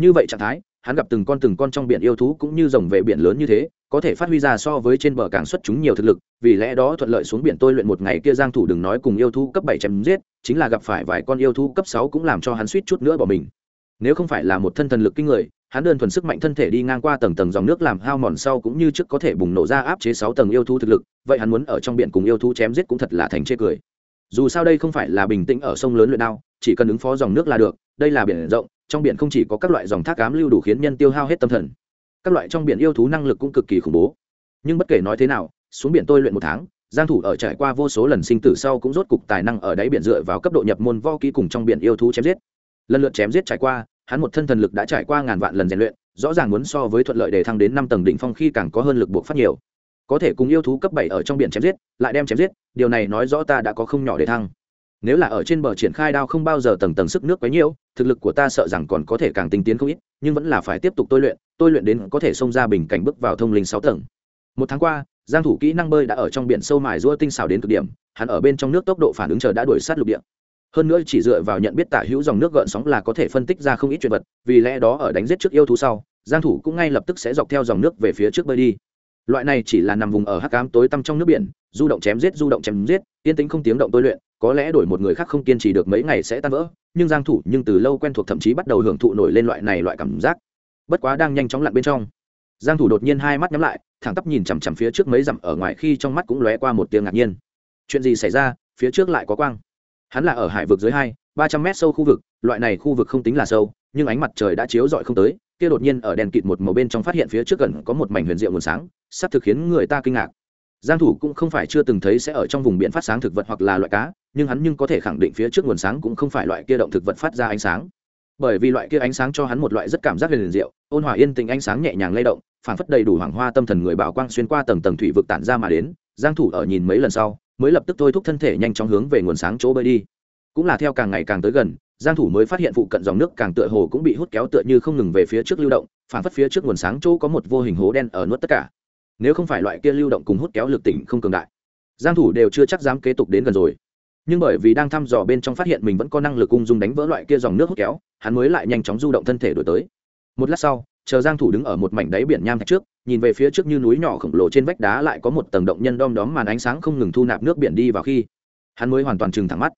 Như vậy trạng thái hắn gặp từng con từng con trong biển yêu thú cũng như rồng về biển lớn như thế, có thể phát huy ra so với trên bờ càng xuất chúng nhiều thực lực, vì lẽ đó thuận lợi xuống biển tôi luyện một ngày kia giang thủ đừng nói cùng yêu thú cấp bảy chém giết, chính là gặp phải vài con yêu thú cấp 6 cũng làm cho hắn suýt chút nữa bỏ mình. Nếu không phải là một thân thần lực kinh người, hắn đơn thuần sức mạnh thân thể đi ngang qua tầng tầng dòng nước làm hao mòn sau cũng như trước có thể bùng nổ ra áp chế sáu tầng yêu thú thực lực, vậy hắn muốn ở trong biển cùng yêu thú chém giết cũng thật là thành chê cười. Dù sao đây không phải là bình tĩnh ở sông lớn luyện đao, chỉ cần ứng phó dòng nước là được, đây là biển rộng trong biển không chỉ có các loại dòng thác cám lưu đủ khiến nhân tiêu hao hết tâm thần, các loại trong biển yêu thú năng lực cũng cực kỳ khủng bố. Nhưng bất kể nói thế nào, xuống biển tôi luyện một tháng, giang thủ ở trải qua vô số lần sinh tử sau cũng rốt cục tài năng ở đáy biển dựa vào cấp độ nhập môn võ kỹ cùng trong biển yêu thú chém giết. Lần lượt chém giết trải qua, hắn một thân thần lực đã trải qua ngàn vạn lần rèn luyện, rõ ràng muốn so với thuận lợi để thăng đến năm tầng đỉnh phong khi càng có hơn lực buộc phát nhiều. Có thể cùng yêu thú cấp bảy ở trong biển chém giết, lại đem chém giết, điều này nói rõ ta đã có không nhỏ để thăng nếu là ở trên bờ triển khai đao không bao giờ tầng tầng sức nước quấy nhiễu, thực lực của ta sợ rằng còn có thể càng tinh tiến không ít, nhưng vẫn là phải tiếp tục tôi luyện tôi luyện đến có thể xông ra bình cảnh bước vào thông linh sáu tầng. Một tháng qua, giang thủ kỹ năng bơi đã ở trong biển sâu mài rũa tinh xảo đến cực điểm, hắn ở bên trong nước tốc độ phản ứng chờ đã đuổi sát lục địa. Hơn nữa chỉ dựa vào nhận biết tả hữu dòng nước gợn sóng là có thể phân tích ra không ít chuyện vật, vì lẽ đó ở đánh giết trước yêu thú sau, giang thủ cũng ngay lập tức sẽ dọc theo dòng nước về phía trước bơi đi. Loại này chỉ là nằm vùng ở hắc ám tối tăm trong nước biển, du động chém giết, du động chém giết, yên tĩnh không tiếng động tôi luyện có lẽ đổi một người khác không kiên trì được mấy ngày sẽ tan vỡ, nhưng giang thủ nhưng từ lâu quen thuộc thậm chí bắt đầu hưởng thụ nổi lên loại này loại cảm giác. Bất quá đang nhanh chóng lặn bên trong, giang thủ đột nhiên hai mắt nhắm lại, thẳng tắp nhìn chằm chằm phía trước mấy dặm ở ngoài khi trong mắt cũng lóe qua một tia ngạc nhiên. Chuyện gì xảy ra? Phía trước lại có quang. Hắn là ở hải vực dưới hai, ba trăm mét sâu khu vực, loại này khu vực không tính là sâu, nhưng ánh mặt trời đã chiếu rọi không tới, kia đột nhiên ở đèn kịt một màu bên trong phát hiện phía trước gần có một mảnh huyền diệu nguồn sáng, sắp thực khiến người ta kinh ngạc. Giang thủ cũng không phải chưa từng thấy sẽ ở trong vùng biển phát sáng thực vật hoặc là loại cá nhưng hắn nhưng có thể khẳng định phía trước nguồn sáng cũng không phải loại kia động thực vật phát ra ánh sáng. Bởi vì loại kia ánh sáng cho hắn một loại rất cảm giác liền diệu, ôn hòa yên tĩnh ánh sáng nhẹ nhàng lay động phản phất đầy đủ hoàng hoa tâm thần người bảo quang xuyên qua tầng tầng thủy vực tản ra mà đến, giang thủ ở nhìn mấy lần sau, mới lập tức thôi thúc thân thể nhanh chóng hướng về nguồn sáng chỗ bơi đi. Cũng là theo càng ngày càng tới gần, giang thủ mới phát hiện phụ cận dòng nước càng tựa hồ cũng bị hút kéo tựa như không ngừng về phía trước lưu động phản phất phía trước nguồn sáng chỗ có một vô hình hố đen ở nuốt tất cả. Nếu không phải loại kia lưu động cùng hút kéo lực tỉnh không cường đại, giang thủ đều chưa chắc dám kế tục đến gần rồi nhưng bởi vì đang thăm dò bên trong phát hiện mình vẫn có năng lực ung dung đánh vỡ loại kia dòng nước hút kéo, hắn mới lại nhanh chóng du động thân thể đổi tới. Một lát sau, chờ giang thủ đứng ở một mảnh đáy biển nham thạch trước, nhìn về phía trước như núi nhỏ khổng lồ trên vách đá lại có một tầng động nhân đom đóm màn ánh sáng không ngừng thu nạp nước biển đi vào khi, hắn mới hoàn toàn trừng thẳng mắt.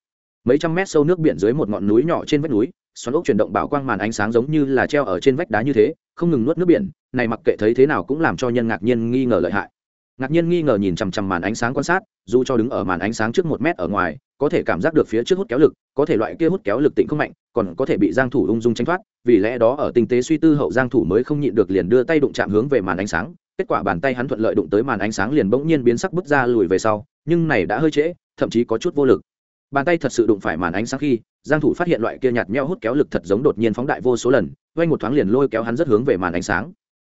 Mấy trăm mét sâu nước biển dưới một ngọn núi nhỏ trên vách núi, xoắn ốc chuyển động bảo quang màn ánh sáng giống như là treo ở trên vách đá như thế, không ngừng nuốt nước biển, này mặc kệ thấy thế nào cũng làm cho nhân ngạc nhiên nghi ngờ lợi hại. Ngạc nhiên nghi ngờ nhìn chằm chằm màn ánh sáng quan sát, dù cho đứng ở màn ánh sáng trước một mét ở ngoài có thể cảm giác được phía trước hút kéo lực, có thể loại kia hút kéo lực tịnh không mạnh, còn có thể bị giang thủ ung dung tránh thoát, vì lẽ đó ở tinh tế suy tư hậu giang thủ mới không nhịn được liền đưa tay đụng chạm hướng về màn ánh sáng, kết quả bàn tay hắn thuận lợi đụng tới màn ánh sáng liền bỗng nhiên biến sắc bước ra lùi về sau, nhưng này đã hơi trễ, thậm chí có chút vô lực. Bàn tay thật sự đụng phải màn ánh sáng khi, giang thủ phát hiện loại kia nhạt nhẽo hút kéo lực thật giống đột nhiên phóng đại vô số lần, quanh một thoáng liền lôi kéo hắn rất hướng về màn ánh sáng.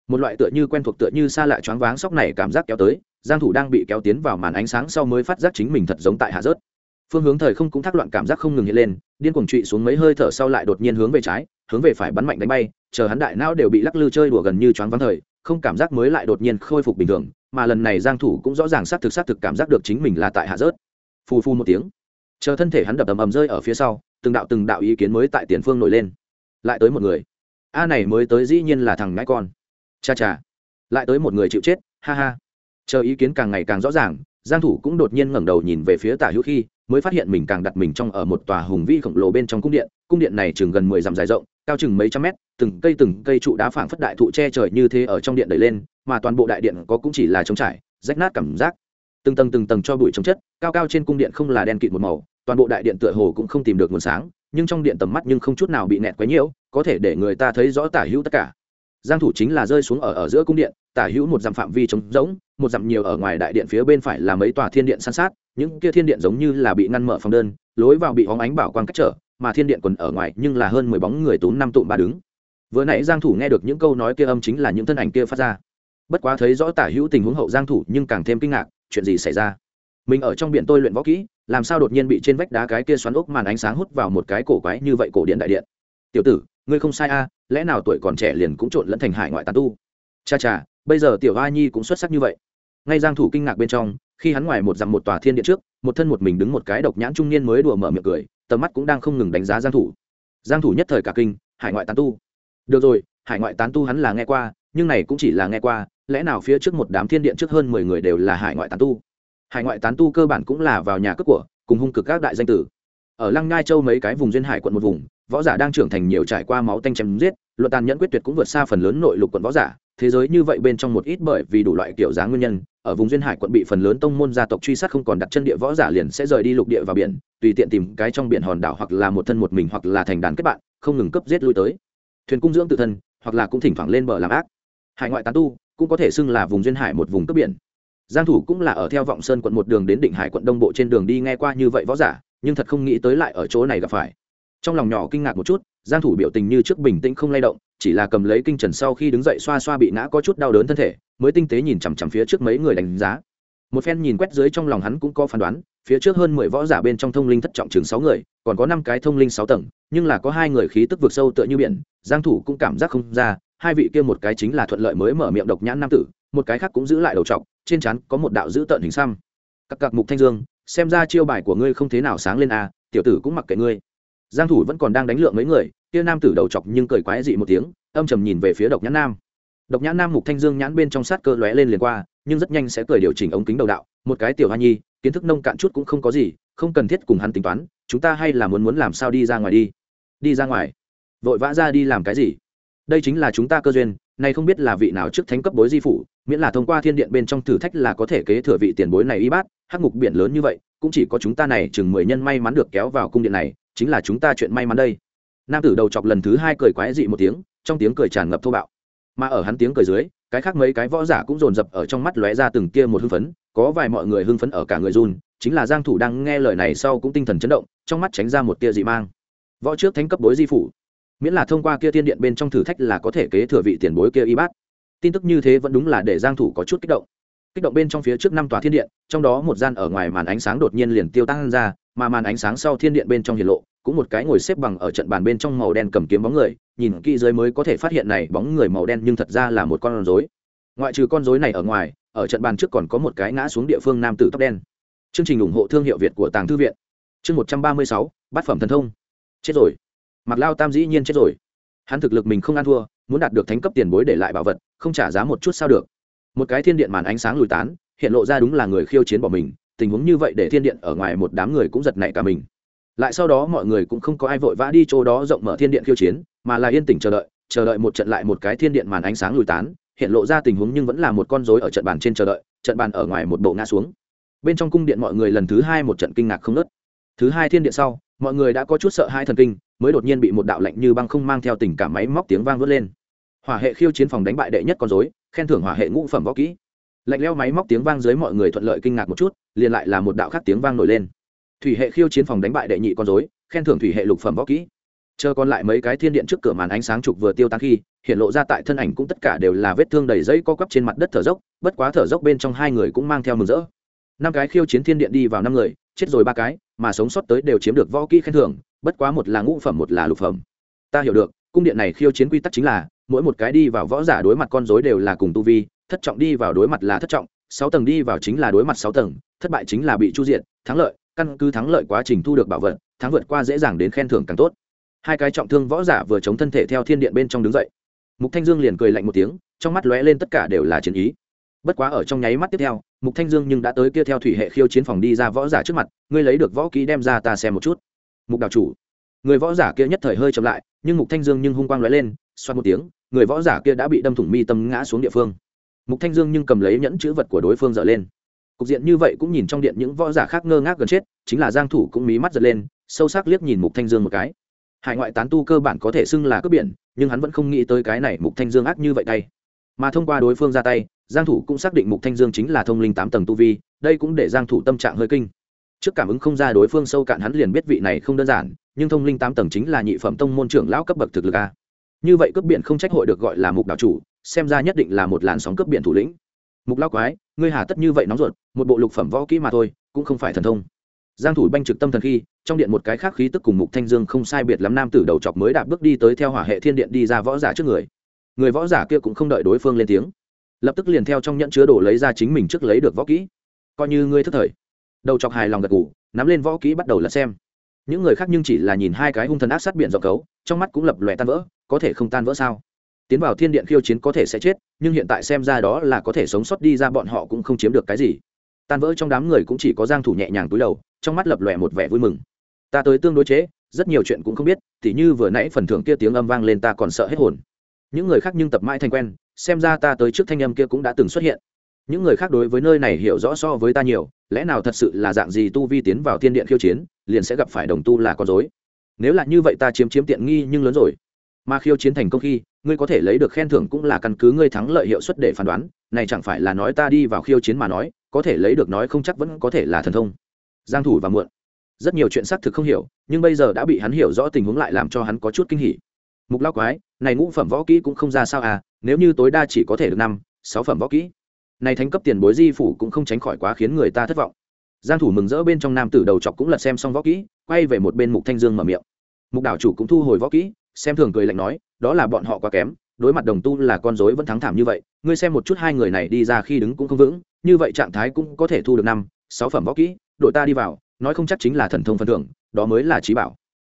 Một loại tựa như quen thuộc tựa như xa lạ choáng váng sóc này cảm giác kéo tới, giang thủ đang bị kéo tiến vào màn ánh sáng sau mới phát giác chính mình thật giống tại hạ rớt phương hướng thời không cũng thác loạn cảm giác không ngừng hiện lên, điên cuồng trụy xuống mấy hơi thở sau lại đột nhiên hướng về trái, hướng về phải bắn mạnh đánh bay, chờ hắn đại não đều bị lắc lư chơi đùa gần như choáng vắng thời, không cảm giác mới lại đột nhiên khôi phục bình thường, mà lần này giang thủ cũng rõ ràng xác thực xác thực cảm giác được chính mình là tại hạ rớt. Phù phù một tiếng, chờ thân thể hắn đập ầm ầm rơi ở phía sau, từng đạo từng đạo ý kiến mới tại tiền phương nổi lên. Lại tới một người. A này mới tới dĩ nhiên là thằng ngãi con. Cha cha. Lại tới một người chịu chết, ha ha. Chờ ý kiến càng ngày càng rõ ràng, giang thủ cũng đột nhiên ngẩng đầu nhìn về phía tả hữu khi mới phát hiện mình càng đặt mình trong ở một tòa hùng vĩ khổng lồ bên trong cung điện. Cung điện này chừng gần 10 dặm dài rộng, cao chừng mấy trăm mét, từng cây từng cây trụ đá phảng phất đại thụ che trời như thế ở trong điện đẩy lên, mà toàn bộ đại điện có cũng chỉ là trống trải, rách nát cảm giác. Từng tầng từng tầng cho bụi trồng chất, cao cao trên cung điện không là đen kịt một màu, toàn bộ đại điện tựa hồ cũng không tìm được nguồn sáng, nhưng trong điện tầm mắt nhưng không chút nào bị nẹt quấy nhiễu, có thể để người ta thấy rõ tả hữu tất cả. Giang thủ chính là rơi xuống ở ở giữa cung điện, tả hữu một dặm phạm vi trống rỗng, một dặm nhiều ở ngoài đại điện phía bên phải là mấy tòa thiên điện san sát những kia thiên điện giống như là bị ngăn mở phòng đơn, lối vào bị hóng ánh bảo quang cách trở, mà thiên điện quần ở ngoài nhưng là hơn mười bóng người tốn năm tụm ba đứng. Vừa nãy giang thủ nghe được những câu nói kia âm chính là những thân ảnh kia phát ra. Bất quá thấy rõ tả hữu tình huống hậu giang thủ nhưng càng thêm kinh ngạc, chuyện gì xảy ra? Mình ở trong biển tôi luyện võ kỹ, làm sao đột nhiên bị trên vách đá cái kia xoắn ốc màn ánh sáng hút vào một cái cổ quái như vậy cổ điện đại điện? Tiểu tử, ngươi không sai a, lẽ nào tuổi còn trẻ liền cũng trộn lẫn thành hải ngoại tán tu? Cha cha, bây giờ tiểu a nhi cũng xuất sắc như vậy. Ngay giang thủ kinh ngạc bên trong khi hắn ngoài một dặm một tòa thiên điện trước, một thân một mình đứng một cái độc nhãn trung niên mới đùa mở miệng cười, tầm mắt cũng đang không ngừng đánh giá giang thủ. Giang thủ nhất thời cả kinh, hải ngoại tán tu. Được rồi, hải ngoại tán tu hắn là nghe qua, nhưng này cũng chỉ là nghe qua, lẽ nào phía trước một đám thiên điện trước hơn 10 người đều là hải ngoại tán tu? Hải ngoại tán tu cơ bản cũng là vào nhà cướp của, cùng hung cực các đại danh tử. Ở lăng ngai châu mấy cái vùng duyên hải quận một vùng, võ giả đang trưởng thành nhiều trải qua máu tanh chém giết, luận tàn nhẫn quyết tuyệt cũng vượt xa phần lớn nội lục quận võ giả, thế giới như vậy bên trong một ít bởi vì đủ loại kiểu dáng nguyên nhân ở vùng duyên hải quận bị phần lớn tông môn gia tộc truy sát không còn đặt chân địa võ giả liền sẽ rời đi lục địa vào biển, tùy tiện tìm cái trong biển hòn đảo hoặc là một thân một mình hoặc là thành đàn kết bạn, không ngừng cấp giết lui tới. Thuyền cung dưỡng tự thân, hoặc là cũng thỉnh thoảng lên bờ làm ác. Hải ngoại tán tu, cũng có thể xưng là vùng duyên hải một vùng cấp biển. Giang thủ cũng là ở theo vọng sơn quận một đường đến định hải quận đông bộ trên đường đi nghe qua như vậy võ giả, nhưng thật không nghĩ tới lại ở chỗ này gặp phải. Trong lòng nhỏ kinh ngạc một chút, giang thủ biểu tình như trước bình tĩnh không lay động, chỉ là cầm lấy kinh trần sau khi đứng dậy xoa xoa bị ngã có chút đau đớn thân thể mới tinh tế nhìn chằm chằm phía trước mấy người đánh giá. Một phen nhìn quét dưới trong lòng hắn cũng có phán đoán, phía trước hơn mười võ giả bên trong thông linh thất trọng chừng sáu người, còn có năm cái thông linh sáu tầng, nhưng là có hai người khí tức vượt sâu tựa như biển, giang thủ cũng cảm giác không ra, hai vị kia một cái chính là thuận lợi mới mở miệng độc nhãn nam tử, một cái khác cũng giữ lại đầu trọc, trên trán có một đạo giữ tợn hình xăm. Các cặc mục thanh dương, xem ra chiêu bài của ngươi không thế nào sáng lên à tiểu tử cũng mặc kệ ngươi. Giang thủ vẫn còn đang đánh lượng mấy người, kia nam tử đầu chọc nhưng cười quái dị một tiếng, âm trầm nhìn về phía độc nhãn nam độc nhãn nam mục thanh dương nhãn bên trong sát cơ lóe lên liền qua, nhưng rất nhanh sẽ cười điều chỉnh ống kính đầu đạo, một cái tiểu hoa nhi, kiến thức nông cạn chút cũng không có gì, không cần thiết cùng hắn tính toán, chúng ta hay là muốn muốn làm sao đi ra ngoài đi. Đi ra ngoài? Vội vã ra đi làm cái gì? Đây chính là chúng ta cơ duyên này không biết là vị nào trước thánh cấp bối di phủ, miễn là thông qua thiên điện bên trong thử thách là có thể kế thừa vị tiền bối này y bát, hắc ngục biển lớn như vậy, cũng chỉ có chúng ta này chừng mười nhân may mắn được kéo vào cung điện này, chính là chúng ta chuyện may mắn đây. Nam tử đầu chọc lần thứ hai cười quái dị một tiếng, trong tiếng cười tràn ngập thô bạo mà ở hắn tiếng cười dưới, cái khác mấy cái võ giả cũng dồn dập ở trong mắt lóe ra từng kia một hưng phấn, có vài mọi người hưng phấn ở cả người run, chính là giang thủ đang nghe lời này sau cũng tinh thần chấn động, trong mắt tránh ra một tia dị mang. Võ trước thánh cấp bối di phủ, miễn là thông qua kia thiên điện bên trong thử thách là có thể kế thừa vị tiền bối kia y bát. Tin tức như thế vẫn đúng là để giang thủ có chút kích động. Kích động bên trong phía trước năm tòa thiên điện, trong đó một gian ở ngoài màn ánh sáng đột nhiên liền tiêu tan ra, mà màn ánh sáng sau thiên điện bên trong hiển lộ cũng một cái ngồi xếp bằng ở trận bàn bên trong màu đen cầm kiếm bóng người, nhìn kỹ dưới mới có thể phát hiện này bóng người màu đen nhưng thật ra là một con rối. Ngoại trừ con rối này ở ngoài, ở trận bàn trước còn có một cái ngã xuống địa phương nam tử tóc đen. Chương trình ủng hộ thương hiệu việt của tàng thư viện. Chương một trăm ba mươi sáu, bát phẩm thần thông. Chết rồi. Mặc lao tam dĩ nhiên chết rồi. Hắn thực lực mình không ăn thua, muốn đạt được thánh cấp tiền bối để lại bảo vật, không trả giá một chút sao được. Một cái thiên điện màn ánh sáng lùi tán, hiện lộ ra đúng là người khiêu chiến bỏ mình, tình huống như vậy để thiên điện ở ngoài một đám người cũng giật nảy cả mình lại sau đó mọi người cũng không có ai vội vã đi chỗ đó rộng mở thiên điện khiêu chiến, mà là yên tĩnh chờ đợi chờ đợi một trận lại một cái thiên điện màn ánh sáng lùi tán, hiện lộ ra tình huống nhưng vẫn là một con rối ở trận bàn trên chờ đợi, trận bàn ở ngoài một bộ ngã xuống. Bên trong cung điện mọi người lần thứ hai một trận kinh ngạc không nớt thứ hai thiên điện sau, mọi người đã có chút sợ hai thần kinh, mới đột nhiên bị một đạo lạnh như băng không mang theo tình cảm máy móc tiếng vang vớt lên. Hỏa hệ khiêu chiến phòng đánh bại đệ nhất con dối khen thưởng hỏa hệ ngũ phẩm võ kỹ. Lạnh leo máy móc tiếng vang dưới mọi người thuận lợi kinh ngạc một chút, liền lại là một đạo khác tiếng vang nổi lên thủy hệ khiêu chiến phòng đánh bại đệ nhị con dối khen thưởng thủy hệ lục phẩm võ kỹ. Chờ còn lại mấy cái thiên điện trước cửa màn ánh sáng trục vừa tiêu tan khi, hiện lộ ra tại thân ảnh cũng tất cả đều là vết thương đầy dây co quắp trên mặt đất thở dốc, bất quá thở dốc bên trong hai người cũng mang theo mừng rỡ. Năm cái khiêu chiến thiên điện đi vào năm người, chết rồi ba cái, mà sống sót tới đều chiếm được võ kỹ khen thưởng, bất quá một là ngũ phẩm, một là lục phẩm. Ta hiểu được, cung điện này khiêu chiến quy tắc chính là, mỗi một cái đi vào võ giả đối mặt con dối đều là cùng tu vi, thất trọng đi vào đối mặt là thất trọng, sáu tầng đi vào chính là đối mặt sáu tầng, thất bại chính là bị chu diện thắng lợi căn cứ thắng lợi quá trình thu được bảo vật, thắng vượt qua dễ dàng đến khen thưởng càng tốt. Hai cái trọng thương võ giả vừa chống thân thể theo thiên điện bên trong đứng dậy. Mục thanh dương liền cười lạnh một tiếng, trong mắt lóe lên tất cả đều là chiến ý. Bất quá ở trong nháy mắt tiếp theo, mục thanh dương nhưng đã tới kia theo thủy hệ khiêu chiến phòng đi ra võ giả trước mặt, ngươi lấy được võ kỹ đem ra ta xem một chút. Mục đạo chủ, người võ giả kia nhất thời hơi chậm lại, nhưng mục thanh dương nhưng hung quang lóe lên, xoát một tiếng, người võ giả kia đã bị đâm thủng mi tâm ngã xuống địa phương. Mục thanh dương nhưng cầm lấy nhẫn chữ vật của đối phương dở lên cục diện như vậy cũng nhìn trong điện những võ giả khác ngơ ngác gần chết, chính là giang thủ cũng mí mắt giật lên, sâu sắc liếc nhìn mục thanh dương một cái. Hải ngoại tán tu cơ bản có thể xưng là cướp biển, nhưng hắn vẫn không nghĩ tới cái này mục thanh dương ác như vậy tay. Mà thông qua đối phương ra tay, giang thủ cũng xác định mục thanh dương chính là thông linh tám tầng tu vi, đây cũng để giang thủ tâm trạng hơi kinh. Trước cảm ứng không ra đối phương sâu cạn hắn liền biết vị này không đơn giản, nhưng thông linh tám tầng chính là nhị phẩm tông môn trưởng lão cấp bậc thực lực a. Như vậy cướp biển không trách hội được gọi là mục đạo chủ, xem ra nhất định là một làn sóng cướp biển thủ lĩnh. Mục lao quái ngươi hà tất như vậy nóng ruột, một bộ lục phẩm võ kỹ mà thôi, cũng không phải thần thông. Giang thủ banh trực tâm thần khi, trong điện một cái khác khí tức cùng mục thanh dương không sai biệt lắm nam tử đầu chọc mới đạp bước đi tới theo hỏa hệ thiên điện đi ra võ giả trước người. Người võ giả kia cũng không đợi đối phương lên tiếng. Lập tức liền theo trong nhẫn chứa đồ lấy ra chính mình trước lấy được võ kỹ. Coi như ngươi thất thời. Đầu chọc hài lòng gật gù, nắm lên võ kỹ bắt đầu là xem. Những người khác nhưng chỉ là nhìn hai cái hung thần ác sát biển rộng cấu, trong mắt cũng lập lòe tan vỡ, có thể không tan vỡ sao? Tiến vào thiên điện khiêu chiến có thể sẽ chết, nhưng hiện tại xem ra đó là có thể sống sót đi ra bọn họ cũng không chiếm được cái gì. Tan vỡ trong đám người cũng chỉ có giang thủ nhẹ nhàng túi đầu, trong mắt lập lòe một vẻ vui mừng. Ta tới tương đối chế, rất nhiều chuyện cũng không biết, tỉ như vừa nãy phần thưởng kia tiếng âm vang lên ta còn sợ hết hồn. Những người khác nhưng tập mãi thành quen, xem ra ta tới trước thanh âm kia cũng đã từng xuất hiện. Những người khác đối với nơi này hiểu rõ so với ta nhiều, lẽ nào thật sự là dạng gì tu vi tiến vào thiên điện khiêu chiến, liền sẽ gặp phải đồng tu là con dối nếu là như vậy ta chiếm chiếm tiện nghi nhưng lớn rồi mà khiêu chiến thành công khi, ngươi có thể lấy được khen thưởng cũng là căn cứ ngươi thắng lợi hiệu suất để phán đoán, này chẳng phải là nói ta đi vào khiêu chiến mà nói, có thể lấy được nói không chắc vẫn có thể là thần thông. Giang thủ và muộn. Rất nhiều chuyện xác thực không hiểu, nhưng bây giờ đã bị hắn hiểu rõ tình huống lại làm cho hắn có chút kinh hỉ. Mục lao quái, này ngũ phẩm võ kỹ cũng không ra sao à nếu như tối đa chỉ có thể được năm, sáu phẩm võ kỹ. Này thánh cấp tiền bối di phủ cũng không tránh khỏi quá khiến người ta thất vọng. Giang thủ mừng rỡ bên trong nam tử đầu chọc cũng lật xem xong võ kỹ, quay về một bên mục thanh dương mở miệng. Mục đảo chủ cũng thu hồi võ kỹ xem thường cười lạnh nói, đó là bọn họ quá kém, đối mặt đồng tu là con rối vẫn thắng thảm như vậy, ngươi xem một chút hai người này đi ra khi đứng cũng không vững, như vậy trạng thái cũng có thể thu được năm, sáu phẩm võ kỹ, đội ta đi vào, nói không chắc chính là thần thông phần thưởng, đó mới là trí bảo.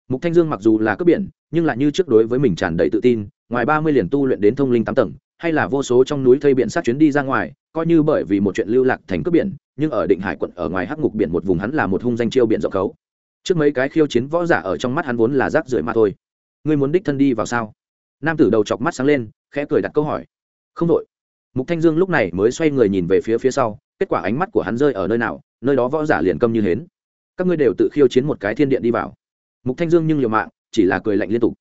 Mục thanh dương mặc dù là cướp biển, nhưng lại như trước đối với mình tràn đầy tự tin, ngoài ba mươi liền tu luyện đến thông linh tám tầng, hay là vô số trong núi thây biển sát chuyến đi ra ngoài, coi như bởi vì một chuyện lưu lạc thành cướp biển, nhưng ở định hải quận ở ngoài hắc ngục biển một vùng hắn là một hung danh chiêu biển rộng khấu. Trước mấy cái khiêu chiến võ giả ở trong mắt hắn vốn là rác rưởi mà thôi ngươi muốn đích thân đi vào sao? Nam tử đầu chọc mắt sáng lên, khẽ cười đặt câu hỏi. Không đội mục thanh dương lúc này mới xoay người nhìn về phía phía sau, kết quả ánh mắt của hắn rơi ở nơi nào, nơi đó võ giả liền câm như hến. Các ngươi đều tự khiêu chiến một cái thiên điện đi vào. Mục thanh dương nhưng liều mạng, chỉ là cười lạnh liên tục.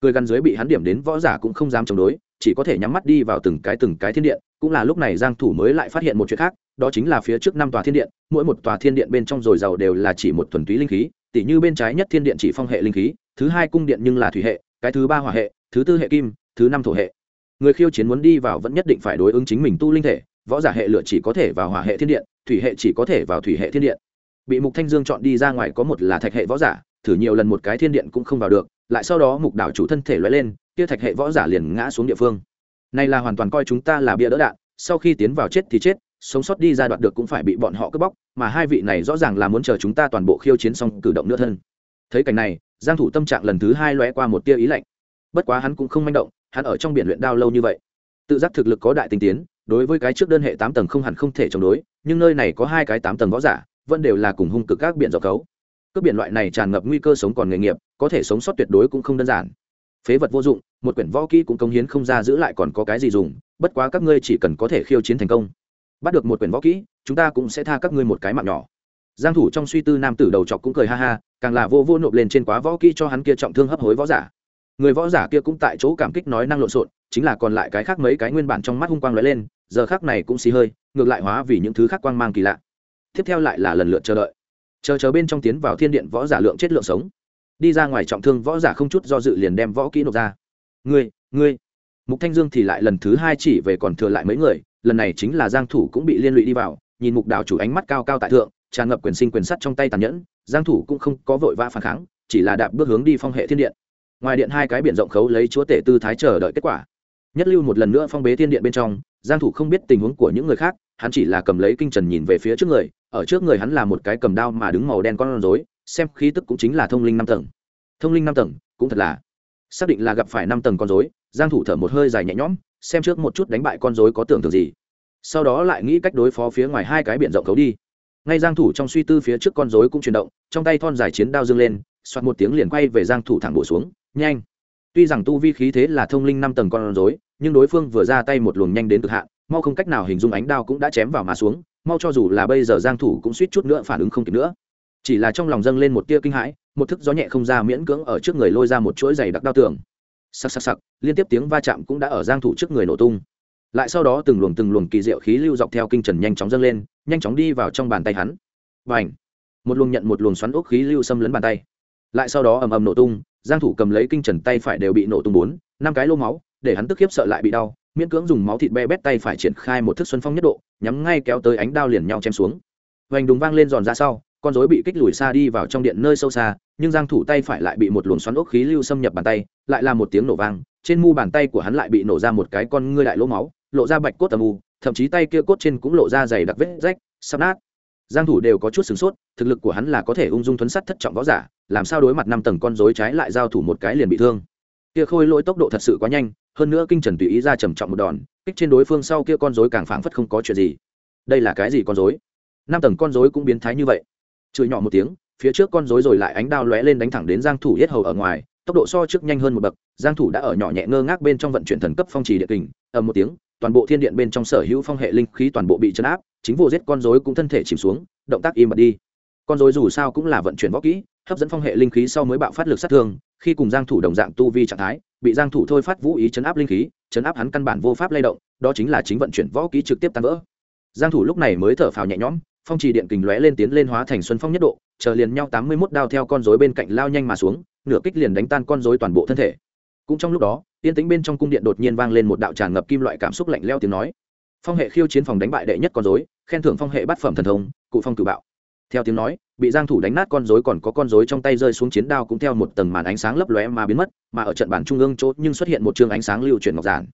Cười gắn dưới bị hắn điểm đến võ giả cũng không dám chống đối, chỉ có thể nhắm mắt đi vào từng cái từng cái thiên điện, cũng là lúc này giang thủ mới lại phát hiện một chuyện khác, đó chính là phía trước năm tòa thiên điện, mỗi một tòa thiên điện bên trong rồi giàu đều là chỉ một thuần túy linh khí tỷ như bên trái nhất thiên điện chỉ phong hệ linh khí thứ hai cung điện nhưng là thủy hệ, cái thứ ba hỏa hệ, thứ tư hệ kim, thứ năm thổ hệ. Người khiêu chiến muốn đi vào vẫn nhất định phải đối ứng chính mình tu linh thể, võ giả hệ lựa chỉ có thể vào hỏa hệ thiên điện, thủy hệ chỉ có thể vào thủy hệ thiên điện. Bị mục thanh dương chọn đi ra ngoài có một là thạch hệ võ giả, thử nhiều lần một cái thiên điện cũng không vào được, lại sau đó mục đảo chủ thân thể loại lên, kia thạch hệ võ giả liền ngã xuống địa phương. Này là hoàn toàn coi chúng ta là bia đỡ đạn, sau khi tiến vào chết thì chết, sống sót đi ra đoạn được cũng phải bị bọn họ cướp bóc, mà hai vị này rõ ràng là muốn chờ chúng ta toàn bộ khiêu chiến xong cử động nữa thân. Thấy cảnh này giang thủ tâm trạng lần thứ hai lóe qua một tia ý lạnh. Bất quá hắn cũng không manh động, hắn ở trong biển luyện đao lâu như vậy. Tự giác thực lực có đại tinh tiến, đối với cái trước đơn hệ tám tầng không hẳn không thể chống đối, nhưng nơi này có hai cái tám tầng võ giả, vẫn đều là cùng hung cực các biển dọc cấu cướp biển loại này tràn ngập nguy cơ sống còn nghề nghiệp, có thể sống sót tuyệt đối cũng không đơn giản. Phế vật vô dụng, một quyển võ kỹ cũng công hiến không ra giữ lại còn có cái gì dùng, bất quá các ngươi chỉ cần có thể khiêu chiến thành công, bắt được một quyển võ kỹ, chúng ta cũng sẽ tha các ngươi một cái mạng nhỏ. Giang thủ trong suy tư nam tử đầu chọc cũng cười ha ha càng là vô vô nộp lên trên quá võ kỹ cho hắn kia trọng thương hấp hối võ giả. Người võ giả kia cũng tại chỗ cảm kích nói năng lộn xộn, chính là còn lại cái khác mấy cái nguyên bản trong mắt hung quang lóe lên, giờ khác này cũng xì hơi, ngược lại hóa vì những thứ khác quang mang kỳ lạ. Tiếp theo lại là lần lượt chờ đợi. Chờ chờ bên trong tiến vào thiên điện võ giả lượng chết lượng sống. Đi ra ngoài trọng thương võ giả không chút do dự liền đem võ kỹ nộp ra. Ngươi ngươi. Mục thanh dương thì lại lần thứ hai chỉ về còn thừa lại mấy người, lần này chính là giang thủ cũng bị liên lụy đi vào, nhìn mục đảo chủ ánh mắt cao cao tại thượng, tràn ngập quyền sinh quyền sắt trong tay tàn nhẫn giang thủ cũng không có vội vã phản kháng, chỉ là đạp bước hướng đi phong hệ thiên điện. Ngoài điện hai cái biển rộng khấu lấy chúa tể tư thái chờ đợi kết quả. Nhất lưu một lần nữa phong bế thiên điện bên trong, giang thủ không biết tình huống của những người khác, hắn chỉ là cầm lấy kinh trần nhìn về phía trước người, ở trước người hắn là một cái cầm đao mà đứng màu đen con rối, xem khí tức cũng chính là thông linh năm tầng. Thông linh năm tầng, cũng thật là. Xác định là gặp phải năm tầng con rối, giang thủ thở một hơi dài nhẹ nhõm, xem trước một chút đánh bại con rối có tưởng tượng gì. Sau đó lại nghĩ cách đối phó phía ngoài hai cái biển rộng khấu đi ngay giang thủ trong suy tư phía trước con rối cũng chuyển động, trong tay thon dài chiến đao dương lên xoát một tiếng liền quay về giang thủ thẳng bổ xuống, nhanh! Tuy rằng tu vi khí thế là thông linh năm tầng con rối, nhưng đối phương vừa ra tay một luồng nhanh đến cực hạn, mau không cách nào hình dung ánh đao cũng đã chém vào mà xuống, mau cho dù là bây giờ giang thủ cũng suýt chút nữa phản ứng không kịp nữa. Chỉ là trong lòng dâng lên một tia kinh hãi, một thức gió nhẹ không ra miễn cưỡng ở trước người lôi ra một chuỗi giày đặc đao tường. Sắc sắc sắc liên tiếp tiếng va chạm cũng đã ở giang thủ trước người nổ tung lại sau đó từng luồng từng luồng kỳ diệu khí lưu dọc theo kinh trần nhanh chóng dâng lên, nhanh chóng đi vào trong bàn tay hắn. Bành! Một luồng nhận một luồng xoắn ốc khí lưu xâm lấn bàn tay. Lại sau đó ầm ầm nổ tung, giang thủ cầm lấy kinh trần tay phải đều bị nổ tung bốn, năm cái lô máu, để hắn tức khiếp sợ lại bị đau, miễn cưỡng dùng máu thịt be bét tay phải triển khai một thức xuân phong nhất độ, nhắm ngay kéo tới ánh đao liền nhau chém xuống. Vành đùng vang lên giòn ra sau, con rối bị kích lùi xa đi vào trong điện nơi sâu xa, nhưng giang thủ tay phải lại bị một luồng xoắn ốc khí lưu xâm nhập bàn tay, lại là một tiếng nổ vang, trên mu bàn tay của hắn lại bị nổ ra một cái con ngươi đại lỗ máu lộ ra bạch cốt tầm u, thậm chí tay kia cốt trên cũng lộ ra dày đặc vết rách, sắp nát. Giang thủ đều có chút sửng sốt, thực lực của hắn là có thể ung dung thuấn sắt thất trọng võ giả, làm sao đối mặt năm tầng con rối trái lại giao thủ một cái liền bị thương. Kia khôi lỗi tốc độ thật sự quá nhanh, hơn nữa kinh trần tùy ý ra trầm trọng một đòn, kích trên đối phương sau kia con rối càng phảng phất không có chuyện gì. Đây là cái gì con rối? Năm tầng con rối cũng biến thái như vậy. Chửi nhỏ một tiếng, phía trước con rối rồi lại ánh đao lóe lên đánh thẳng đến giang thủ yết hầu ở ngoài, tốc độ so trước nhanh hơn một bậc, giang thủ đã ở nhỏ nhẹ ngơ ngác bên trong vận chuyển thần cấp phong trì địa kình, ầm một tiếng toàn bộ thiên điện bên trong sở hữu phong hệ linh khí toàn bộ bị chấn áp, chính vô giết con rối cũng thân thể chìm xuống, động tác im bật đi. Con rối dù sao cũng là vận chuyển võ kỹ, hấp dẫn phong hệ linh khí sau mới bạo phát lực sát thương, khi cùng giang thủ đồng dạng tu vi trạng thái, bị giang thủ thôi phát vũ ý chấn áp linh khí, chấn áp hắn căn bản vô pháp lay động, đó chính là chính vận chuyển võ kỹ trực tiếp tan vỡ. Giang thủ lúc này mới thở phào nhẹ nhõm, phong trì điện kình lóe lên tiến lên hóa thành xuân phong nhất độ, chờ liền nhau 81 đao theo con rối bên cạnh lao nhanh mà xuống, nửa kích liền đánh tan con rối toàn bộ thân thể. Cũng trong lúc đó yên tĩnh bên trong cung điện đột nhiên vang lên một đạo tràn ngập kim loại cảm xúc lạnh lẽo tiếng nói. Phong hệ khiêu chiến phòng đánh bại đệ nhất con rối khen thưởng phong hệ bát phẩm thần thông cụ phong cử bạo. Theo tiếng nói bị giang thủ đánh nát con rối còn có con rối trong tay rơi xuống chiến đao cũng theo một tầng màn ánh sáng lấp lóe mà biến mất mà ở trận bản trung ương chỗ nhưng xuất hiện một trường ánh sáng lưu chuyển ngọc giản.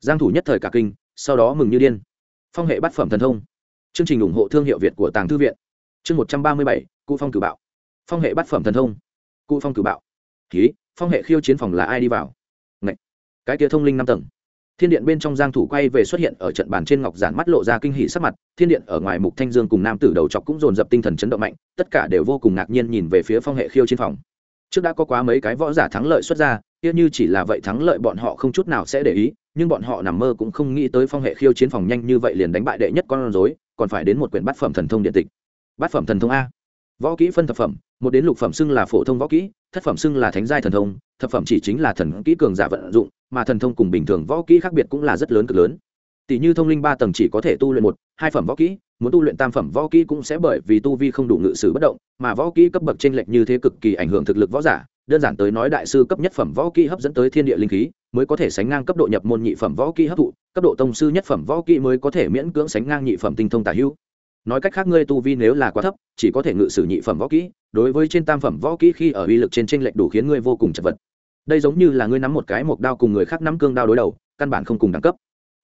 Giang thủ nhất thời cả kinh sau đó mừng như điên. Phong hệ bát phẩm thần thông. Chương trình ủng hộ thương hiệu việt của tàng thư viện. Chương 137, cụ phong cử bạo. Phong hệ bát phẩm thần thông. Cụ phong cử bạo. Ký phong hệ khiêu chiến phòng là ai đi vào? Cái kia thông linh năm tầng. Thiên điện bên trong giang thủ quay về xuất hiện ở trận bàn trên ngọc giản mắt lộ ra kinh hỉ sắc mặt, thiên điện ở ngoài mục thanh dương cùng nam tử đầu chọc cũng dồn dập tinh thần chấn động mạnh, tất cả đều vô cùng ngạc nhiên nhìn về phía phong hệ khiêu chiến phòng. Trước đã có quá mấy cái võ giả thắng lợi xuất ra, kia như chỉ là vậy thắng lợi bọn họ không chút nào sẽ để ý, nhưng bọn họ nằm mơ cũng không nghĩ tới phong hệ khiêu chiến phòng nhanh như vậy liền đánh bại đệ nhất con rối, còn phải đến một quyển bát phẩm thần thông điện tịch. Bát phẩm thần thông a. Võ kỹ phân thập phẩm một đến lục phẩm xưng là phổ thông võ kỹ, thất phẩm xưng là thánh giai thần thông, thập phẩm chỉ chính là thần kỹ cường giả vận dụng, mà thần thông cùng bình thường võ kỹ khác biệt cũng là rất lớn cực lớn. Tỷ như thông linh ba tầng chỉ có thể tu luyện một, hai phẩm võ kỹ, muốn tu luyện tam phẩm võ kỹ cũng sẽ bởi vì tu vi không đủ ngự sử bất động, mà võ kỹ cấp bậc t r ê n lệch như thế cực kỳ ảnh hưởng thực lực võ giả, đơn giản tới nói đại sư cấp nhất phẩm võ kỹ hấp dẫn tới thiên địa linh khí, mới có thể sánh ngang cấp độ nhập môn nhị phẩm võ kỹ hấp thụ, cấp độ tông sư nhất phẩm võ kỹ mới có thể miễn cưỡng sánh ngang nhị phẩm tinh thông tả hữu nói cách khác ngươi tu vi nếu là quá thấp, chỉ có thể ngự sử nhị phẩm võ kỹ, đối với trên tam phẩm võ kỹ khi ở uy lực trên tranh lệch đủ khiến ngươi vô cùng chật vật. Đây giống như là ngươi nắm một cái mộc đao cùng người khác nắm cương đao đối đầu, căn bản không cùng đẳng cấp.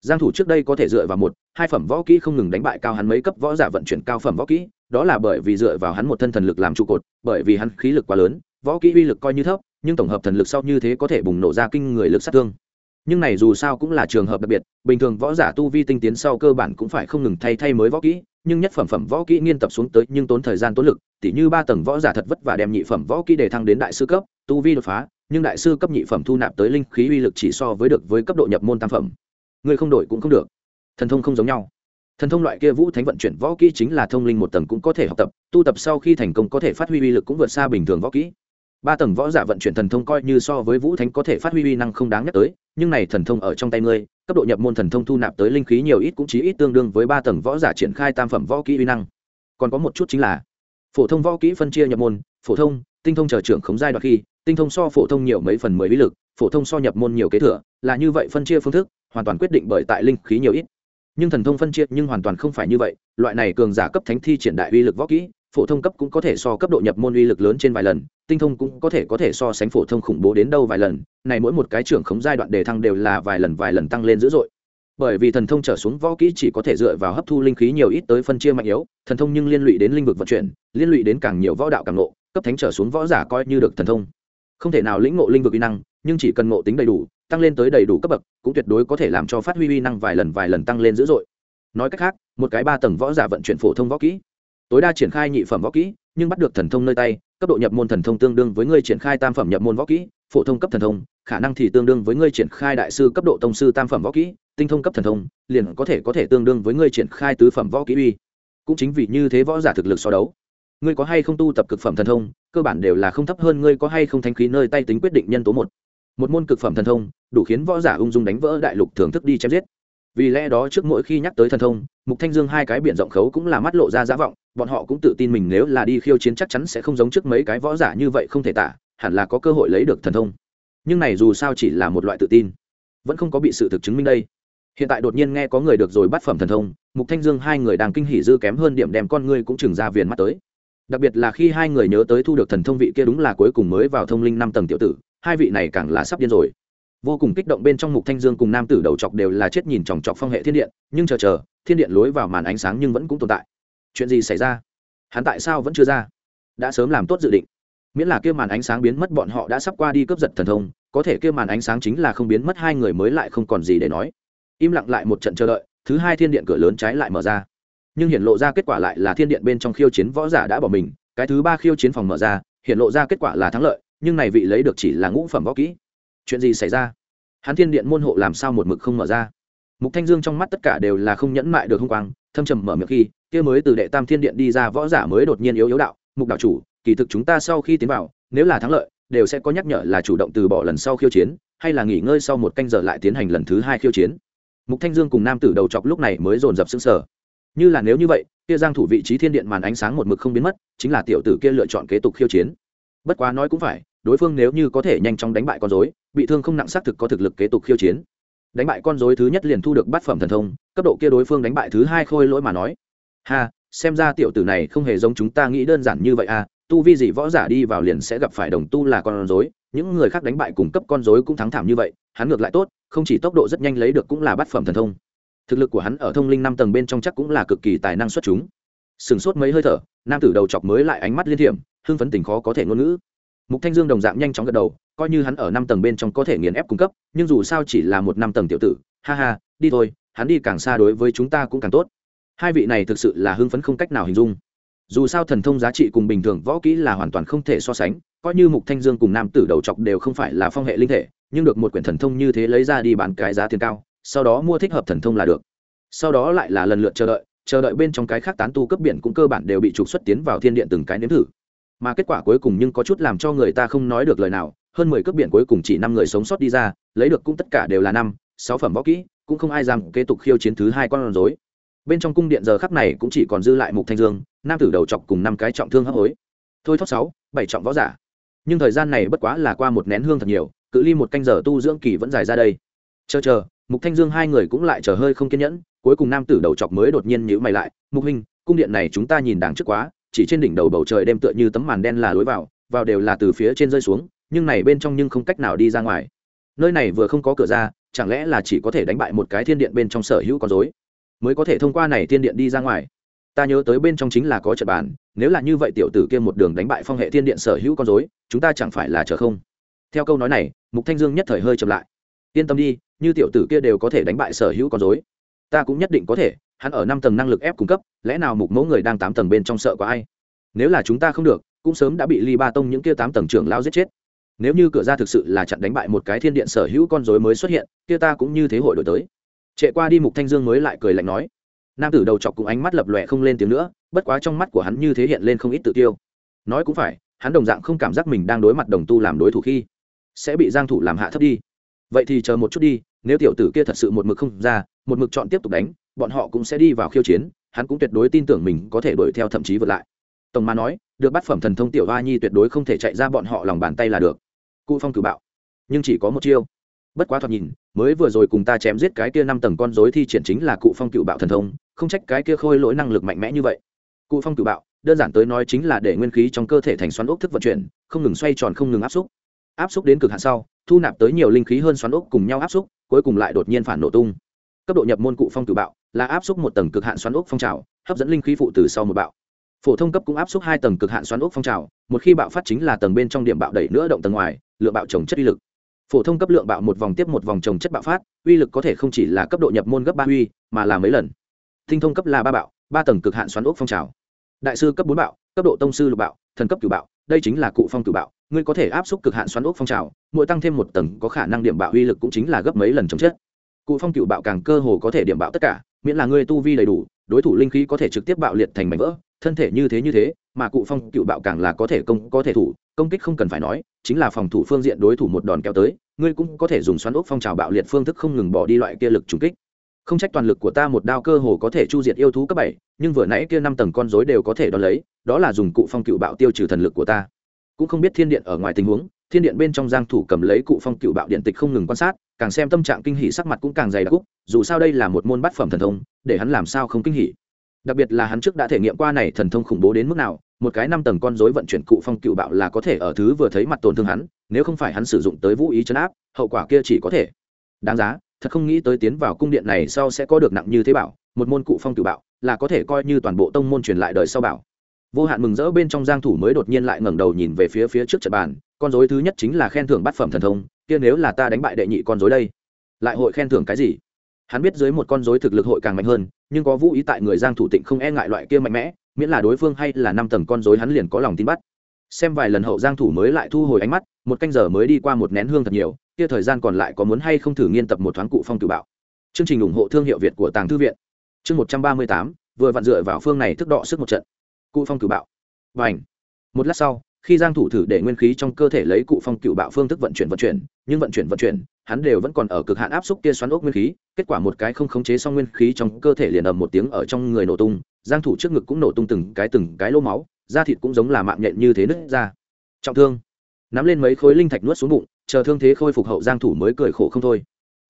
Giang thủ trước đây có thể dựa vào một, hai phẩm võ kỹ không ngừng đánh bại cao hắn mấy cấp võ giả vận chuyển cao phẩm võ kỹ, đó là bởi vì dựa vào hắn một thân thần lực làm trụ cột, bởi vì hắn khí lực quá lớn, võ kỹ uy lực coi như thấp, nhưng tổng hợp thần lực sau như thế có thể bùng nổ ra kinh người lực sát thương. Nhưng này dù sao cũng là trường hợp đặc biệt, bình thường võ giả tu vi tinh tiến sau cơ bản cũng phải không ngừng thay thay mới võ kỹ nhưng nhất phẩm phẩm võ kỹ nghiên tập xuống tới nhưng tốn thời gian tốn lực, tỉ như ba tầng võ giả thật vất vả đem nhị phẩm võ kỹ để thăng đến đại sư cấp, tu vi đột phá, nhưng đại sư cấp nhị phẩm thu nạp tới linh khí uy lực chỉ so với được với cấp độ nhập môn tam phẩm. Người không đổi cũng không được. Thần thông không giống nhau. Thần thông loại kia vũ thánh vận chuyển võ kỹ chính là thông linh một tầng cũng có thể học tập, tu tập sau khi thành công có thể phát huy uy lực cũng vượt xa bình thường võ kỹ ba tầng võ giả vận chuyển thần thông coi như so với vũ thánh có thể phát huy uy năng không đáng nhắc tới, nhưng này thần thông ở trong tay ngươi, cấp độ nhập môn thần thông thu nạp tới linh khí nhiều ít cũng chỉ ít tương đương với ba tầng võ giả triển khai tam phẩm võ kỹ uy năng. Còn có một chút chính là, phổ thông võ kỹ phân chia nhập môn, phổ thông, tinh thông chờ trưởng khống giai đoạn khi, tinh thông so phổ thông nhiều mấy phần mười uy lực, phổ thông so nhập môn nhiều kế thừa, là như vậy phân chia phương thức, hoàn toàn quyết định bởi tại linh khí nhiều ít. Nhưng thần thông phân chia nhưng hoàn toàn không phải như vậy, loại này cường giả cấp thánh thi triển đại uy lực võ kỹ phổ thông cấp cũng có thể so cấp độ nhập môn uy lực lớn trên vài lần, tinh thông cũng có thể có thể so sánh phổ thông khủng bố đến đâu vài lần. Này mỗi một cái trưởng khống giai đoạn đề thăng đều là vài lần vài lần tăng lên dữ dội. Bởi vì thần thông trở xuống võ kỹ chỉ có thể dựa vào hấp thu linh khí nhiều ít tới phân chia mạnh yếu, thần thông nhưng liên lụy đến linh vực vận chuyển, liên lụy đến càng nhiều võ đạo càng ngộ, cấp thánh trở xuống võ giả coi như được thần thông. Không thể nào lĩnh ngộ linh vực uy năng, nhưng chỉ cần ngộ tính đầy đủ, tăng lên tới đầy đủ cấp bậc, cũng tuyệt đối có thể làm cho phát huy uy năng vài lần vài lần tăng lên dữ dội. Nói cách khác, một cái ba tầng võ giả vận chuyển phổ thông võ kỹ tối đa triển khai nhị phẩm võ kỹ, nhưng bắt được thần thông nơi tay, cấp độ nhập môn thần thông tương đương với người triển khai tam phẩm nhập môn võ kỹ, phổ thông cấp thần thông, khả năng thì tương đương với người triển khai đại sư cấp độ tông sư tam phẩm võ kỹ, tinh thông cấp thần thông, liền có thể có thể tương đương với người triển khai tứ phẩm võ kỹ uy. Cũng chính vì như thế võ giả thực lực so đấu. Ngươi có hay không tu tập cực phẩm thần thông, cơ bản đều là không thấp hơn ngươi có hay không thanh khí nơi tay tính quyết định nhân tố một. Một môn cực phẩm thần thông, đủ khiến võ giả ung dung đánh vỡ đại lục thưởng thức đi chém giết vì lẽ đó trước mỗi khi nhắc tới thần thông, mục thanh dương hai cái biển rộng khấu cũng là mắt lộ ra giả vọng, bọn họ cũng tự tin mình nếu là đi khiêu chiến chắc chắn sẽ không giống trước mấy cái võ giả như vậy không thể tả, hẳn là có cơ hội lấy được thần thông. Nhưng này dù sao chỉ là một loại tự tin, vẫn không có bị sự thực chứng minh đây. Hiện tại đột nhiên nghe có người được rồi bắt phẩm thần thông, mục thanh dương hai người đang kinh hỉ dư kém hơn điểm đem con ngươi cũng chừng ra viền mắt tới. Đặc biệt là khi hai người nhớ tới thu được thần thông vị kia đúng là cuối cùng mới vào thông linh năm tầng tiểu tử, hai vị này càng là sắp điên rồi vô cùng kích động bên trong mục thanh dương cùng nam tử đầu chọc đều là chết nhìn chòng chọc phong hệ thiên điện, nhưng chờ chờ, thiên điện lối vào màn ánh sáng nhưng vẫn cũng tồn tại. Chuyện gì xảy ra? Hắn tại sao vẫn chưa ra? Đã sớm làm tốt dự định. Miễn là kia màn ánh sáng biến mất bọn họ đã sắp qua đi cướp giật thần thông, có thể kia màn ánh sáng chính là không biến mất hai người mới lại không còn gì để nói. Im lặng lại một trận chờ đợi, thứ hai thiên điện cửa lớn trái lại mở ra. Nhưng hiện lộ ra kết quả lại là thiên điện bên trong khiêu chiến võ giả đã bỏ mình, cái thứ ba khiêu chiến phòng mở ra, hiện lộ ra kết quả là thắng lợi, nhưng này vị lấy được chỉ là ngũ phẩm võ kỹ chuyện gì xảy ra? Hắn thiên điện môn hộ làm sao một mực không mở ra? Mục thanh dương trong mắt tất cả đều là không nhẫn mại được hung quang thâm trầm mở miệng khi kia mới từ đệ tam thiên điện đi ra võ giả mới đột nhiên yếu yếu đạo mục đạo chủ kỳ thực chúng ta sau khi tiến vào nếu là thắng lợi đều sẽ có nhắc nhở là chủ động từ bỏ lần sau khiêu chiến hay là nghỉ ngơi sau một canh giờ lại tiến hành lần thứ hai khiêu chiến. Mục thanh dương cùng nam tử đầu chọc lúc này mới dồn dập xứng sờ, như là nếu như vậy kia giang thủ vị trí thiên điện màn ánh sáng một mực không biến mất chính là tiểu tử kia lựa chọn kế tục khiêu chiến. Bất quá nói cũng phải đối phương nếu như có thể nhanh chóng đánh bại con rối, bị thương không nặng xác thực có thực lực kế tục khiêu chiến. Đánh bại con rối thứ nhất liền thu được bát phẩm thần thông, cấp độ kia đối phương đánh bại thứ hai khôi lỗi mà nói. Ha, xem ra tiểu tử này không hề giống chúng ta nghĩ đơn giản như vậy à tu vi gì võ giả đi vào liền sẽ gặp phải đồng tu là con rối, những người khác đánh bại cùng cấp con rối cũng thắng thảm như vậy, hắn ngược lại tốt, không chỉ tốc độ rất nhanh lấy được cũng là bát phẩm thần thông. Thực lực của hắn ở thông linh năm tầng bên trong chắc cũng là cực kỳ tài năng xuất chúng. Sừng sốt mấy hơi thở, nam tử đầu chọc mới lại ánh mắt liên thiểm, hưng phấn tình khó có thể ngôn ngữ mục thanh dương đồng dạng nhanh chóng gật đầu, coi như hắn ở năm tầng bên trong có thể nghiền ép cung cấp, nhưng dù sao chỉ là một năm tầng tiểu tử, ha ha, đi thôi, hắn đi càng xa đối với chúng ta cũng càng tốt. Hai vị này thực sự là hưng phấn không cách nào hình dung. Dù sao thần thông giá trị cùng bình thường võ kỹ là hoàn toàn không thể so sánh, coi như mục thanh dương cùng nam tử đầu chọc đều không phải là phong hệ linh thể, nhưng được một quyển thần thông như thế lấy ra đi bán cái giá tiền cao, sau đó mua thích hợp thần thông là được. Sau đó lại là lần lượt chờ đợi chờ đợi bên trong cái khác tán tu cấp biển cũng cơ bản đều bị trục xuất tiến vào thiên điện từng cái nếm thử mà kết quả cuối cùng nhưng có chút làm cho người ta không nói được lời nào. Hơn mười cướp biển cuối cùng chỉ năm người sống sót đi ra, lấy được cũng tất cả đều là năm, sáu phẩm võ kỹ, cũng không ai dám kế tục khiêu chiến thứ hai con rối. Bên trong cung điện giờ khắc này cũng chỉ còn dư lại mục thanh dương, nam tử đầu chọc cùng năm cái trọng thương hấp hối. Thôi thót sáu, bảy trọng võ giả. Nhưng thời gian này bất quá là qua một nén hương thật nhiều, cự ly một canh giờ tu dưỡng kỳ vẫn dài ra đây. Chờ chờ, mục thanh dương hai người cũng lại chờ hơi không kiên nhẫn, cuối cùng nam tử đầu chọc mới đột nhiên nhíu mày lại, mục hình cung điện này chúng ta nhìn đáng trước quá chỉ trên đỉnh đầu bầu trời đêm tựa như tấm màn đen là lối vào vào đều là từ phía trên rơi xuống, nhưng này bên trong nhưng không cách nào đi ra ngoài. Nơi này vừa không có cửa ra, chẳng lẽ là chỉ có thể đánh bại một cái thiên điện bên trong sở hữu con dối mới có thể thông qua này thiên điện đi ra ngoài. Ta nhớ tới bên trong chính là có trận bàn, nếu là như vậy tiểu tử kia một đường đánh bại phong hệ thiên điện sở hữu con dối chúng ta chẳng phải là chờ không? Theo câu nói này, mục thanh dương nhất thời hơi chậm lại. Yên tâm đi, như tiểu tử kia đều có thể đánh bại sở hữu con dối ta cũng nhất định có thể, hắn ở năm tầng năng lực ép cung cấp, lẽ nào mục mẫu người đang tám tầng bên trong sợ có ai? Nếu là chúng ta không được, cũng sớm đã bị ly ba tông những kia tám tầng trưởng lao giết chết. Nếu như cửa ra thực sự là chặn đánh bại một cái thiên điện sở hữu con dối mới xuất hiện, kia ta cũng như thế hội đổi tới. Trệ qua đi mục thanh dương mới lại cười lạnh nói. Nam tử đầu chọc cùng ánh mắt lập lòe không lên tiếng nữa, bất quá trong mắt của hắn như thế hiện lên không ít tự tiêu. Nói cũng phải, hắn đồng dạng không cảm giác mình đang đối mặt đồng tu làm đối thủ khi sẽ bị giang thủ làm hạ thấp đi. Vậy thì chờ một chút đi, nếu tiểu tử kia thật sự một mực không ra một mực chọn tiếp tục đánh, bọn họ cũng sẽ đi vào khiêu chiến, hắn cũng tuyệt đối tin tưởng mình có thể đuổi theo thậm chí vượt lại. Tổng mà nói, được bắt phẩm thần thông tiểu hoa nhi tuyệt đối không thể chạy ra bọn họ lòng bàn tay là được. Cụ phong cử bạo, nhưng chỉ có một chiêu. Bất quá thoạt nhìn, mới vừa rồi cùng ta chém giết cái kia năm tầng con rối thi triển chính là cụ phong cựu bạo thần thông, không trách cái kia khôi lỗi năng lực mạnh mẽ như vậy. Cụ phong cựu bạo, đơn giản tới nói chính là để nguyên khí trong cơ thể thành xoắn ốc thức vận chuyển, không ngừng xoay tròn, không ngừng áp xúc. Áp xúc đến cực hạn sau, thu nạp tới nhiều linh khí hơn xoắn ốc cùng nhau áp xúc, cuối cùng lại đột nhiên phản nổ tung cấp độ nhập môn cụ phong cử bạo là áp xúc một tầng cực hạn xoắn ốc phong trào, hấp dẫn linh khí phụ từ sau một bạo. Phổ thông cấp cũng áp xúc hai tầng cực hạn xoắn ốc phong trào, một khi bạo phát chính là tầng bên trong điểm bạo đẩy nữa động tầng ngoài, lượng bạo trồng chất uy lực. Phổ thông cấp lượng bạo một vòng tiếp một vòng trồng chất bạo phát, uy lực có thể không chỉ là cấp độ nhập môn gấp ba uy, mà là mấy lần. Tinh thông cấp là ba bạo, ba tầng cực hạn xoắn ốc phong trào. Đại sư cấp bốn bạo, cấp độ tông sư lục bạo, thần cấp cửu bạo, đây chính là cụ phong cửu bạo, ngươi có thể áp xúc cực hạn xoắn ốc phong trào, mỗi tăng thêm một tầng có khả năng điểm bạo uy lực cũng chính là gấp mấy lần trồng chất cụ phong cựu bạo càng cơ hồ có thể điểm bạo tất cả, miễn là ngươi tu vi đầy đủ, đối thủ linh khí có thể trực tiếp bạo liệt thành mảnh vỡ, thân thể như thế như thế, mà cụ phong cựu bạo càng là có thể công, có thể thủ, công kích không cần phải nói, chính là phòng thủ phương diện đối thủ một đòn kéo tới, ngươi cũng có thể dùng xoắn ốc phong trào bạo liệt phương thức không ngừng bỏ đi loại kia lực trùng kích. Không trách toàn lực của ta một đao cơ hồ có thể chu diệt yêu thú cấp bảy, nhưng vừa nãy kia năm tầng con rối đều có thể đón lấy, đó là dùng cụ phong cựu bạo tiêu trừ thần lực của ta. Cũng không biết thiên điện ở ngoài tình huống thiên điện bên trong giang thủ cầm lấy cụ phong cựu bạo điện tịch không ngừng quan sát, càng xem tâm trạng kinh hỉ sắc mặt cũng càng dày đặc. Úc dù sao đây là một môn bát phẩm thần thông, để hắn làm sao không kinh hỉ? Đặc biệt là hắn trước đã thể nghiệm qua này thần thông khủng bố đến mức nào, một cái năm tầng con rối vận chuyển cụ phong cựu bạo là có thể ở thứ vừa thấy mặt tổn thương hắn, nếu không phải hắn sử dụng tới vũ ý chấn áp, hậu quả kia chỉ có thể. Đáng giá, thật không nghĩ tới tiến vào cung điện này sau sẽ có được nặng như thế bảo, một môn cụ phong cựu bạo là có thể coi như toàn bộ tông môn truyền lại đời sau bảo. Vô hạn mừng rỡ bên trong giang thủ mới đột nhiên lại ngẩng đầu nhìn về phía phía trước trận bàn con rối thứ nhất chính là khen thưởng bát phẩm thần thông kia nếu là ta đánh bại đệ nhị con rối đây lại hội khen thưởng cái gì? Hắn biết dưới một con rối thực lực hội càng mạnh hơn nhưng có vũ ý tại người giang thủ tịnh không e ngại loại kia mạnh mẽ miễn là đối phương hay là năm tầng con rối hắn liền có lòng tin bắt. Xem vài lần hậu giang thủ mới lại thu hồi ánh mắt một canh giờ mới đi qua một nén hương thật nhiều kia thời gian còn lại có muốn hay không thử nghiên tập một thoáng cụ phong cử bạo. Chương trình ủng hộ thương hiệu việt của tàng thư viện. Chương 138, vừa vặn dựa vào phương này thức đọ sức một trận. Cụ phong cử bạo. Và một lát sau khi giang thủ thử để nguyên khí trong cơ thể lấy cụ phong cựu bạo phương thức vận chuyển vận chuyển, nhưng vận chuyển vận chuyển, hắn đều vẫn còn ở cực hạn áp xúc kia xoắn ốc nguyên khí, kết quả một cái không khống chế xong nguyên khí trong cơ thể liền ầm một tiếng ở trong người nổ tung, giang thủ trước ngực cũng nổ tung từng cái từng cái lỗ máu, da thịt cũng giống là mạng nhện như thế nứt ra. Trọng thương. Nắm lên mấy khối linh thạch nuốt xuống bụng, chờ thương thế khôi phục hậu giang thủ mới cười khổ không thôi.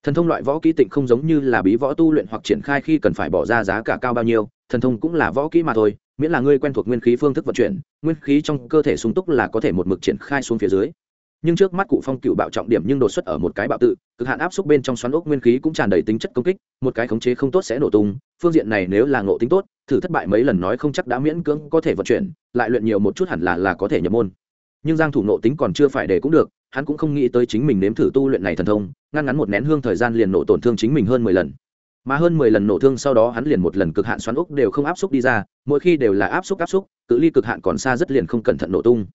Thần thông loại võ kỹ tịnh không giống như là bí võ tu luyện hoặc triển khai khi cần phải bỏ ra giá cả cao bao nhiêu thần thông cũng là võ kỹ mà thôi, miễn là ngươi quen thuộc nguyên khí phương thức vận chuyển, nguyên khí trong cơ thể sung túc là có thể một mực triển khai xuống phía dưới. Nhưng trước mắt cụ phong cựu bạo trọng điểm nhưng đột xuất ở một cái bạo tự, cực hạn áp xúc bên trong xoắn ốc nguyên khí cũng tràn đầy tính chất công kích, một cái khống chế không tốt sẽ nổ tung, phương diện này nếu là ngộ tính tốt, thử thất bại mấy lần nói không chắc đã miễn cưỡng có thể vận chuyển, lại luyện nhiều một chút hẳn là là có thể nhập môn. Nhưng giang thủ nộ tính còn chưa phải để cũng được, hắn cũng không nghĩ tới chính mình nếm thử tu luyện này thần thông, ngăn ngắn một nén hương thời gian liền nổ tổn thương chính mình hơn mười lần mà hơn mười lần nổ thương sau đó hắn liền một lần cực hạn xoắn ốc đều không áp xúc đi ra, mỗi khi đều là áp xúc áp xúc, cự ly cực hạn còn xa rất liền không cẩn thận nổ tung.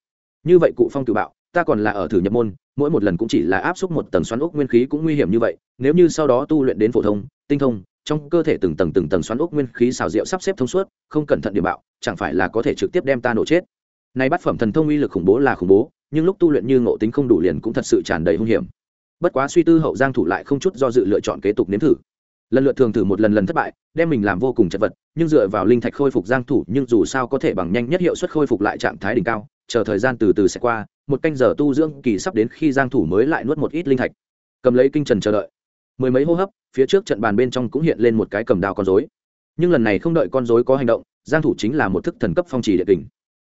Như vậy cụ phong tự bạo, ta còn là ở thử nhập môn, mỗi một lần cũng chỉ là áp xúc một tầng xoắn ốc nguyên khí cũng nguy hiểm như vậy, nếu như sau đó tu luyện đến phổ thông, tinh thông, trong cơ thể từng tầng từng tầng xoắn ốc nguyên khí xào rượu sắp xếp thông suốt, không cẩn thận điểm bạo, chẳng phải là có thể trực tiếp đem ta nổ chết. Nay bát phẩm thần thông uy lực khủng bố là khủng bố, nhưng lúc tu luyện như ngộ tính không đủ liền cũng thật sự tràn đầy hung hiểm. Bất quá suy tư hậu giang thủ lại không chút do dự lựa chọn kế tục nếm thử lần lượt thường thử một lần lần thất bại, đem mình làm vô cùng chật vật, nhưng dựa vào linh thạch khôi phục giang thủ, nhưng dù sao có thể bằng nhanh nhất hiệu suất khôi phục lại trạng thái đỉnh cao, chờ thời gian từ từ sẽ qua, một canh giờ tu dưỡng kỳ sắp đến khi giang thủ mới lại nuốt một ít linh thạch. Cầm lấy kinh trần chờ đợi. Mười mấy hô hấp, phía trước trận bàn bên trong cũng hiện lên một cái cầm đao con rối. Nhưng lần này không đợi con rối có hành động, giang thủ chính là một thức thần cấp phong trì địa kình.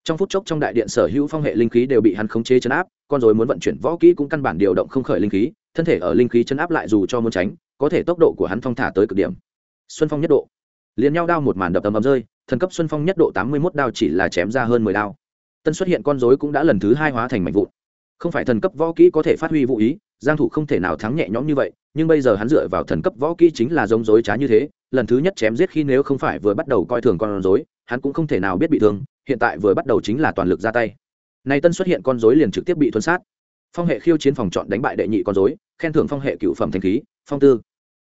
Trong phút chốc trong đại điện sở hữu phong hệ linh khí đều bị hắn khống chế chấn áp, con rối muốn vận chuyển võ kỹ cũng căn bản điều động không khởi linh khí, thân thể ở linh khí chấn áp lại dù cho muốn tránh có thể tốc độ của hắn phong thả tới cực điểm. Xuân phong nhất độ. Liền nhau đao một màn đập ầm ầm rơi, thần cấp xuân phong nhất độ tám mươi mốt đao chỉ là chém ra hơn mười đao. Tân xuất hiện con rối cũng đã lần thứ hai hóa thành mạnh vụn. Không phải thần cấp võ kỹ có thể phát huy vũ ý, giang thủ không thể nào thắng nhẹ nhõm như vậy, nhưng bây giờ hắn dựa vào thần cấp võ kỹ chính là giống rối trá như thế, lần thứ nhất chém giết khi nếu không phải vừa bắt đầu coi thường con rối, hắn cũng không thể nào biết bị thương, hiện tại vừa bắt đầu chính là toàn lực ra tay. Này tân xuất hiện con rối liền trực tiếp bị thuần sát. Phong hệ khiêu chiến phòng chọn đánh bại đệ nhị con rối, khen thưởng phong hệ cựu phẩm thanh khí, phong tư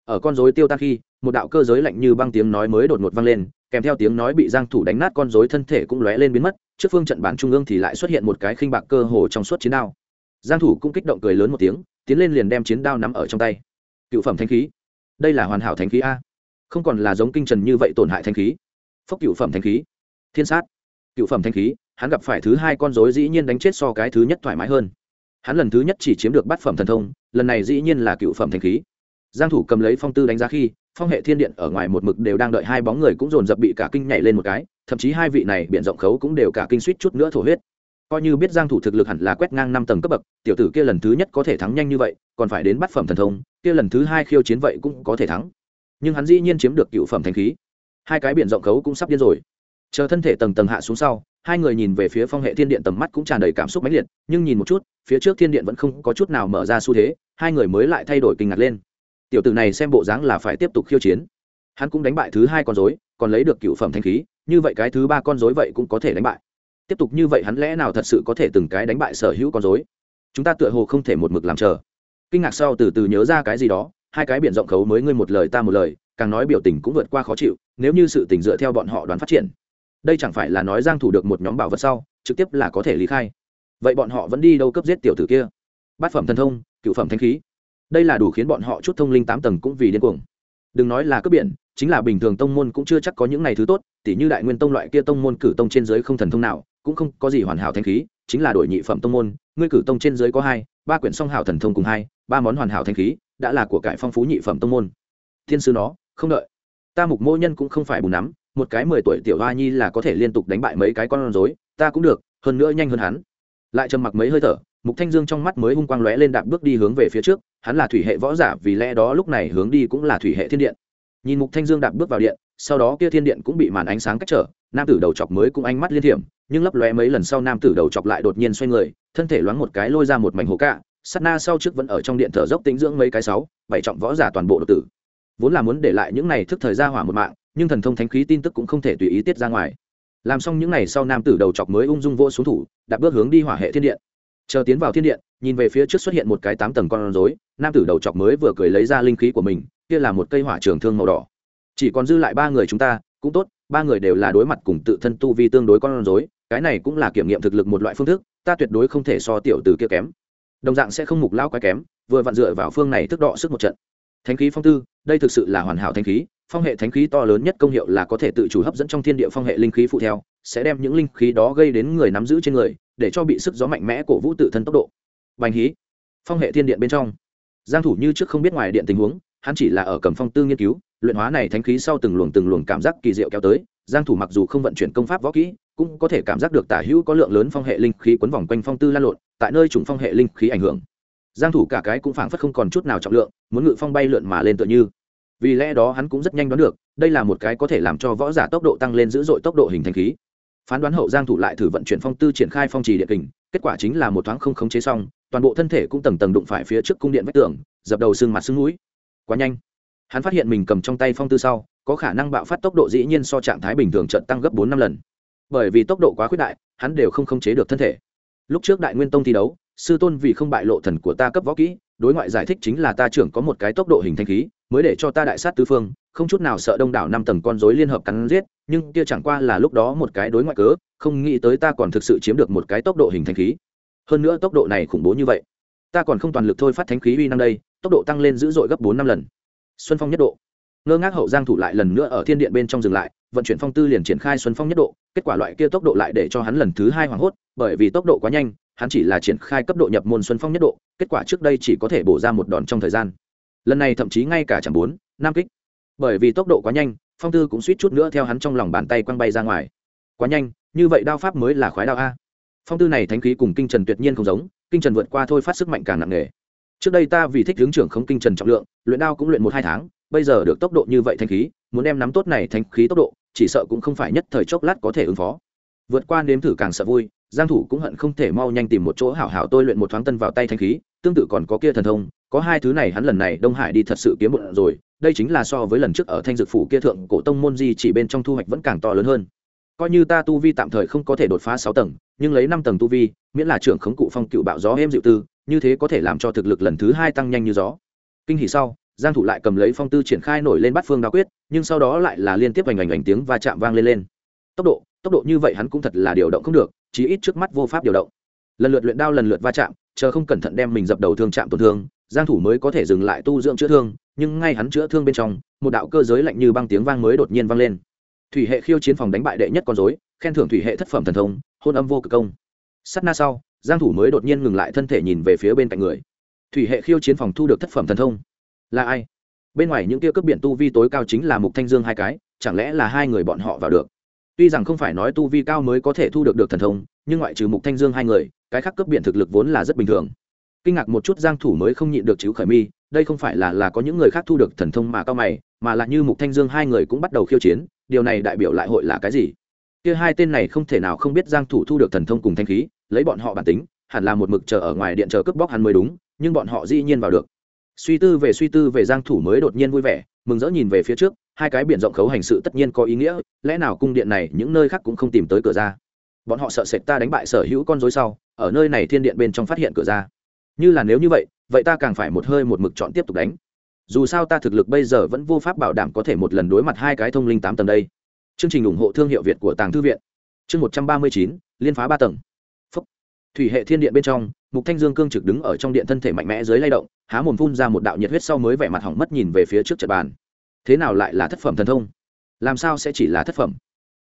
ở con rối tiêu tan khi, một đạo cơ giới lạnh như băng tiếng nói mới đột ngột vang lên, kèm theo tiếng nói bị giang thủ đánh nát con rối thân thể cũng lóe lên biến mất, trước phương trận bán trung ương thì lại xuất hiện một cái khinh bạc cơ hồ trong suốt chiến đao. Giang thủ cũng kích động cười lớn một tiếng, tiến lên liền đem chiến đao nắm ở trong tay. Cựu phẩm thanh khí. Đây là hoàn hảo thanh khí a. Không còn là giống kinh trần như vậy tổn hại thanh khí. Phốc cựu phẩm thanh khí. Thiên sát. Cựu phẩm thanh khí, hắn gặp phải thứ hai con rối dĩ nhiên đánh chết so cái thứ nhất thoải mái hơn. Hắn lần thứ nhất chỉ chiếm được bát phẩm thần thông, lần này dĩ nhiên là cựu phẩm thanh khí giang thủ cầm lấy phong tư đánh giá khi, phong hệ thiên điện ở ngoài một mực đều đang đợi hai bóng người cũng dồn dập bị cả kinh nhảy lên một cái, thậm chí hai vị này biển rộng khấu cũng đều cả kinh suýt chút nữa thổ huyết. Coi như biết giang thủ thực lực hẳn là quét ngang năm tầng cấp bậc, tiểu tử kia lần thứ nhất có thể thắng nhanh như vậy, còn phải đến bắt phẩm thần thông, kia lần thứ hai khiêu chiến vậy cũng có thể thắng. Nhưng hắn dĩ nhiên chiếm được cựu phẩm thanh khí. Hai cái biển rộng khấu cũng sắp điên rồi. Chờ thân thể tầng tầng hạ xuống sau, hai người nhìn về phía phong hệ thiên điện tầm mắt cũng tràn đầy cảm xúc mãnh liệt, nhưng nhìn một chút, phía trước thiên điện vẫn không có chút nào mở ra xu thế, hai người mới lại thay đổi kinh ngạc lên tiểu tử này xem bộ dáng là phải tiếp tục khiêu chiến. Hắn cũng đánh bại thứ hai con dối còn lấy được cựu phẩm thanh khí, như vậy cái thứ ba con dối vậy cũng có thể đánh bại. Tiếp tục như vậy hắn lẽ nào thật sự có thể từng cái đánh bại sở hữu con dối chúng ta tựa hồ không thể một mực làm chờ. Kinh ngạc sau từ từ nhớ ra cái gì đó, hai cái biển rộng khấu mới ngươi một lời ta một lời, càng nói biểu tình cũng vượt qua khó chịu, nếu như sự tình dựa theo bọn họ đoán phát triển. Đây chẳng phải là nói giang thủ được một nhóm bảo vật sau, trực tiếp là có thể lý khai. Vậy bọn họ vẫn đi đâu cấp giết tiểu tử kia? Bát phẩm thần thông, cựu phẩm thanh khí đây là đủ khiến bọn họ chút thông linh tám tầng cũng vì điên cuồng. Đừng nói là cướp biển, chính là bình thường tông môn cũng chưa chắc có những này thứ tốt, tỉ như đại nguyên tông loại kia tông môn cử tông trên dưới không thần thông nào, cũng không có gì hoàn hảo thanh khí, chính là đổi nhị phẩm tông môn, ngươi cử tông trên dưới có hai, ba quyển song hảo thần thông cùng hai, ba món hoàn hảo thanh khí, đã là của cải phong phú nhị phẩm tông môn. Thiên sư nó, không đợi. Ta mục mô nhân cũng không phải bùn nắm, một cái mười tuổi tiểu hoa nhi là có thể liên tục đánh bại mấy cái con rối, ta cũng được, hơn nữa nhanh hơn hắn. Lại trầm mặc mấy hơi thở mục thanh dương trong mắt mới hung quang lóe lên đạp bước đi hướng về phía trước, hắn là thủy hệ võ giả, vì lẽ đó lúc này hướng đi cũng là thủy hệ thiên điện. Nhìn mục thanh dương đạp bước vào điện, sau đó kia thiên điện cũng bị màn ánh sáng cách trở, nam tử đầu chọc mới cũng ánh mắt liên thiểm, nhưng lấp lóe mấy lần sau nam tử đầu chọc lại đột nhiên xoay người, thân thể loáng một cái lôi ra một mảnh hồ cạ, sát na sau trước vẫn ở trong điện thở dốc tính dưỡng mấy cái sáu, bảy trọng võ giả toàn bộ đột tử. Vốn là muốn để lại những này thức thời ra hỏa một mạng, nhưng thần thông thánh khí tin tức cũng không thể tùy ý tiết ra ngoài. Làm xong những này sau nam tử đầu chọc mới ung dung vô xuống thủ, đạp bước hướng đi hỏa hệ thiên điện chờ tiến vào thiên điện, nhìn về phía trước xuất hiện một cái tám tầng con rối, nam tử đầu chọc mới vừa cười lấy ra linh khí của mình, kia là một cây hỏa trường thương màu đỏ. Chỉ còn dư lại ba người chúng ta, cũng tốt, ba người đều là đối mặt cùng tự thân tu vi tương đối con rối, cái này cũng là kiểm nghiệm thực lực một loại phương thức, ta tuyệt đối không thể so tiểu từ kia kém. Đồng dạng sẽ không mục lao quái kém, vừa vặn dựa vào phương này thức đọ sức một trận. Thánh khí phong tư, đây thực sự là hoàn hảo thánh khí, phong hệ thánh khí to lớn nhất công hiệu là có thể tự chủ hấp dẫn trong thiên địa phong hệ linh khí phụ theo, sẽ đem những linh khí đó gây đến người nắm giữ trên người để cho bị sức gió mạnh mẽ cổ vũ tự thân tốc độ. Bành hí. Phong hệ thiên điện bên trong. Giang thủ như trước không biết ngoài điện tình huống, hắn chỉ là ở cầm phong tư nghiên cứu, luyện hóa này thánh khí sau từng luồng từng luồng cảm giác kỳ diệu kéo tới. Giang thủ mặc dù không vận chuyển công pháp võ kỹ, cũng có thể cảm giác được tả hữu có lượng lớn phong hệ linh khí quấn vòng quanh phong tư lan lộn, tại nơi trùng phong hệ linh khí ảnh hưởng. Giang thủ cả cái cũng phảng phất không còn chút nào trọng lượng, muốn ngự phong bay lượn mà lên tựa như. Vì lẽ đó hắn cũng rất nhanh đoán được, đây là một cái có thể làm cho võ giả tốc độ tăng lên dữ dội tốc độ hình thành khí phán đoán hậu giang thủ lại thử vận chuyển phong tư triển khai phong trì điện kình, kết quả chính là một thoáng không khống chế xong, toàn bộ thân thể cũng tầng tầng đụng phải phía trước cung điện vách tường, dập đầu xương mặt xương mũi. Quá nhanh. Hắn phát hiện mình cầm trong tay phong tư sau, có khả năng bạo phát tốc độ dĩ nhiên so trạng thái bình thường trận tăng gấp bốn năm lần. Bởi vì tốc độ quá khuyết đại, hắn đều không khống chế được thân thể. Lúc trước đại nguyên tông thi đấu, sư tôn vì không bại lộ thần của ta cấp võ kỹ, đối ngoại giải thích chính là ta trưởng có một cái tốc độ hình thanh khí mới để cho ta đại sát tứ phương, không chút nào sợ đông đảo năm tầng con rối liên hợp cắn giết, nhưng kia chẳng qua là lúc đó một cái đối ngoại cớ, không nghĩ tới ta còn thực sự chiếm được một cái tốc độ hình thanh khí. Hơn nữa tốc độ này khủng bố như vậy, ta còn không toàn lực thôi phát thánh khí uy năng đây, tốc độ tăng lên dữ dội gấp bốn năm lần. Xuân phong nhất độ. Ngơ ngác hậu giang thủ lại lần nữa ở thiên điện bên trong dừng lại, vận chuyển phong tư liền triển khai xuân phong nhất độ, kết quả loại kia tốc độ lại để cho hắn lần thứ hai hoảng hốt, bởi vì tốc độ quá nhanh, hắn chỉ là triển khai cấp độ nhập môn xuân phong nhất độ, kết quả trước đây chỉ có thể bổ ra một đòn trong thời gian lần này thậm chí ngay cả chẳng bốn, năm kích. Bởi vì tốc độ quá nhanh, phong tư cũng suýt chút nữa theo hắn trong lòng bàn tay quăng bay ra ngoài. Quá nhanh, như vậy đao pháp mới là khoái đao a. Phong tư này thánh khí cùng kinh trần tuyệt nhiên không giống, kinh trần vượt qua thôi phát sức mạnh càng nặng nề. Trước đây ta vì thích hướng trưởng không kinh trần trọng lượng, luyện đao cũng luyện một hai tháng, bây giờ được tốc độ như vậy thanh khí, muốn đem nắm tốt này thanh khí tốc độ, chỉ sợ cũng không phải nhất thời chốc lát có thể ứng phó. Vượt qua nếm thử càng sợ vui, giang thủ cũng hận không thể mau nhanh tìm một chỗ hảo hảo tôi luyện một thoáng tân vào tay thanh khí, tương tự còn có kia thần thông có hai thứ này hắn lần này đông hải đi thật sự kiếm bụng rồi, đây chính là so với lần trước ở thanh dược phủ kia thượng cổ tông môn di chỉ bên trong thu hoạch vẫn càng to lớn hơn. Coi như ta tu vi tạm thời không có thể đột phá sáu tầng, nhưng lấy năm tầng tu vi, miễn là trưởng khống cụ phong cựu bạo gió êm dịu tư, như thế có thể làm cho thực lực lần thứ hai tăng nhanh như gió. Kinh hỉ sau, giang thủ lại cầm lấy phong tư triển khai nổi lên bát phương đao quyết, nhưng sau đó lại là liên tiếp vành ảnh ảnh tiếng va chạm vang lên lên. Tốc độ tốc độ như vậy hắn cũng thật là điều động không được, chí ít trước mắt vô pháp điều động. Lần lượt luyện đao lần lượt va chạm, chờ không cẩn thận đem mình dập đầu thương chạm tổn thương giang thủ mới có thể dừng lại tu dưỡng chữa thương, nhưng ngay hắn chữa thương bên trong, một đạo cơ giới lạnh như băng tiếng vang mới đột nhiên vang lên. Thủy hệ khiêu chiến phòng đánh bại đệ nhất con rối, khen thưởng thủy hệ thất phẩm thần thông, hôn âm vô cực công. Sát na sau, giang thủ mới đột nhiên ngừng lại thân thể nhìn về phía bên cạnh người. Thủy hệ khiêu chiến phòng thu được thất phẩm thần thông. Là ai? Bên ngoài những kia cướp biển tu vi tối cao chính là mục thanh dương hai cái, chẳng lẽ là hai người bọn họ vào được? Tuy rằng không phải nói tu vi cao mới có thể thu được được thần thông, nhưng ngoại trừ mục thanh dương hai người, cái khác cướp biển thực lực vốn là rất bình thường kinh ngạc một chút giang thủ mới không nhịn được chữ khởi mi, đây không phải là là có những người khác thu được thần thông mà cao mày, mà là như mục thanh dương hai người cũng bắt đầu khiêu chiến, điều này đại biểu lại hội là cái gì? Kia hai tên này không thể nào không biết giang thủ thu được thần thông cùng thanh khí, lấy bọn họ bản tính, hẳn là một mực chờ ở ngoài điện chờ cướp bóc hắn mới đúng, nhưng bọn họ dĩ nhiên vào được. Suy tư về suy tư về giang thủ mới đột nhiên vui vẻ, mừng rỡ nhìn về phía trước, hai cái biển rộng khấu hành sự tất nhiên có ý nghĩa, lẽ nào cung điện này những nơi khác cũng không tìm tới cửa ra? Bọn họ sợ sệt ta đánh bại sở hữu con rối sau, ở nơi này thiên điện bên trong phát hiện cửa ra như là nếu như vậy vậy ta càng phải một hơi một mực chọn tiếp tục đánh. Dù sao ta thực lực bây giờ vẫn vô pháp bảo đảm có thể một lần đối mặt hai cái thông linh tám tầng đây. Chương trình ủng hộ thương hiệu việt của tàng thư viện. Chương một trăm ba mươi chín, liên phá ba tầng. Phúc. thủy hệ thiên điện bên trong, mục thanh dương cương trực đứng ở trong điện thân thể mạnh mẽ dưới lay động, há mồm phun ra một đạo nhiệt huyết sau mới vẻ mặt hỏng mất nhìn về phía trước trận bàn. Thế nào lại là thất phẩm thần thông? Làm sao sẽ chỉ là thất phẩm?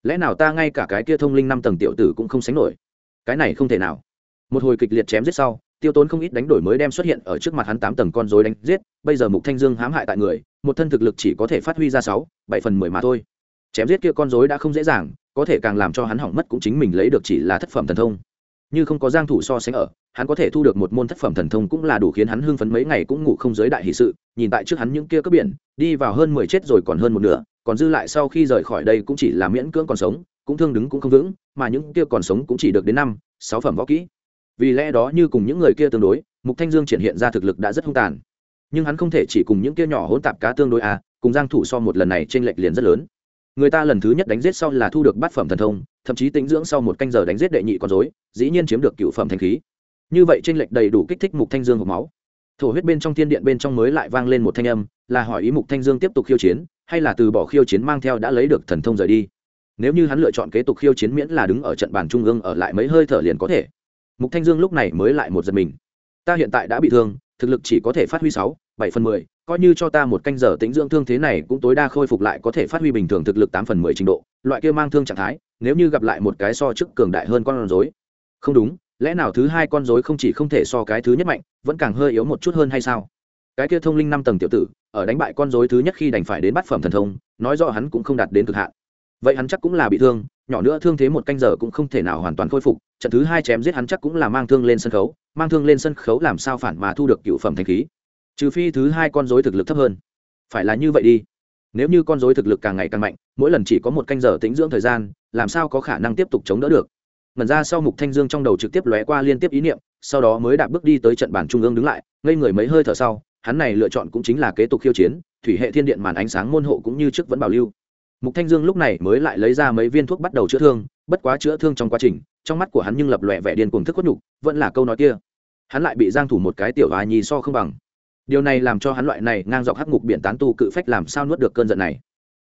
Lẽ nào ta ngay cả cái kia thông linh năm tầng tiểu tử cũng không sánh nổi? Cái này không thể nào một hồi kịch liệt chém giết sau, tiêu tốn không ít đánh đổi mới đem xuất hiện ở trước mặt hắn tám tầng con rối đánh giết, bây giờ mục thanh dương hãm hại tại người, một thân thực lực chỉ có thể phát huy ra sáu, bảy phần mười mà thôi. Chém giết kia con rối đã không dễ dàng, có thể càng làm cho hắn hỏng mất cũng chính mình lấy được chỉ là thất phẩm thần thông. Như không có giang thủ so sánh ở, hắn có thể thu được một môn thất phẩm thần thông cũng là đủ khiến hắn hưng phấn mấy ngày cũng ngủ không giới đại hỷ sự. Nhìn tại trước hắn những kia cướp biển, đi vào hơn mười chết rồi còn hơn một nửa, còn dư lại sau khi rời khỏi đây cũng chỉ là miễn cưỡng còn sống, cũng thương đứng cũng không vững, mà những kia còn sống cũng chỉ được đến năm, sáu phẩm võ kỹ vì lẽ đó như cùng những người kia tương đối, mục thanh dương triển hiện ra thực lực đã rất hung tàn. Nhưng hắn không thể chỉ cùng những kia nhỏ hỗn tạp cá tương đối à cùng giang thủ so một lần này trên lệch liền rất lớn. Người ta lần thứ nhất đánh giết sau là thu được bát phẩm thần thông, thậm chí tính dưỡng sau một canh giờ đánh giết đệ nhị con rối, dĩ nhiên chiếm được cựu phẩm thanh khí. Như vậy trên lệch đầy đủ kích thích mục thanh dương hộc máu. Thổ huyết bên trong thiên điện bên trong mới lại vang lên một thanh âm, là hỏi ý mục thanh dương tiếp tục khiêu chiến, hay là từ bỏ khiêu chiến mang theo đã lấy được thần thông rời đi. Nếu như hắn lựa chọn kế tục khiêu chiến miễn là đứng ở trận bàn trung ương ở lại mấy hơi thở liền có thể mục thanh dương lúc này mới lại một giật mình. Ta hiện tại đã bị thương, thực lực chỉ có thể phát huy sáu, bảy phần mười, coi như cho ta một canh giờ tính dưỡng thương thế này cũng tối đa khôi phục lại có thể phát huy bình thường thực lực tám phần mười trình độ, loại kia mang thương trạng thái, nếu như gặp lại một cái so chức cường đại hơn con rối. Không đúng, lẽ nào thứ hai con rối không chỉ không thể so cái thứ nhất mạnh, vẫn càng hơi yếu một chút hơn hay sao? Cái kia thông linh năm tầng tiểu tử, ở đánh bại con rối thứ nhất khi đành phải đến bắt phẩm thần thông, nói rõ hắn cũng không đạt đến cực hạn vậy hắn chắc cũng là bị thương, nhỏ nữa thương thế một canh giờ cũng không thể nào hoàn toàn khôi phục, trận thứ hai chém giết hắn chắc cũng là mang thương lên sân khấu, mang thương lên sân khấu làm sao phản mà thu được cựu phẩm thanh khí. Trừ phi thứ hai con dối thực lực thấp hơn. Phải là như vậy đi. Nếu như con dối thực lực càng ngày càng mạnh, mỗi lần chỉ có một canh giờ tĩnh dưỡng thời gian, làm sao có khả năng tiếp tục chống đỡ được? Ngần ra sau mục thanh dương trong đầu trực tiếp lóe qua liên tiếp ý niệm, sau đó mới đạp bước đi tới trận bàn trung ương đứng lại, ngây người mấy hơi thở sau, hắn này lựa chọn cũng chính là kế tục khiêu chiến, thủy hệ thiên điện màn ánh sáng môn hộ cũng như trước vẫn bảo lưu mục thanh dương lúc này mới lại lấy ra mấy viên thuốc bắt đầu chữa thương, bất quá chữa thương trong quá trình, trong mắt của hắn nhưng lập lòe vẻ điên cuồng thức khuất nhục, vẫn là câu nói kia. Hắn lại bị giang thủ một cái tiểu hòa nhi so không bằng. Điều này làm cho hắn loại này ngang dọc hắc ngục biển tán tu cự phách làm sao nuốt được cơn giận này.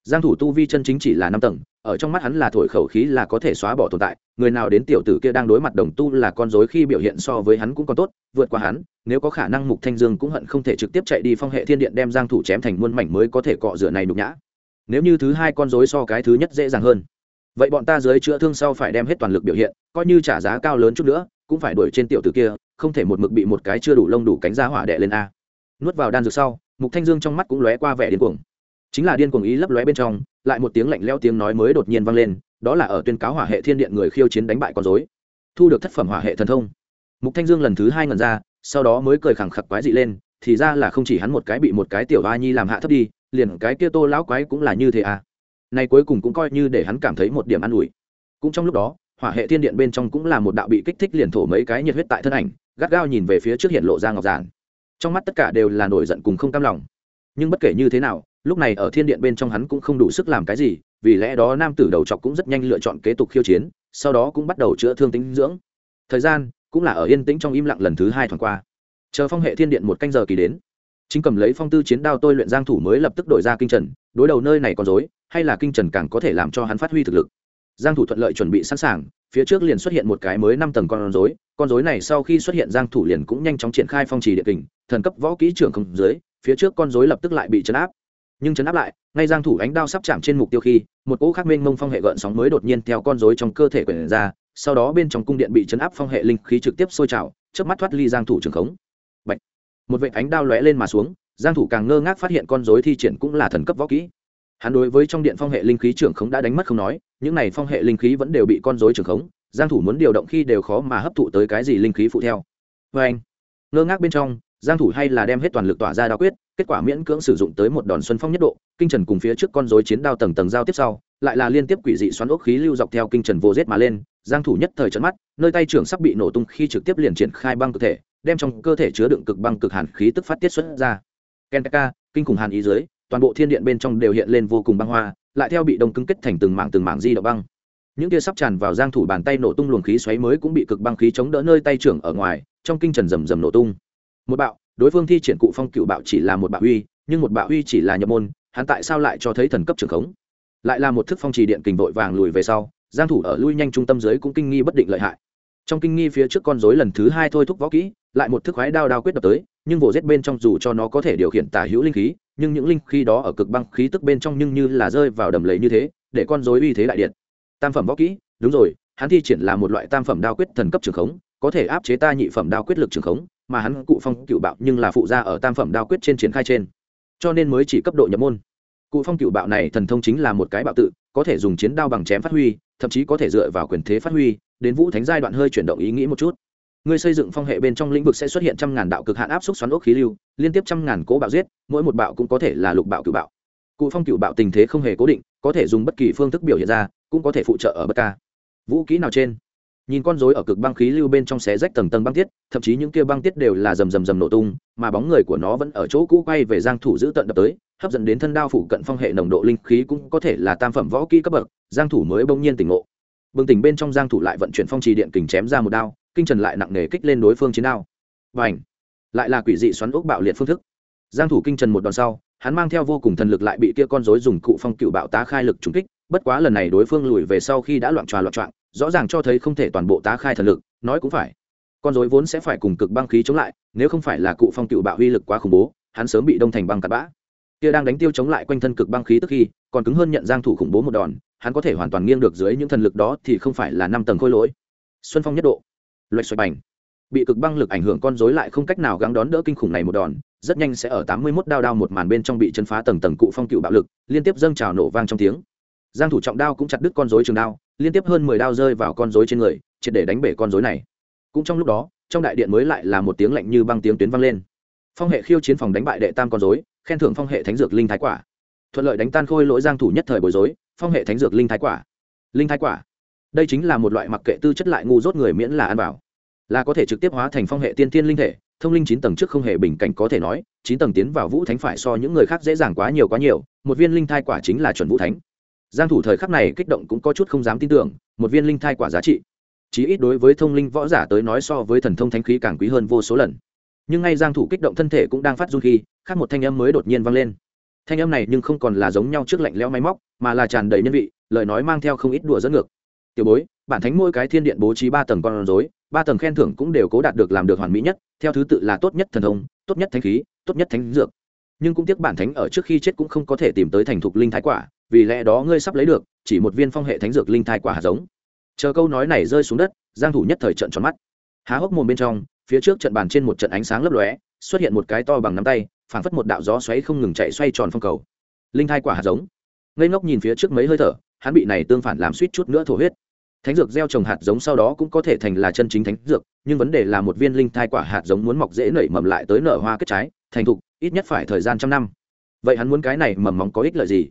Giang thủ tu vi chân chính chỉ là năm tầng, ở trong mắt hắn là thổi khẩu khí là có thể xóa bỏ tồn tại, người nào đến tiểu tử kia đang đối mặt đồng tu là con rối khi biểu hiện so với hắn cũng còn tốt, vượt qua hắn, nếu có khả năng mục thanh dương cũng hận không thể trực tiếp chạy đi phong hệ thiên điện đem giang thủ chém thành muôn mảnh mới có thể cọ rửa này nhục nhã nếu như thứ hai con rối so cái thứ nhất dễ dàng hơn. Vậy bọn ta dưới chữa thương sau phải đem hết toàn lực biểu hiện, coi như trả giá cao lớn chút nữa, cũng phải đuổi trên tiểu tử kia, không thể một mực bị một cái chưa đủ lông đủ cánh giá hỏa đệ lên a. Nuốt vào đan dược sau, mục thanh dương trong mắt cũng lóe qua vẻ điên cuồng. Chính là điên cuồng ý lấp lóe bên trong, lại một tiếng lạnh leo tiếng nói mới đột nhiên vang lên, đó là ở tuyên cáo hỏa hệ thiên điện người khiêu chiến đánh bại con dối thu được thất phẩm hỏa hệ thần thông. Mục thanh dương lần thứ hai ngần ra, sau đó mới cười khẳng khặc quái dị lên, thì ra là không chỉ hắn một cái bị một cái tiểu a nhi làm hạ thấp đi liền cái kia tô lão quái cũng là như thế à? Nay cuối cùng cũng coi như để hắn cảm thấy một điểm an ủi. Cũng trong lúc đó, hỏa hệ thiên điện bên trong cũng là một đạo bị kích thích liền thổ mấy cái nhiệt huyết tại thân ảnh, gắt gao nhìn về phía trước hiện lộ ra ngọc giản. Trong mắt tất cả đều là nổi giận cùng không cam lòng. Nhưng bất kể như thế nào, lúc này ở thiên điện bên trong hắn cũng không đủ sức làm cái gì, vì lẽ đó nam tử đầu trọc cũng rất nhanh lựa chọn kế tục khiêu chiến, sau đó cũng bắt đầu chữa thương tính dưỡng. Thời gian cũng là ở yên tĩnh trong im lặng lần thứ hai thoảng qua. Chờ phong hệ thiên điện một canh giờ kỳ đến chính cầm lấy phong tư chiến đao tôi luyện giang thủ mới lập tức đổi ra kinh trần, đối đầu nơi này còn dối, hay là kinh trần càng có thể làm cho hắn phát huy thực lực. Giang thủ thuận lợi chuẩn bị sẵn sàng, phía trước liền xuất hiện một cái mới năm tầng con rối con rối này sau khi xuất hiện giang thủ liền cũng nhanh chóng triển khai phong trì địa kình, thần cấp võ kỹ trưởng không dưới, phía trước con rối lập tức lại bị chấn áp. Nhưng chấn áp lại, ngay giang thủ ánh đao sắp chạm trên mục tiêu khi, một cỗ khắc mênh mông phong hệ gợn sóng mới đột nhiên theo con rối trong cơ thể quyển ra, sau đó bên trong cung điện bị chấn áp phong hệ linh khí trực tiếp sôi trào, chớp mắt thoát ly giang thủ trường khống một vệt ánh đao lóe lên mà xuống, giang thủ càng ngơ ngác phát hiện con rối thi triển cũng là thần cấp võ kỹ. Hắn đối với trong điện phong hệ linh khí trưởng khống đã đánh mất không nói, những này phong hệ linh khí vẫn đều bị con rối trưởng khống, giang thủ muốn điều động khi đều khó mà hấp thụ tới cái gì linh khí phụ theo. Với anh, ngơ ngác bên trong, giang thủ hay là đem hết toàn lực tỏa ra đao quyết, kết quả miễn cưỡng sử dụng tới một đòn xuân phong nhất độ, kinh trần cùng phía trước con rối chiến đao tầng tầng giao tiếp sau, lại là liên tiếp quỷ dị xoắn ốc khí lưu dọc theo kinh trần vô giết mà lên giang thủ nhất thời trợn mắt nơi tay trưởng sắp bị nổ tung khi trực tiếp liền triển khai băng cơ thể đem trong cơ thể chứa đựng cực băng cực hàn khí tức phát tiết xuất ra. Kenka, kinh khủng hàn ý dưới toàn bộ thiên điện bên trong đều hiện lên vô cùng băng hoa lại theo bị đông cứng kết thành từng mảng từng mảng di động băng. Những kia sắp tràn vào giang thủ bàn tay nổ tung luồng khí xoáy mới cũng bị cực băng khí chống đỡ nơi tay trưởng ở ngoài trong kinh trần rầm rầm nổ tung. Một bạo đối phương thi triển cụ phong cựu bạo chỉ là một bạo uy nhưng một bạo uy chỉ là nhập môn hắn tại sao lại cho thấy thần cấp trường khống? Lại là một thức phong trì điện kình vội vàng lùi về sau giang thủ ở lui nhanh trung tâm dưới cũng kinh nghi bất định lợi hại. Trong kinh nghi phía trước con rối lần thứ hai thôi thúc võ kỹ, lại một thức khoái đao đao quyết đập tới, nhưng vồ giết bên trong dù cho nó có thể điều khiển tả hữu linh khí, nhưng những linh khí đó ở cực băng khí tức bên trong nhưng như là rơi vào đầm lầy như thế, để con rối uy thế đại điện. Tam phẩm võ kỹ, đúng rồi, hắn thi triển là một loại tam phẩm đao quyết thần cấp trường khống, có thể áp chế ta nhị phẩm đao quyết lực trường khống, mà hắn cụ phong cựu bạo nhưng là phụ gia ở tam phẩm đao quyết trên triển khai trên. Cho nên mới chỉ cấp độ nhập môn. Cụ phong cựu bạo này thần thông chính là một cái bạo tự có thể dùng chiến đao bằng chém phát huy, thậm chí có thể dựa vào quyền thế phát huy, đến vũ thánh giai đoạn hơi chuyển động ý nghĩ một chút. Người xây dựng phong hệ bên trong lĩnh vực sẽ xuất hiện trăm ngàn đạo cực hạn áp suất xoắn ốc khí lưu, liên tiếp trăm ngàn cố bạo giết, mỗi một bạo cũng có thể là lục bạo cựu bạo. Cụ phong cựu bạo tình thế không hề cố định, có thể dùng bất kỳ phương thức biểu hiện ra, cũng có thể phụ trợ ở bất ca. Vũ kỹ nào trên? Nhìn con rối ở cực băng khí lưu bên trong xé rách tầng tầng băng tiết, thậm chí những kia băng tiết đều là rầm rầm rầm nổ tung, mà bóng người của nó vẫn ở chỗ cũ quay về giang thủ giữ tận đập tới, hấp dẫn đến thân đao phủ cận phong hệ nồng độ linh khí cũng có thể là tam phẩm võ kỹ cấp bậc, giang thủ mới bỗng nhiên tỉnh ngộ. Bừng tỉnh bên trong giang thủ lại vận chuyển phong trì điện kình chém ra một đao, kinh trần lại nặng nề kích lên đối phương chiến đao. Vành lại là quỷ dị xoắn ốc bạo liệt phương thức. Giang thủ kinh trần một đòn sau, hắn mang theo vô cùng thần lực lại bị kia con rối dùng cụ phong cựu bạo tá khai lực trúng kích, bất quá lần này đối phương lùi về sau khi đã loạn tròa loạn trọng rõ ràng cho thấy không thể toàn bộ tá khai thần lực, nói cũng phải. Con dối vốn sẽ phải cùng cực băng khí chống lại, nếu không phải là cụ phong cựu bạo uy lực quá khủng bố, hắn sớm bị đông thành băng cắt bã. Kia đang đánh tiêu chống lại quanh thân cực băng khí tức khi, còn cứng hơn nhận giang thủ khủng bố một đòn, hắn có thể hoàn toàn nghiêng được dưới những thần lực đó thì không phải là năm tầng khôi lỗi. Xuân phong nhất độ. Loạch xoay bành. Bị cực băng lực ảnh hưởng con rối lại không cách nào gắng đón đỡ kinh khủng này một đòn, rất nhanh sẽ ở tám mươi 81 đao đao một màn bên trong bị chấn phá tầng tầng cụ phong cựu bạo lực, liên tiếp dâng trào nổ vang trong tiếng. Giang thủ trọng đao cũng chặt đứt con rối trường đao liên tiếp hơn mười đao rơi vào con rối trên người, triệt để đánh bể con rối này. Cũng trong lúc đó, trong đại điện mới lại là một tiếng lạnh như băng tiếng tuyến vang lên. Phong hệ khiêu chiến phòng đánh bại đệ tam con rối, khen thưởng phong hệ thánh dược linh thái quả. Thuận lợi đánh tan khôi lỗi giang thủ nhất thời bối rối, phong hệ thánh dược linh thái quả. Linh thái quả. Đây chính là một loại mặc kệ tư chất lại ngu dốt người miễn là ăn vào. Là có thể trực tiếp hóa thành phong hệ tiên tiên linh thể, thông linh chín tầng trước không hề bình cảnh có thể nói, chín tầng tiến vào vũ thánh phải so những người khác dễ dàng quá nhiều quá nhiều, một viên linh thai quả chính là chuẩn vũ thánh giang thủ thời khắc này kích động cũng có chút không dám tin tưởng, một viên linh thai quả giá trị. Chí ít đối với thông linh võ giả tới nói so với thần thông thánh khí càng quý hơn vô số lần. Nhưng ngay giang thủ kích động thân thể cũng đang phát run khi, khác một thanh âm mới đột nhiên vang lên. Thanh âm này nhưng không còn là giống nhau trước lạnh lẽo máy móc, mà là tràn đầy nhân vị, lời nói mang theo không ít đùa dẫn ngược. Tiểu bối, bản thánh mỗi cái thiên điện bố trí ba tầng con rối, ba tầng khen thưởng cũng đều cố đạt được làm được hoàn mỹ nhất, theo thứ tự là tốt nhất thần thông, tốt nhất thánh khí, tốt nhất thánh dược. Nhưng cũng tiếc bản thánh ở trước khi chết cũng không có thể tìm tới thành thục linh thái quả vì lẽ đó ngươi sắp lấy được, chỉ một viên phong hệ thánh dược linh thai quả hạt giống. Chờ câu nói này rơi xuống đất, giang thủ nhất thời trận tròn mắt. Há hốc mồm bên trong, phía trước trận bàn trên một trận ánh sáng lấp lóe, xuất hiện một cái to bằng nắm tay, phảng phất một đạo gió xoáy không ngừng chạy xoay tròn phong cầu. Linh thai quả hạt giống. Ngây ngốc nhìn phía trước mấy hơi thở, hắn bị này tương phản làm suýt chút nữa thổ huyết. Thánh dược gieo trồng hạt giống sau đó cũng có thể thành là chân chính thánh dược, nhưng vấn đề là một viên linh thai quả hạt giống muốn mọc dễ nảy mầm lại tới nở hoa kết trái, thành thục, ít nhất phải thời gian trăm năm. Vậy hắn muốn cái này mầm móng có ích lợi gì?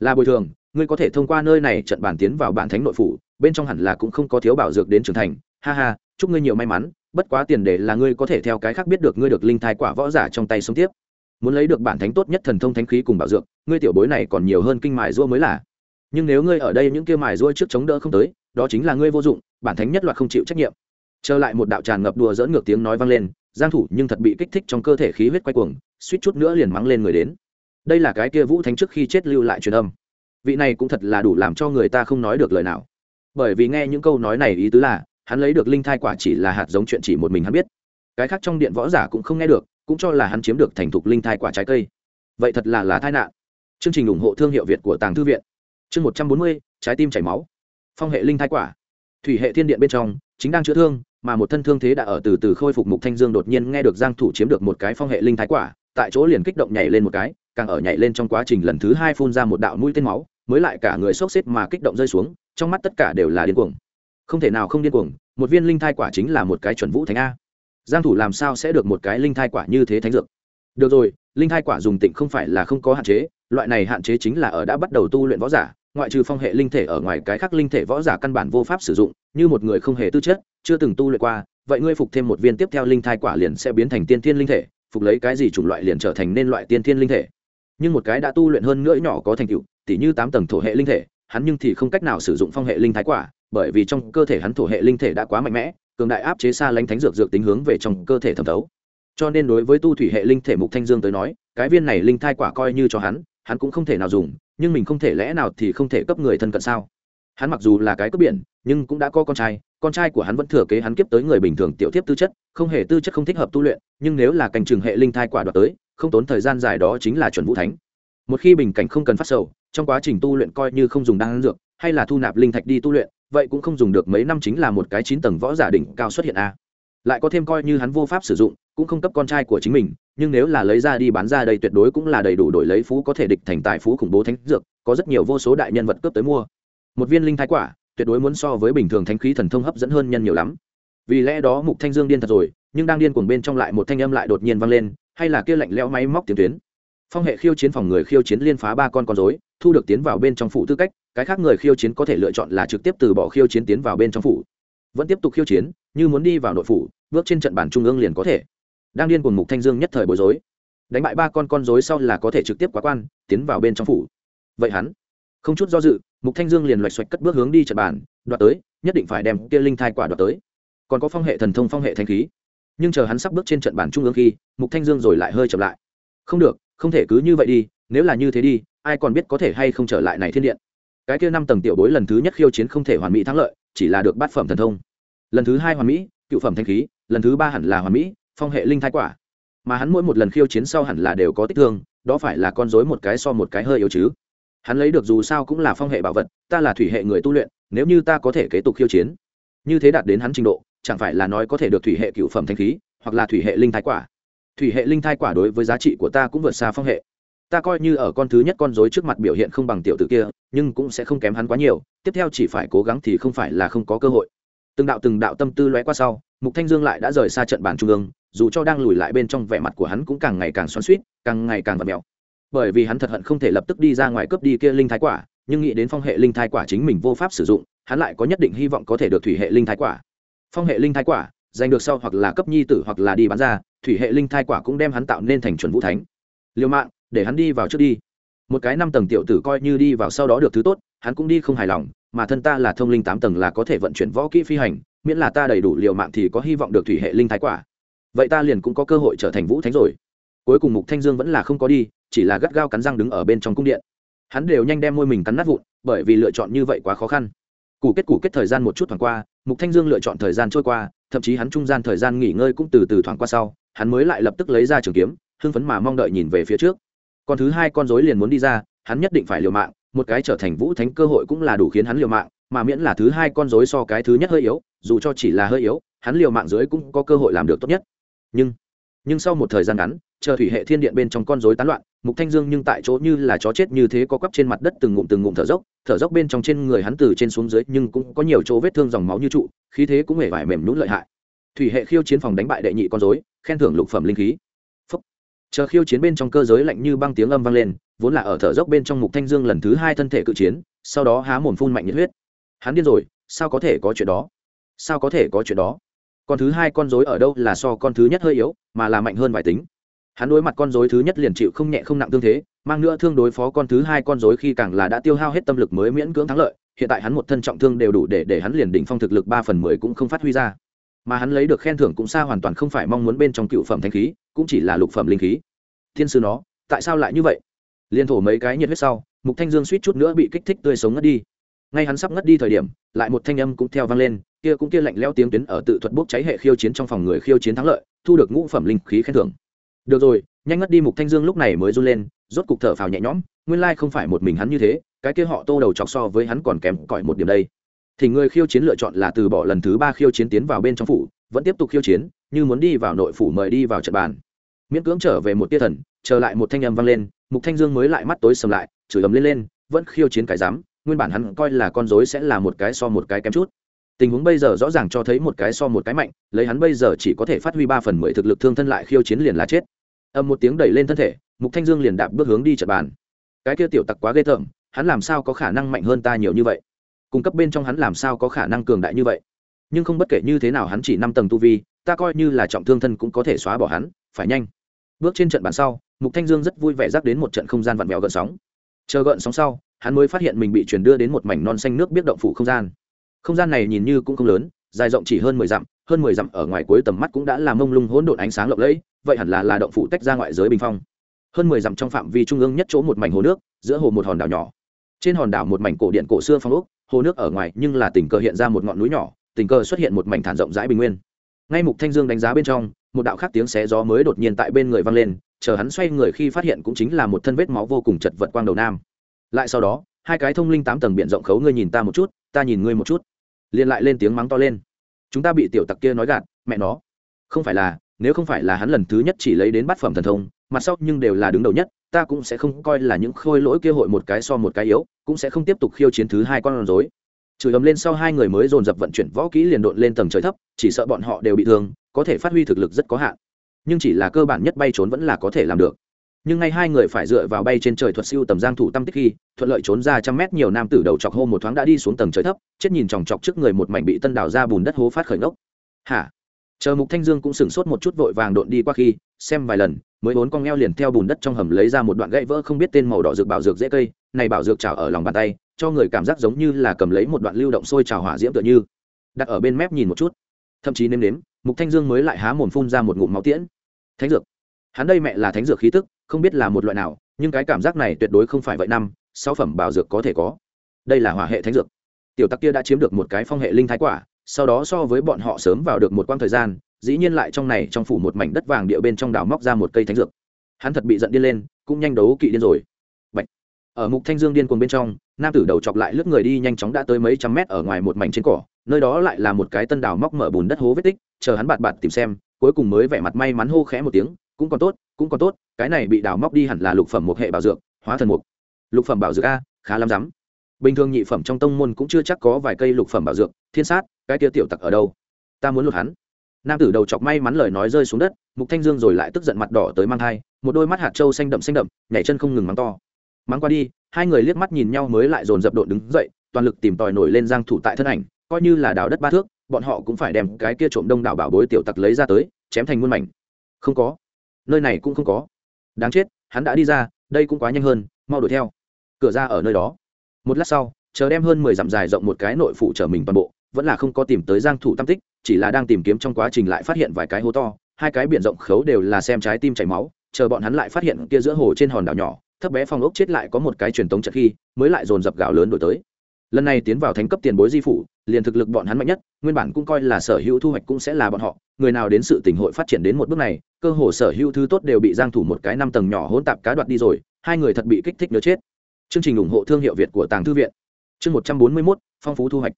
Là bồi thường, ngươi có thể thông qua nơi này trận bản tiến vào bản thánh nội phủ, bên trong hẳn là cũng không có thiếu bảo dược đến trưởng thành. Ha ha, chúc ngươi nhiều may mắn, bất quá tiền đề là ngươi có thể theo cái khác biết được ngươi được linh thai quả võ giả trong tay sống tiếp. Muốn lấy được bản thánh tốt nhất thần thông thánh khí cùng bảo dược, ngươi tiểu bối này còn nhiều hơn kinh mài rua mới là. Nhưng nếu ngươi ở đây những kia mài rua trước chống đỡ không tới, đó chính là ngươi vô dụng, bản thánh nhất loạt không chịu trách nhiệm. Trở lại một đạo tràn ngập đùa dỡn ngược tiếng nói vang lên, giang thủ nhưng thật bị kích thích trong cơ thể khí huyết quay cuồng, suýt chút nữa liền mắng lên người đến đây là cái kia vũ thánh trước khi chết lưu lại truyền âm. Vị này cũng thật là đủ làm cho người ta không nói được lời nào. Bởi vì nghe những câu nói này ý tứ là, hắn lấy được linh thai quả chỉ là hạt giống chuyện chỉ một mình hắn biết. Cái khác trong điện võ giả cũng không nghe được, cũng cho là hắn chiếm được thành thục linh thai quả trái cây. Vậy thật là là tai nạn. Chương trình ủng hộ thương hiệu việt của tàng thư viện. Chương một trăm bốn mươi, trái tim chảy máu. Phong hệ linh thai quả. Thủy hệ thiên điện bên trong, chính đang chữa thương, mà một thân thương thế đã ở từ từ khôi phục mục thanh dương đột nhiên nghe được giang thủ chiếm được một cái phong hệ linh thái quả tại chỗ liền kích động nhảy lên một cái, càng ở nhảy lên trong quá trình lần thứ hai phun ra một đạo mũi tên máu, mới lại cả người sốc xếp mà kích động rơi xuống, trong mắt tất cả đều là điên cuồng. Không thể nào không điên cuồng, một viên linh thai quả chính là một cái chuẩn vũ thánh a. Giang thủ làm sao sẽ được một cái linh thai quả như thế thánh dược? Được rồi, linh thai quả dùng tịnh không phải là không có hạn chế, loại này hạn chế chính là ở đã bắt đầu tu luyện võ giả, ngoại trừ phong hệ linh thể ở ngoài cái khác linh thể võ giả căn bản vô pháp sử dụng, như một người không hề tư chất, chưa từng tu luyện qua, vậy ngươi phục thêm một viên tiếp theo linh thai quả liền sẽ biến thành tiên thiên linh thể phục lấy cái gì chủng loại liền trở thành nên loại tiên thiên linh thể. Nhưng một cái đã tu luyện hơn nữa nhỏ có thành tựu, tỉ như tám tầng thổ hệ linh thể, hắn nhưng thì không cách nào sử dụng phong hệ linh thái quả, bởi vì trong cơ thể hắn thổ hệ linh thể đã quá mạnh mẽ, cường đại áp chế xa lánh thánh dược dược tính hướng về trong cơ thể thẩm thấu. Cho nên đối với tu thủy hệ linh thể mục thanh dương tới nói, cái viên này linh thai quả coi như cho hắn hắn cũng không thể nào dùng, nhưng mình không thể lẽ nào thì không thể cấp người thân cận sao? Hắn mặc dù là cái cấp biển, nhưng cũng đã có con trai con trai của hắn vẫn thừa kế hắn kiếp tới người bình thường tiểu tiếp tư chất, không hề tư chất không thích hợp tu luyện, nhưng nếu là cảnh trường hệ linh thai quả đoạt tới, không tốn thời gian dài đó chính là chuẩn vũ thánh. Một khi bình cảnh không cần phát sầu, trong quá trình tu luyện coi như không dùng đan dược, hay là thu nạp linh thạch đi tu luyện, vậy cũng không dùng được mấy năm chính là một cái chín tầng võ giả đỉnh cao xuất hiện a. Lại có thêm coi như hắn vô pháp sử dụng, cũng không cấp con trai của chính mình, nhưng nếu là lấy ra đi bán ra đây tuyệt đối cũng là đầy đủ đổi lấy phú có thể địch thành tài phú khủng bố thánh dược, có rất nhiều vô số đại nhân vật cướp tới mua. Một viên linh thái quả tuyệt đối muốn so với bình thường thánh khí thần thông hấp dẫn hơn nhân nhiều lắm. Vì lẽ đó mục thanh dương điên thật rồi, nhưng đang điên cuồng bên trong lại một thanh âm lại đột nhiên vang lên, hay là kia lạnh lẽo máy móc tiền tuyến. Phong hệ khiêu chiến phòng người khiêu chiến liên phá ba con con rối, thu được tiến vào bên trong phủ tư cách, cái khác người khiêu chiến có thể lựa chọn là trực tiếp từ bỏ khiêu chiến tiến vào bên trong phủ. Vẫn tiếp tục khiêu chiến, như muốn đi vào nội phủ, bước trên trận bản trung ương liền có thể. Đang điên cuồng mục thanh dương nhất thời bối rối. Đánh bại ba con con rối sau là có thể trực tiếp quá quan, tiến vào bên trong phủ. Vậy hắn không chút do dự, mục thanh dương liền loạch xoạch cất bước hướng đi trận bàn, đoạt tới, nhất định phải đem kia linh thai quả đoạt tới. Còn có phong hệ thần thông, phong hệ thanh khí. Nhưng chờ hắn sắp bước trên trận bàn trung ương khi, mục thanh dương rồi lại hơi chậm lại. Không được, không thể cứ như vậy đi, nếu là như thế đi, ai còn biết có thể hay không trở lại này thiên điện. Cái kia năm tầng tiểu bối lần thứ nhất khiêu chiến không thể hoàn mỹ thắng lợi, chỉ là được bát phẩm thần thông. Lần thứ hai hoàn mỹ, cựu phẩm thanh khí, lần thứ ba hẳn là hoàn mỹ, phong hệ linh thái quả. Mà hắn mỗi một lần khiêu chiến sau hẳn là đều có tích thương, đó phải là con dối một cái so một cái hơi yếu chứ hắn lấy được dù sao cũng là phong hệ bảo vật, ta là thủy hệ người tu luyện, nếu như ta có thể kế tục khiêu chiến, như thế đạt đến hắn trình độ, chẳng phải là nói có thể được thủy hệ cựu phẩm thanh khí, hoặc là thủy hệ linh thái quả. Thủy hệ linh thai quả đối với giá trị của ta cũng vượt xa phong hệ. Ta coi như ở con thứ nhất con dối trước mặt biểu hiện không bằng tiểu t ử kia, nhưng cũng sẽ không kém hắn quá nhiều, tiếp theo chỉ phải cố gắng thì không phải là không có cơ hội. Từng đạo từng đạo tâm tư lóe qua sau, mục thanh dương lại đã rời xa trận bàn trung ương, dù cho đang lùi lại bên trong vẻ mặt của hắn cũng càng ngày càng xoắn suýt càng ngày càng vật mèo bởi vì hắn thật hận không thể lập tức đi ra ngoài cướp đi kia linh thái quả, nhưng nghĩ đến phong hệ linh thái quả chính mình vô pháp sử dụng, hắn lại có nhất định hy vọng có thể được thủy hệ linh thái quả. Phong hệ linh thái quả, giành được sau hoặc là cấp nhi tử hoặc là đi bán ra, thủy hệ linh thái quả cũng đem hắn tạo nên thành chuẩn vũ thánh. Liều mạng để hắn đi vào trước đi. Một cái năm tầng tiểu tử coi như đi vào sau đó được thứ tốt, hắn cũng đi không hài lòng, mà thân ta là thông linh tám tầng là có thể vận chuyển võ kỹ phi hành, miễn là ta đầy đủ liều mạng thì có hy vọng được thủy hệ linh thái quả. Vậy ta liền cũng có cơ hội trở thành vũ thánh rồi. Cuối cùng mục thanh dương vẫn là không có đi chỉ là gắt gao cắn răng đứng ở bên trong cung điện. Hắn đều nhanh đem môi mình cắn nát vụn, bởi vì lựa chọn như vậy quá khó khăn. Củ kết củ kết thời gian một chút thoảng qua, mục thanh dương lựa chọn thời gian trôi qua, thậm chí hắn trung gian thời gian nghỉ ngơi cũng từ từ thoảng qua sau, hắn mới lại lập tức lấy ra trường kiếm, hưng phấn mà mong đợi nhìn về phía trước. Còn thứ hai con rối liền muốn đi ra, hắn nhất định phải liều mạng, một cái trở thành vũ thánh cơ hội cũng là đủ khiến hắn liều mạng, mà miễn là thứ hai con rối so cái thứ nhất hơi yếu, dù cho chỉ là hơi yếu, hắn liều mạng dưới cũng có cơ hội làm được tốt nhất. Nhưng nhưng sau một thời gian ngắn chờ thủy hệ thiên điện bên trong con rối tán loạn, mục thanh dương nhưng tại chỗ như là chó chết như thế có quắp trên mặt đất từng ngụm từng ngụm thở dốc thở dốc bên trong trên người hắn từ trên xuống dưới nhưng cũng có nhiều chỗ vết thương dòng máu như trụ, khí thế cũng hề vải mềm nhũn lợi hại. Thủy hệ khiêu chiến phòng đánh bại đệ nhị con rối, khen thưởng lục phẩm linh khí. Phúc. chờ khiêu chiến bên trong cơ giới lạnh như băng tiếng âm vang lên, vốn là ở thở dốc bên trong mục thanh dương lần thứ hai thân thể cự chiến, sau đó há mồm phun mạnh nhiệt huyết. Hắn điên rồi, sao có thể có chuyện đó? Sao có thể có chuyện đó? Con thứ hai con rối ở đâu là so con thứ nhất hơi yếu, mà là mạnh hơn vài tính? Hắn đối mặt con dối thứ nhất liền chịu không nhẹ không nặng tương thế, mang nữa thương đối phó con thứ hai con dối khi càng là đã tiêu hao hết tâm lực mới miễn cưỡng thắng lợi, hiện tại hắn một thân trọng thương đều đủ để để hắn liền đỉnh phong thực lực ba phần mười cũng không phát huy ra. Mà hắn lấy được khen thưởng cũng xa hoàn toàn không phải mong muốn bên trong cựu phẩm thanh khí, cũng chỉ là lục phẩm linh khí. Thiên sư nó, tại sao lại như vậy? Liên thổ mấy cái nhiệt huyết sau, mục thanh dương suýt chút nữa bị kích thích tươi sống ngất đi. Ngay hắn sắp ngất đi thời điểm, lại một thanh âm cũng theo vang lên, kia cũng kia lạnh leo tiếng tuyến ở tự thuật bốc cháy hệ khiêu chiến trong phòng người khiêu chiến thắng lợi, thu được ngũ phẩm linh khí khen thưởng được rồi, nhanh ngất đi, mục thanh dương lúc này mới run lên, rốt cục thở phào nhẹ nhõm, nguyên lai không phải một mình hắn như thế, cái kia họ tô đầu chọc so với hắn còn kém cỏi một điểm đây. Thì người khiêu chiến lựa chọn là từ bỏ lần thứ ba khiêu chiến tiến vào bên trong phủ, vẫn tiếp tục khiêu chiến, như muốn đi vào nội phủ mời đi vào trận bàn. Miễn cưỡng trở về một tia thần trở lại một thanh âm vang lên, mục thanh dương mới lại mắt tối sầm lại, chửi ầm lên lên, vẫn khiêu chiến cái dám nguyên bản hắn coi là con dối sẽ là một cái so một cái kém chút. Tình huống bây giờ rõ ràng cho thấy một cái so một cái mạnh, lấy hắn bây giờ chỉ có thể phát huy ba phần mười thực lực thương thân lại khiêu chiến liền là chết ầm một tiếng đẩy lên thân thể, mục thanh dương liền đạp bước hướng đi trận bàn. Cái kia tiểu tặc quá ghê tởm, hắn làm sao có khả năng mạnh hơn ta nhiều như vậy? Cung cấp bên trong hắn làm sao có khả năng cường đại như vậy? Nhưng không bất kể như thế nào hắn chỉ năm tầng tu vi, ta coi như là trọng thương thân cũng có thể xóa bỏ hắn, phải nhanh. Bước trên trận bàn sau, mục thanh dương rất vui vẻ dắt đến một trận không gian vặn vẹo gợn sóng. Chờ gợn sóng sau, hắn mới phát hiện mình bị chuyển đưa đến một mảnh non xanh nước biết động phủ không gian. Không gian này nhìn như cũng không lớn, dài rộng chỉ hơn mười dặm hơn mười dặm ở ngoài cuối tầm mắt cũng đã làm mông lung hỗn độn ánh sáng lộng lẫy, vậy hẳn là là động phủ tách ra ngoại giới bình phong. Hơn mười dặm trong phạm vi trung ương nhất chỗ một mảnh hồ nước, giữa hồ một hòn đảo nhỏ. Trên hòn đảo một mảnh cổ điện cổ xưa phong ốc, hồ nước ở ngoài nhưng là tình cờ hiện ra một ngọn núi nhỏ, tình cờ xuất hiện một mảnh thản rộng rãi bình nguyên. Ngay mục thanh dương đánh giá bên trong, một đạo khác tiếng xé gió mới đột nhiên tại bên người vang lên, chờ hắn xoay người khi phát hiện cũng chính là một thân vết máu vô cùng chật vật quang đầu nam. Lại sau đó, hai cái thông linh tám tầng biển rộng khấu ngươi nhìn ta một chút, ta nhìn ngươi một chút. Liền lại lên tiếng mắng to lên chúng ta bị tiểu tặc kia nói gạt, mẹ nó. Không phải là, nếu không phải là hắn lần thứ nhất chỉ lấy đến bát phẩm thần thông, mặt sau nhưng đều là đứng đầu nhất, ta cũng sẽ không coi là những khôi lỗi kia hội một cái so một cái yếu, cũng sẽ không tiếp tục khiêu chiến thứ hai con rối. Chửi ầm lên sau hai người mới dồn dập vận chuyển võ kỹ liền độn lên tầng trời thấp, chỉ sợ bọn họ đều bị thương, có thể phát huy thực lực rất có hạn. Nhưng chỉ là cơ bản nhất bay trốn vẫn là có thể làm được nhưng ngay hai người phải dựa vào bay trên trời thuật siêu tầm giang thủ tâm tích khi thuận lợi trốn ra trăm mét, nhiều nam tử đầu chọc hô một thoáng đã đi xuống tầng trời thấp, chết nhìn chòng chọc trước người một mảnh bị tân đào ra bùn đất hố phát khởi ngốc. Hả? Chờ mục thanh dương cũng sửng sốt một chút vội vàng độn đi qua khi, xem vài lần, mới bốn con ngheo liền theo bùn đất trong hầm lấy ra một đoạn gãy vỡ không biết tên màu đỏ dược bảo dược dễ cây, này bảo dược trào ở lòng bàn tay, cho người cảm giác giống như là cầm lấy một đoạn lưu động sôi trào hỏa diễm tựa như. Đặt ở bên mép nhìn một chút. Thậm chí nếm nếm, mục thanh dương mới lại há mồm phun ra một ngụm máu tiễn. Thánh dược hắn đây mẹ là thánh dược khí tức, không biết là một loại nào, nhưng cái cảm giác này tuyệt đối không phải vậy năm, sáu phẩm bảo dược có thể có. Đây là hỏa hệ thánh dược. Tiểu tắc kia đã chiếm được một cái phong hệ linh thái quả, sau đó so với bọn họ sớm vào được một quãng thời gian, dĩ nhiên lại trong này trong phủ một mảnh đất vàng địa bên trong đảo móc ra một cây thánh dược. Hắn thật bị giận điên lên, cũng nhanh đấu kỵ điên rồi. Bạch. ở mục thanh dương điên cuồng bên trong, nam tử đầu chọc lại lướt người đi nhanh chóng đã tới mấy trăm mét ở ngoài một mảnh trên cỏ, nơi đó lại là một cái tân đảo móc mở bùn đất hố vết tích, chờ hắn bạt bạt tìm xem, cuối cùng mới vẻ mặt may mắn hô khẽ một tiếng cũng còn tốt, cũng còn tốt, cái này bị đào móc đi hẳn là lục phẩm một hệ bảo dược, hóa thần mục. Lục phẩm bảo dược a, khá lắm rắm. Bình thường nhị phẩm trong tông môn cũng chưa chắc có vài cây lục phẩm bảo dược, thiên sát, cái kia tiểu tặc ở đâu? Ta muốn lột hắn. Nam tử đầu chọc may mắn lời nói rơi xuống đất, mục thanh dương rồi lại tức giận mặt đỏ tới mang thai, một đôi mắt hạt trâu xanh đậm xanh đậm, nhảy chân không ngừng mắng to. Mắng qua đi, hai người liếc mắt nhìn nhau mới lại dồn dập độn đứng dậy, toàn lực tìm tòi nổi lên giang thủ tại thân ảnh, coi như là đào đất ba thước, bọn họ cũng phải đem cái kia trộm đông đảo bảo bối tiểu tặc lấy ra tới, chém thành muôn mảnh. Không có nơi này cũng không có. Đáng chết, hắn đã đi ra, đây cũng quá nhanh hơn, mau đuổi theo. Cửa ra ở nơi đó. Một lát sau, chờ đem hơn mười dặm dài rộng một cái nội phủ trở mình toàn bộ, vẫn là không có tìm tới giang thủ tam tích, chỉ là đang tìm kiếm trong quá trình lại phát hiện vài cái hố to, hai cái biển rộng khấu đều là xem trái tim chảy máu, chờ bọn hắn lại phát hiện kia giữa hồ trên hòn đảo nhỏ, thấp bé phong ốc chết lại có một cái truyền tống trận khi, mới lại dồn dập gạo lớn đổi tới lần này tiến vào thánh cấp tiền bối di phủ liền thực lực bọn hắn mạnh nhất nguyên bản cũng coi là sở hữu thu hoạch cũng sẽ là bọn họ. Người nào đến sự tình hội phát triển đến một bước này cơ hồ sở hữu thứ tốt đều bị giang thủ một cái năm tầng nhỏ hỗn tạp cá đoạt đi rồi hai người thật bị kích thích nhớ chết. Chương trình ủng hộ thương hiệu việt của tàng thư viện. Chương 141, phong phú thu hoạch.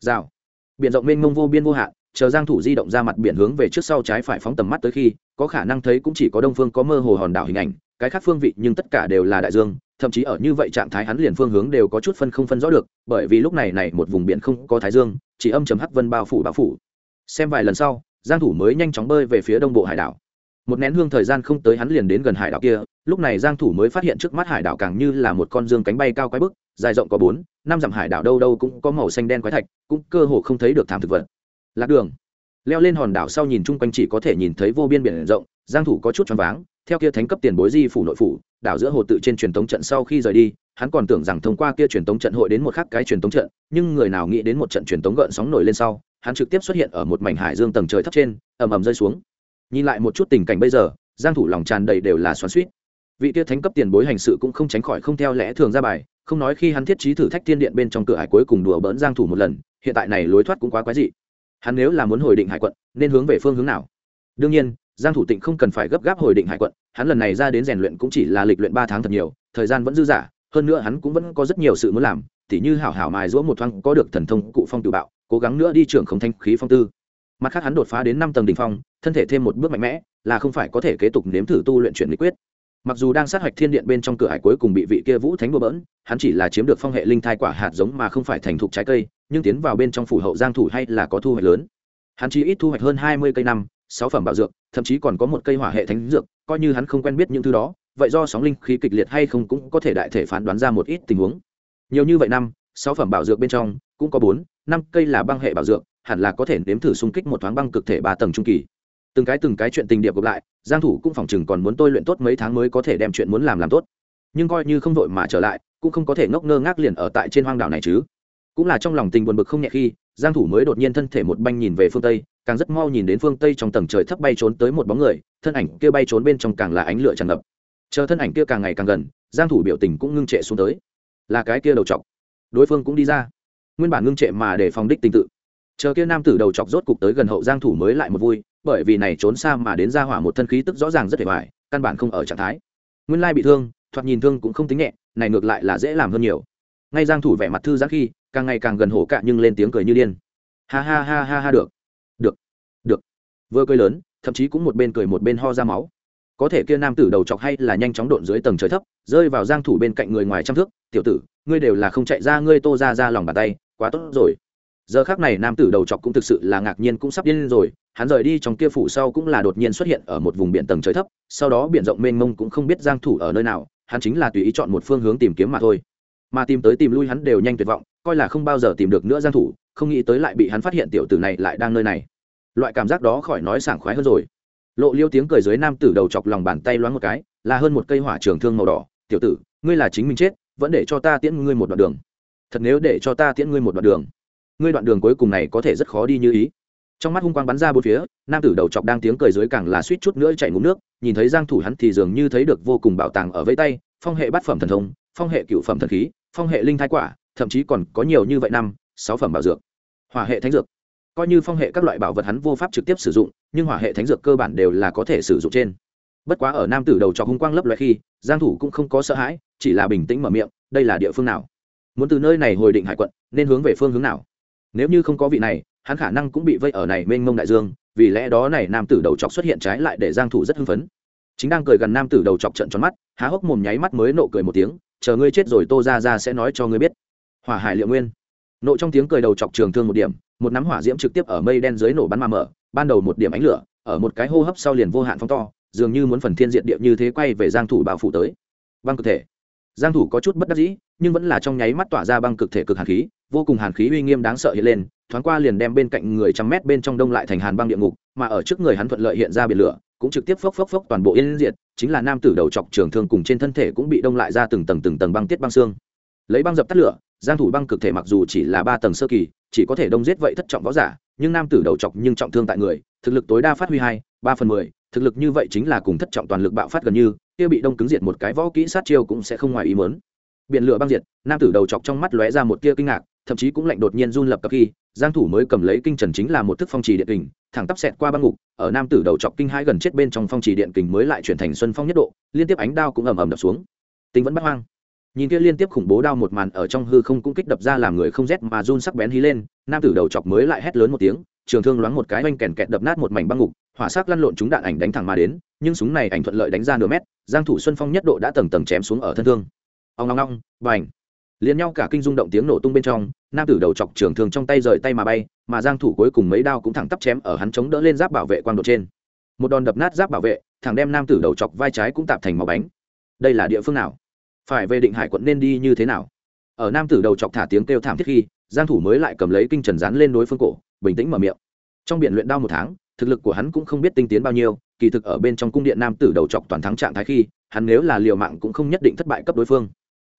Rào. Biển rộng mênh mông vô biên vô hạn chờ giang thủ di động ra mặt biển hướng về trước sau trái phải phóng tầm mắt tới khi, có khả năng thấy cũng chỉ có đông phương có mơ hồ hòn đảo hình ảnh, cái khác phương vị nhưng tất cả đều là đại dương, thậm chí ở như vậy trạng thái hắn liền phương hướng đều có chút phân không phân rõ được, bởi vì lúc này này một vùng biển không có thái dương, chỉ âm chấm hắc vân bao phủ bao phủ. Xem vài lần sau, giang thủ mới nhanh chóng bơi về phía đông bộ hải đảo. Một nén hương thời gian không tới hắn liền đến gần hải đảo kia, lúc này giang thủ mới phát hiện trước mắt hải đảo càng như là một con dương cánh bay cao quái bức, dài rộng có bốn, năm dặm hải đảo đâu đâu cũng có màu xanh đen quái thạch, cũng cơ hồ không thấy được thảm thực vật lạc đường. Leo lên hòn đảo sau nhìn chung quanh chỉ có thể nhìn thấy vô biên biển rộng, giang thủ có chút choáng váng, theo kia thánh cấp tiền bối di phủ nội phủ, đảo giữa hồ tự trên truyền tống trận sau khi rời đi, hắn còn tưởng rằng thông qua kia truyền tống trận hội đến một khắc cái truyền tống trận, nhưng người nào nghĩ đến một trận truyền tống gợn sóng nổi lên sau, hắn trực tiếp xuất hiện ở một mảnh hải dương tầng trời thấp trên, ầm ầm rơi xuống. Nhìn lại một chút tình cảnh bây giờ, giang thủ lòng tràn đầy đều là xoắn xuýt. Vị kia thánh cấp tiền bối hành sự cũng không tránh khỏi không theo lẽ thường ra bài, không nói khi hắn thiết trí thử thách thiên điện bên trong cửa hải cuối cùng đùa bỡn giang thủ một lần, hiện tại này lối thoát cũng quá quái dị hắn nếu là muốn hồi định hải quận, nên hướng về phương hướng nào? Đương nhiên, giang thủ tịnh không cần phải gấp gáp hồi định hải quận, hắn lần này ra đến rèn luyện cũng chỉ là lịch luyện ba tháng thật nhiều, thời gian vẫn dư dả, hơn nữa hắn cũng vẫn có rất nhiều sự muốn làm, tỉ như hảo hảo mài giũa một thoáng có được thần thông cụ phong tự bạo, cố gắng nữa đi trưởng không thanh khí phong tư. Mặt khác hắn đột phá đến năm tầng đỉnh phong, thân thể thêm một bước mạnh mẽ, là không phải có thể kế tục nếm thử tu luyện chuyển lý quyết. Mặc dù đang sát hạch thiên điện bên trong cửa hải cuối cùng bị vị kia vũ thánh đua bỡn, hắn chỉ là chiếm được phong hệ linh thai quả hạt giống mà không phải thành thục trái cây nhưng tiến vào bên trong phủ hậu giang thủ hay là có thu hoạch lớn. Hắn chỉ ít thu hoạch hơn 20 cây năm, sáu phẩm bảo dược, thậm chí còn có một cây hỏa hệ thánh dược, coi như hắn không quen biết những thứ đó, vậy do sóng linh khí kịch liệt hay không cũng có thể đại thể phán đoán ra một ít tình huống. Nhiều như vậy năm, sáu phẩm bảo dược bên trong, cũng có bốn, năm cây là băng hệ bảo dược, hẳn là có thể nếm thử xung kích một thoáng băng cực thể ba tầng trung kỳ. Từng cái từng cái chuyện tình điệp gộp lại, giang thủ cũng phòng chừng còn muốn tôi luyện tốt mấy tháng mới có thể đem chuyện muốn làm làm tốt. Nhưng coi như không vội mà trở lại, cũng không có thể ngốc ngơ ngác liền ở tại trên hoang đảo này chứ cũng là trong lòng tình buồn bực không nhẹ khi, giang thủ mới đột nhiên thân thể một banh nhìn về phương tây, càng rất mau nhìn đến phương tây trong tầng trời thấp bay trốn tới một bóng người, thân ảnh kia bay trốn bên trong càng là ánh lửa tràn ngập. Chờ thân ảnh kia càng ngày càng gần, giang thủ biểu tình cũng ngưng trệ xuống tới. Là cái kia đầu trọc đối phương cũng đi ra. Nguyên bản ngưng trệ mà để phòng đích tình tự. Chờ kia nam tử đầu chọc rốt cục tới gần hậu giang thủ mới lại một vui, bởi vì này trốn xa mà đến ra hỏa một thân khí tức rõ ràng rất hề hoài, căn bản không ở trạng thái. Nguyên lai bị thương, thoạt nhìn thương cũng không tính nhẹ, này ngược lại là dễ làm hơn nhiều. Ngay giang thủ vẻ mặt thư giãn khi càng ngày càng gần hổ cạ nhưng lên tiếng cười như điên. Ha ha ha ha ha được. Được. Được. Vừa cười lớn, thậm chí cũng một bên cười một bên ho ra máu. Có thể kia nam tử đầu chọc hay là nhanh chóng độn dưới tầng trời thấp, rơi vào giang thủ bên cạnh người ngoài trăm thước. Tiểu tử, ngươi đều là không chạy ra, ngươi tô ra ra lòng bàn tay, quá tốt rồi. Giờ khác này nam tử đầu chọc cũng thực sự là ngạc nhiên cũng sắp điên rồi. Hắn rời đi trong kia phủ sau cũng là đột nhiên xuất hiện ở một vùng biển tầng trời thấp, sau đó biển rộng mênh mông cũng không biết giang thủ ở nơi nào, hắn chính là tùy ý chọn một phương hướng tìm kiếm mà thôi. Mà tìm tới tìm lui hắn đều nhanh tuyệt vọng coi là không bao giờ tìm được nữa giang thủ, không nghĩ tới lại bị hắn phát hiện tiểu tử này lại đang nơi này. Loại cảm giác đó khỏi nói sảng khoái hơn rồi. Lộ liêu tiếng cười dưới nam tử đầu chọc lòng bàn tay loáng một cái, là hơn một cây hỏa trường thương màu đỏ. Tiểu tử, ngươi là chính mình chết, vẫn để cho ta tiễn ngươi một đoạn đường. Thật nếu để cho ta tiễn ngươi một đoạn đường, ngươi đoạn đường cuối cùng này có thể rất khó đi như ý. Trong mắt hung quang bắn ra bốn phía, nam tử đầu chọc đang tiếng cười dưới càng là suýt chút nữa chạy ngụm nước, nhìn thấy giang thủ hắn thì dường như thấy được vô cùng bảo tàng ở vây tay, phong hệ bát phẩm thần thông, phong hệ cựu phẩm thần khí, phong hệ linh thái quả thậm chí còn có nhiều như vậy năm, sáu phẩm bảo dược. Hỏa hệ thánh dược. Coi như phong hệ các loại bảo vật hắn vô pháp trực tiếp sử dụng, nhưng hỏa hệ thánh dược cơ bản đều là có thể sử dụng trên. Bất quá ở nam tử đầu trọc hung quang lấp loại khi, giang thủ cũng không có sợ hãi, chỉ là bình tĩnh mở miệng, đây là địa phương nào? Muốn từ nơi này hồi định hải quận, nên hướng về phương hướng nào? Nếu như không có vị này, hắn khả năng cũng bị vây ở này mênh mông đại dương, vì lẽ đó này nam tử đầu chọc xuất hiện trái lại để giang thủ rất hưng phấn. Chính đang cười gần nam tử đầu chọc trợn tròn mắt, há hốc mồm nháy mắt mới nộ cười một tiếng, chờ ngươi chết rồi, tô ra ra sẽ nói cho ngươi biết hỏa hải liệu nguyên. Nộ trong tiếng cười đầu chọc trường thương một điểm, một nắm hỏa diễm trực tiếp ở mây đen dưới nổ bắn mà mở, ban đầu một điểm ánh lửa, ở một cái hô hấp sau liền vô hạn phóng to, dường như muốn phần thiên diện địa như thế quay về giang thủ bao phủ tới. Băng cực thể. Giang thủ có chút bất đắc dĩ, nhưng vẫn là trong nháy mắt tỏa ra băng cực thể cực hàn khí, vô cùng hàn khí uy nghiêm đáng sợ hiện lên, thoáng qua liền đem bên cạnh người trăm mét bên trong đông lại thành hàn băng địa ngục, mà ở trước người hắn thuận lợi hiện ra biển lửa, cũng trực tiếp phốc phốc phốc toàn bộ yên diệt, chính là nam tử đầu chọc trường thương cùng trên thân thể cũng bị đông lại ra từng tầng từng tầng băng tiết băng xương. Lấy băng dập tắt lửa giang thủ băng cực thể mặc dù chỉ là ba tầng sơ kỳ, chỉ có thể đông giết vậy thất trọng võ giả, nhưng nam tử đầu chọc nhưng trọng thương tại người, thực lực tối đa phát huy hai, ba phần mười, thực lực như vậy chính là cùng thất trọng toàn lực bạo phát gần như, kia bị đông cứng diệt một cái võ kỹ sát chiêu cũng sẽ không ngoài ý muốn. Biển lửa băng diệt, nam tử đầu chọc trong mắt lóe ra một tia kinh ngạc, thậm chí cũng lạnh đột nhiên run lập cập khi, giang thủ mới cầm lấy kinh trần chính là một thức phong trì điện kình, thẳng tắp xẹt qua băng ngục, ở nam tử đầu chọc kinh hãi gần chết bên trong phong trì điện kình mới lại chuyển thành xuân phong nhất độ, liên tiếp ánh đao cũng ầm ầm đập xuống. Tính vẫn bất hoang nhìn kia liên tiếp khủng bố đao một màn ở trong hư không cũng kích đập ra làm người không rét mà run sắc bén hí lên, nam tử đầu chọc mới lại hét lớn một tiếng, trường thương loáng một cái oanh kèn kẹt đập nát một mảnh băng ngục, hỏa sắc lăn lộn chúng đạn ảnh đánh thẳng mà đến, nhưng súng này ảnh thuận lợi đánh ra nửa mét, giang thủ xuân phong nhất độ đã tầng tầng chém xuống ở thân thương. Ong ong ong, bành. Liền nhau cả kinh rung động tiếng nổ tung bên trong, nam tử đầu chọc trường thương trong tay rời tay mà bay, mà giang thủ cuối cùng mấy đao cũng thẳng tắp chém ở hắn chống đỡ lên giáp bảo vệ quang độ trên. Một đòn đập nát giáp bảo vệ, thẳng đem nam tử đầu chọc vai trái cũng tạm thành màu bánh. Đây là địa phương nào? Phải về định hải quận nên đi như thế nào? Ở nam tử đầu chọc thả tiếng kêu thảm thiết khi, giang thủ mới lại cầm lấy kinh trần dán lên đối phương cổ, bình tĩnh mở miệng. Trong biển luyện đao một tháng, thực lực của hắn cũng không biết tinh tiến bao nhiêu, kỳ thực ở bên trong cung điện nam tử đầu chọc toàn thắng trạng thái khi, hắn nếu là liều mạng cũng không nhất định thất bại cấp đối phương.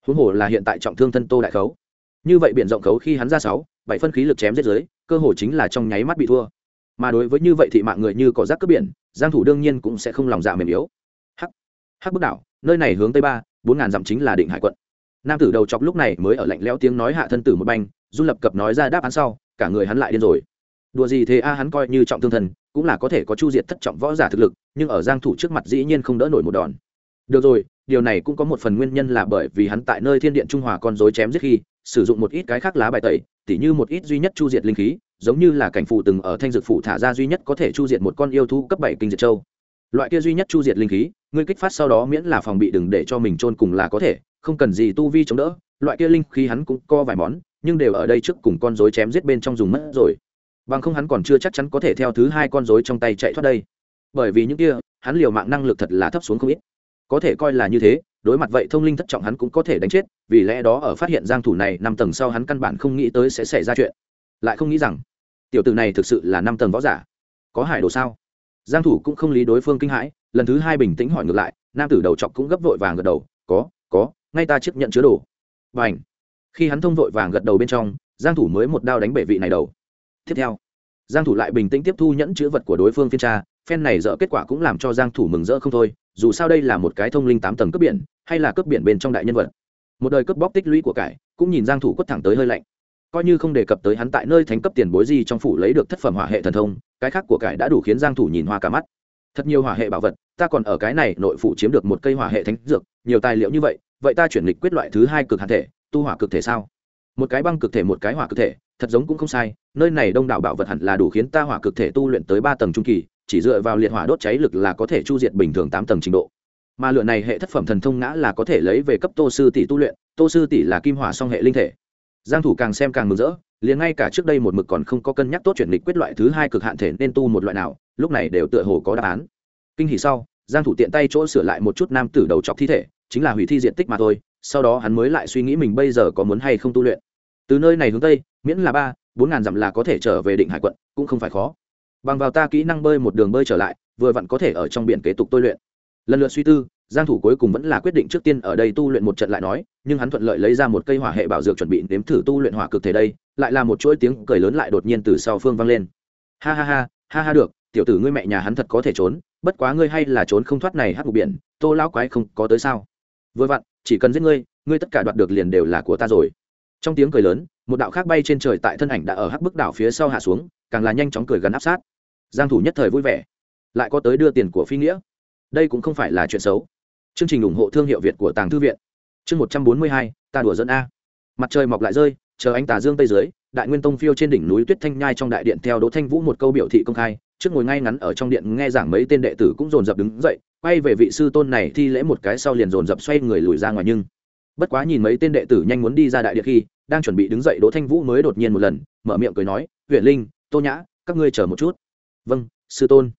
Huống hồ là hiện tại trọng thương thân tô đại khấu. Như vậy biển rộng khấu khi hắn ra sáu, bảy phân khí lực chém giết giới cơ hồ chính là trong nháy mắt bị thua. Mà đối với như vậy thì mạng người như cỏ rác cướp biển, giang thủ đương nhiên cũng sẽ không lòng dạ mềm yếu. Hắc hắc bức đảo nơi này hướng tây ba, bốn ngàn dặm chính là định hải quận. Nam tử đầu chọc lúc này mới ở lạnh lẽo tiếng nói hạ thân tử một banh du lập cập nói ra đáp án sau, cả người hắn lại điên rồi. Đùa gì thế a, hắn coi như trọng thương thần, cũng là có thể có chu diệt thất trọng võ giả thực lực, nhưng ở giang thủ trước mặt dĩ nhiên không đỡ nổi một đòn. Được rồi, điều này cũng có một phần nguyên nhân là bởi vì hắn tại nơi thiên điện trung hòa con rối chém giết khi, sử dụng một ít cái khác lá bài tẩy, tỉ như một ít duy nhất chu diệt linh khí, giống như là cảnh phụ từng ở thanh dược phủ thả ra duy nhất có thể chu diệt một con yêu thú cấp bảy kinh diệt châu loại kia duy nhất chu diệt linh khí, ngươi kích phát sau đó miễn là phòng bị đừng để cho mình trôn cùng là có thể, không cần gì tu vi chống đỡ, loại kia linh khí hắn cũng co vài món, nhưng đều ở đây trước cùng con rối chém giết bên trong dùng mất rồi. Bằng không hắn còn chưa chắc chắn có thể theo thứ hai con rối trong tay chạy thoát đây. Bởi vì những kia, hắn liều mạng năng lực thật là thấp xuống không ít. Có thể coi là như thế, đối mặt vậy thông linh thất trọng hắn cũng có thể đánh chết, vì lẽ đó ở phát hiện giang thủ này năm tầng sau hắn căn bản không nghĩ tới sẽ xảy ra chuyện. Lại không nghĩ rằng, tiểu tử này thực sự là năm tầng võ giả. Có hải đồ sao? Giang thủ cũng không lý đối phương kinh hãi, lần thứ hai bình tĩnh hỏi ngược lại, nam tử đầu chọc cũng gấp vội vàng gật đầu, có có, ngay ta chấp nhận chứa đồ. Bảnh. khi hắn thông vội vàng gật đầu bên trong, giang thủ mới một đao đánh bể vị này đầu. Tiếp theo, giang thủ lại bình tĩnh tiếp thu nhẫn chứa vật của đối phương phiên tra, phen này dỡ kết quả cũng làm cho giang thủ mừng rỡ không thôi, dù sao đây là một cái thông linh tám tầng cấp biển, hay là cấp biển bên trong đại nhân vật. Một đời cướp bóc tích lũy của cải, cũng nhìn giang thủ quất thẳng tới hơi lạnh. Coi như không đề cập tới hắn tại nơi thánh cấp tiền bối gì trong phủ lấy được thất phẩm hỏa hệ thần thông cái khác của cải đã đủ khiến giang thủ nhìn hoa cả mắt. Thật nhiều hỏa hệ bảo vật, ta còn ở cái này nội phủ chiếm được một cây hỏa hệ thánh dược, nhiều tài liệu như vậy vậy ta chuyển lịch quyết loại thứ hai cực hạn thể, tu hỏa cực thể sao? Một cái băng cực thể, một cái hỏa cực thể, thật giống cũng không sai, nơi này đông đảo bảo vật hẳn là đủ khiến ta hỏa cực thể tu luyện tới ba tầng trung kỳ, chỉ dựa vào liệt hỏa đốt cháy lực là có thể chu diệt bình thường tám tầng trình độ. Mà lựa này hệ thất phẩm thần thông ngã là có thể lấy về cấp tô sư tỷ tu luyện, tô sư tỷ là kim hỏa song hệ linh thể. Giang thủ càng xem càng mừng rỡ liền ngay cả trước đây một mực còn không có cân nhắc tốt chuyển lịch quyết loại thứ hai cực hạn thể nên tu một loại nào, lúc này đều tựa hồ có đáp án. Kinh hỉ sau, giang thủ tiện tay chỗ sửa lại một chút nam tử đầu chọc thi thể, chính là hủy thi diện tích mà thôi, sau đó hắn mới lại suy nghĩ mình bây giờ có muốn hay không tu luyện. Từ nơi này hướng tây, miễn là ba, bốn ngàn dặm là có thể trở về định hải quận, cũng không phải khó. Bằng vào ta kỹ năng bơi một đường bơi trở lại, vừa vặn có thể ở trong biển kế tục tôi luyện lần lượt suy tư, giang thủ cuối cùng vẫn là quyết định trước tiên ở đây tu luyện một trận lại nói, nhưng hắn thuận lợi lấy ra một cây hỏa hệ bảo dược chuẩn bị nếm thử tu luyện hỏa cực thể đây, lại là một chuỗi tiếng cười lớn lại đột nhiên từ sau phương vang lên. Ha ha ha ha ha được, tiểu tử ngươi mẹ nhà hắn thật có thể trốn, bất quá ngươi hay là trốn không thoát này hắc ngục biển, tô lão quái không có tới sao? Vừa vặn, chỉ cần giết ngươi ngươi tất cả đoạt được liền đều là của ta rồi. Trong tiếng cười lớn, một đạo khác bay trên trời tại thân ảnh đã ở hắc bức đảo phía sau hạ xuống, càng là nhanh chóng cười gần áp sát. Giang thủ nhất thời vui vẻ, lại có tới đưa tiền của phi nghĩa đây cũng không phải là chuyện xấu. Chương trình ủng hộ thương hiệu việt của tàng thư viện. Chương 142, ta đùa dẫn a. Mặt trời mọc lại rơi chờ anh tà dương tây dưới đại nguyên tông phiêu trên đỉnh núi tuyết thanh nhai trong đại điện theo đỗ thanh vũ một câu biểu thị công khai trước ngồi ngay ngắn ở trong điện nghe giảng mấy tên đệ tử cũng dồn dập đứng dậy quay về vị sư tôn này thi lễ một cái sau liền dồn dập xoay người lùi ra ngoài nhưng bất quá nhìn mấy tên đệ tử nhanh muốn đi ra đại điện khi đang chuẩn bị đứng dậy đỗ thanh vũ mới đột nhiên một lần mở miệng cười nói huyện linh tô nhã các ngươi chờ một chút. Vâng sư tôn.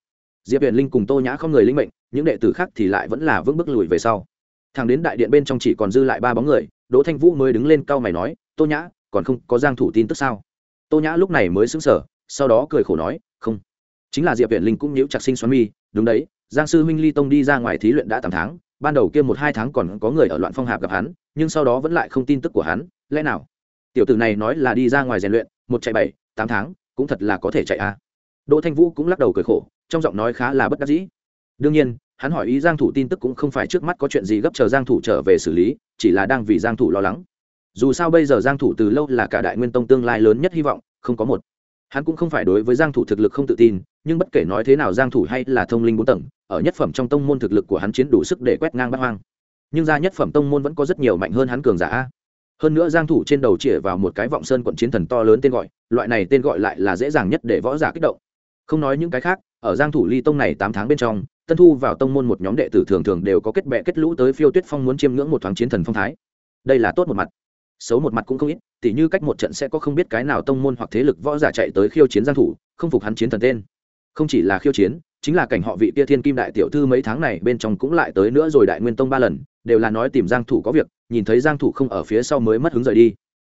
Diệp huyền linh cùng tô nhã không người linh mệnh những đệ tử khác thì lại vẫn là vững bước lùi về sau. Thằng đến đại điện bên trong chỉ còn dư lại ba bóng người, đỗ thanh vũ mới đứng lên cau mày nói, tô nhã, còn không có giang thủ tin tức sao? Tô nhã lúc này mới sững sờ, sau đó cười khổ nói, không. Chính là diệp viện linh cũng nhíu chặt sinh xoắn mi, đúng đấy, giang sư huynh ly tông đi ra ngoài thí luyện đã tám tháng, ban đầu kia một hai tháng còn có người ở loạn phong hạp gặp hắn, nhưng sau đó vẫn lại không tin tức của hắn, lẽ nào? Tiểu tử này nói là đi ra ngoài rèn luyện, một chạy bảy, tám tháng, cũng thật là có thể chạy à đỗ thanh vũ cũng lắc đầu cười khổ, trong giọng nói khá là bất đắc dĩ đương nhiên, hắn hỏi ý giang thủ tin tức cũng không phải trước mắt có chuyện gì gấp chờ giang thủ trở về xử lý, chỉ là đang vì giang thủ lo lắng. Dù sao bây giờ giang thủ từ lâu là cả đại nguyên tông tương lai lớn nhất hy vọng, không có một. Hắn cũng không phải đối với giang thủ thực lực không tự tin, nhưng bất kể nói thế nào giang thủ hay là thông linh bốn tầng, ở nhất phẩm trong tông môn thực lực của hắn chiến đủ sức để quét ngang bát hoang. Nhưng ra nhất phẩm tông môn vẫn có rất nhiều mạnh hơn hắn cường giả. Hơn nữa giang thủ trên đầu chĩa vào một cái vọng sơn quận chiến thần to lớn tên gọi, loại này tên gọi lại là dễ dàng nhất để võ giả kích động. Không nói những cái khác, ở giang thủ ly tông này 8 tháng bên trong tân thu vào tông môn một nhóm đệ tử thường thường đều có kết bè kết lũ tới phiêu tuyết phong muốn chiêm ngưỡng một thoáng chiến thần phong thái. Đây là tốt một mặt. Xấu một mặt cũng không ít, tỉ như cách một trận sẽ có không biết cái nào tông môn hoặc thế lực võ giả chạy tới khiêu chiến giang thủ, không phục hắn chiến thần tên. Không chỉ là khiêu chiến, chính là cảnh họ vị kia thiên kim đại tiểu thư mấy tháng này bên trong cũng lại tới nữa rồi đại nguyên tông ba lần, đều là nói tìm giang thủ có việc, nhìn thấy giang thủ không ở phía sau mới mất hứng rời đi.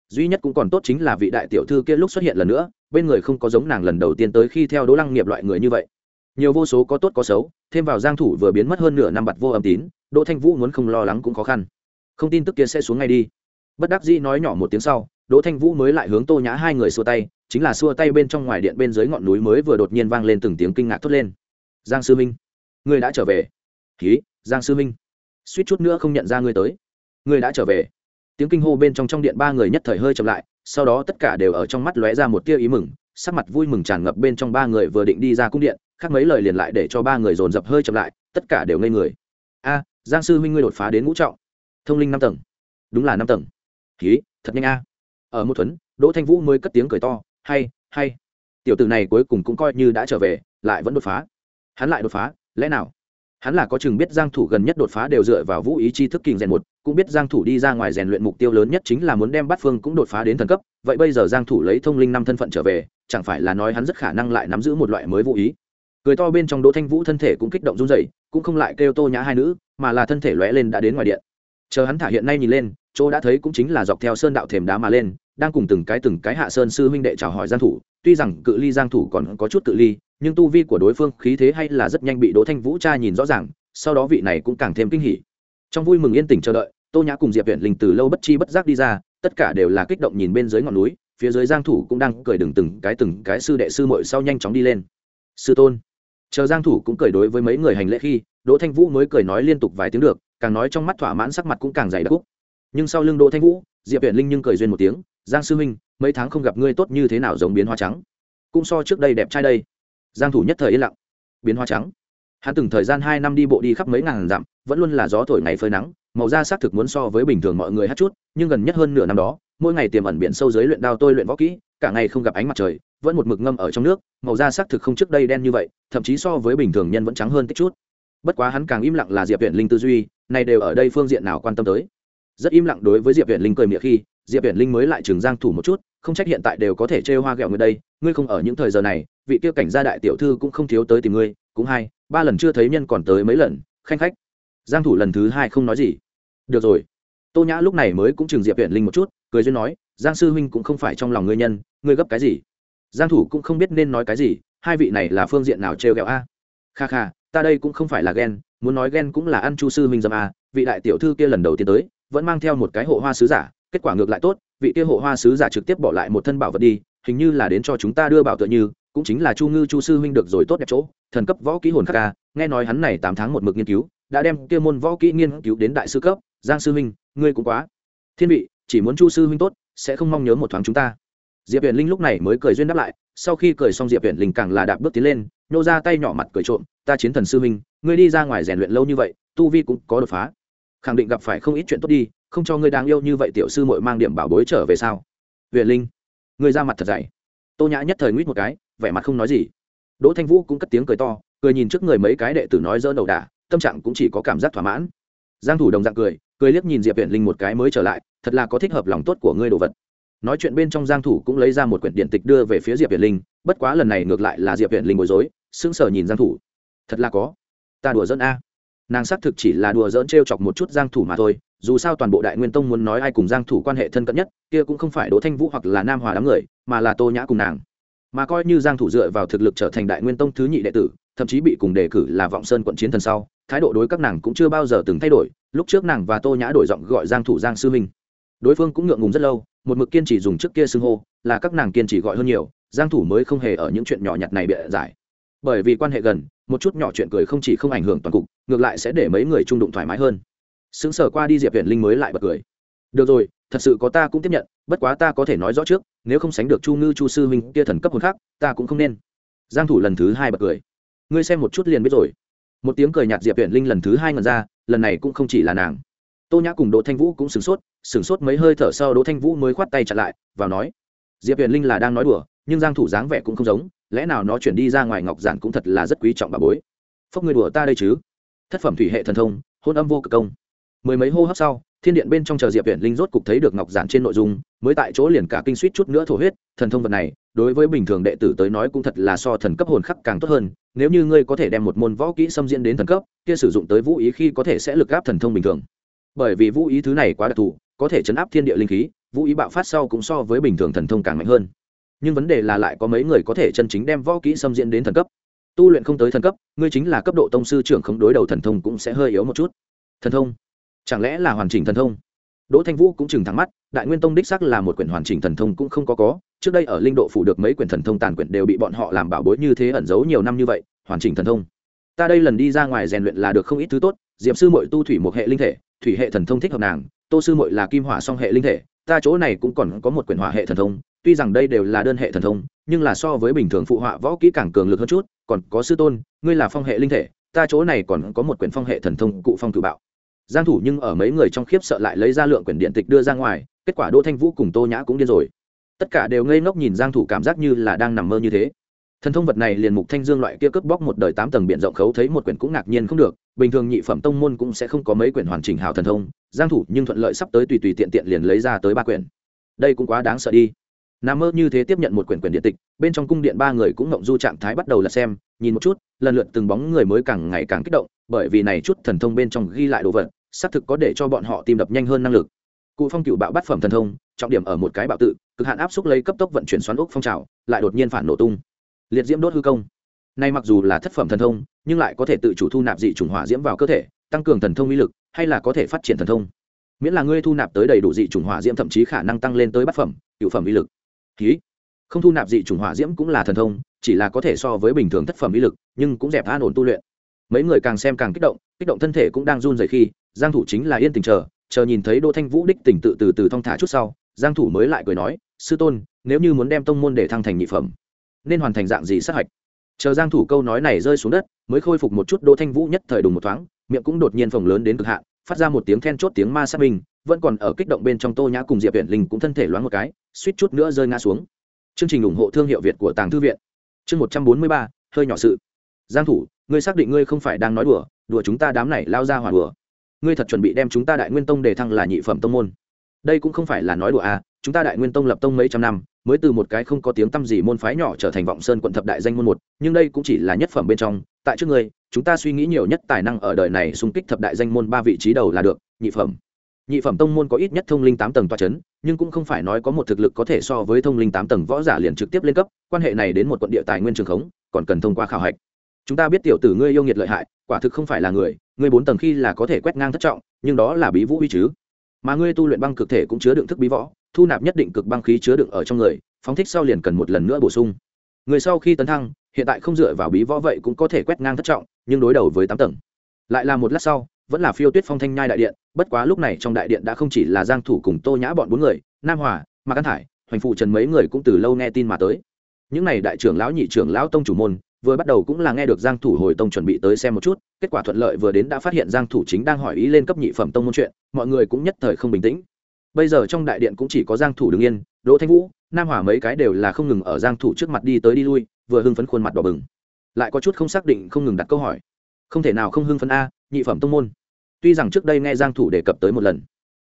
Duy nhất cũng còn tốt chính là vị đại tiểu thư kia lúc xuất hiện lần nữa, bên người không có giống nàng lần đầu tiên tới khi theo đỗ lăng nghiệp loại người như vậy nhiều vô số có tốt có xấu, thêm vào giang thủ vừa biến mất hơn nửa năm bặt vô âm tín, đỗ thanh vũ muốn không lo lắng cũng khó khăn. Không tin tức kia sẽ xuống ngay đi. Bất đắc dĩ nói nhỏ một tiếng sau, đỗ thanh vũ mới lại hướng tô nhã hai người xua tay, chính là xua tay bên trong ngoài điện bên dưới ngọn núi mới vừa đột nhiên vang lên từng tiếng kinh ngạc thốt lên. Giang sư minh ngươi đã trở về. Khí giang sư minh, suýt chút nữa không nhận ra ngươi tới. Ngươi đã trở về. Tiếng kinh hô bên trong trong điện ba người nhất thời hơi chậm lại, sau đó tất cả đều ở trong mắt lóe ra một tia ý mừng, sắc mặt vui mừng tràn ngập bên trong ba người vừa định đi ra cung điện khác mấy lời liền lại để cho ba người dồn dập hơi chậm lại, tất cả đều ngây người. A, giang sư huynh ngươi đột phá đến ngũ trọng. Thông linh năm tầng. Đúng là năm tầng. Ký thật nhanh a. Ở một thuấn, đỗ thanh vũ mới cất tiếng cười to, hay hay. Tiểu tử này cuối cùng cũng coi như đã trở về, lại vẫn đột phá. Hắn lại đột phá, lẽ nào? Hắn là có chừng biết giang thủ gần nhất đột phá đều dựa vào vũ ý chi thức kinh rèn một, cũng biết giang thủ đi ra ngoài rèn luyện mục tiêu lớn nhất chính là muốn đem bát phương cũng đột phá đến thần cấp. Vậy bây giờ giang thủ lấy thông linh năm thân phận trở về, chẳng phải là nói hắn rất khả năng lại nắm giữ một loại mới vũ ý? Cười to bên trong đỗ thanh vũ thân thể cũng kích động run rẩy, cũng không lại kêu tô nhã hai nữ, mà là thân thể lóe lên đã đến ngoài điện. Chờ hắn thả hiện nay nhìn lên, chỗ đã thấy cũng chính là dọc theo sơn đạo thềm đá mà lên, đang cùng từng cái từng cái hạ sơn sư huynh đệ chào hỏi giang thủ. Tuy rằng cự ly giang thủ còn có chút cự ly, nhưng tu vi của đối phương, khí thế hay là rất nhanh bị đỗ thanh vũ cha nhìn rõ ràng, sau đó vị này cũng càng thêm kinh hỉ. Trong vui mừng yên tĩnh chờ đợi, tô nhã cùng diệp viện linh từ lâu bất chi bất giác đi ra, tất cả đều là kích động nhìn bên dưới ngọn núi, phía dưới giang thủ cũng đang cười đừng từng cái từng cái sư đệ sư muội sau nhanh chóng đi lên. Sư tôn chờ giang thủ cũng cười đối với mấy người hành lễ khi, đỗ thanh vũ mới cười nói liên tục vài tiếng được, càng nói trong mắt thỏa mãn sắc mặt cũng càng dày đặc nhưng sau lưng đỗ thanh vũ, diệp viện linh nhưng cười duyên một tiếng, giang sư huynh, mấy tháng không gặp ngươi tốt như thế nào giống biến hoa trắng? Cũng so trước đây đẹp trai đây. Giang thủ nhất thời yên lặng. Biến hoa trắng? Hắn từng thời gian hai năm đi bộ đi khắp mấy ngàn dặm, vẫn luôn là gió thổi ngày phơi nắng, màu da xác thực muốn so với bình thường mọi người hát chút, nhưng gần nhất hơn nửa năm đó, mỗi ngày tiềm ẩn biển sâu dưới luyện đao tôi luyện võ kỹ cả ngày không gặp ánh mặt trời, vẫn một mực ngâm ở trong nước, màu da xác thực không trước đây đen như vậy, thậm chí so với bình thường nhân vẫn trắng hơn tích chút. Bất quá hắn càng im lặng là diệp viện linh tư duy này đều ở đây phương diện nào quan tâm tới. Rất im lặng đối với diệp viện linh cười miệng khi, diệp viện linh mới lại trường giang thủ một chút, không trách hiện tại đều có thể trêu hoa ghẹo người đây, ngươi không ở những thời giờ này, vị kia cảnh gia đại tiểu thư cũng không thiếu tới tìm ngươi, cũng hai ba lần chưa thấy nhân còn tới mấy lần, khanh khách. Giang thủ lần thứ hai không nói gì. Được rồi. Tô nhã lúc này mới cũng chừng diệp viện linh một chút, cười duyên nói, giang sư huynh cũng không phải trong lòng ngươi nhân ngươi gấp cái gì? Giang thủ cũng không biết nên nói cái gì, hai vị này là phương diện nào trêu ghẹo a? Kha kha, ta đây cũng không phải là ghen, muốn nói ghen cũng là ăn chu sư Minh dâm a, vị đại tiểu thư kia lần đầu tiên tới, vẫn mang theo một cái hộ hoa sứ giả, kết quả ngược lại tốt, vị kia hộ hoa sứ giả trực tiếp bỏ lại một thân bảo vật đi, hình như là đến cho chúng ta đưa bảo tựa như, cũng chính là chu ngư chu sư huynh được rồi tốt đẹp chỗ, thần cấp võ kỹ hồn khắc ca nghe nói hắn này tám tháng một mực nghiên cứu, đã đem kia môn võ kỹ nghiên cứu đến đại sư cấp, giang sư huynh, ngươi cũng quá. Thiên vị, chỉ muốn chu sư huynh tốt, sẽ không mong nhớ một thoáng chúng ta diệp huyền linh lúc này mới cười duyên đáp lại, sau khi cười xong diệp huyền linh càng là đạp bước tiến lên, nhô ra tay nhỏ mặt cười trộm, ta chiến thần sư huynh, ngươi đi ra ngoài rèn luyện lâu như vậy, tu vi cũng có đột phá. Khẳng định gặp phải không ít chuyện tốt đi, không cho ngươi đáng yêu như vậy tiểu sư muội mang điểm bảo bối trở về sao? Huyền linh, ngươi ra mặt thật dày. Tô nhã nhất thời nguyết một cái, vẻ mặt không nói gì. Đỗ thanh vũ cũng cất tiếng cười to, cười nhìn trước người mấy cái đệ tử nói dỡ đầu đà tâm trạng cũng chỉ có cảm giác thỏa mãn. Giang thủ đồng dạng cười cười liếc nhìn diệp huyền linh một cái mới trở lại, thật là có thích hợp lòng tốt của ngươi đồ vật nói chuyện bên trong giang thủ cũng lấy ra một quyển điện tịch đưa về phía diệp Viễn linh, bất quá lần này ngược lại là diệp Viễn linh bối rối, sững sờ nhìn giang thủ. Thật là có. Ta đùa giỡn a. Nàng xác thực chỉ là đùa giỡn treo chọc một chút giang thủ mà thôi, dù sao toàn bộ đại nguyên tông muốn nói ai cùng giang thủ quan hệ thân cận nhất, kia cũng không phải đỗ thanh vũ hoặc là nam hòa đám người, mà là tô nhã cùng nàng. Mà coi như giang thủ dựa vào thực lực trở thành đại nguyên tông thứ nhị đệ tử, thậm chí bị cùng đề cử là vọng sơn quận chiến thần sau, thái độ đối các nàng cũng chưa bao giờ từng thay đổi, lúc trước nàng và tô nhã đổi giọng gọi giang thủ giang sư minh. Đối phương cũng ngượng ngùng rất lâu một mực kiên trì dùng trước kia xưng hô, là các nàng kiên trì gọi hơn nhiều, giang thủ mới không hề ở những chuyện nhỏ nhặt này bịa giải. Bởi vì quan hệ gần, một chút nhỏ chuyện cười không chỉ không ảnh hưởng toàn cục, ngược lại sẽ để mấy người trung đụng thoải mái hơn. Sững sờ qua đi diệp viện linh mới lại bật cười. Được rồi, thật sự có ta cũng tiếp nhận, bất quá ta có thể nói rõ trước, nếu không sánh được chu ngư chu sư minh kia thần cấp hồn khác, ta cũng không nên. Giang thủ lần thứ hai bật cười. Ngươi xem một chút liền biết rồi. Một tiếng cười nhạt diệp viện linh lần thứ hai ngần ra, lần này cũng không chỉ là nàng tô nhã cùng đỗ thanh vũ cũng sửng sốt sửng sốt mấy hơi thở sau đỗ thanh vũ mới khoát tay chặn lại, vào nói, diệp huyền linh là đang nói đùa, nhưng giang thủ dáng vẻ cũng không giống, lẽ nào nó chuyển đi ra ngoài ngọc giản cũng thật là rất quý trọng bà bối. Phốc người đùa ta đây chứ? Thất phẩm thủy hệ thần thông, hôn âm vô cực công. Mười mấy hô hấp sau, thiên điện bên trong chờ diệp viện linh rốt cục thấy được ngọc giản trên nội dung, mới tại chỗ liền cả kinh suýt chút nữa thổ huyết, thần thông vật này, đối với bình thường đệ tử tới nói cũng thật là so thần cấp hồn khắc càng tốt hơn, nếu như ngươi có thể đem một môn võ kỹ xâm diễn đến thần cấp, kia sử dụng tới vũ ý khi có thể sẽ lực áp thần thông bình thường bởi vì vũ ý thứ này quá đặc thù, có thể chấn áp thiên địa linh khí, vũ ý bạo phát sau cũng so với bình thường thần thông càng mạnh hơn. Nhưng vấn đề là lại có mấy người có thể chân chính đem võ kỹ xâm diễn đến thần cấp. Tu luyện không tới thần cấp, ngươi chính là cấp độ tông sư trưởng không đối đầu thần thông cũng sẽ hơi yếu một chút. Thần thông? Chẳng lẽ là hoàn chỉnh thần thông? Đỗ thanh vũ cũng chừng thắng mắt, đại nguyên tông đích sắc là một quyển hoàn chỉnh thần thông cũng không có có. Trước đây ở linh độ phủ được mấy quyển thần thông tàn quyển đều bị bọn họ làm bảo bối như thế ẩn giấu nhiều năm như vậy, hoàn chỉnh thần thông. Ta đây lần đi ra ngoài rèn luyện là được không ít thứ tốt diệm sư mội tu thủy một hệ linh thể thủy hệ thần thông thích hợp nàng, tô sư mội là kim hỏa song hệ linh thể, ta chỗ này cũng còn có một quyển hỏa hệ thần thông, tuy rằng đây đều là đơn hệ thần thông, nhưng là so với bình thường phụ họa võ kỹ càng cường lực hơn chút, còn có sư tôn, ngươi là phong hệ linh thể, ta chỗ này còn có một quyển phong hệ thần thông cụ phong cự bạo. Giang thủ nhưng ở mấy người trong khiếp sợ lại lấy ra lượng quyển điện tịch đưa ra ngoài, kết quả đỗ thanh vũ cùng tô nhã cũng điên rồi. Tất cả đều ngây ngốc nhìn giang thủ cảm giác như là đang nằm mơ như thế thần thông vật này liền mục thanh dương loại kia cướp bóc một đời tám tầng biển rộng khấu thấy một quyển cũng ngạc nhiên không được, bình thường nhị phẩm tông môn cũng sẽ không có mấy quyển hoàn chỉnh hảo thần thông, giang thủ nhưng thuận lợi sắp tới tùy tùy tiện tiện liền lấy ra tới ba quyển. Đây cũng quá đáng sợ đi. Nam mơ như thế tiếp nhận một quyển quyển điện tịch, bên trong cung điện ba người cũng ngậm du trạng thái bắt đầu là xem, nhìn một chút, lần lượt từng bóng người mới càng ngày càng kích động, bởi vì này chút thần thông bên trong ghi lại đồ vật, xác thực có để cho bọn họ tìm đập nhanh hơn năng lực. Cụ phong cựu bạo bắt phẩm thần thông, trọng điểm ở một cái bạo tự, cực hạn áp xúc lấy cấp tốc vận chuyển xoắn ốc phong trào, lại đột nhiên phản nổ tung liệt diễm đốt hư công nay mặc dù là thất phẩm thần thông, nhưng lại có thể tự chủ thu nạp dị chủng hỏa diễm vào cơ thể, tăng cường thần thông uy lực, hay là có thể phát triển thần thông. Miễn là ngươi thu nạp tới đầy đủ dị chủng hỏa diễm, thậm chí khả năng tăng lên tới bát phẩm, cựu phẩm uy lực. Ký không thu nạp dị chủng hỏa diễm cũng là thần thông, chỉ là có thể so với bình thường thất phẩm uy lực, nhưng cũng dẹp an ổn tu luyện. Mấy người càng xem càng kích động kích động thân thể cũng đang run rẩy khi, giang thủ chính là yên tình chờ chờ nhìn thấy đỗ thanh vũ đích tỉnh tự từ từ thong thả chút sau, giang thủ mới lại cười nói, sư tôn, nếu như muốn đem tông môn để thăng thành nhị phẩm nên hoàn thành dạng gì sát hạch? Chờ giang thủ câu nói này rơi xuống đất, mới khôi phục một chút đỗ thanh vũ nhất thời đùng một thoáng, miệng cũng đột nhiên phồng lớn đến cực hạn, phát ra một tiếng then chốt tiếng ma sát mình, vẫn còn ở kích động bên trong tô nhã cùng diệp viện linh cũng thân thể loáng một cái, suýt chút nữa rơi ngã xuống. Chương trình ủng hộ thương hiệu việt của tàng thư viện. Chương một trăm bốn mươi ba, hơi nhỏ sự. Giang thủ, ngươi xác định ngươi không phải đang nói đùa đùa chúng ta đám này lao ra hòa đùa. Ngươi thật chuẩn bị đem chúng ta đại nguyên tông đề thăng là nhị phẩm tông môn. Đây cũng không phải là nói đùa à chúng ta đại nguyên tông lập tông mấy trăm năm mới từ một cái không có tiếng tăm gì môn phái nhỏ trở thành vọng sơn quận thập đại danh môn một, nhưng đây cũng chỉ là nhất phẩm bên trong. Tại trước ngươi chúng ta suy nghĩ nhiều nhất tài năng ở đời này xung kích thập đại danh môn ba vị trí đầu là được, nhị phẩm. Nhị phẩm tông môn có ít nhất thông linh tám tầng toa c h ấ n nhưng cũng không phải nói có một thực lực có thể so với thông linh tám tầng võ giả liền trực tiếp lên cấp, quan hệ này đến một quận địa tài nguyên trường khống, còn cần thông qua khảo hạch. Chúng ta biết tiểu tử ngươi yêu nghiệt lợi hại, quả thực không phải là người, ngươi bốn tầng khi là có thể quét ngang thất trọng, nhưng đó là bí vũ uy chứ. Mà ngươi tu luyện băng cực thể cũng chứa đựng thức bí võ thu nạp nhất định cực băng khí chứa đựng ở trong người, phóng thích sau liền cần một lần nữa bổ sung. Người sau khi tấn thăng, hiện tại không dựa vào bí võ vậy cũng có thể quét ngang thất trọng, nhưng đối đầu với tám tầng. Lại là một lát sau, vẫn là phiêu tuyết phong thanh nhai đại điện, bất quá lúc này trong đại điện đã không chỉ là giang thủ cùng tô nhã bọn bốn người, nam hòa, mạc an hải hoành phụ trần mấy người cũng từ lâu nghe tin mà tới. Những này đại trưởng lão nhị trưởng lão tông chủ môn, vừa bắt đầu cũng là nghe được giang thủ hồi tông chuẩn bị tới xem một chút, kết quả thuận lợi vừa đến đã phát hiện giang thủ chính đang hỏi ý lên cấp nhị phẩm tông môn chuyện, mọi người cũng nhất thời không bình tĩnh bây giờ trong đại điện cũng chỉ có giang thủ đứng yên, đỗ thanh vũ, nam hòa mấy cái đều là không ngừng ở giang thủ trước mặt đi tới đi lui, vừa hưng phấn khuôn mặt đỏ bừng. Lại có chút không xác định, không ngừng đặt câu hỏi. Không thể nào không hưng phấn a, nhị phẩm tông môn. Tuy rằng trước đây nghe giang thủ đề cập tới một lần,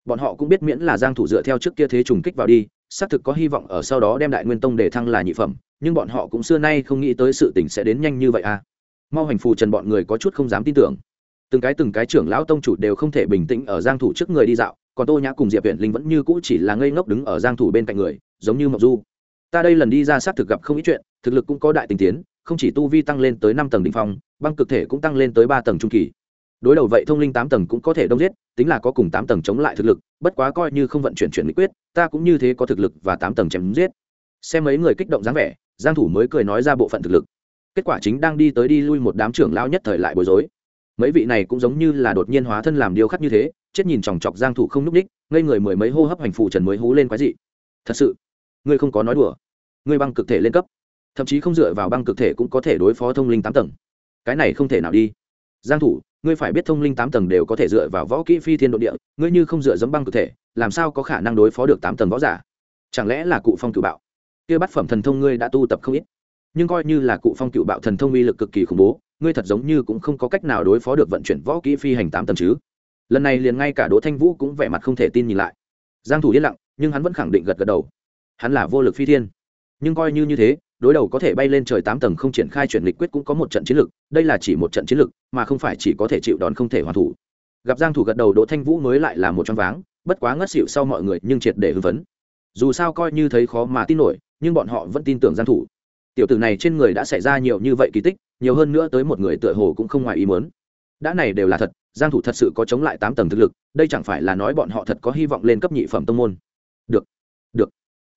bọn họ cũng biết miễn là giang thủ dựa theo trước kia thế trùng kích vào đi, xác thực có hy vọng ở sau đó đem đại nguyên tông để thăng là nhị phẩm, nhưng bọn họ cũng xưa nay không nghĩ tới sự tình sẽ đến nhanh như vậy à mau hành phù trần bọn người có chút không dám tin tưởng. Từng cái từng cái trưởng lão tông chủ đều không thể bình tĩnh ở giang thủ trước người đi dạo còn tô nhã cùng diệp viện linh vẫn như cũ chỉ là ngây ngốc đứng ở giang thủ bên cạnh người, giống như mộc du. Ta đây lần đi ra xác thực gặp không ít chuyện, thực lực cũng có đại tình tiến, không chỉ tu vi tăng lên tới năm tầng đỉnh phong, băng cực thể cũng tăng lên tới ba tầng trung kỳ. Đối đầu vậy thông linh tám tầng cũng có thể đông giết, tính là có cùng tám tầng chống lại thực lực, bất quá coi như không vận chuyển chuyển lý quyết, ta cũng như thế có thực lực và tám tầng chém giết. Xem mấy người kích động dáng vẻ, giang thủ mới cười nói ra bộ phận thực lực. Kết quả chính đang đi tới đi lui một đám trưởng lão nhất thời lại bối rối. Mấy vị này cũng giống như là đột nhiên hóa thân làm điều khắc như thế chết nhìn chòng chọc giang thủ không núp đích ngây người mười mấy hô hấp hành phụ trần mới hú lên quái dị. Thật sự, ngươi không có nói đùa. Ngươi băng cực thể lên cấp, thậm chí không dựa vào băng cực thể cũng có thể đối phó thông linh tám tầng. Cái này không thể nào đi. Giang thủ, ngươi phải biết thông linh tám tầng đều có thể dựa vào võ kỹ phi thiên độ địa, ngươi như không dựa dẫm băng cực thể, làm sao có khả năng đối phó được tám tầng võ giả? Chẳng lẽ là cụ phong cửu bạo? Kia bát phẩm thần thông ngươi đã tu tập không ít. Nhưng coi như là cụ phong cựu bạo thần thông uy lực cực kỳ khủng bố, ngươi thật giống như cũng không có cách nào đối phó được vận chuyển võ kỹ phi hành tám tầng chứ lần này liền ngay cả đỗ thanh vũ cũng vẻ mặt không thể tin nhìn lại. Giang thủ yên lặng, nhưng hắn vẫn khẳng định gật gật đầu. Hắn là vô lực phi thiên. Nhưng coi như như thế, đối đầu có thể bay lên trời tám tầng không triển khai chuyển lịch quyết cũng có một trận chiến lực, đây là chỉ một trận chiến lực, mà không phải chỉ có thể chịu đòn không thể hoàn thủ. Gặp giang thủ gật đầu, đỗ thanh vũ mới lại là một trong váng, bất quá ngất xỉu sau mọi người nhưng triệt để hư vấn dù sao coi như thấy khó mà tin nổi, nhưng bọn họ vẫn tin tưởng giang thủ. Tiểu tử này trên người đã xảy ra nhiều như vậy kỳ tích, nhiều hơn nữa tới một người tựa hồ cũng không ngoài ý muốn đã này đều là thật, giang thủ thật sự có chống lại tám tầng thực lực, đây chẳng phải là nói bọn họ thật có hy vọng lên cấp nhị phẩm tông môn. Được được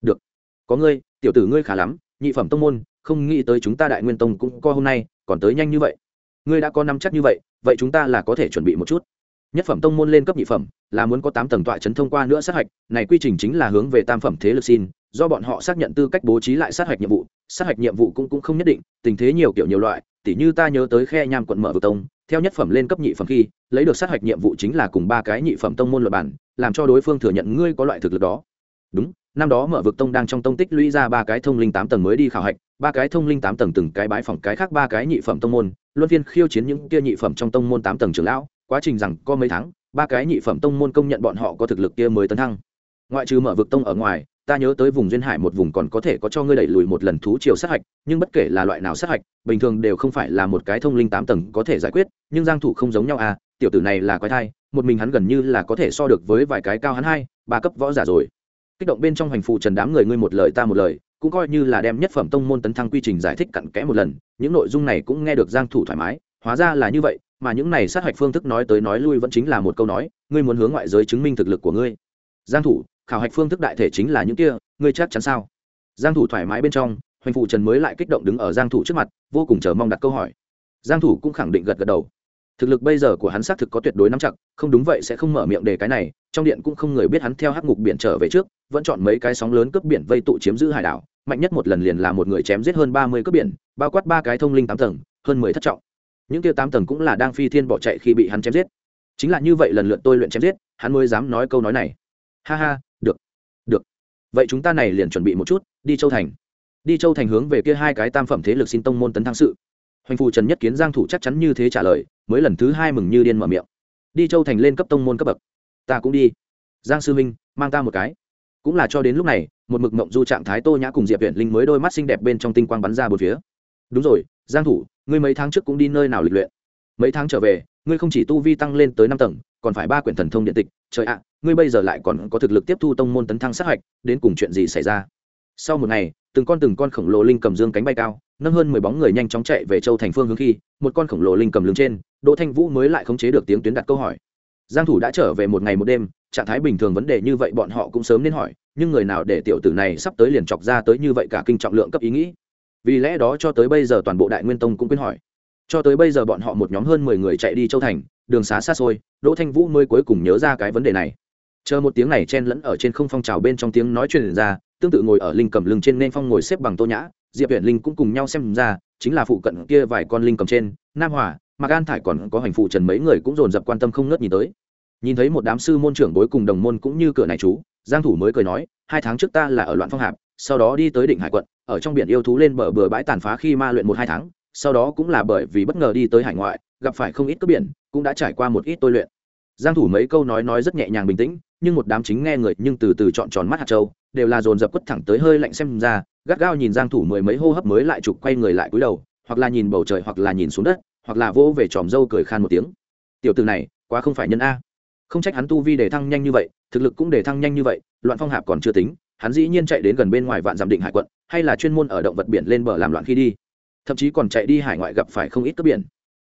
được. Có ngươi, tiểu tử ngươi khá lắm, nhị phẩm tông môn, không nghĩ tới chúng ta đại nguyên tông cũng có hôm nay, còn tới nhanh như vậy. Ngươi đã có năm chắc như vậy vậy chúng ta là có thể chuẩn bị một chút. Nhất phẩm tông môn lên cấp nhị phẩm, là muốn có tám tầng tọa chấn thông qua nữa sát hạch, này quy trình chính là hướng về tam phẩm thế lực xin, do bọn họ xác nhận tư cách bố trí lại sát hạch nhiệm vụ, sát hạch nhiệm vụ cũng cũng không nhất định, tình thế nhiều kiểu nhiều loại, tỉ như ta nhớ tới khe nham quận mở vực tông theo nhất phẩm lên cấp nhị phẩm khi, lấy được sát hạch nhiệm vụ chính là cùng ba cái nhị phẩm tông môn luật bản làm cho đối phương thừa nhận ngươi có loại thực lực đó. Đúng, năm đó mở vực tông đang trong tông tích lũy ra ba cái thông linh tám tầng mới đi khảo hạch, ba cái thông linh tám tầng từng cái bái phòng cái khác ba cái nhị phẩm tông môn, luân phiên khiêu chiến những kia nhị phẩm trong tông môn tám tầng trưởng lão, quá trình rằng có mấy tháng, ba cái nhị phẩm tông môn công nhận bọn họ có thực lực kia mới tấn thăng. Ngoại trừ mở vực tông ở ngoài ta nhớ tới vùng duyên hải một vùng còn có thể có cho ngươi đẩy lùi một lần thú chiều sát hạch, nhưng bất kể là loại nào sát hạch, bình thường đều không phải là một cái thông linh tám tầng có thể giải quyết, nhưng giang thủ không giống nhau à tiểu tử này là quái thai, một mình hắn gần như là có thể so được với vài cái cao hắn hai, ba cấp võ giả rồi. Kích động bên trong hành phụ trần đám người ngươi một lời ta một lời, cũng coi như là đem nhất phẩm tông môn tấn thăng quy trình giải thích cặn kẽ một lần, những nội dung này cũng nghe được giang thủ thoải mái, hóa ra là như vậy, mà những này sát hạch phương thức nói tới nói lui vẫn chính là một câu nói, ngươi muốn hướng ngoại giới chứng minh thực lực của ngươi. Giang thủ khảo hạch phương thức đại thể chính là những kia, ngươi chắc chắn sao? Giang thủ thoải mái bên trong, hoành phụ trần mới lại kích động đứng ở giang thủ trước mặt, vô cùng chờ mong đặt câu hỏi. Giang thủ cũng khẳng định gật gật đầu. Thực lực bây giờ của hắn xác thực có tuyệt đối nắm chặt, không đúng vậy sẽ không mở miệng đề cái này, trong điện cũng không người biết hắn theo hắc ngục biển trở về trước, vẫn chọn mấy cái sóng lớn cướp biển vây tụ chiếm giữ hải đảo, mạnh nhất một lần liền là một người chém giết hơn 30 cướp biển, bao quát ba cái thông linh tám tầng, hơn 10 thất trọng. Những kia tám tầng cũng là đang phi thiên bỏ chạy khi bị hắn chém giết. Chính là như vậy lần lượt tôi luyện chém giết, hắn mới dám nói câu nói này. Ha ha vậy chúng ta này liền chuẩn bị một chút, đi châu thành. Đi châu thành hướng về kia hai cái tam phẩm thế lực xin tông môn tấn thăng sự. Hoành phù trần nhất kiến giang thủ chắc chắn như thế trả lời, mới lần thứ hai mừng như điên mở miệng. Đi châu thành lên cấp tông môn cấp bậc. Ta cũng đi. Giang sư minh, mang ta một cái. Cũng là cho đến lúc này, một mực mộng du trạng thái tô nhã cùng diệp viện linh mới đôi mắt xinh đẹp bên trong tinh quang bắn ra bốn phía. Đúng rồi, giang thủ, ngươi mấy tháng trước cũng đi nơi nào lịch luyện? Mấy tháng trở về, ngươi không chỉ tu vi tăng lên tới năm tầng, còn phải ba quyển thần thông điện tịch. Trời ạ ngươi bây giờ lại còn có thực lực tiếp thu tông môn tấn thăng sát hạch, đến cùng chuyện gì xảy ra? Sau một ngày, từng con từng con khổng lồ linh cầm dương cánh bay cao, nâng hơn mười bóng người nhanh chóng chạy về châu thành phương hướng khi, một con khổng lồ linh cầm lưng trên, đỗ thanh vũ mới lại khống chế được tiếng tuyến đặt câu hỏi. Giang thủ đã trở về một ngày một đêm, trạng thái bình thường vấn đề như vậy bọn họ cũng sớm nên hỏi, nhưng người nào để tiểu tử này sắp tới liền chọc ra tới như vậy cả kinh trọng lượng cấp ý nghĩ. Vì lẽ đó cho tới bây giờ toàn bộ đại nguyên tông cũng quên hỏi. Cho tới bây giờ bọn họ một nhóm hơn mười người chạy đi châu thành, đường xá xa xôi, đỗ thanh vũ mới cuối cùng nhớ ra cái vấn đề này chờ một tiếng này chen lẫn ở trên không phong trào bên trong tiếng nói chuyện ra, tương tự ngồi ở linh cầm lưng trên nên phong ngồi xếp bằng tô nhã, diệp huyện linh cũng cùng nhau xem ra, chính là phụ cận kia vài con linh cầm trên, nam hòa, mạc an thải còn có hành phụ trần mấy người cũng dồn dập quan tâm không ngớt nhìn tới. Nhìn thấy một đám sư môn trưởng bối cùng đồng môn cũng như cửa này chú, giang thủ mới cười nói, hai tháng trước ta là ở loạn phong hạp, sau đó đi tới định hải quận, ở trong biển yêu thú lên bờ bừa bãi tàn phá khi ma luyện một hai tháng, sau đó cũng là bởi vì bất ngờ đi tới hải ngoại, gặp phải không ít cướp biển, cũng đã trải qua một ít tôi luyện. Giang thủ mấy câu nói nói rất nhẹ nhàng bình tĩnh nhưng một đám chính nghe người nhưng từ từ chọn tròn mắt hạt châu, đều là dồn dập quất thẳng tới hơi lạnh xem ra, gắt gao nhìn giang thủ mười mấy hô hấp mới lại chụp quay người lại cúi đầu, hoặc là nhìn bầu trời hoặc là nhìn xuống đất, hoặc là vỗ về tròm dâu cười khan một tiếng. Tiểu tử này, quá không phải nhân a. Không trách hắn tu vi để thăng nhanh như vậy, thực lực cũng để thăng nhanh như vậy, loạn phong hạp còn chưa tính, hắn dĩ nhiên chạy đến gần bên ngoài vạn giảm định hải quận, hay là chuyên môn ở động vật biển lên bờ làm loạn khi đi. Thậm chí còn chạy đi hải ngoại gặp phải không ít cướp biển.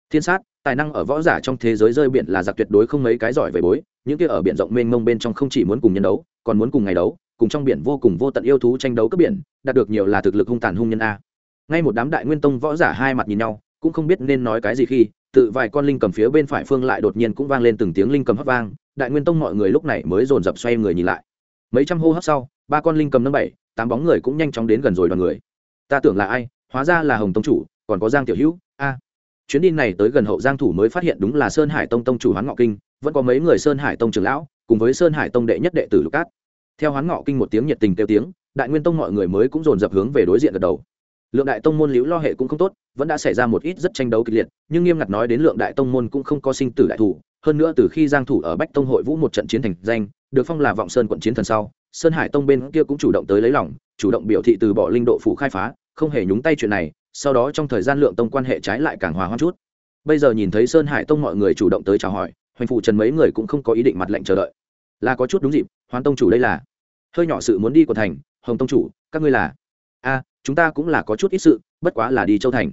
Thiên sát, tài năng ở võ giả trong thế giới rơi biển là giặc tuyệt đối không mấy cái giỏi về bối những kia ở biển rộng mênh mông bên trong không chỉ muốn cùng nhân đấu, còn muốn cùng ngày đấu, cùng trong biển vô cùng vô tận yêu thú tranh đấu cấp biển, đạt được nhiều là thực lực hung tàn hung nhân a. Ngay một đám đại nguyên tông võ giả hai mặt nhìn nhau, cũng không biết nên nói cái gì khi, tự vài con linh cầm phía bên phải phương lại đột nhiên cũng vang lên từng tiếng linh cầm hấp vang, đại nguyên tông mọi người lúc này mới dồn dập xoay người nhìn lại. Mấy trăm hô hấp sau, ba con linh cầm năm bảy, tám bóng người cũng nhanh chóng đến gần rồi đoàn người. Ta tưởng là ai? Hóa ra là hồng tông chủ, còn có giang tiểu hữu, a. Chuyến đi này tới gần hậu giang thủ mới phát hiện đúng là sơn hải tông tông chủ hoán ngọ kinh vẫn có mấy người sơn hải tông trưởng lão, cùng với sơn hải tông đệ nhất đệ tử lục cát. Theo hoán ngọ kinh một tiếng nhiệt tình kêu tiếng, đại nguyên tông mọi người mới cũng dồn dập hướng về đối diện gật đầu. Lượng đại tông môn liễu lo hệ cũng không tốt, vẫn đã xảy ra một ít rất tranh đấu kịch liệt, nhưng nghiêm ngặt nói đến lượng đại tông môn cũng không có sinh tử đại thủ. Hơn nữa từ khi giang thủ ở bách tông hội vũ một trận chiến thành danh, được phong là vọng sơn quận chiến thần sau, sơn hải tông bên kia cũng chủ động tới lấy lòng, chủ động biểu thị từ bỏ linh độ phủ khai phá, không hề nhúng tay chuyện này, sau đó trong thời gian lượng tông quan hệ trái lại càng hòa hoãn chút. Bây giờ nhìn thấy sơn hải tông mọi người chủ động tới chào hỏi hoành phụ trần mấy người cũng không có ý định mặt lệnh chờ đợi. Là có chút đúng dịp, hoán tông chủ đây là. Hơi nhỏ sự muốn đi của thành, hồng tông chủ, các ngươi là. A, chúng ta cũng là có chút ít sự, bất quá là đi châu thành.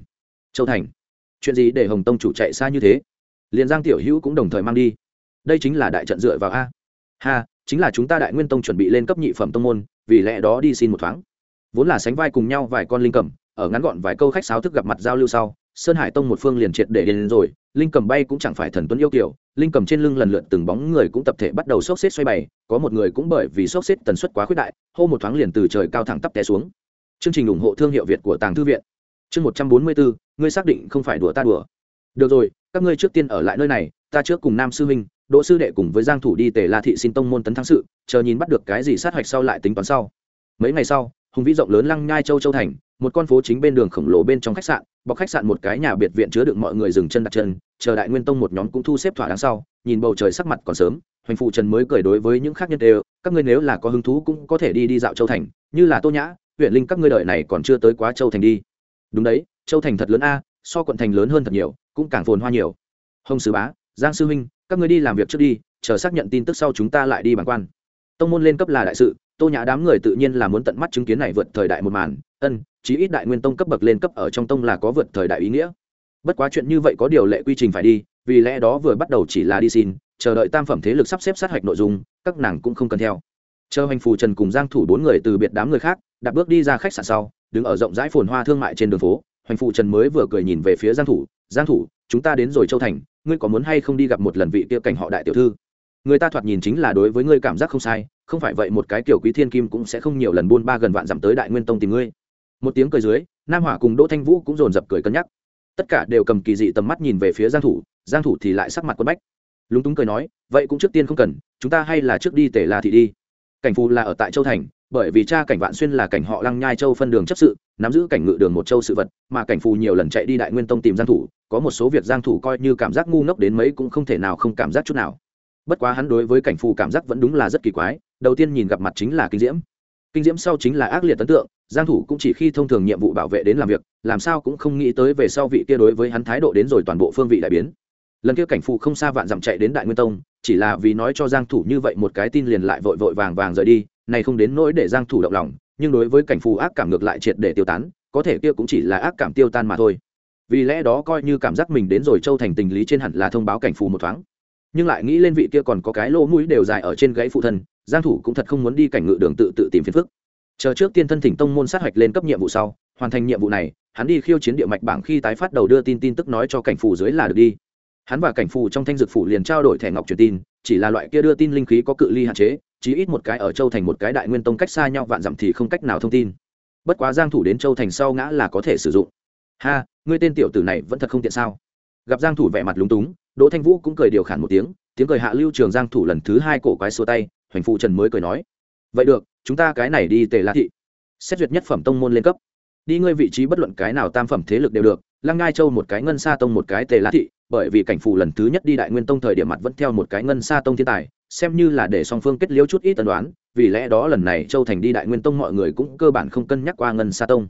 Châu thành. Chuyện gì để hồng tông chủ chạy xa như thế? Liền giang tiểu hữu cũng đồng thời mang đi. Đây chính là đại trận dựa vào a. Ha, chính là chúng ta đại nguyên tông chuẩn bị lên cấp nhị phẩm tông môn, vì lẽ đó đi xin một thoáng. Vốn là sánh vai cùng nhau vài con linh cầm ở ngắn gọn vài câu khách sáo thức gặp mặt giao lưu sau, sơn hải tông một phương liền triệt để đến rồi, linh cầm bay cũng chẳng phải thần tuấn yêu kiểu, linh cầm trên lưng lần lượt từng bóng người cũng tập thể bắt đầu sốc xếp xoay bày, có một người cũng bởi vì sốc xếp tần suất quá khuyết đại, hô một thoáng liền từ trời cao thẳng tắp té xuống. Chương trình ủng hộ thương hiệu việt của tàng thư viện. Chương một trăm bốn mươi bốn ngươi xác định không phải đùa ta đùa. Được rồi, các ngươi trước tiên ở lại nơi này, ta trước cùng nam sư huynh đỗ sư đệ cùng với giang thủ đi tề la thị xin tông môn tấn thắng sự, chờ nhìn bắt được cái gì sát hạch sau lại tính toán sau. Mấy ngày sau, hùng vĩ rộng lớn lăng nhai châu châu thành một con phố chính bên đường khổng lồ bên trong khách sạn, bọc khách sạn một cái nhà biệt viện chứa đựng mọi người dừng chân đặt chân, chờ đại nguyên tông một nhóm cũng thu xếp thỏa đáng sau, nhìn bầu trời sắc mặt còn sớm, hoành phụ trần mới cười đối với những khác nhân đều, các ngươi nếu là có hứng thú cũng có thể đi đi dạo châu thành, như là tô nhã huyện linh các ngươi đợi này còn chưa tới quá châu thành đi. Đúng đấy, châu thành thật lớn a, so quận thành lớn hơn thật nhiều, cũng càng phồn hoa nhiều. Hồng sứ bá, giang sư huynh, các ngươi đi làm việc trước đi, chờ xác nhận tin tức sau chúng ta lại đi bàn quan. Tông môn lên cấp là đại sự, tô nhã đám người tự nhiên là muốn tận mắt chứng kiến này vượt thời đại một màn ân, chí ít đại nguyên tông cấp bậc lên cấp ở trong tông là có vượt thời đại ý nghĩa. Bất quá chuyện như vậy có điều lệ quy trình phải đi, vì lẽ đó vừa bắt đầu chỉ là đi xin, chờ đợi tam phẩm thế lực sắp xếp sát hạch nội dung, các nàng cũng không cần theo. Chờ hành phù trần cùng giang thủ bốn người từ biệt đám người khác, đặt bước đi ra khách sạn sau, đứng ở rộng rãi phồn hoa thương mại trên đường phố hành phụ trần mới vừa cười nhìn về phía giang thủ giang thủ, chúng ta đến rồi châu thành, ngươi có muốn hay không đi gặp một lần vị kia cảnh họ đại tiểu thư? Người ta thoạt nhìn chính là đối với ngươi cảm giác không sai, không phải vậy một cái kiểu quý thiên kim cũng sẽ không nhiều lần buôn ba gần vạn dặm tới đại nguyên tông tìm ngươi một tiếng cười dưới, nam hỏa cùng đỗ thanh vũ cũng dồn dập cười cân nhắc. Tất cả đều cầm kỳ dị tầm mắt nhìn về phía giang thủ giang thủ thì lại sắc mặt quân bách. Lúng túng cười nói, vậy cũng trước tiên không cần, chúng ta hay là trước đi tể la thị đi. Cảnh phù là ở tại châu thành, bởi vì cha cảnh vạn xuyên là cảnh họ lăng nhai châu phân đường chấp sự, nắm giữ cảnh ngự đường một châu sự vật, mà cảnh phù nhiều lần chạy đi đại nguyên tông tìm giang thủ, có một số việc giang thủ coi như cảm giác ngu ngốc đến mấy cũng không thể nào không cảm giác chút nào. Bất quá hắn đối với cảnh phù cảm giác vẫn đúng là rất kỳ quái, đầu tiên nhìn gặp mặt chính là kinh diễm kinh diễm sau chính là ác liệt ấn tượng, giang thủ cũng chỉ khi thông thường nhiệm vụ bảo vệ đến làm việc, làm sao cũng không nghĩ tới về sau vị kia đối với hắn thái độ đến rồi toàn bộ phương vị đại biến. Lần kia cảnh phụ không xa vạn dặm chạy đến đại nguyên tông, chỉ là vì nói cho giang thủ như vậy một cái tin liền lại vội vội vàng vàng rời đi, này không đến nỗi để giang thủ động lòng, nhưng đối với cảnh phụ ác cảm ngược lại triệt để tiêu tán, có thể kia cũng chỉ là ác cảm tiêu tan mà thôi. Vì lẽ đó coi như cảm giác mình đến rồi châu thành tình lý trên hẳn là thông báo cảnh phù một thoáng nhưng lại nghĩ lên vị kia còn có cái lỗ mũi đều dài ở trên gãy phụ thân, giang thủ cũng thật không muốn đi cảnh ngự đường tự tự tìm phiền phức. Chờ trước tiên thân thỉnh tông môn sát hạch lên cấp nhiệm vụ sau, hoàn thành nhiệm vụ này, hắn đi khiêu chiến địa mạch bảng khi tái phát đầu đưa tin tin tức nói cho cảnh phù dưới là được đi. Hắn và cảnh phù trong thanh dược phủ liền trao đổi thẻ ngọc truyền tin, chỉ là loại kia đưa tin linh khí có cự ly hạn chế chỉ ít một cái ở châu thành một cái đại nguyên tông cách xa nhau vạn dặm thì không cách nào thông tin. Bất quá giang thủ đến châu thành sau ngã là có thể sử dụng. Ha, ngươi tên tiểu tử này vẫn thật không tiện sao? Gặp giang thủ vẻ mặt lúng túng đỗ thanh vũ cũng cười điều khản một tiếng tiếng cười hạ lưu trường giang thủ lần thứ hai cổ quái xua tay, hoành phụ trần mới cười nói, vậy được, chúng ta cái này đi tề la thị, xét duyệt nhất phẩm tông môn lên cấp. Đi ngươi vị trí bất luận cái nào tam phẩm thế lực đều được, lăng ngai châu một cái, ngân sa tông một cái, tề la thị, bởi vì cảnh phù lần thứ nhất đi đại nguyên tông thời điểm mặt vẫn theo một cái ngân sa tông thiên tài, xem như là để song phương kết liễu chút ít tân đoán vì lẽ đó lần này châu thành đi đại nguyên tông mọi người cũng cơ bản không cân nhắc qua ngân sa tông.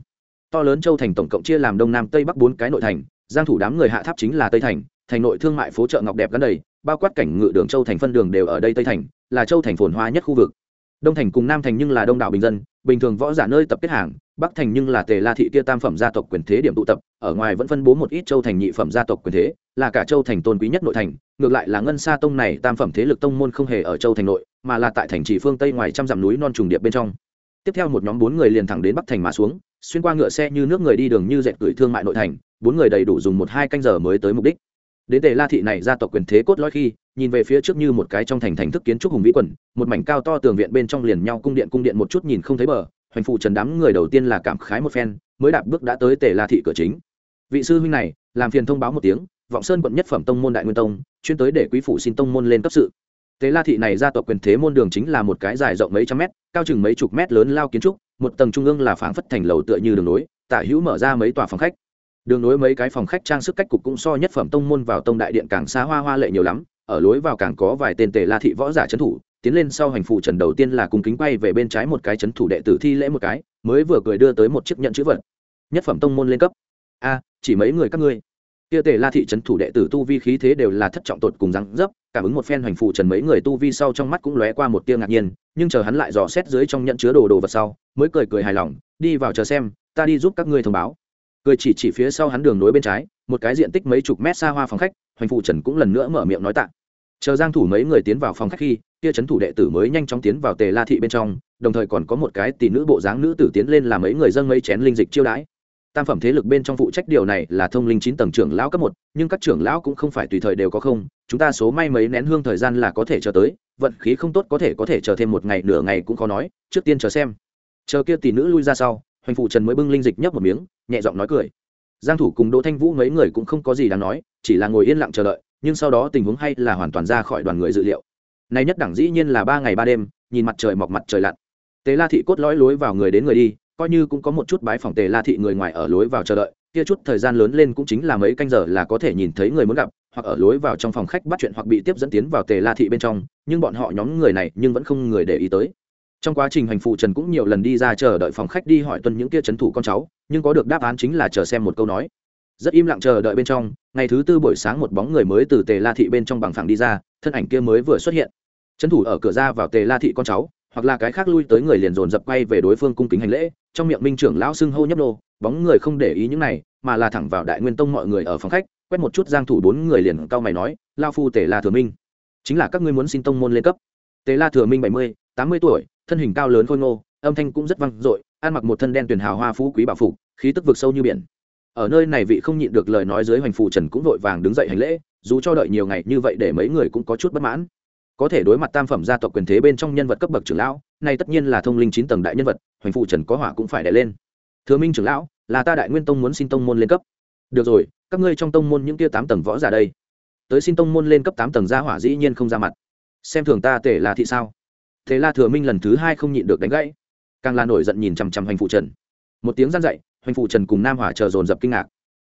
To lớn châu thành tổng cộng chia làm đông nam tây bắc bốn cái nội thành, giang thủ đám người hạ tháp chính là tây thành thành nội thương mại phố chợ ngọc đẹp gắn đầy, bao quát cảnh ngự đường châu thành phân đường đều ở đây tây thành, là châu thành phồn hoa nhất khu vực. Đông thành cùng nam thành nhưng là đông đảo bình dân, bình thường võ giả nơi tập kết hàng, bắc thành nhưng là tề la thị kia tam phẩm gia tộc quyền thế điểm tụ tập, ở ngoài vẫn phân bố một ít châu thành nhị phẩm gia tộc quyền thế, là cả châu thành tôn quý nhất nội thành, ngược lại là ngân sa tông này tam phẩm thế lực tông môn không hề ở châu thành nội, mà là tại thành trì phương tây ngoài trăm dặm núi non trùng điệp bên trong. Tiếp theo một nhóm bốn người liền thẳng đến bắc thành mà xuống, xuyên qua ngựa xe như nước người đi đường như dệt gửi thương mại nội thành, bốn người đầy đủ dùng một hai canh giờ mới tới mục đích đến tề la thị này gia tộc quyền thế cốt lõi khi, nhìn về phía trước như một cái trong thành thành thức kiến trúc hùng vĩ quần, một mảnh cao to tường viện bên trong liền nhau cung điện cung điện một chút nhìn không thấy bờ, hoành phụ trần đám người đầu tiên là cảm khái một phen, mới đạp bước đã tới tề la thị cửa chính. Vị sư huynh này, làm phiền thông báo một tiếng, vọng sơn quận nhất phẩm tông môn đại nguyên tông, chuyên tới để quý phủ xin tông môn lên cấp sự. Tề la thị này gia tộc quyền thế môn đường chính là một cái dài rộng mấy trăm mét, cao chừng mấy chục mét lớn lao kiến trúc, một tầng trung ương là phảng phất thành lầu tựa như đường nối, tả hữu mở ra mấy tòa phòng khách đường nối mấy cái phòng khách trang sức cách cục cũng so nhất phẩm tông môn vào tông đại điện càng xa hoa hoa lệ nhiều lắm, ở lối vào càng có vài tên tề la thị võ giả trấn thủ, tiến lên sau hành phụ trần đầu tiên là cùng kính bay về bên trái một cái trấn thủ đệ tử thi lễ một cái, mới vừa cười đưa tới một chiếc nhận chữ vật. Nhất phẩm tông môn lên cấp. A, chỉ mấy người các ngươi. Kia tề la thị trấn thủ đệ tử tu vi khí thế đều là thất trọng tột cùng răng dấp cảm ứng một phen hoành phụ trần mấy người tu vi sau trong mắt cũng lóe qua một tia ngạc nhiên, nhưng chờ hắn lại dò xét dưới trong nhận chứa đồ đồ vật sau, mới cười cười hài lòng, đi vào chờ xem, ta đi giúp các ngươi thông báo cười chỉ chỉ phía sau hắn đường nối bên trái, một cái diện tích mấy chục mét xa hoa phòng khách, hoành phụ trần cũng lần nữa mở miệng nói tạ. Chờ giang thủ mấy người tiến vào phòng khách khi, kia chấn thủ đệ tử mới nhanh chóng tiến vào tề la thị bên trong, đồng thời còn có một cái tỷ nữ bộ dáng nữ tử tiến lên làm mấy người dâng mấy chén linh dịch chiêu đãi. Tam phẩm thế lực bên trong phụ trách điều này là thông linh chín tầng trưởng lão cấp một, nhưng các trưởng lão cũng không phải tùy thời đều có không, chúng ta số may mấy nén hương thời gian là có thể chờ tới, vận khí không tốt có thể có thể chờ thêm một ngày, nửa ngày cũng khó nói, trước tiên chờ xem. Chờ kia tỷ nữ lui ra sau hoành phụ trần mới bưng linh dịch nhấp một miếng, nhẹ giọng nói cười. Giang thủ cùng đỗ thanh vũ mấy người cũng không có gì đáng nói, chỉ là ngồi yên lặng chờ đợi, nhưng sau đó tình huống hay là hoàn toàn ra khỏi đoàn người dự liệu. Này nhất đẳng dĩ nhiên là ba ngày ba đêm, nhìn mặt trời mọc mặt trời lặn. Tề la thị cốt lõi lối vào người đến người đi, coi như cũng có một chút bái phòng tề la thị người ngoài ở lối vào chờ đợi, kia chút thời gian lớn lên cũng chính là mấy canh giờ là có thể nhìn thấy người muốn gặp, hoặc ở lối vào trong phòng khách bắt chuyện hoặc bị tiếp dẫn tiến vào tề la thị bên trong, nhưng bọn họ nhóm người này nhưng vẫn không người để ý tới trong quá trình hành phụ trần cũng nhiều lần đi ra chờ đợi phòng khách đi hỏi tuân những kia c thủ con cháu, nhưng có được đáp án chính là chờ xem một câu nói. Rất im lặng chờ đợi bên trong, ngày thứ tư buổi sáng một bóng người mới từ tề la thị bên trong bằng phẳng đi ra, thân ảnh kia mới vừa xuất hiện. Trấn thủ ở cửa ra vào tề la thị con cháu, hoặc là cái khác lui tới người liền dồn dập quay về đối phương cung kính hành lễ, trong miệng minh trưởng lão xưng hô nhấp nô, bóng người không để ý những này, mà là thẳng vào đại nguyên tông mọi người ở phòng khách, quét một chút giang thủ bốn người liền cao mày nói, lao phu tề la thừa minh, chính là các ngươi muốn xin tông môn lên cấp. Tề la thừa minh bảy mươi, tám mươi tuổi thân hình cao lớn khôi ngô, âm thanh cũng rất vang dội, ăn mặc một thân đen tuyển hào hoa phú quý bảo phục, khí tức vực sâu như biển. Ở nơi này vị không nhịn được lời nói dưới hoành phù trần cũng vội vàng đứng dậy hành lễ, dù cho đợi nhiều ngày như vậy để mấy người cũng có chút bất mãn. Có thể đối mặt tam phẩm gia tộc quyền thế bên trong nhân vật cấp bậc trưởng lão, này tất nhiên là thông linh chín tầng đại nhân vật, hoành phụ trần có hỏa cũng phải đẻ lên. Thừa minh trưởng lão, là ta đại nguyên tông muốn xin tông môn lên cấp. Được rồi, các ngươi trong tông môn những kia tám tầng võ giả đây? Tới xin tông môn lên cấp tám tầng gia hỏa dĩ nhiên không ra mặt. Xem thường ta tể là thị sao? Thế La thừa minh lần thứ hai không nhịn được đánh gãy. Càng là nổi giận nhìn chằm chằm hoành phụ trần. Một tiếng gian dậy, hoành phụ trần cùng nam hỏa chờ dồn dập kinh ngạc.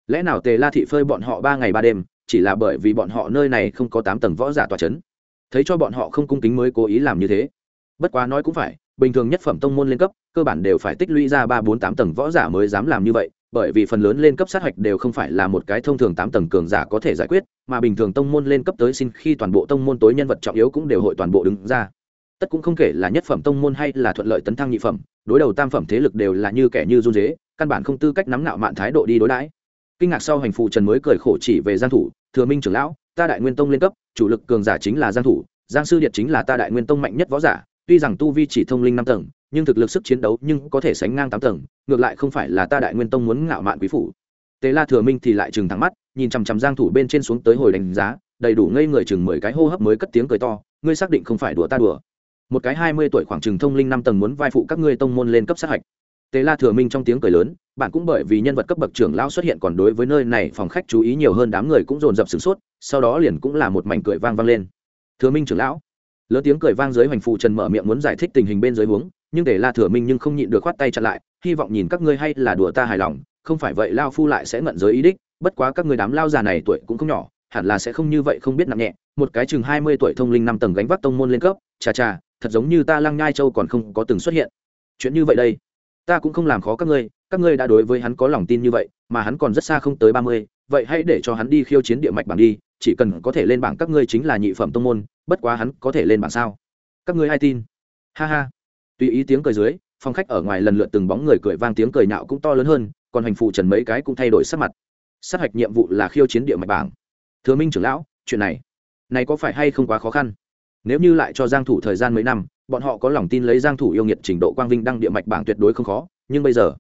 Lẽ nào tề la thị phơi bọn họ ba ngày ba đêm, chỉ là bởi vì bọn họ nơi này không có tám tầng võ giả tòa c h ấ n thấy cho bọn họ không cung kính mới cố ý làm như thế. Bất quá nói cũng phải, bình thường nhất phẩm tông môn lên cấp, cơ bản đều phải tích lũy ra ba, bốn, tám tầng võ giả mới dám làm như vậy, bởi vì phần lớn lên cấp sát hạch đều không phải là một cái thông thường tám tầng cường giả có thể giải quyết, mà bình thường tông môn lên cấp tới xin khi toàn bộ tông môn tối nhân vật trọng yếu cũng đều hội toàn bộ đứng ra tất cũng không kể là nhất phẩm tông môn hay là thuận lợi tấn thăng nhị phẩm, đối đầu tam phẩm thế lực đều là như kẻ như run dế, căn bản không tư cách nắm nạo mạn thái độ đi đối đãi. Kinh ngạc sau hành phụ trần mới cười khổ chỉ về giang thủ, thừa minh trưởng lão, ta đại nguyên tông lên cấp, chủ lực cường giả chính là giang thủ, giang sư điệt chính là ta đại nguyên tông mạnh nhất võ giả, tuy rằng tu vi chỉ thông linh năm tầng, nhưng thực lực sức chiến đấu nhưng có thể sánh ngang tám tầng, ngược lại không phải là ta đại nguyên tông muốn ngạo mạn quý phủ. Tề la thừa minh thì lại trừng thẳng mắt, nhìn chằm chằm giang thủ bên trên xuống tới hồi đánh giá, đầy đủ ngây người chừng mười cái hô hấp mới cất tiếng cười to, ngươi xác định không phải đùa ta đùa một cái hai mươi tuổi khoảng chừng thông linh năm tầng muốn vai phụ các ngươi tông môn lên cấp sát hạch. Tề la thừa minh trong tiếng cười lớn, bạn cũng bởi vì nhân vật cấp bậc trưởng lão xuất hiện còn đối với nơi này phòng khách chú ý nhiều hơn đám người cũng dồn dập sửng sốt, sau đó liền cũng là một mảnh cười vang vang lên. Thừa minh trưởng lão, lớn tiếng cười vang dưới hoành phụ trần mở miệng muốn giải thích tình hình bên dưới huống, nhưng Tề la thừa minh nhưng không nhịn được khoát tay chặn lại, hy vọng nhìn các ngươi hay là đùa ta hài lòng, không phải vậy lao phu lại sẽ ngận giới ý đích, bất quá các người đám lao già này tuổi cũng không nhỏ, hẳn là sẽ không như vậy không biết nặng nhẹ, một cái chừng hai mươi tuổi thông linh năm tầng gánh vác tông môn lên cấp chà chà thật giống như ta lăng nhai châu còn không có từng xuất hiện. Chuyện như vậy đây, ta cũng không làm khó các ngươi các ngươi đã đối với hắn có lòng tin như vậy, mà hắn còn rất xa không tới ba mươi, vậy hãy để cho hắn đi khiêu chiến địa mạch bảng đi, chỉ cần có thể lên bảng các ngươi chính là nhị phẩm tông môn, bất quá hắn có thể lên bảng sao? Các ngươi ai tin? Ha ha. Tùy ý tiếng cười dưới, phòng khách ở ngoài lần lượt từng bóng người cười vang tiếng cười nhạo cũng to lớn hơn, còn hành phụ trần mấy cái cũng thay đổi sắc mặt. Sát hạch nhiệm vụ là khiêu chiến địa mạch bảng. Thừa minh trưởng lão, chuyện này này có phải hay không quá khó khăn? Nếu như lại cho giang thủ thời gian mấy năm, bọn họ có lòng tin lấy giang thủ yêu nghiệt trình độ quang vinh đăng địa mạch bảng tuyệt đối không khó, nhưng bây giờ,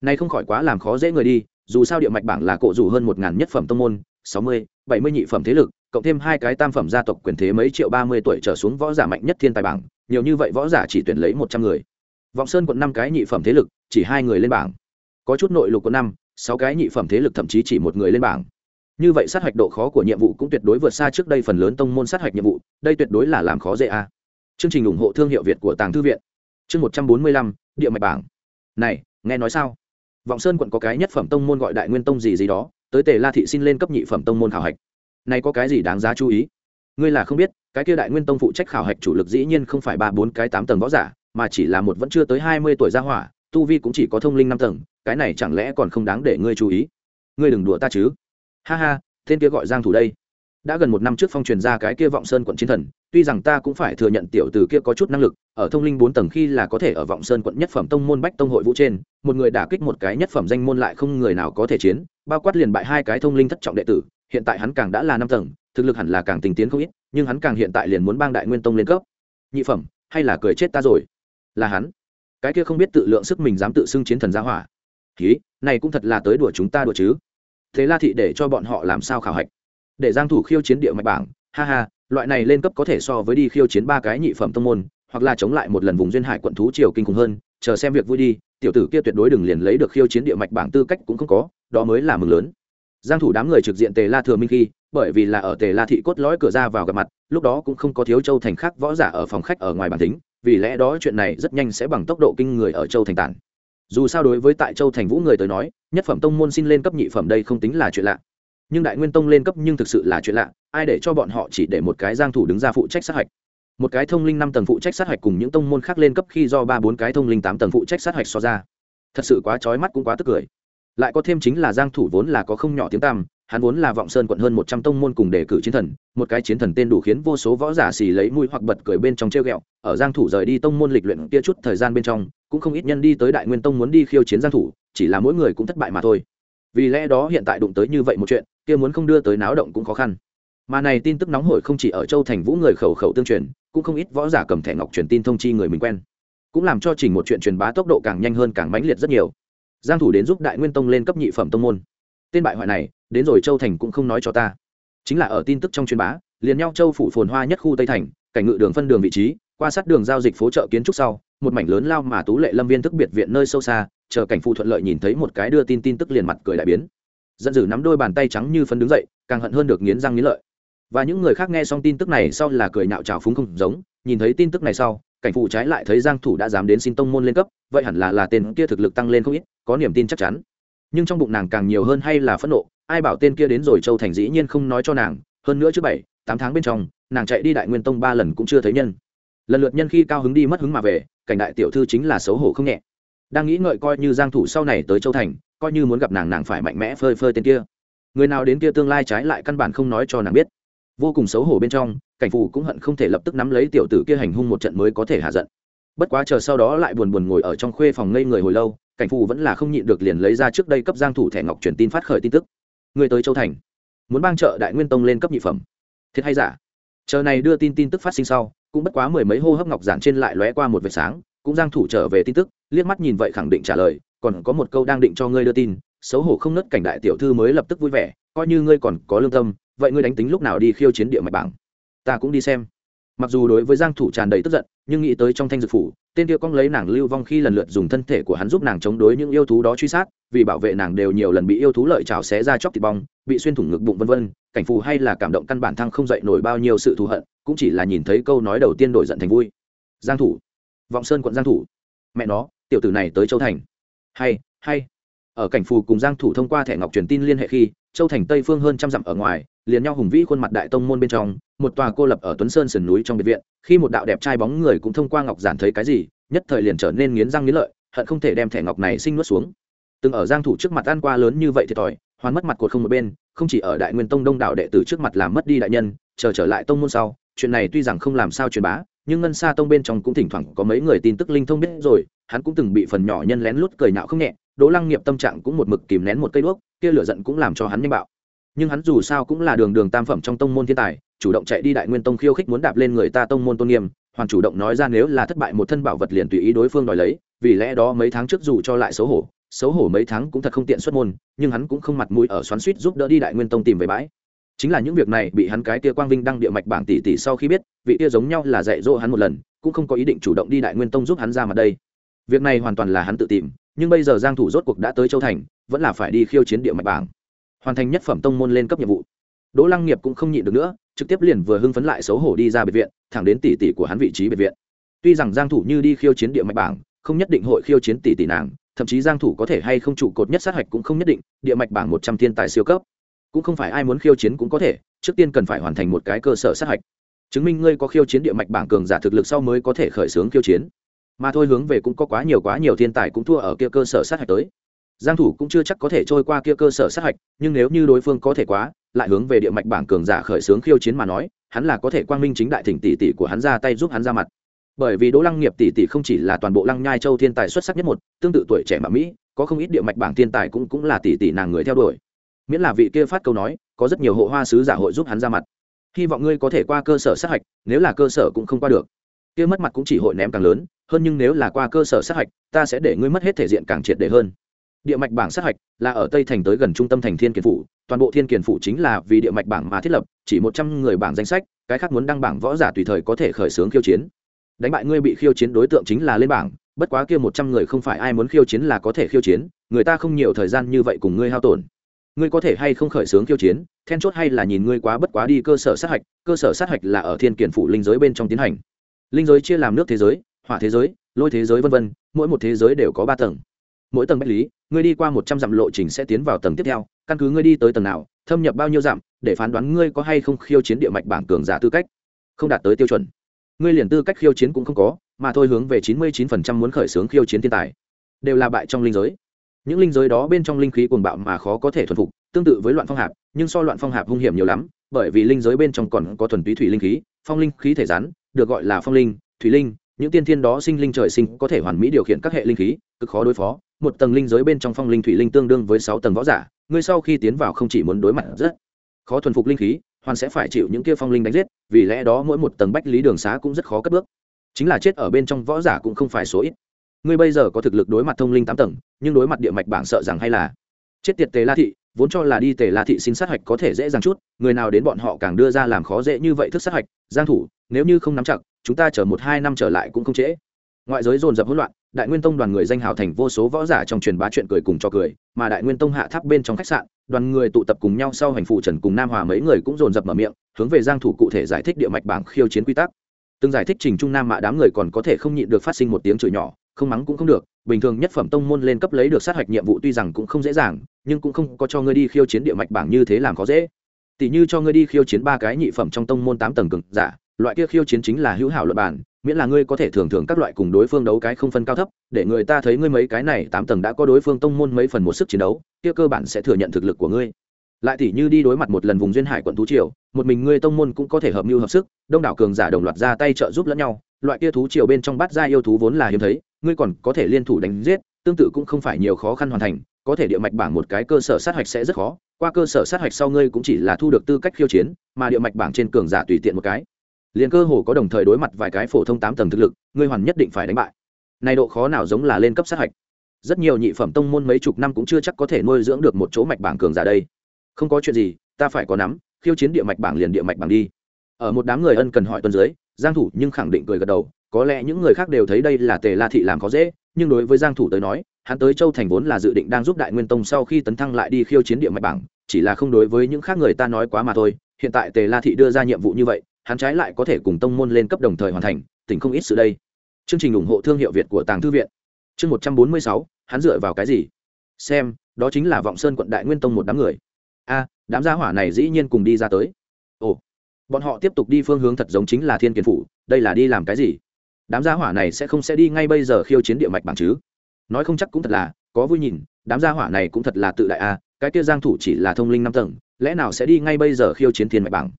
nay không khỏi quá làm khó dễ người đi, dù sao địa mạch bảng là cổ rủ hơn một ngàn nhất phẩm tông môn, sáu mươi, bảy mươi nhị phẩm thế lực, cộng thêm hai cái tam phẩm gia tộc quyền thế mấy triệu ba mươi tuổi trở xuống võ giả mạnh nhất thiên tài bảng, nhiều như vậy võ giả chỉ tuyển lấy một trăm người. Vọng sơn quận năm cái nhị phẩm thế lực, chỉ hai người lên bảng. Có chút nội lục quận năm, sáu cái nhị phẩm thế lực thậm chí chỉ một người lên bảng như vậy sát hạch độ khó của nhiệm vụ cũng tuyệt đối vượt xa trước đây phần lớn tông môn sát hạch nhiệm vụ, đây tuyệt đối là làm khó dễ a. Chương trình ủng hộ thương hiệu việt của tàng thư viện. Chương một trăm bốn mươi lăm, địa mạch bảng. Này, nghe nói sao? Vọng sơn quận có cái nhất phẩm tông môn gọi đại nguyên tông gì gì đó, tới tề la thị xin lên cấp nhị phẩm tông môn khảo hạch. Này có cái gì đáng giá chú ý? Ngươi là không biết, cái kia đại nguyên tông phụ trách khảo hạch chủ lực dĩ nhiên không phải ba bốn cái tám tầng võ giả, mà chỉ là một vẫn chưa tới hai mươi tuổi gia hỏa, tu vi cũng chỉ có thông linh năm tầng, cái này chẳng lẽ còn không đáng để ngươi chú ý? Ngươi đừng đùa ta chứ ha ha tên kia gọi giang thủ đây. Đã gần một năm trước phong truyền ra cái kia vọng sơn quận chiến thần tuy rằng ta cũng phải thừa nhận tiểu tử kia có chút năng lực ở thông linh bốn tầng khi là có thể ở vọng sơn quận nhất phẩm tông môn bách tông hội vũ trên một người đả kích một cái nhất phẩm danh môn lại không người nào có thể chiến bao quát liền bại hai cái thông linh thất trọng đệ tử hiện tại hắn càng đã là năm tầng thực lực hẳn là càng tình tiến không ít nhưng hắn càng hiện tại liền muốn bang đại nguyên tông lên cấp. Nhị phẩm hay là cười chết ta rồi? Là hắn. Cái kia không biết tự lượng sức mình dám tự xưng chiến thần gia hỏa. Khí, này cũng thật là tới đùa chúng ta đùa chứ thế la thị để cho bọn họ làm sao khảo hạch? Để giang thủ khiêu chiến địa mạch bảng, ha ha, loại này lên cấp có thể so với đi khiêu chiến ba cái nhị phẩm tông môn, hoặc là chống lại một lần vùng duyên hải quận thú triều kinh khủng hơn, chờ xem việc vui đi, tiểu tử kia tuyệt đối đừng liền lấy được khiêu chiến địa mạch bảng tư cách cũng không có, đó mới là mừng lớn. Giang thủ đám người trực diện tề la thừa minh khi, bởi vì là ở tề la thị cốt lõi cửa ra vào gặp mặt, lúc đó cũng không có thiếu châu thành khác võ giả ở phòng khách ở ngoài bản tính vì lẽ đó chuyện này rất nhanh sẽ bằng tốc độ kinh người ở châu thành tản dù sao đối với tại châu thành vũ người tới nói, nhất phẩm tông môn xin lên cấp nhị phẩm đây không tính là chuyện lạ. Nhưng đại nguyên tông lên cấp nhưng thực sự là chuyện lạ, ai để cho bọn họ chỉ để một cái giang thủ đứng ra phụ trách sát hạch? Một cái thông linh năm tầng phụ trách sát hạch cùng những tông môn khác lên cấp khi do ba bốn cái thông linh tám tầng phụ trách sát hạch so ra. Thật sự quá chói mắt cũng quá tức cười. Lại có thêm chính là giang thủ vốn là có không nhỏ tiếng tăm hắn vốn là vọng sơn quận hơn 100 tông môn cùng đề cử chiến thần, một cái chiến thần tên đủ khiến vô số võ giả xì lấy mũi hoặc bật cười bên trong treo gẹo ở giang thủ rời đi tông môn lịch luyện kia chút thời gian bên trong, cũng không ít nhân đi tới đại nguyên tông muốn đi khiêu chiến giang thủ, chỉ là mỗi người cũng thất bại mà thôi. Vì lẽ đó hiện tại đụng tới như vậy một chuyện, kia muốn không đưa tới náo động cũng khó khăn. Mà này tin tức nóng hổi không chỉ ở châu thành vũ người khẩu khẩu tương truyền, cũng không ít võ giả cầm thẻ ngọc truyền tin thông chi người mình quen. Cũng làm cho trình một chuyện truyền bá tốc độ càng nhanh hơn càng mãnh liệt rất nhiều. Giang thủ đến giúp đại nguyên tông lên cấp nhị phẩm tông môn tên bại hoại này, đến rồi châu thành cũng không nói cho ta. Chính là ở tin tức trong truyền bá, liền nhau châu phủ phồn hoa nhất khu tây thành, cảnh ngự đường phân đường vị trí, qua sát đường giao dịch phố chợ kiến trúc sau, một mảnh lớn lao mà tú lệ lâm viên thức biệt viện nơi sâu xa, chờ cảnh phụ thuận lợi nhìn thấy một cái đưa tin tin tức liền mặt cười đại biến. Giận dữ nắm đôi bàn tay trắng như phấn đứng dậy, càng hận hơn được nghiến răng nghiến lợi. Và những người khác nghe xong tin tức này sau là cười nhạo trào phúng không giống, nhìn thấy tin tức này sau, cảnh phụ trái lại thấy giang thủ đã dám đến xin tông môn lên cấp, vậy hẳn là là tên kia thực lực tăng lên không ít, có niềm tin chắc chắn nhưng trong bụng nàng càng nhiều hơn hay là phẫn nộ, ai bảo tên kia đến rồi châu thành dĩ nhiên không nói cho nàng, hơn nữa trước bảy, tám tháng bên trong, nàng chạy đi đại nguyên tông ba lần cũng chưa thấy nhân. Lần lượt nhân khi cao hứng đi mất hứng mà về, cảnh đại tiểu thư chính là xấu hổ không nhẹ. Đang nghĩ ngợi coi như giang thủ sau này tới châu thành, coi như muốn gặp nàng nàng phải mạnh mẽ phơi phơi tên kia. Người nào đến kia tương lai trái lại căn bản không nói cho nàng biết. Vô cùng xấu hổ bên trong, cảnh phụ cũng hận không thể lập tức nắm lấy tiểu tử kia hành hung một trận mới có thể hạ giận. Bất quá chờ sau đó lại buồn buồn ngồi ở trong khuê phòng ngây người hồi lâu cảnh phù vẫn là không nhịn được liền lấy ra trước đây cấp giang thủ thẻ ngọc truyền tin phát khởi tin tức. Người tới châu thành, muốn bang trợ đại nguyên tông lên cấp nhị phẩm. Thiệt hay giả? Chờ này đưa tin tin tức phát sinh sau, cũng bất quá mười mấy hô hấp ngọc giản trên lại lóe qua một vệt sáng, cũng giang thủ trở về tin tức, liếc mắt nhìn vậy khẳng định trả lời, còn có một câu đang định cho ngươi đưa tin, xấu hổ không nứt cảnh đại tiểu thư mới lập tức vui vẻ, coi như ngươi còn có lương tâm, vậy ngươi đánh tính lúc nào đi khiêu chiến địa mạch bảng? Ta cũng đi xem mặc dù đối với giang thủ tràn đầy tức giận, nhưng nghĩ tới trong thanh dược phủ, tên kia cong lấy nàng lưu vong khi lần lượt dùng thân thể của hắn giúp nàng chống đối những yêu thú đó truy sát, vì bảo vệ nàng đều nhiều lần bị yêu thú lợi chảo xé ra chóc thịt bong, bị xuyên thủng ngực bụng vân vân, cảnh phù hay là cảm động căn bản thăng không dậy nổi bao nhiêu sự thù hận, cũng chỉ là nhìn thấy câu nói đầu tiên đổi giận thành vui. Giang thủ, vọng sơn quận giang thủ. Mẹ nó, tiểu tử này tới châu thành. Hay hay. Ở cảnh phù cùng giang thủ thông qua thẻ ngọc truyền tin liên hệ khi, châu thành tây phương hơn trăm dặm ở ngoài liền nhau hùng vĩ khuôn mặt đại tông môn bên trong, một tòa cô lập ở tuấn sơn sườn núi trong biệt viện, khi một đạo đẹp trai bóng người cũng thông qua ngọc giản thấy cái gì, nhất thời liền trở nên nghiến răng nghiến lợi, hận không thể đem thẻ ngọc này sinh nuốt xuống. Từng ở giang thủ trước mặt ăn qua lớn như vậy thì tỏi, hoàn mất mặt cột không một bên, không chỉ ở đại nguyên tông đông đảo đệ tử trước mặt làm mất đi đại nhân, chờ trở lại tông môn sau, chuyện này tuy rằng không làm sao truyền bá, nhưng ngân xa tông bên trong cũng thỉnh thoảng có mấy người tin tức linh thông biết rồi, hắn cũng từng bị phần nhỏ nhân lén lút cười nhạo không nhẹ, đỗ lăng nghiệp tâm trạng cũng một mực kìm nén một cây đuốc, kia lửa giận cũng làm cho hắn nhanh bạo nhưng hắn dù sao cũng là đường đường tam phẩm trong tông môn thiên tài, chủ động chạy đi đại nguyên tông khiêu khích muốn đạp lên người ta tông môn tôn nghiêm, hoàn chủ động nói ra nếu là thất bại một thân bảo vật liền tùy ý đối phương đòi lấy, vì lẽ đó mấy tháng trước dù cho lại xấu hổ xấu hổ mấy tháng cũng thật không tiện xuất môn, nhưng hắn cũng không mặt mũi ở xoắn suýt giúp đỡ đi đại nguyên tông tìm về bãi. Chính là những việc này bị hắn cái tia quang vinh đăng địa mạch bảng tỷ tỷ sau khi biết, vị tia giống nhau là dạy dỗ hắn một lần, cũng không có ý định chủ động đi đại nguyên tông giúp hắn ra mặt đây. Việc này hoàn toàn là hắn tự tìm, nhưng bây giờ giang thủ rốt cuộc đã tới châu thành, vẫn là phải đi khiêu chiến địa mạch bảng hoàn thành nhất phẩm tông môn lên cấp nhiệm vụ. Đỗ lăng nghiệp cũng không nhịn được nữa, trực tiếp liền vừa hưng phấn lại xấu hổ đi ra biệt viện, thẳng đến tỷ tỷ của hắn vị trí biệt viện. Tuy rằng giang thủ như đi khiêu chiến địa mạch bảng, không nhất định hội khiêu chiến tỷ tỷ nàng, thậm chí giang thủ có thể hay không trụ cột nhất sát hạch cũng không nhất định, địa mạch bảng 100 thiên tài siêu cấp. Cũng không phải ai muốn khiêu chiến cũng có thể, trước tiên cần phải hoàn thành một cái cơ sở sát hạch. Chứng minh ngươi có khiêu chiến địa mạch bảng cường giả thực lực sau mới có thể khởi xướng khiêu chiến. Mà thôi hướng về cũng có quá nhiều quá nhiều thiên tài cũng thua ở kia cơ sở sát hạch tới giang thủ cũng chưa chắc có thể trôi qua kia cơ sở sát hạch, nhưng nếu như đối phương có thể quá, lại hướng về địa mạch bảng cường giả khởi sướng khiêu chiến mà nói, hắn là có thể quang minh chính đại thỉnh tỷ tỷ của hắn ra tay giúp hắn ra mặt. Bởi vì đỗ lăng nghiệp tỷ tỷ không chỉ là toàn bộ lăng nhai châu thiên tài xuất sắc nhất một, tương tự tuổi trẻ mà mỹ, có không ít địa mạch bảng thiên tài cũng cũng là tỷ tỷ nàng người theo đuổi. Miễn là vị kia phát câu nói, có rất nhiều hộ hoa sứ giả hội giúp hắn ra mặt. Hy vọng ngươi có thể qua cơ sở sát hạch, nếu là cơ sở cũng không qua được. Kia mất mặt cũng chỉ hội ném càng lớn, hơn nhưng nếu là qua cơ sở sát hạch, ta sẽ để ngươi mất hết thể diện càng triệt để hơn địa mạch bảng sát hạch là ở tây thành tới gần trung tâm thành thiên kiền phủ, toàn bộ thiên kiền phủ chính là vì địa mạch bảng mà thiết lập, chỉ một trăm người bảng danh sách, cái khác muốn đăng bảng võ giả tùy thời có thể khởi xướng khiêu chiến. Đánh bại ngươi bị khiêu chiến đối tượng chính là lên bảng, bất quá kia một trăm người không phải ai muốn khiêu chiến là có thể khiêu chiến, người ta không nhiều thời gian như vậy cùng ngươi hao tổn. Ngươi có thể hay không khởi xướng khiêu chiến, then chốt hay là nhìn ngươi quá bất quá đi cơ sở sát hạch, cơ sở sát hạch là ở thiên kiền phủ linh giới bên trong tiến hành. Linh giới chia làm nước thế giới, hỏa thế giới, lôi thế giới v v mỗi một thế giới đều có ba tầng mỗi tầng bách lý, ngươi đi qua một trăm dặm lộ trình sẽ tiến vào tầng tiếp theo, căn cứ ngươi đi tới tầng nào, thâm nhập bao nhiêu dặm, để phán đoán ngươi có hay không khiêu chiến địa mạch bảng cường giả tư cách. Không đạt tới tiêu chuẩn. Ngươi liền tư cách khiêu chiến cũng không có, mà thôi hướng về chín mươi chín phần trăm muốn khởi xướng khiêu chiến thiên tài. Đều là bại trong linh giới. Những linh giới đó bên trong linh khí cuồng bạo mà khó có thể thuần phục, tương tự với loạn phong hạp, nhưng so loạn phong hạp hung hiểm nhiều lắm, bởi vì linh giới bên trong còn có thuần túy thủy linh khí, phong linh khí thể rắn, được gọi là phong linh, thủy linh, những tiên thiên đó sinh linh trời sinh có thể hoàn mỹ điều khiển các hệ linh khí, cực khó đối phó một tầng linh giới bên trong phong linh thủy linh tương đương với sáu tầng võ giả, ngươi sau khi tiến vào không chỉ muốn đối mặt rất khó thuần phục linh khí, hoàn sẽ phải chịu những kia phong linh đánh giết, vì lẽ đó mỗi một tầng bách lý đường xá cũng rất khó cất bước. Chính là chết ở bên trong võ giả cũng không phải số ít. Ngươi bây giờ có thực lực đối mặt thông linh tám tầng, nhưng đối mặt địa mạch bảng sợ rằng hay là chết tiệt tề la thị, vốn cho là đi tề la thị xin sát hạch có thể dễ dàng chút, người nào đến bọn họ càng đưa ra làm khó dễ như vậy thức sát hạch, giang thủ, nếu như không nắm chặt, chúng ta chờ một hai năm trở lại cũng không trễ. Ngoại giới dồn dập hỗn loạn đại nguyên tông đoàn người danh hào thành vô số võ giả trong truyền bá chuyện cười cùng cho cười, mà đại nguyên tông hạ tháp bên trong khách sạn, đoàn người tụ tập cùng nhau sau hành phụ trần cùng nam hòa mấy người cũng dồn dập mở miệng, hướng về giang thủ cụ thể giải thích địa mạch bảng khiêu chiến quy tắc. Từng giải thích trình trung nam mạ đám người còn có thể không nhịn được phát sinh một tiếng chửi nhỏ, không mắng cũng không được, bình thường nhất phẩm tông môn lên cấp lấy được sát hạch nhiệm vụ tuy rằng cũng không dễ dàng, nhưng cũng không có cho ngươi đi khiêu chiến địa mạch bảng như thế làm khó dễ. Tỷ như cho ngươi đi khiêu chiến ba cái nhị phẩm trong tông môn tám tầng cường giả loại kia khiêu chiến chính là hữu hảo luật bản miễn là ngươi có thể thường thường các loại cùng đối phương đấu cái không phân cao thấp, để người ta thấy ngươi mấy cái này tám tầng đã có đối phương tông môn mấy phần một sức chiến đấu, kia cơ bản sẽ thừa nhận thực lực của ngươi. Lại tỷ như đi đối mặt một lần vùng duyên hải quận thú triều, một mình ngươi tông môn cũng có thể hợp mưu hợp sức, đông đảo cường giả đồng loạt ra tay trợ giúp lẫn nhau, loại kia thú triều bên trong bát gia yêu thú vốn là hiếm thấy, ngươi còn có thể liên thủ đánh giết, tương tự cũng không phải nhiều khó khăn hoàn thành, có thể địa mạch bảng một cái cơ sở sát hạch sẽ rất khó, qua cơ sở sát hạch sau ngươi cũng chỉ là thu được tư cách khiêu chiến, mà địa mạch bảng trên cường giả tùy tiện một cái liền cơ hồ có đồng thời đối mặt vài cái phổ thông tám tầng thực lực, ngươi hoàn nhất định phải đánh bại. Này độ khó nào giống là lên cấp sát hạch. Rất nhiều nhị phẩm tông môn mấy chục năm cũng chưa chắc có thể nuôi dưỡng được một chỗ mạch bảng cường giả đây. Không có chuyện gì, ta phải có nắm, khiêu chiến địa mạch bảng liền địa mạch bảng đi. Ở một đám người ân cần hỏi tuần dưới, giang thủ nhưng khẳng định cười gật đầu, có lẽ những người khác đều thấy đây là tề la thị làm khó dễ, nhưng đối với giang thủ tới nói, hắn tới châu thành vốn là dự định đang giúp đại nguyên tông sau khi tấn thăng lại đi khiêu chiến địa mạch bảng, chỉ là không đối với những khác người ta nói quá mà thôi, hiện tại tề la thị đưa ra nhiệm vụ như vậy hắn trái lại có thể cùng tông môn lên cấp đồng thời hoàn thành, tỉnh không ít sự đây. Chương trình ủng hộ thương hiệu việt của tàng thư viện. Chương một trăm bốn mươi sáu, hắn dựa vào cái gì? Xem, đó chính là vọng sơn quận đại nguyên tông một đám người. A, đám gia hỏa này dĩ nhiên cùng đi ra tới. Ồ, bọn họ tiếp tục đi phương hướng thật giống chính là thiên kiền phủ, đây là đi làm cái gì? Đám gia hỏa này sẽ không sẽ đi ngay bây giờ khiêu chiến địa mạch bảng chứ? Nói không chắc cũng thật là, có vui nhìn, đám gia hỏa này cũng thật là tự đại a, cái kia giang thủ chỉ là thông linh năm tầng, lẽ nào sẽ đi ngay bây giờ khiêu chiến thiên mạch bảng?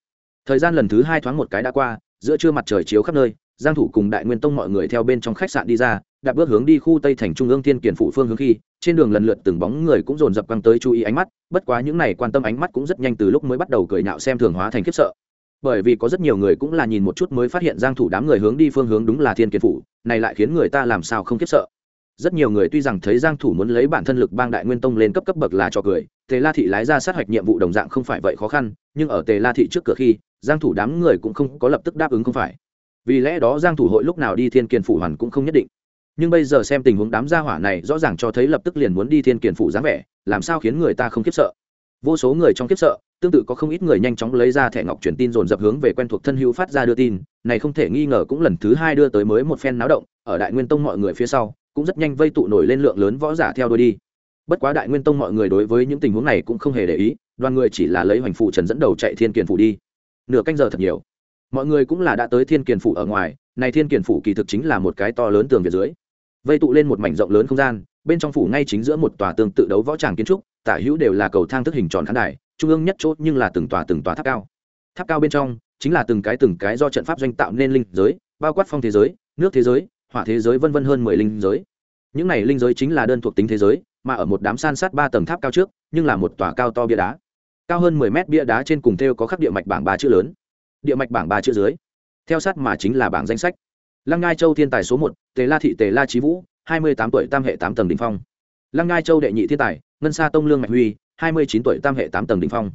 Thời gian lần thứ hai thoáng một cái đã qua, giữa trưa mặt trời chiếu khắp nơi, giang thủ cùng đại nguyên tông mọi người theo bên trong khách sạn đi ra, đạp bước hướng đi khu tây thành trung ương thiên kiển phủ phương hướng khi, trên đường lần lượt từng bóng người cũng dồn dập quăng tới chú ý ánh mắt, bất quá những này quan tâm ánh mắt cũng rất nhanh từ lúc mới bắt đầu cười nhạo xem thường hóa thành khiếp sợ. Bởi vì có rất nhiều người cũng là nhìn một chút mới phát hiện giang thủ đám người hướng đi phương hướng đúng là thiên kiển phủ, này lại khiến người ta làm sao không khiếp sợ. Rất nhiều người tuy rằng thấy giang thủ muốn lấy bản thân lực bang đại nguyên tông lên cấp cấp bậc là cho cười, tề la thị lái ra sát hạch nhiệm vụ đồng dạng không phải vậy khó khăn, nhưng ở tề la thị trước cửa khi giang thủ đám người cũng không có lập tức đáp ứng không phải. Vì lẽ đó giang thủ hội lúc nào đi thiên kiền phủ hoàn cũng không nhất định. Nhưng bây giờ xem tình huống đám gia hỏa này rõ ràng cho thấy lập tức liền muốn đi thiên kiền phủ dáng vẻ, làm sao khiến người ta không khiếp sợ? Vô số người trong khiếp sợ, tương tự có không ít người nhanh chóng lấy ra thẻ ngọc truyền tin dồn dập hướng về quen thuộc thân hữu phát ra đưa tin, này không thể nghi ngờ cũng lần thứ hai đưa tới mới một phen náo động, ở đại nguyên tông mọi người phía sau, cũng rất nhanh vây tụ nổi lên lượng lớn võ giả theo đuôi đi. Bất quá đại nguyên tông mọi người đối với những tình huống này cũng không hề để ý, đoàn người chỉ là lấy hoành phụ trần dẫn đầu chạy thiên kiền phủ đi nửa canh giờ thật nhiều. Mọi người cũng là đã tới thiên kiền phủ ở ngoài, này thiên kiền phủ kỳ thực chính là một cái to lớn tường việt dưới. Vây tụ lên một mảnh rộng lớn không gian, bên trong phủ ngay chính giữa một tòa tương tự đấu võ tràng kiến trúc, tả hữu đều là cầu thang thức hình tròn khán đài, trung ương nhất chốt nhưng là từng tòa từng tòa tháp cao. Tháp cao bên trong chính là từng cái từng cái do trận pháp doanh tạo nên linh giới, bao quát phong thế giới, nước thế giới, hỏa thế giới vân vân hơn mười linh giới. Những này linh giới chính là đơn thuộc tính thế giới, mà ở một đám san sát ba tầng tháp cao trước, nhưng là một tòa cao to bia đá cao hơn mười mét bia đá trên cùng theo có khắc địa mạch bảng ba chữ lớn. Địa mạch bảng ba chữ dưới. Theo sát mà chính là bảng danh sách. Lăng ngai châu thiên tài số một, tề la thị, tề la trí vũ, hai mươi tám tuổi tam hệ tám tầng đ ỉ n h phong. Lăng ngai châu đệ nhị thiên tài, ngân sa tông lương mạch huy, hai mươi chín tuổi tam hệ tám tầng đ ỉ n h phong.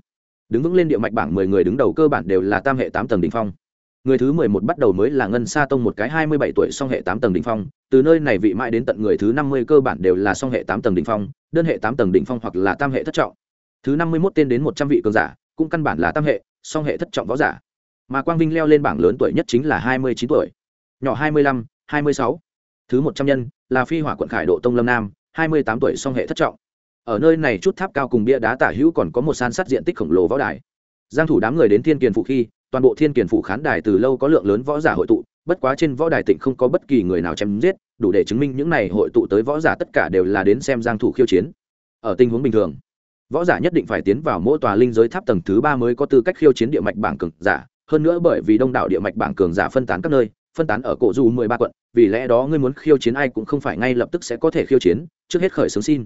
Đứng vững lên địa mạch bảng mười người đứng đầu cơ bản đều là tam hệ tám tầng đ ỉ n h phong. Người thứ mười một bắt đầu mới là ngân sa tông một cái hai mươi bảy tuổi song hệ tám tầng đ ỉ n h phong. Từ nơi này vị mãi đến tận người thứ năm mươi cơ bản đều là song hệ tám tầng đ ỉ n h phong, đơn hệ tám tầng đ ỉ n h phong hoặc là tam hệ thất trọng thứ năm mươi mốt tên đến một trăm vị cường giả, cũng căn bản là tam hệ, song hệ thất trọng võ giả. Mà quang vinh leo lên bảng lớn tuổi nhất chính là hai mươi chín tuổi. Nhỏ hai mươi lăm, hai mươi sáu. Thứ một trăm nhân là phi hỏa quận khải độ tông lâm nam, hai mươi tám tuổi song hệ thất trọng. Ở nơi này chút tháp cao cùng bia đá tả hữu còn có một san sát diện tích khổng lồ võ đài. Giang thủ đám người đến thiên kiền phụ khi, toàn bộ thiên kiền phụ khán đài từ lâu có lượng lớn võ giả hội tụ, bất quá trên võ đài tịnh không có bất kỳ người nào chém giết, đủ để chứng minh những này hội tụ tới võ giả tất cả đều là đến xem giang thủ khiêu chiến. Ở tình huống bình thường võ giả nhất định phải tiến vào mỗi tòa linh giới tháp tầng thứ ba mới có tư cách khiêu chiến địa mạch bảng cường giả. Hơn nữa bởi vì đông đảo địa mạch bảng cường giả phân tán các nơi, phân tán ở cổ du mười ba quận, vì lẽ đó ngươi muốn khiêu chiến ai cũng không phải ngay lập tức sẽ có thể khiêu chiến, trước hết khởi xướng xin.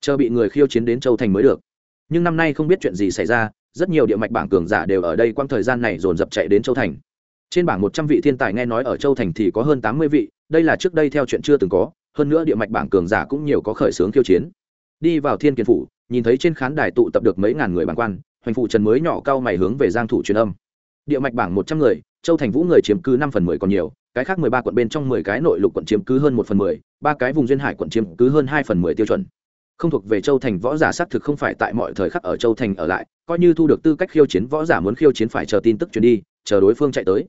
Chờ bị người khiêu chiến đến châu thành mới được. Nhưng năm nay không biết chuyện gì xảy ra, rất nhiều địa mạch bảng cường giả đều ở đây quang thời gian này dồn dập chạy đến châu thành. Trên bảng một trăm vị thiên tài nghe nói ở châu thành thì có hơn tám mươi vị, đây là trước đây theo chuyện chưa từng có, hơn nữa địa mạch bảng cường giả cũng nhiều có khởi xướng khiêu chiến. Đi vào thiên kiền phủ nhìn thấy trên khán đài tụ tập được mấy ngàn người bàn quan, hoành phụ trần mới nhỏ cao mày hướng về giang thủ truyền âm. Địa mạch bảng một trăm người, châu thành vũ người chiếm cứ năm phần mười còn nhiều, cái khác mười ba quận bên trong mười cái nội lục quận chiếm cứ hơn một phần mười, ba cái vùng duyên hải quận chiếm cứ hơn hai phần mười tiêu chuẩn. Không thuộc về châu thành võ giả xác thực không phải tại mọi thời khắc ở châu thành ở lại, coi như thu được tư cách khiêu chiến võ giả muốn khiêu chiến phải chờ tin tức truyền đi, chờ đối phương chạy tới.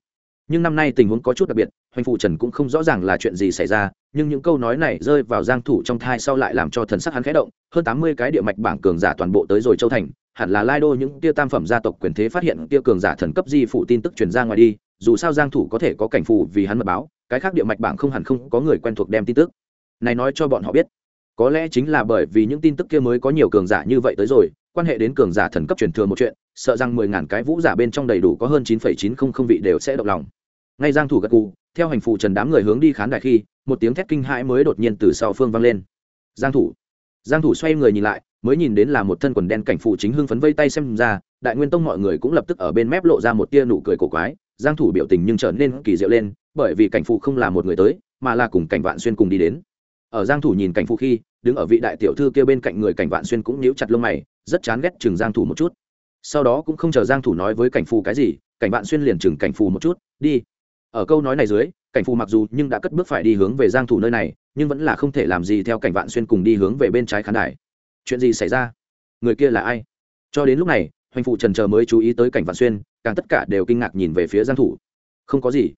Nhưng năm nay tình huống có chút đặc biệt, hoành phụ trần cũng không rõ ràng là chuyện gì xảy ra nhưng những câu nói này rơi vào giang thủ trong thai sau lại làm cho thần sắc hắn khẽ động, hơn 80 cái địa mạch bảng cường giả toàn bộ tới rồi châu thành, hẳn là lai đô những tia tam phẩm gia tộc quyền thế phát hiện tia cường giả thần cấp di phụ tin tức truyền ra ngoài đi, dù sao giang thủ có thể có cảnh phù vì hắn mật báo, cái khác địa mạch bảng không hẳn không có người quen thuộc đem tin tức. Này nói cho bọn họ biết, có lẽ chính là bởi vì những tin tức kia mới có nhiều cường giả như vậy tới rồi, quan hệ đến cường giả thần cấp truyền thừa một chuyện, sợ rằng mười ngàn cái vũ giả bên trong đầy đủ có hơn chín phẩy chín không không vị đều sẽ động lòng. Ngay giang thủ gật gù theo hành phụ trần đám người hướng đi khán đài khi, một tiếng thét kinh hãi mới đột nhiên từ sau phương vang lên. Giang thủ. Giang thủ xoay người nhìn lại, mới nhìn đến là một thân quần đen cảnh phụ chính hưng phấn vây tay xem ra, đại nguyên tông mọi người cũng lập tức ở bên mép lộ ra một tia nụ cười cổ quái, giang thủ biểu tình nhưng trở nên kỳ diệu lên, bởi vì cảnh phụ không là một người tới, mà là cùng cảnh vạn xuyên cùng đi đến. Ở giang thủ nhìn cảnh phụ khi, đứng ở vị đại tiểu thư kia bên cạnh người cảnh vạn xuyên cũng nhíu chặt lông mày, rất chán ghét chừng giang thủ một chút. Sau đó cũng không chờ giang thủ nói với cảnh phụ cái gì, cảnh vạn xuyên liền chừng cảnh phụ một chút, đi ở câu nói này dưới, cảnh phù mặc dù nhưng đã cất bước phải đi hướng về giang thủ nơi này, nhưng vẫn là không thể làm gì theo cảnh vạn xuyên cùng đi hướng về bên trái khán đài. Chuyện gì xảy ra? Người kia là ai? Cho đến lúc này, hoành phụ trần chờ mới chú ý tới cảnh vạn xuyên, càng tất cả đều kinh ngạc nhìn về phía giang thủ. Không có gì.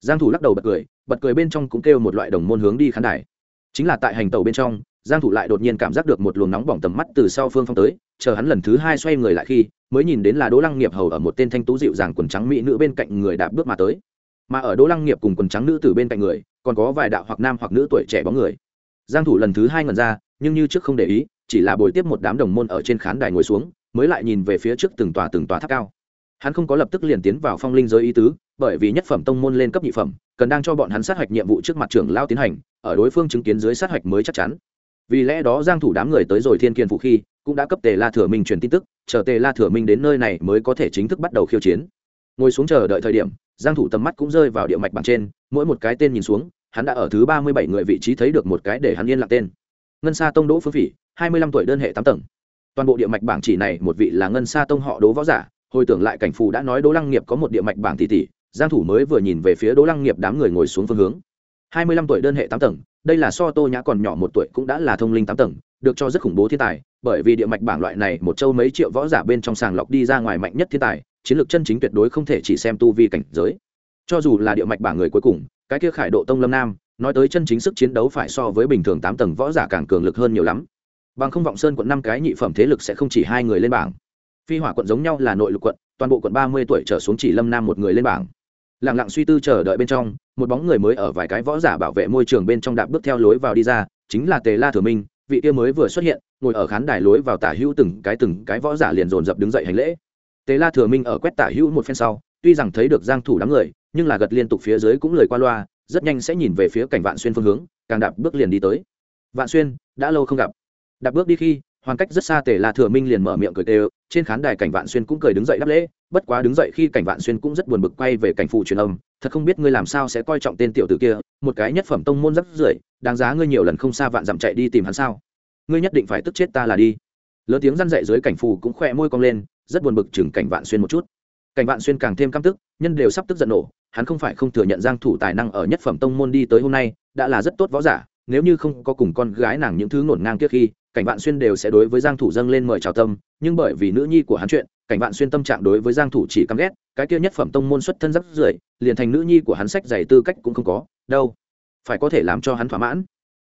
Giang thủ lắc đầu bật cười bật cười bên trong cũng kêu một loại đồng môn hướng đi khán đài. Chính là tại hành tàu bên trong, giang thủ lại đột nhiên cảm giác được một luồng nóng bỏng tầm mắt từ sau phương phong tới, chờ hắn lần thứ hai xoay người lại khi, mới nhìn đến là đỗ lăng nghiệp hầu ở một tên thanh tú dịu dàng quần trắng mỹ nữ bên cạnh người đạp bước mà tới mà ở đỗ lăng nghiệp cùng quần trắng nữ từ bên cạnh người, còn có vài đạo hoặc nam hoặc nữ tuổi trẻ bóng người. Giang thủ lần thứ hai ngẩn ra, nhưng như trước không để ý, chỉ là bồi tiếp một đám đồng môn ở trên khán đài ngồi xuống, mới lại nhìn về phía trước từng tòa từng tòa tháp cao. Hắn không có lập tức liền tiến vào phong linh giới ý tứ, bởi vì nhất phẩm tông môn lên cấp nhị phẩm, cần đang cho bọn hắn sát hạch nhiệm vụ trước mặt trưởng lao tiến hành, ở đối phương chứng kiến dưới sát hạch mới chắc chắn. Vì lẽ đó giang thủ đám người tới rồi thiên kiên phụ khi, cũng đã cấp tề la thừa minh truyền tin tức, chờ tề la thừa minh đến nơi này mới có thể chính thức bắt đầu khiêu chiến. Ngồi xuống chờ đợi thời điểm giang thủ tầm mắt cũng rơi vào địa mạch bảng trên, mỗi một cái tên nhìn xuống, hắn đã ở thứ 37 người vị trí thấy được một cái để hắn yên lặng tên. Ngân sa tông đỗ phương phỉ 25 tuổi đơn hệ 8 tầng. Toàn bộ địa mạch bảng chỉ này, một vị là ngân sa tông họ đỗ võ giả, hồi tưởng lại cảnh phù đã nói đỗ lăng nghiệp có một địa mạch bảng tỷ tỷ, giang thủ mới vừa nhìn về phía đỗ lăng nghiệp đám người ngồi xuống phương hướng. 25 tuổi đơn hệ 8 tầng, đây là so tô nhã còn nhỏ một tuổi cũng đã là thông linh 8 tầng, được cho rất khủng bố thiên tài, bởi vì địa mạch bảng loại này, một châu mấy triệu võ giả bên trong sàng lọc đi ra ngoài mạnh nhất thiên tài chiến lược chân chính tuyệt đối không thể chỉ xem tu vi cảnh giới. Cho dù là địa mạch bảng người cuối cùng, cái kia khải độ tông lâm nam, nói tới chân chính sức chiến đấu phải so với bình thường tám tầng võ giả càng cường lực hơn nhiều lắm. Bằng không vọng sơn quận năm cái nhị phẩm thế lực sẽ không chỉ hai người lên bảng. Phi hỏa quận giống nhau là nội lục quận, toàn bộ quận ba mươi tuổi trở xuống chỉ lâm nam một người lên bảng. Lặng lặng suy tư chờ đợi bên trong, một bóng người mới ở vài cái võ giả bảo vệ môi trường bên trong đạp bước theo lối vào đi ra, chính là tề la thừa minh, vị kia mới vừa xuất hiện, ngồi ở khán đài lối vào tả hữu từng cái từng cái võ giả liền dồn dập đứng dậy hành lễ tề la thừa minh ở quét tả hữu một phen sau, tuy rằng thấy được giang thủ đám người, nhưng là gật liên tục phía dưới cũng lời qua loa, rất nhanh sẽ nhìn về phía cảnh vạn xuyên phương hướng, càng đạp bước liền đi tới. Vạn xuyên, đã lâu không gặp. Đạp bước đi khi, hoàn cách rất xa tề la thừa minh liền mở miệng cười tê trên khán đài cảnh vạn xuyên cũng cười đứng dậy đáp lễ, bất quá đứng dậy khi cảnh vạn xuyên cũng rất buồn bực quay về cảnh phụ truyền âm, thật không biết ngươi làm sao sẽ coi trọng tên tiểu tử kia, một cái nhất phẩm tông môn rất rưởi, đáng giá ngươi nhiều lần không xa vạn dặm chạy đi tìm hắn sao? Ngươi nhất định phải tức chết ta là đi. Lớn tiếng răn dậy dưới cảnh phù cũng khỏe môi cong lên rất buồn bực chừng cảnh vạn xuyên một chút. Cảnh vạn xuyên càng thêm căm tức, nhân đều sắp tức giận nổ, hắn không phải không thừa nhận giang thủ tài năng ở nhất phẩm tông môn đi tới hôm nay, đã là rất tốt võ giả, nếu như không có cùng con gái nàng những thứ ngổn ngang kia khi, cảnh vạn xuyên đều sẽ đối với giang thủ dâng lên mời chào tâm, nhưng bởi vì nữ nhi của hắn chuyện, cảnh vạn xuyên tâm trạng đối với giang thủ chỉ căm ghét, cái kia nhất phẩm tông môn xuất thân rất rưởi, liền thành nữ nhi của hắn sách giày tư cách cũng không có, đâu, phải có thể làm cho hắn thỏa mãn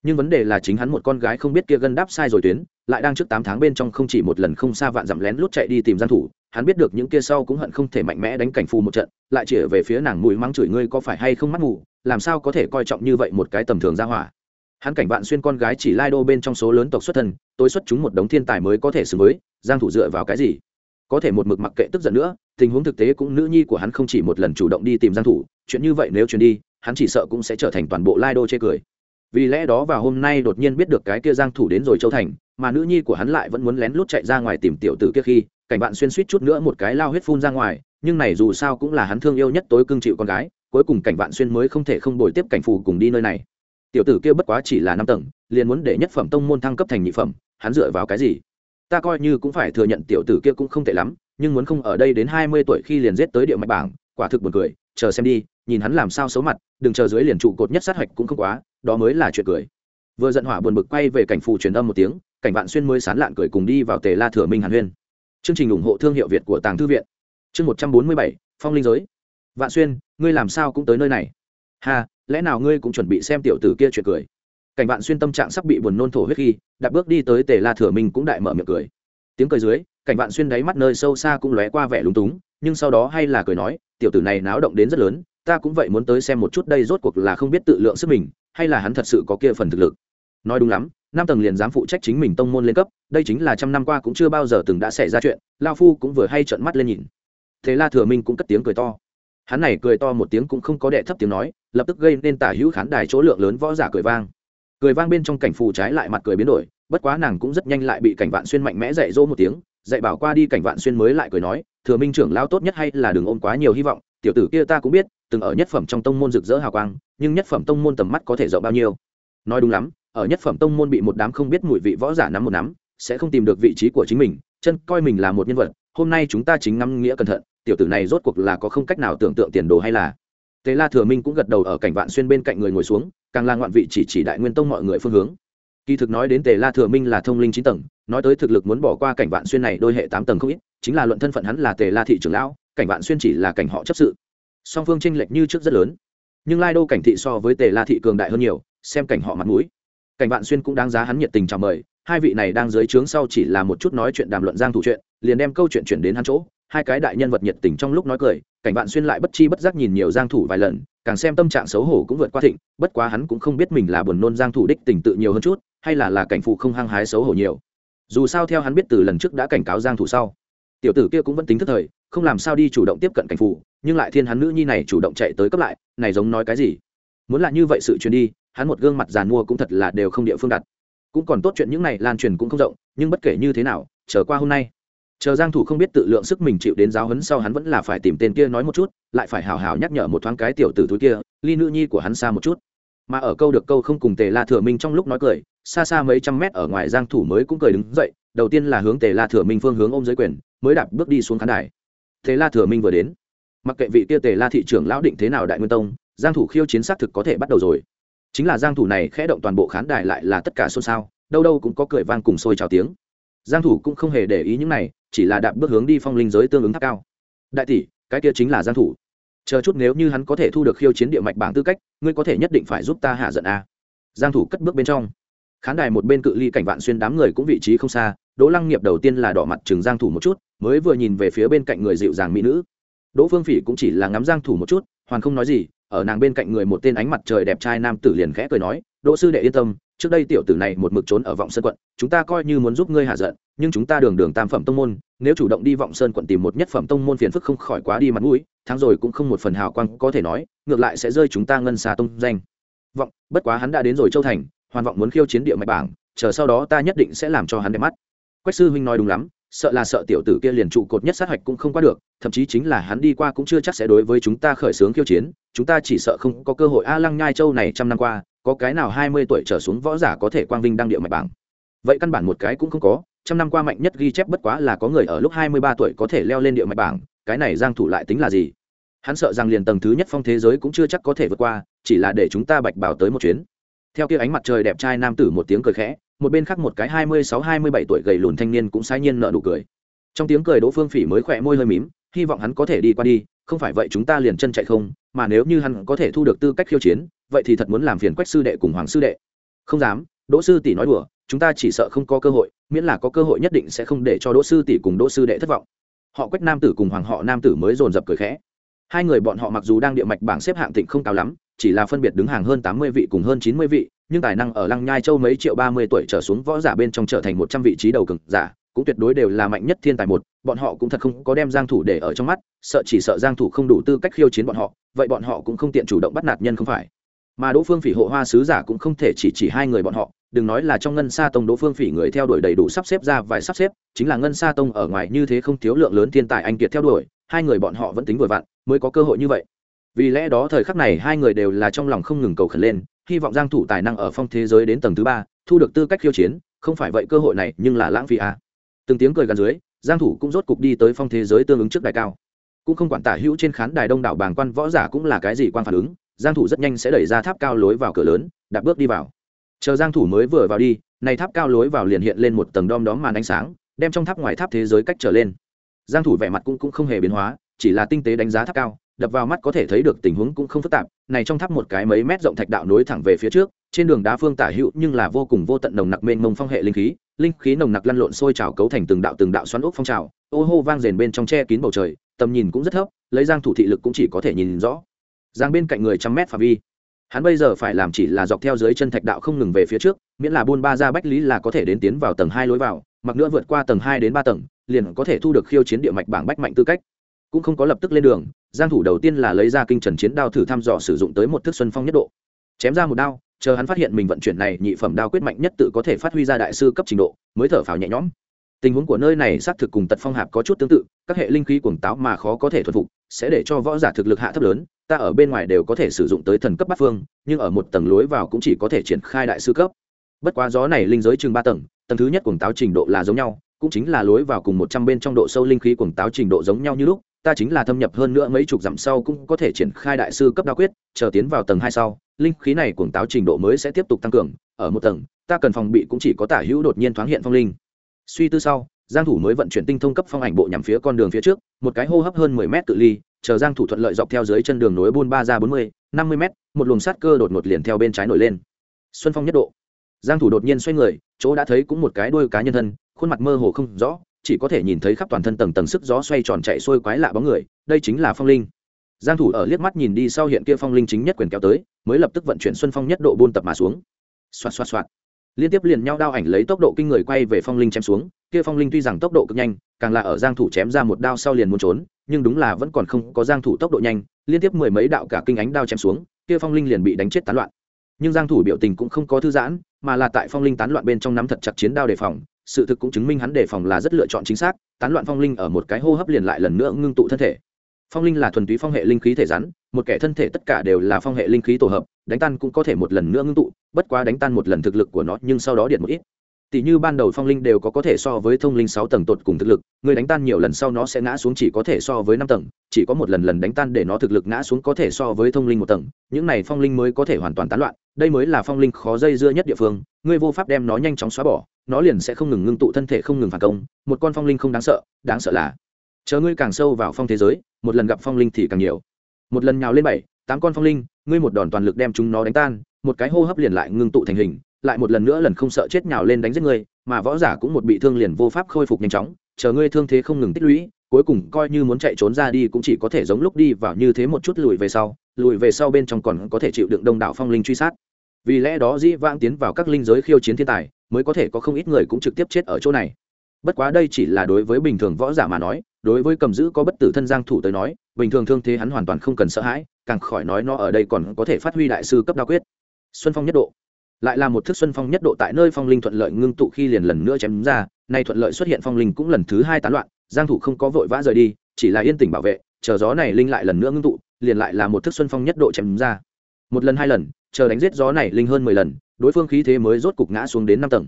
nhưng vấn đề là chính hắn một con gái không biết kia gân đáp sai rồi tuyến, lại đang trước tám tháng bên trong không chỉ một lần không xa vạn dặm lén lút chạy đi tìm giang thủ, hắn biết được những kia sau cũng hận không thể mạnh mẽ đánh cảnh phù một trận, lại chỉ về phía nàng mùi mắng chửi ngươi có phải hay không mắt mù, làm sao có thể coi trọng như vậy một cái tầm thường gia hỏa. Hắn cảnh vạn xuyên con gái chỉ lai đô bên trong số lớn tộc xuất thân tôi xuất chúng một đống thiên tài mới có thể xử mới giang thủ dựa vào cái gì? Có thể một mực mặc kệ tức giận nữa, tình huống thực tế cũng nữ nhi của hắn không chỉ một lần chủ động đi tìm giang thủ, chuyện như vậy nếu truyền đi, hắn chỉ sợ cũng sẽ trở thành toàn bộ lai đô chê cười vì lẽ đó vào hôm nay đột nhiên biết được cái kia giang thủ đến rồi châu thành, mà nữ nhi của hắn lại vẫn muốn lén lút chạy ra ngoài tìm tiểu tử kia khi, cảnh bạn xuyên suýt chút nữa một cái lao huyết phun ra ngoài, nhưng này dù sao cũng là hắn thương yêu nhất tối cương chịu con gái, cuối cùng cảnh bạn xuyên mới không thể không bồi tiếp cảnh phù cùng đi nơi này. Tiểu tử kia bất quá chỉ là năm tầng, liền muốn để nhất phẩm tông môn thăng cấp thành nhị phẩm, hắn dựa vào cái gì? Ta coi như cũng phải thừa nhận tiểu tử kia cũng không tệ lắm, nhưng muốn không ở đây đến hai mươi tuổi khi liền giết tới địa mạch bảng, quả thực buồn cười, chờ xem đi, nhìn hắn làm sao xấu mặt, đừng chờ dưới liền trụ cột nhất sát hạch cũng không quá đó mới là chuyện cười. Vừa giận hỏa buồn bực quay về cảnh phù truyền âm một tiếng cảnh vạn xuyên mới sán lạn cười cùng đi vào tề la thừa minh hàn huyên. Chương trình ủng hộ thương hiệu việt của tàng thư viện. Chương một trăm bốn mươi bảy phong linh giới. Vạn xuyên ngươi làm sao cũng tới nơi này? Hà, lẽ nào ngươi cũng chuẩn bị xem tiểu tử kia chuyện cười? Cảnh vạn xuyên tâm trạng sắp bị buồn nôn thổ huyết khi đặt bước đi tới tề la thừa minh cũng đại mở miệng cười. Tiếng cười dưới cảnh vạn xuyên đáy mắt nơi sâu xa cũng lóe qua vẻ lúng túng nhưng sau đó hay là cười nói tiểu tử này náo động đến rất lớn ta cũng vậy muốn tới xem một chút đây rốt cuộc là không biết tự lượng sức mình hay là hắn thật sự có kia phần thực lực? Nói đúng lắm, năm tầng liền dám phụ trách chính mình tông môn lên cấp, đây chính là trăm năm qua cũng chưa bao giờ từng đã xảy ra chuyện, lao phu cũng vừa hay trợn mắt lên nhìn. Thế la thừa minh cũng cất tiếng cười to. Hắn này cười to một tiếng cũng không có đệ thấp tiếng nói, lập tức gây nên tả hữu khán đài chỗ lượng lớn võ giả cười vang. Cười vang bên trong cảnh phù trái lại mặt cười biến đổi, bất quá nàng cũng rất nhanh lại bị cảnh vạn xuyên mạnh mẽ dạy dỗ một tiếng, dạy bảo qua đi cảnh vạn xuyên mới lại cười nói, thừa minh trưởng lao tốt nhất hay là đừng ôm quá nhiều hy vọng, tiểu tử kia ta cũng biết từng ở nhất phẩm trong tông môn rực rỡ hào quang, nhưng nhất phẩm tông môn tầm mắt có thể rộng bao nhiêu? Nói đúng lắm, ở nhất phẩm tông môn bị một đám không biết mùi vị võ giả nắm một nắm, sẽ không tìm được vị trí của chính mình, chân coi mình là một nhân vật, hôm nay chúng ta chính ngắm nghĩa cẩn thận, tiểu tử này rốt cuộc là có không cách nào tưởng tượng tiền đồ hay là? Tề la thừa minh cũng gật đầu ở cảnh vạn xuyên bên cạnh người ngồi xuống, càng là ngoạn vị chỉ chỉ đại nguyên tông mọi người phương hướng. Kỳ thực nói đến tề la thừa minh là thông linh chín tầng, nói tới thực lực muốn bỏ qua cảnh vạn xuyên này đôi hệ tám tầng không ít, chính là luận thân phận hắn là tề la thị trưởng lão, cảnh vạn xuyên chỉ là cảnh họ chấp sự song phương tranh lệch như trước rất lớn. Nhưng lai đô cảnh thị so với tề la thị cường đại hơn nhiều, xem cảnh họ mặt mũi. Cảnh vạn xuyên cũng đáng giá hắn nhiệt tình chào mời, hai vị này đang dưới trướng sau chỉ là một chút nói chuyện đàm luận giang thủ chuyện, liền đem câu chuyện chuyển đến hắn chỗ, hai cái đại nhân vật nhiệt tình trong lúc nói cười, cảnh vạn xuyên lại bất chi bất giác nhìn nhiều giang thủ vài lần, càng xem tâm trạng xấu hổ cũng vượt qua thịnh, bất quá hắn cũng không biết mình là buồn nôn giang thủ đích tình tự nhiều hơn chút, hay là là cảnh phụ không hăng hái xấu hổ nhiều. Dù sao theo hắn biết từ lần trước đã cảnh cáo giang thủ sau, tiểu tử kia cũng vẫn tính thức thời không làm sao đi chủ động tiếp cận cảnh phủ nhưng lại thiên hắn nữ nhi này chủ động chạy tới cấp lại, này giống nói cái gì? Muốn là như vậy sự truyền đi, hắn một gương mặt giàn mua cũng thật là đều không địa phương đặt. Cũng còn tốt chuyện những này lan truyền cũng không rộng, nhưng bất kể như thế nào, chờ qua hôm nay. Chờ giang thủ không biết tự lượng sức mình chịu đến giáo huấn sau hắn vẫn là phải tìm tên kia nói một chút, lại phải hào hào nhắc nhở một thoáng cái tiểu tử thú kia, ly nữ nhi của hắn xa một chút. Mà ở câu được câu không cùng tề la thừa minh trong lúc nói cười, xa xa mấy trăm mét ở ngoài giang thủ mới cũng cười đứng dậy, đầu tiên là hướng tề la thừa minh phương hướng ôm dưới quyền, mới đạp bước đi xuống khán đài thế la thừa minh vừa đến. Mặc kệ vị tia tề la thị trưởng lão định thế nào đại nguyên tông, giang thủ khiêu chiến xác thực có thể bắt đầu rồi. Chính là giang thủ này khẽ động toàn bộ khán đài lại là tất cả xôn xao, đâu đâu cũng có cười vang cùng sôi chào tiếng. Giang thủ cũng không hề để ý những này, chỉ là đạp bước hướng đi phong linh giới tương ứng tháp cao. Đại tỷ, cái kia chính là giang thủ. Chờ chút nếu như hắn có thể thu được khiêu chiến địa mạch bảng tư cách, ngươi có thể nhất định phải giúp ta hạ giận a. Giang thủ cất bước bên trong. Khán đài một bên cự ly cảnh vạn xuyên đám người cũng vị trí không xa đỗ lăng nghiệp đầu tiên là đỏ mặt chừng giang thủ một chút, mới vừa nhìn về phía bên cạnh người dịu dàng mỹ nữ. Đỗ phương phỉ cũng chỉ là ngắm giang thủ một chút, hoàn không nói gì, ở nàng bên cạnh người một tên ánh mặt trời đẹp trai nam tử liền khẽ cười nói, đỗ sư đệ yên tâm, trước đây tiểu tử này một mực trốn ở vọng sơn quận, chúng ta coi như muốn giúp ngươi hạ giận, nhưng chúng ta đường đường tam phẩm tông môn, nếu chủ động đi vọng sơn quận tìm một nhất phẩm tông môn phiền phức không khỏi quá đi mặt mũi tháng rồi cũng không một phần hào quang, có thể nói, ngược lại sẽ rơi chúng ta ngân xà tông danh. Vọng, bất quá hắn đã đến rồi châu thành, hoàn vọng muốn khiêu chiến địa mạch bảng, chờ sau đó ta nhất định sẽ làm cho hắn đẹp mắt quách sư huynh nói đúng lắm, sợ là sợ tiểu tử kia liền trụ cột nhất sát hạch cũng không qua được, thậm chí chính là hắn đi qua cũng chưa chắc sẽ đối với chúng ta khởi xướng khiêu chiến, chúng ta chỉ sợ không có cơ hội. A lăng nhai châu này trăm năm qua, có cái nào hai mươi tuổi trở xuống võ giả có thể quang vinh đăng địa mạch bảng? Vậy căn bản một cái cũng không có, trăm năm qua mạnh nhất ghi chép bất quá là có người ở lúc hai mươi ba tuổi có thể leo lên địa mạch bảng, cái này giang thủ lại tính là gì? Hắn sợ rằng liền tầng thứ nhất phong thế giới cũng chưa chắc có thể vượt qua, chỉ là để chúng ta bạch bảo tới một chuyến. Theo kia ánh mặt trời đẹp trai nam tử một tiếng cười khẽ một bên khác một cái hai mươi sáu hai mươi bảy tuổi gầy lùn thanh niên cũng sai nhiên nở nụ cười. Trong tiếng cười đỗ phương phỉ mới khỏe môi hơi mím, hy vọng hắn có thể đi qua đi, không phải vậy chúng ta liền chân chạy không, mà nếu như hắn có thể thu được tư cách khiêu chiến, vậy thì thật muốn làm phiền quách sư đệ cùng hoàng sư đệ. Không dám, đỗ sư tỷ nói đùa, chúng ta chỉ sợ không có cơ hội, miễn là có cơ hội nhất định sẽ không để cho đỗ sư tỷ cùng đỗ sư đệ thất vọng. Họ quách nam tử cùng hoàng họ nam tử mới dồn dập cười khẽ. Hai người bọn họ mặc dù đang địa mạch bảng xếp hạng thịnh không cao lắm, chỉ là phân biệt đứng hàng hơn tám mươi vị cùng hơn chín mươi vị nhưng tài năng ở lăng nhai châu mấy triệu ba mươi tuổi trở xuống võ giả bên trong trở thành một trăm vị trí đầu cực giả, cũng tuyệt đối đều là mạnh nhất thiên tài một, bọn họ cũng thật không có đem giang thủ để ở trong mắt, sợ chỉ sợ giang thủ không đủ tư cách khiêu chiến bọn họ, vậy bọn họ cũng không tiện chủ động bắt nạt nhân không phải. Mà đỗ phương phỉ hộ hoa sứ giả cũng không thể chỉ chỉ hai người bọn họ, đừng nói là trong ngân sa tông đỗ phương phỉ người theo đuổi đầy đủ sắp xếp ra vài sắp xếp, chính là ngân sa tông ở ngoài như thế không thiếu lượng lớn thiên tài anh kiệt theo đuổi, hai người bọn họ vẫn tính vừa vặn, mới có cơ hội như vậy. Vì lẽ đó thời khắc này hai người đều là trong lòng không ngừng cầu khẩn lên hy vọng giang thủ tài năng ở phong thế giới đến tầng thứ ba, thu được tư cách khiêu chiến, không phải vậy cơ hội này nhưng là lãng phí à. từng tiếng cười gần dưới, giang thủ cũng rốt cục đi tới phong thế giới tương ứng trước đài cao. Cũng không quản tả hữu trên khán đài đông đảo bàng quan võ giả cũng là cái gì quan phản ứng, giang thủ rất nhanh sẽ đẩy ra tháp cao lối vào cửa lớn, đạp bước đi vào. Chờ giang thủ mới vừa vào đi, này tháp cao lối vào liền hiện lên một tầng đom đóm màn ánh sáng, đem trong tháp ngoài tháp thế giới cách trở lên. Giang thủ vẻ mặt cũng cũng không hề biến hóa, chỉ là tinh tế đánh giá tháp cao, đập vào mắt có thể thấy được tình huống cũng không phức tạp này trong tháp một cái mấy mét rộng thạch đạo nối thẳng về phía trước, trên đường đá phương tả hữu nhưng là vô cùng vô tận nồng nặc mênh mông phong hệ linh khí linh khí nồng nặc lăn lộn sôi trào cấu thành từng đạo từng đạo xoắn ốc phong trào, ô hô vang rền bên trong che kín bầu trời, tầm nhìn cũng rất thấp, lấy giang thủ thị lực cũng chỉ có thể nhìn rõ. Giang bên cạnh người trăm mét phạm vi. Hắn bây giờ phải làm chỉ là dọc theo dưới chân thạch đạo không ngừng về phía trước, miễn là buôn ba ra bách lý là có thể đến tiến vào tầng hai lối vào, mặc nữa vượt qua tầng hai đến ba tầng, liền có thể thu được khiêu chiến địa mạch bảng bách mạnh tư cách cũng không có lập tức lên đường, giang thủ đầu tiên là lấy ra kinh trần chiến đao thử thăm dò sử dụng tới một thức xuân phong nhất độ. Chém ra một đao, chờ hắn phát hiện mình vận chuyển này nhị phẩm đao quyết mạnh nhất tự có thể phát huy ra đại sư cấp trình độ, mới thở phào nhẹ nhõm. Tình huống của nơi này xác thực cùng tật phong hạp có chút tương tự, các hệ linh khí cuồng táo mà khó có thể thuần phục, sẽ để cho võ giả thực lực hạ thấp lớn, ta ở bên ngoài đều có thể sử dụng tới thần cấp bát phương, nhưng ở một tầng lối vào cũng chỉ có thể triển khai đại sư cấp. Bất quá gió này linh giới chừng ba tầng tầng thứ nhất cuồng táo trình độ là giống nhau, cũng chính là lối vào cùng một trăm bên trong độ sâu linh khí cuồng táo trình độ giống nhau như lúc ta chính là thâm nhập hơn nữa mấy chục dặm sau cũng có thể triển khai đại sư cấp đa quyết chờ tiến vào tầng hai sau linh khí này cuồng táo trình độ mới sẽ tiếp tục tăng cường ở một tầng ta cần phòng bị cũng chỉ có tả hữu đột nhiên thoáng hiện phong linh. Suy tư sau giang thủ mới vận chuyển tinh thông cấp phong ảnh bộ nhằm phía con đường phía trước một cái hô hấp hơn 10 mét cự ly chờ giang thủ thuận lợi dọc theo dưới chân đường núi buôn ba ra 40, 50 mét một luồng sát cơ đột ngột liền theo bên trái nổi lên. Xuân phong nhất độ. Giang thủ đột nhiên xoay người chỗ đã thấy cũng một cái đuôi cá nhân thân khuôn mặt mơ hồ không rõ chỉ có thể nhìn thấy khắp toàn thân tầng tầng sức gió xoay tròn chạy xuôi quái lạ bóng người, đây chính là phong linh. Giang thủ ở liếc mắt nhìn đi sau hiện kia phong linh chính nhất quyền kéo tới, mới lập tức vận chuyển xuân phong nhất độ buôn tập mà xuống. Xoát xoát xoát liên tiếp liền nhau đao ảnh lấy tốc độ kinh người quay về phong linh chém xuống, kia phong linh tuy rằng tốc độ cực nhanh, càng là ở giang thủ chém ra một đao sau liền muốn trốn, nhưng đúng là vẫn còn không có giang thủ tốc độ nhanh, liên tiếp mười mấy đạo cả kinh ánh đao chém xuống, kia phong linh liền bị đánh chết tán loạn. Nhưng giang thủ biểu tình cũng không có thư giãn mà là tại phong linh tán loạn bên trong nắm thật chặt chiến đao đề phòng, sự thực cũng chứng minh hắn đề phòng là rất lựa chọn chính xác, tán loạn phong linh ở một cái hô hấp liền lại lần nữa ngưng tụ thân thể. Phong linh là thuần túy phong hệ linh khí thể rắn, một kẻ thân thể tất cả đều là phong hệ linh khí tổ hợp, đánh tan cũng có thể một lần nữa ngưng tụ, bất quá đánh tan một lần thực lực của nó nhưng sau đó điện một ít tỷ như ban đầu phong linh đều có có thể so với thông linh sáu tầng tột cùng thực lực, người đánh tan nhiều lần sau nó sẽ ngã xuống chỉ có thể so với năm tầng, chỉ có một lần lần đánh tan để nó thực lực ngã xuống có thể so với thông linh một tầng, những này phong linh mới có thể hoàn toàn tán loạn, đây mới là phong linh khó dây dưa nhất địa phương ngươi vô pháp đem nó nhanh chóng xóa bỏ, nó liền sẽ không ngừng ngưng tụ thân thể không ngừng phản công, một con phong linh không đáng sợ đáng sợ là, chờ ngươi càng sâu vào phong thế giới, một lần gặp phong linh thì càng nhiều. Một lần nhào lên bảy, tám con phong linh, ngươi một đòn toàn lực đem chúng nó đánh tan, một cái hô hấp liền lại ngưng tụ thành hình lại một lần nữa lần không sợ chết nhào lên đánh giết ngươi, mà võ giả cũng một bị thương liền vô pháp khôi phục nhanh chóng, chờ ngươi thương thế không ngừng tích lũy, cuối cùng coi như muốn chạy trốn ra đi cũng chỉ có thể giống lúc đi vào như thế một chút lùi về sau, lùi về sau bên trong còn có thể chịu đựng đông đảo phong linh truy sát. Vì lẽ đó dĩ vãng tiến vào các linh giới khiêu chiến thiên tài, mới có thể có không ít người cũng trực tiếp chết ở chỗ này. Bất quá đây chỉ là đối với bình thường võ giả mà nói, đối với cầm giữ có bất tử thân giang thủ tới nói, bình thường thương thế hắn hoàn toàn không cần sợ hãi, càng khỏi nói nó ở đây còn có thể phát huy đại sư cấp đa quyết. Xuân phong nhất độ lại là một thức xuân phong nhất độ tại nơi phong linh thuận lợi ngưng tụ khi liền lần nữa chém ra, nay thuận lợi xuất hiện phong linh cũng lần thứ hai tán loạn, giang thủ không có vội vã rời đi, chỉ là yên tĩnh bảo vệ, chờ gió này linh lại lần nữa ngưng tụ, liền lại là một thức xuân phong nhất độ chém ra. Một lần hai lần, chờ đánh giết gió này linh hơn mười lần, đối phương khí thế mới rốt cục ngã xuống đến năm tầng.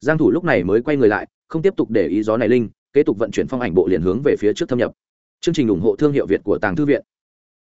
Giang thủ lúc này mới quay người lại, không tiếp tục để ý gió này linh, kế tục vận chuyển phong ảnh bộ liền hướng về phía trước thâm nhập. Chương trình ủng hộ thương hiệu việt của tàng thư viện.